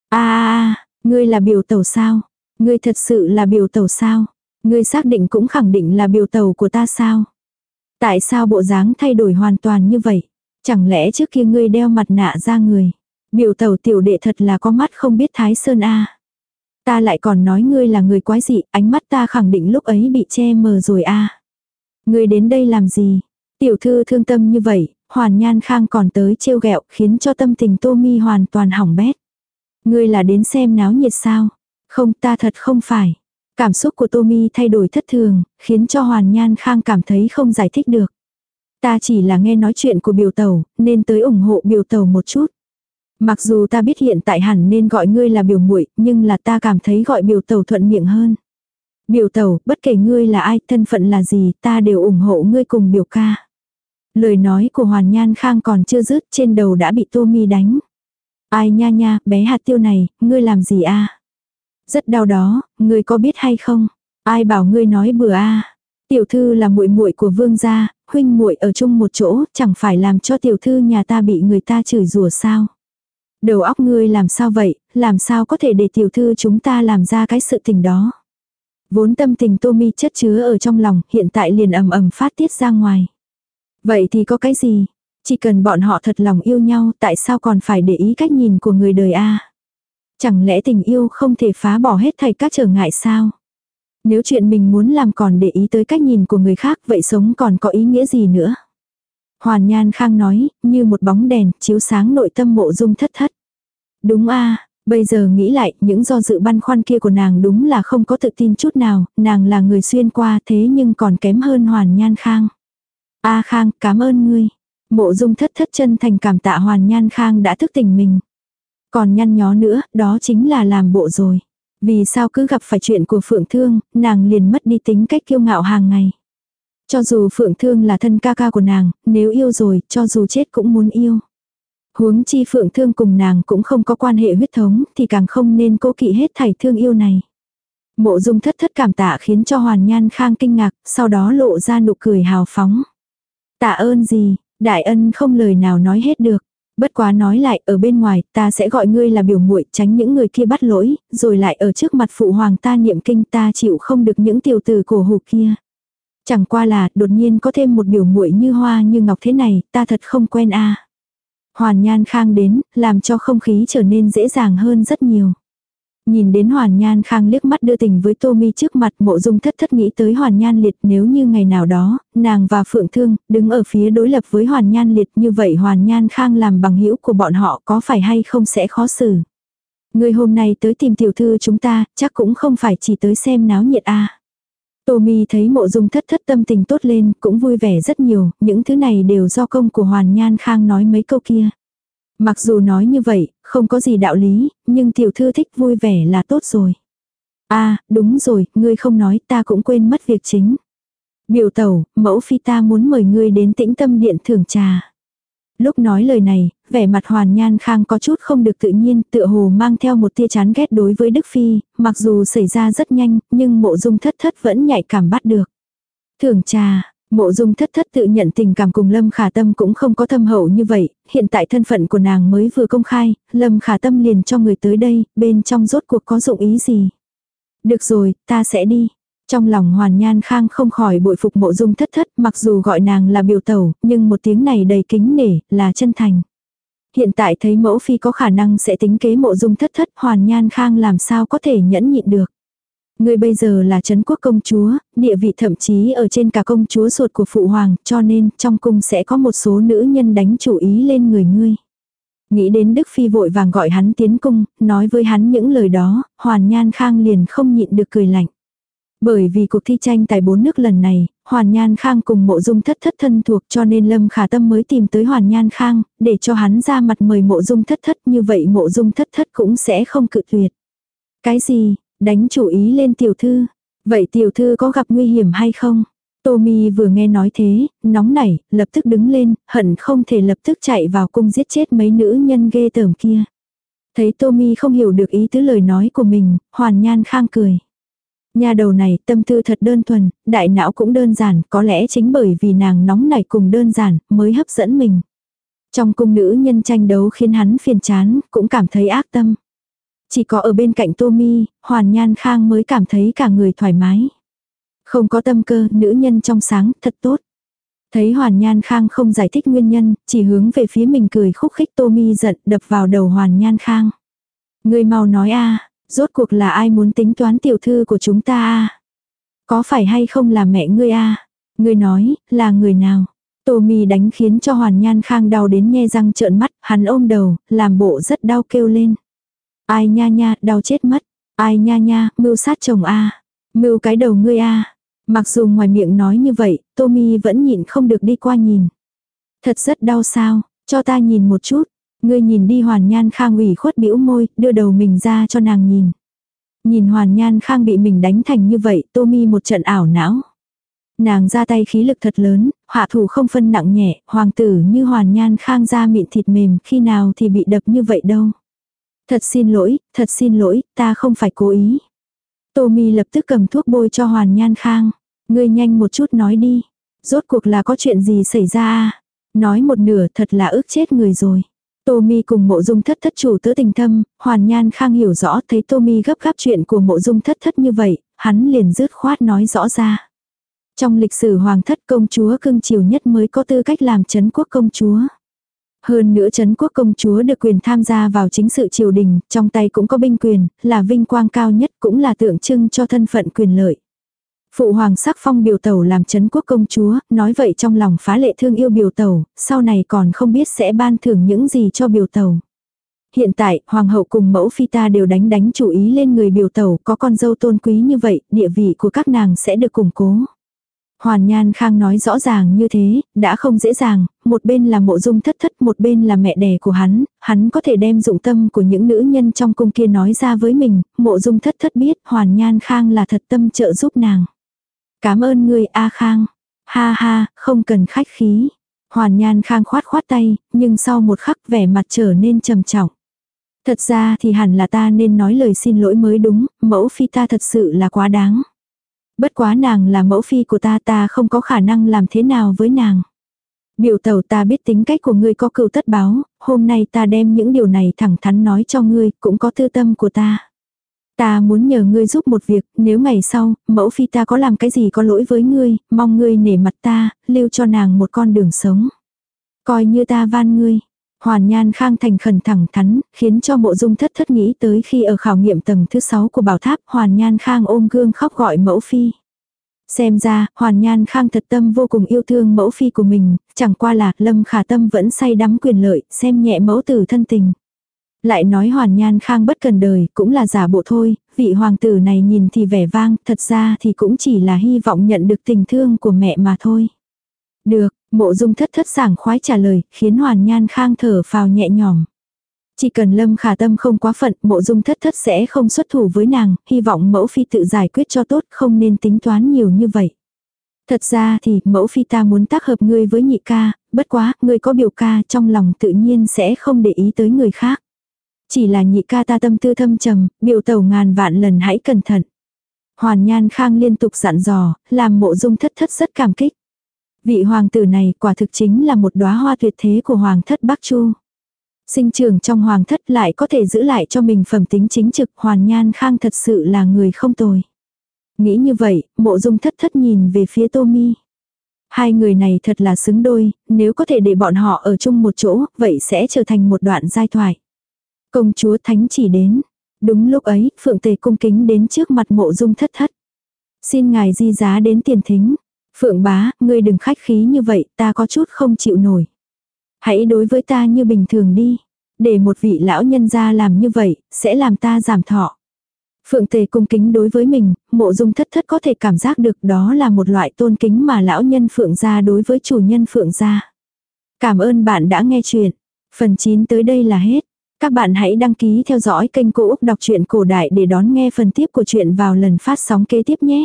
[SPEAKER 1] a ngươi là biểu tẩu sao? Ngươi thật sự là biểu tẩu sao? Ngươi xác định cũng khẳng định là biểu tẩu của ta sao? Tại sao bộ dáng thay đổi hoàn toàn như vậy? Chẳng lẽ trước kia ngươi đeo mặt nạ ra người? Biểu tàu tiểu đệ thật là có mắt không biết thái sơn a Ta lại còn nói ngươi là người quái dị, ánh mắt ta khẳng định lúc ấy bị che mờ rồi a Ngươi đến đây làm gì? Tiểu thư thương tâm như vậy, hoàn nhan khang còn tới trêu ghẹo khiến cho tâm tình tô mi hoàn toàn hỏng bét. Ngươi là đến xem náo nhiệt sao? Không ta thật không phải. Cảm xúc của tô mi thay đổi thất thường, khiến cho hoàn nhan khang cảm thấy không giải thích được. Ta chỉ là nghe nói chuyện của biểu tàu, nên tới ủng hộ biểu tàu một chút. Mặc dù ta biết hiện tại hẳn nên gọi ngươi là biểu muội, nhưng là ta cảm thấy gọi biểu tàu thuận miệng hơn. Biểu tàu, bất kể ngươi là ai, thân phận là gì, ta đều ủng hộ ngươi cùng biểu ca. Lời nói của Hoàn Nhan Khang còn chưa dứt, trên đầu đã bị Tô Mi đánh. Ai nha nha, bé hạt tiêu này, ngươi làm gì a? Rất đau đó, ngươi có biết hay không? Ai bảo ngươi nói bừa a? Tiểu thư là muội muội của vương gia, huynh muội ở chung một chỗ, chẳng phải làm cho tiểu thư nhà ta bị người ta chửi rủa sao? Đầu óc ngươi làm sao vậy, làm sao có thể để tiểu thư chúng ta làm ra cái sự tình đó. Vốn tâm tình tô mi chất chứa ở trong lòng, hiện tại liền ầm ầm phát tiết ra ngoài. Vậy thì có cái gì? Chỉ cần bọn họ thật lòng yêu nhau, tại sao còn phải để ý cách nhìn của người đời a? Chẳng lẽ tình yêu không thể phá bỏ hết thảy các trở ngại sao? Nếu chuyện mình muốn làm còn để ý tới cách nhìn của người khác, vậy sống còn có ý nghĩa gì nữa? Hoàn Nhan Khang nói, như một bóng đèn, chiếu sáng nội tâm mộ dung thất thất. Đúng a bây giờ nghĩ lại, những do dự băn khoăn kia của nàng đúng là không có tự tin chút nào, nàng là người xuyên qua thế nhưng còn kém hơn Hoàn Nhan Khang. A Khang, cảm ơn ngươi. Mộ dung thất thất chân thành cảm tạ Hoàn Nhan Khang đã thức tỉnh mình. Còn nhăn nhó nữa, đó chính là làm bộ rồi. Vì sao cứ gặp phải chuyện của Phượng Thương, nàng liền mất đi tính cách kiêu ngạo hàng ngày. Cho dù Phượng Thương là thân ca ca của nàng, nếu yêu rồi, cho dù chết cũng muốn yêu. Huống chi Phượng Thương cùng nàng cũng không có quan hệ huyết thống, thì càng không nên cố kỵ hết thảy thương yêu này. Mộ dung thất thất cảm tạ khiến cho Hoàn Nhan Khang kinh ngạc, sau đó lộ ra nụ cười hào phóng. Tạ ơn gì, đại ân không lời nào nói hết được. Bất quá nói lại, ở bên ngoài, ta sẽ gọi ngươi là biểu muội tránh những người kia bắt lỗi, rồi lại ở trước mặt phụ hoàng ta niệm kinh ta chịu không được những tiểu tử cổ hủ kia. Chẳng qua là, đột nhiên có thêm một biểu muội như hoa như ngọc thế này, ta thật không quen a Hoàn Nhan Khang đến, làm cho không khí trở nên dễ dàng hơn rất nhiều. Nhìn đến Hoàn Nhan Khang liếc mắt đưa tình với Tô Mi trước mặt mộ dung thất thất nghĩ tới Hoàn Nhan Liệt nếu như ngày nào đó, nàng và Phượng Thương đứng ở phía đối lập với Hoàn Nhan Liệt như vậy Hoàn Nhan Khang làm bằng hữu của bọn họ có phải hay không sẽ khó xử. Người hôm nay tới tìm tiểu thư chúng ta, chắc cũng không phải chỉ tới xem náo nhiệt a à. Tô Mi thấy mộ dung thất thất tâm tình tốt lên, cũng vui vẻ rất nhiều, những thứ này đều do công của Hoàn Nhan Khang nói mấy câu kia. Mặc dù nói như vậy, không có gì đạo lý, nhưng tiểu thư thích vui vẻ là tốt rồi. a à, đúng rồi, ngươi không nói ta cũng quên mất việc chính. Biểu tẩu, mẫu phi ta muốn mời ngươi đến tĩnh tâm điện thưởng trà. Lúc nói lời này, vẻ mặt hoàn nhan khang có chút không được tự nhiên, tựa hồ mang theo một tia chán ghét đối với Đức Phi, mặc dù xảy ra rất nhanh, nhưng mộ dung thất thất vẫn nhạy cảm bắt được. Thưởng trà, Mộ dung thất thất tự nhận tình cảm cùng Lâm Khả Tâm cũng không có thâm hậu như vậy, hiện tại thân phận của nàng mới vừa công khai, Lâm Khả Tâm liền cho người tới đây, bên trong rốt cuộc có dụng ý gì. Được rồi, ta sẽ đi. Trong lòng Hoàn Nhan Khang không khỏi bội phục mộ dung thất thất, mặc dù gọi nàng là biểu tẩu, nhưng một tiếng này đầy kính nể, là chân thành. Hiện tại thấy mẫu phi có khả năng sẽ tính kế mộ dung thất thất, Hoàn Nhan Khang làm sao có thể nhẫn nhịn được. Ngươi bây giờ là Trấn quốc công chúa, địa vị thậm chí ở trên cả công chúa ruột của phụ hoàng, cho nên trong cung sẽ có một số nữ nhân đánh chủ ý lên người ngươi. Nghĩ đến Đức Phi vội vàng gọi hắn tiến cung, nói với hắn những lời đó, Hoàn Nhan Khang liền không nhịn được cười lạnh. Bởi vì cuộc thi tranh tài bốn nước lần này, Hoàn Nhan Khang cùng mộ dung thất thất thân thuộc cho nên Lâm Khả Tâm mới tìm tới Hoàn Nhan Khang, để cho hắn ra mặt mời mộ dung thất thất như vậy mộ dung thất thất cũng sẽ không cự tuyệt. Cái gì, Đánh chủ ý lên tiểu thư. Vậy tiểu thư có gặp nguy hiểm hay không? Tommy vừa nghe nói thế, nóng nảy, lập tức đứng lên, hận không thể lập tức chạy vào cung giết chết mấy nữ nhân ghê tởm kia. Thấy Tommy không hiểu được ý tứ lời nói của mình, hoàn nhan khang cười. Nhà đầu này tâm tư thật đơn thuần, đại não cũng đơn giản, có lẽ chính bởi vì nàng nóng nảy cùng đơn giản, mới hấp dẫn mình. Trong cung nữ nhân tranh đấu khiến hắn phiền chán, cũng cảm thấy ác tâm. Chỉ có ở bên cạnh Tommy, Hoàn Nhan Khang mới cảm thấy cả người thoải mái. Không có tâm cơ, nữ nhân trong sáng, thật tốt. Thấy Hoàn Nhan Khang không giải thích nguyên nhân, chỉ hướng về phía mình cười khúc khích Tommy giận đập vào đầu Hoàn Nhan Khang. Người mau nói a rốt cuộc là ai muốn tính toán tiểu thư của chúng ta a Có phải hay không là mẹ ngươi a Ngươi nói, là người nào? Tommy đánh khiến cho Hoàn Nhan Khang đau đến nhe răng trợn mắt, hắn ôm đầu, làm bộ rất đau kêu lên. Ai nha nha, đau chết mất. Ai nha nha, mưu sát chồng a Mưu cái đầu ngươi a Mặc dù ngoài miệng nói như vậy, Tommy vẫn nhịn không được đi qua nhìn. Thật rất đau sao, cho ta nhìn một chút. Ngươi nhìn đi hoàn nhan khang ủy khuất bĩu môi, đưa đầu mình ra cho nàng nhìn. Nhìn hoàn nhan khang bị mình đánh thành như vậy, Tommy một trận ảo não. Nàng ra tay khí lực thật lớn, hạ thủ không phân nặng nhẹ, hoàng tử như hoàn nhan khang ra mịn thịt mềm, khi nào thì bị đập như vậy đâu. Thật xin lỗi, thật xin lỗi, ta không phải cố ý. Tô Mi lập tức cầm thuốc bôi cho Hoàn Nhan Khang. Ngươi nhanh một chút nói đi. Rốt cuộc là có chuyện gì xảy ra à? Nói một nửa thật là ước chết người rồi. Tô Mi cùng mộ dung thất thất chủ tứ tình thâm, Hoàn Nhan Khang hiểu rõ thấy Tô Mi gấp gáp chuyện của mộ dung thất thất như vậy, hắn liền dứt khoát nói rõ ra. Trong lịch sử hoàng thất công chúa cưng chiều nhất mới có tư cách làm chấn quốc công chúa. Hơn nữa Trấn quốc công chúa được quyền tham gia vào chính sự triều đình, trong tay cũng có binh quyền, là vinh quang cao nhất cũng là tượng trưng cho thân phận quyền lợi. Phụ hoàng sắc phong biểu tẩu làm Trấn quốc công chúa, nói vậy trong lòng phá lệ thương yêu biểu tẩu, sau này còn không biết sẽ ban thưởng những gì cho biểu tẩu. Hiện tại, hoàng hậu cùng mẫu phi ta đều đánh đánh chủ ý lên người biểu tẩu, có con dâu tôn quý như vậy, địa vị của các nàng sẽ được củng cố. Hoàn Nhan Khang nói rõ ràng như thế, đã không dễ dàng, một bên là mộ dung thất thất, một bên là mẹ đẻ của hắn, hắn có thể đem dụng tâm của những nữ nhân trong cung kia nói ra với mình, mộ dung thất thất biết Hoàn Nhan Khang là thật tâm trợ giúp nàng. Cảm ơn người A Khang. Ha ha, không cần khách khí. Hoàn Nhan Khang khoát khoát tay, nhưng sau một khắc vẻ mặt trở nên trầm trọng. Thật ra thì hẳn là ta nên nói lời xin lỗi mới đúng, mẫu phi ta thật sự là quá đáng. Bất quá nàng là mẫu phi của ta ta không có khả năng làm thế nào với nàng. Biểu tẩu ta biết tính cách của ngươi có cựu tất báo, hôm nay ta đem những điều này thẳng thắn nói cho ngươi, cũng có tư tâm của ta. Ta muốn nhờ ngươi giúp một việc, nếu ngày sau, mẫu phi ta có làm cái gì có lỗi với ngươi, mong ngươi nể mặt ta, lưu cho nàng một con đường sống. Coi như ta van ngươi. Hoàn Nhan Khang thành khẩn thẳng thắn, khiến cho mộ dung thất thất nghĩ tới khi ở khảo nghiệm tầng thứ 6 của bảo tháp Hoàn Nhan Khang ôm gương khóc gọi mẫu phi. Xem ra, Hoàn Nhan Khang thật tâm vô cùng yêu thương mẫu phi của mình, chẳng qua là Lâm Khả Tâm vẫn say đắm quyền lợi, xem nhẹ mẫu tử thân tình. Lại nói Hoàn Nhan Khang bất cần đời, cũng là giả bộ thôi, vị hoàng tử này nhìn thì vẻ vang, thật ra thì cũng chỉ là hy vọng nhận được tình thương của mẹ mà thôi. Được, mộ dung thất thất sảng khoái trả lời, khiến Hoàn Nhan Khang thở phào nhẹ nhõm. Chỉ cần Lâm Khả Tâm không quá phận, mộ dung thất thất sẽ không xuất thủ với nàng, hy vọng mẫu phi tự giải quyết cho tốt, không nên tính toán nhiều như vậy. Thật ra thì mẫu phi ta muốn tác hợp ngươi với nhị ca, bất quá, ngươi có biểu ca trong lòng tự nhiên sẽ không để ý tới người khác. Chỉ là nhị ca ta tâm tư thâm trầm, biểu tẩu ngàn vạn lần hãy cẩn thận. Hoàn Nhan Khang liên tục dặn dò, làm mộ dung thất thất rất cảm kích. Vị hoàng tử này quả thực chính là một đóa hoa tuyệt thế của hoàng thất Bắc Chu. Sinh trưởng trong hoàng thất lại có thể giữ lại cho mình phẩm tính chính trực Hoàn Nhan Khang thật sự là người không tồi. Nghĩ như vậy, mộ dung thất thất nhìn về phía Tô Mi. Hai người này thật là xứng đôi, nếu có thể để bọn họ ở chung một chỗ, vậy sẽ trở thành một đoạn giai thoại. Công chúa Thánh chỉ đến. Đúng lúc ấy, Phượng Tề cung kính đến trước mặt mộ dung thất thất. Xin ngài di giá đến tiền thính. Phượng bá, ngươi đừng khách khí như vậy, ta có chút không chịu nổi. Hãy đối với ta như bình thường đi. Để một vị lão nhân gia làm như vậy, sẽ làm ta giảm thọ. Phượng tề cung kính đối với mình, mộ dung thất thất có thể cảm giác được đó là một loại tôn kính mà lão nhân Phượng gia đối với chủ nhân Phượng gia. Cảm ơn bạn đã nghe chuyện. Phần 9 tới đây là hết. Các bạn hãy đăng ký theo dõi kênh Cô Úc Đọc truyện Cổ Đại để đón nghe phần tiếp của chuyện vào lần phát sóng kế tiếp nhé.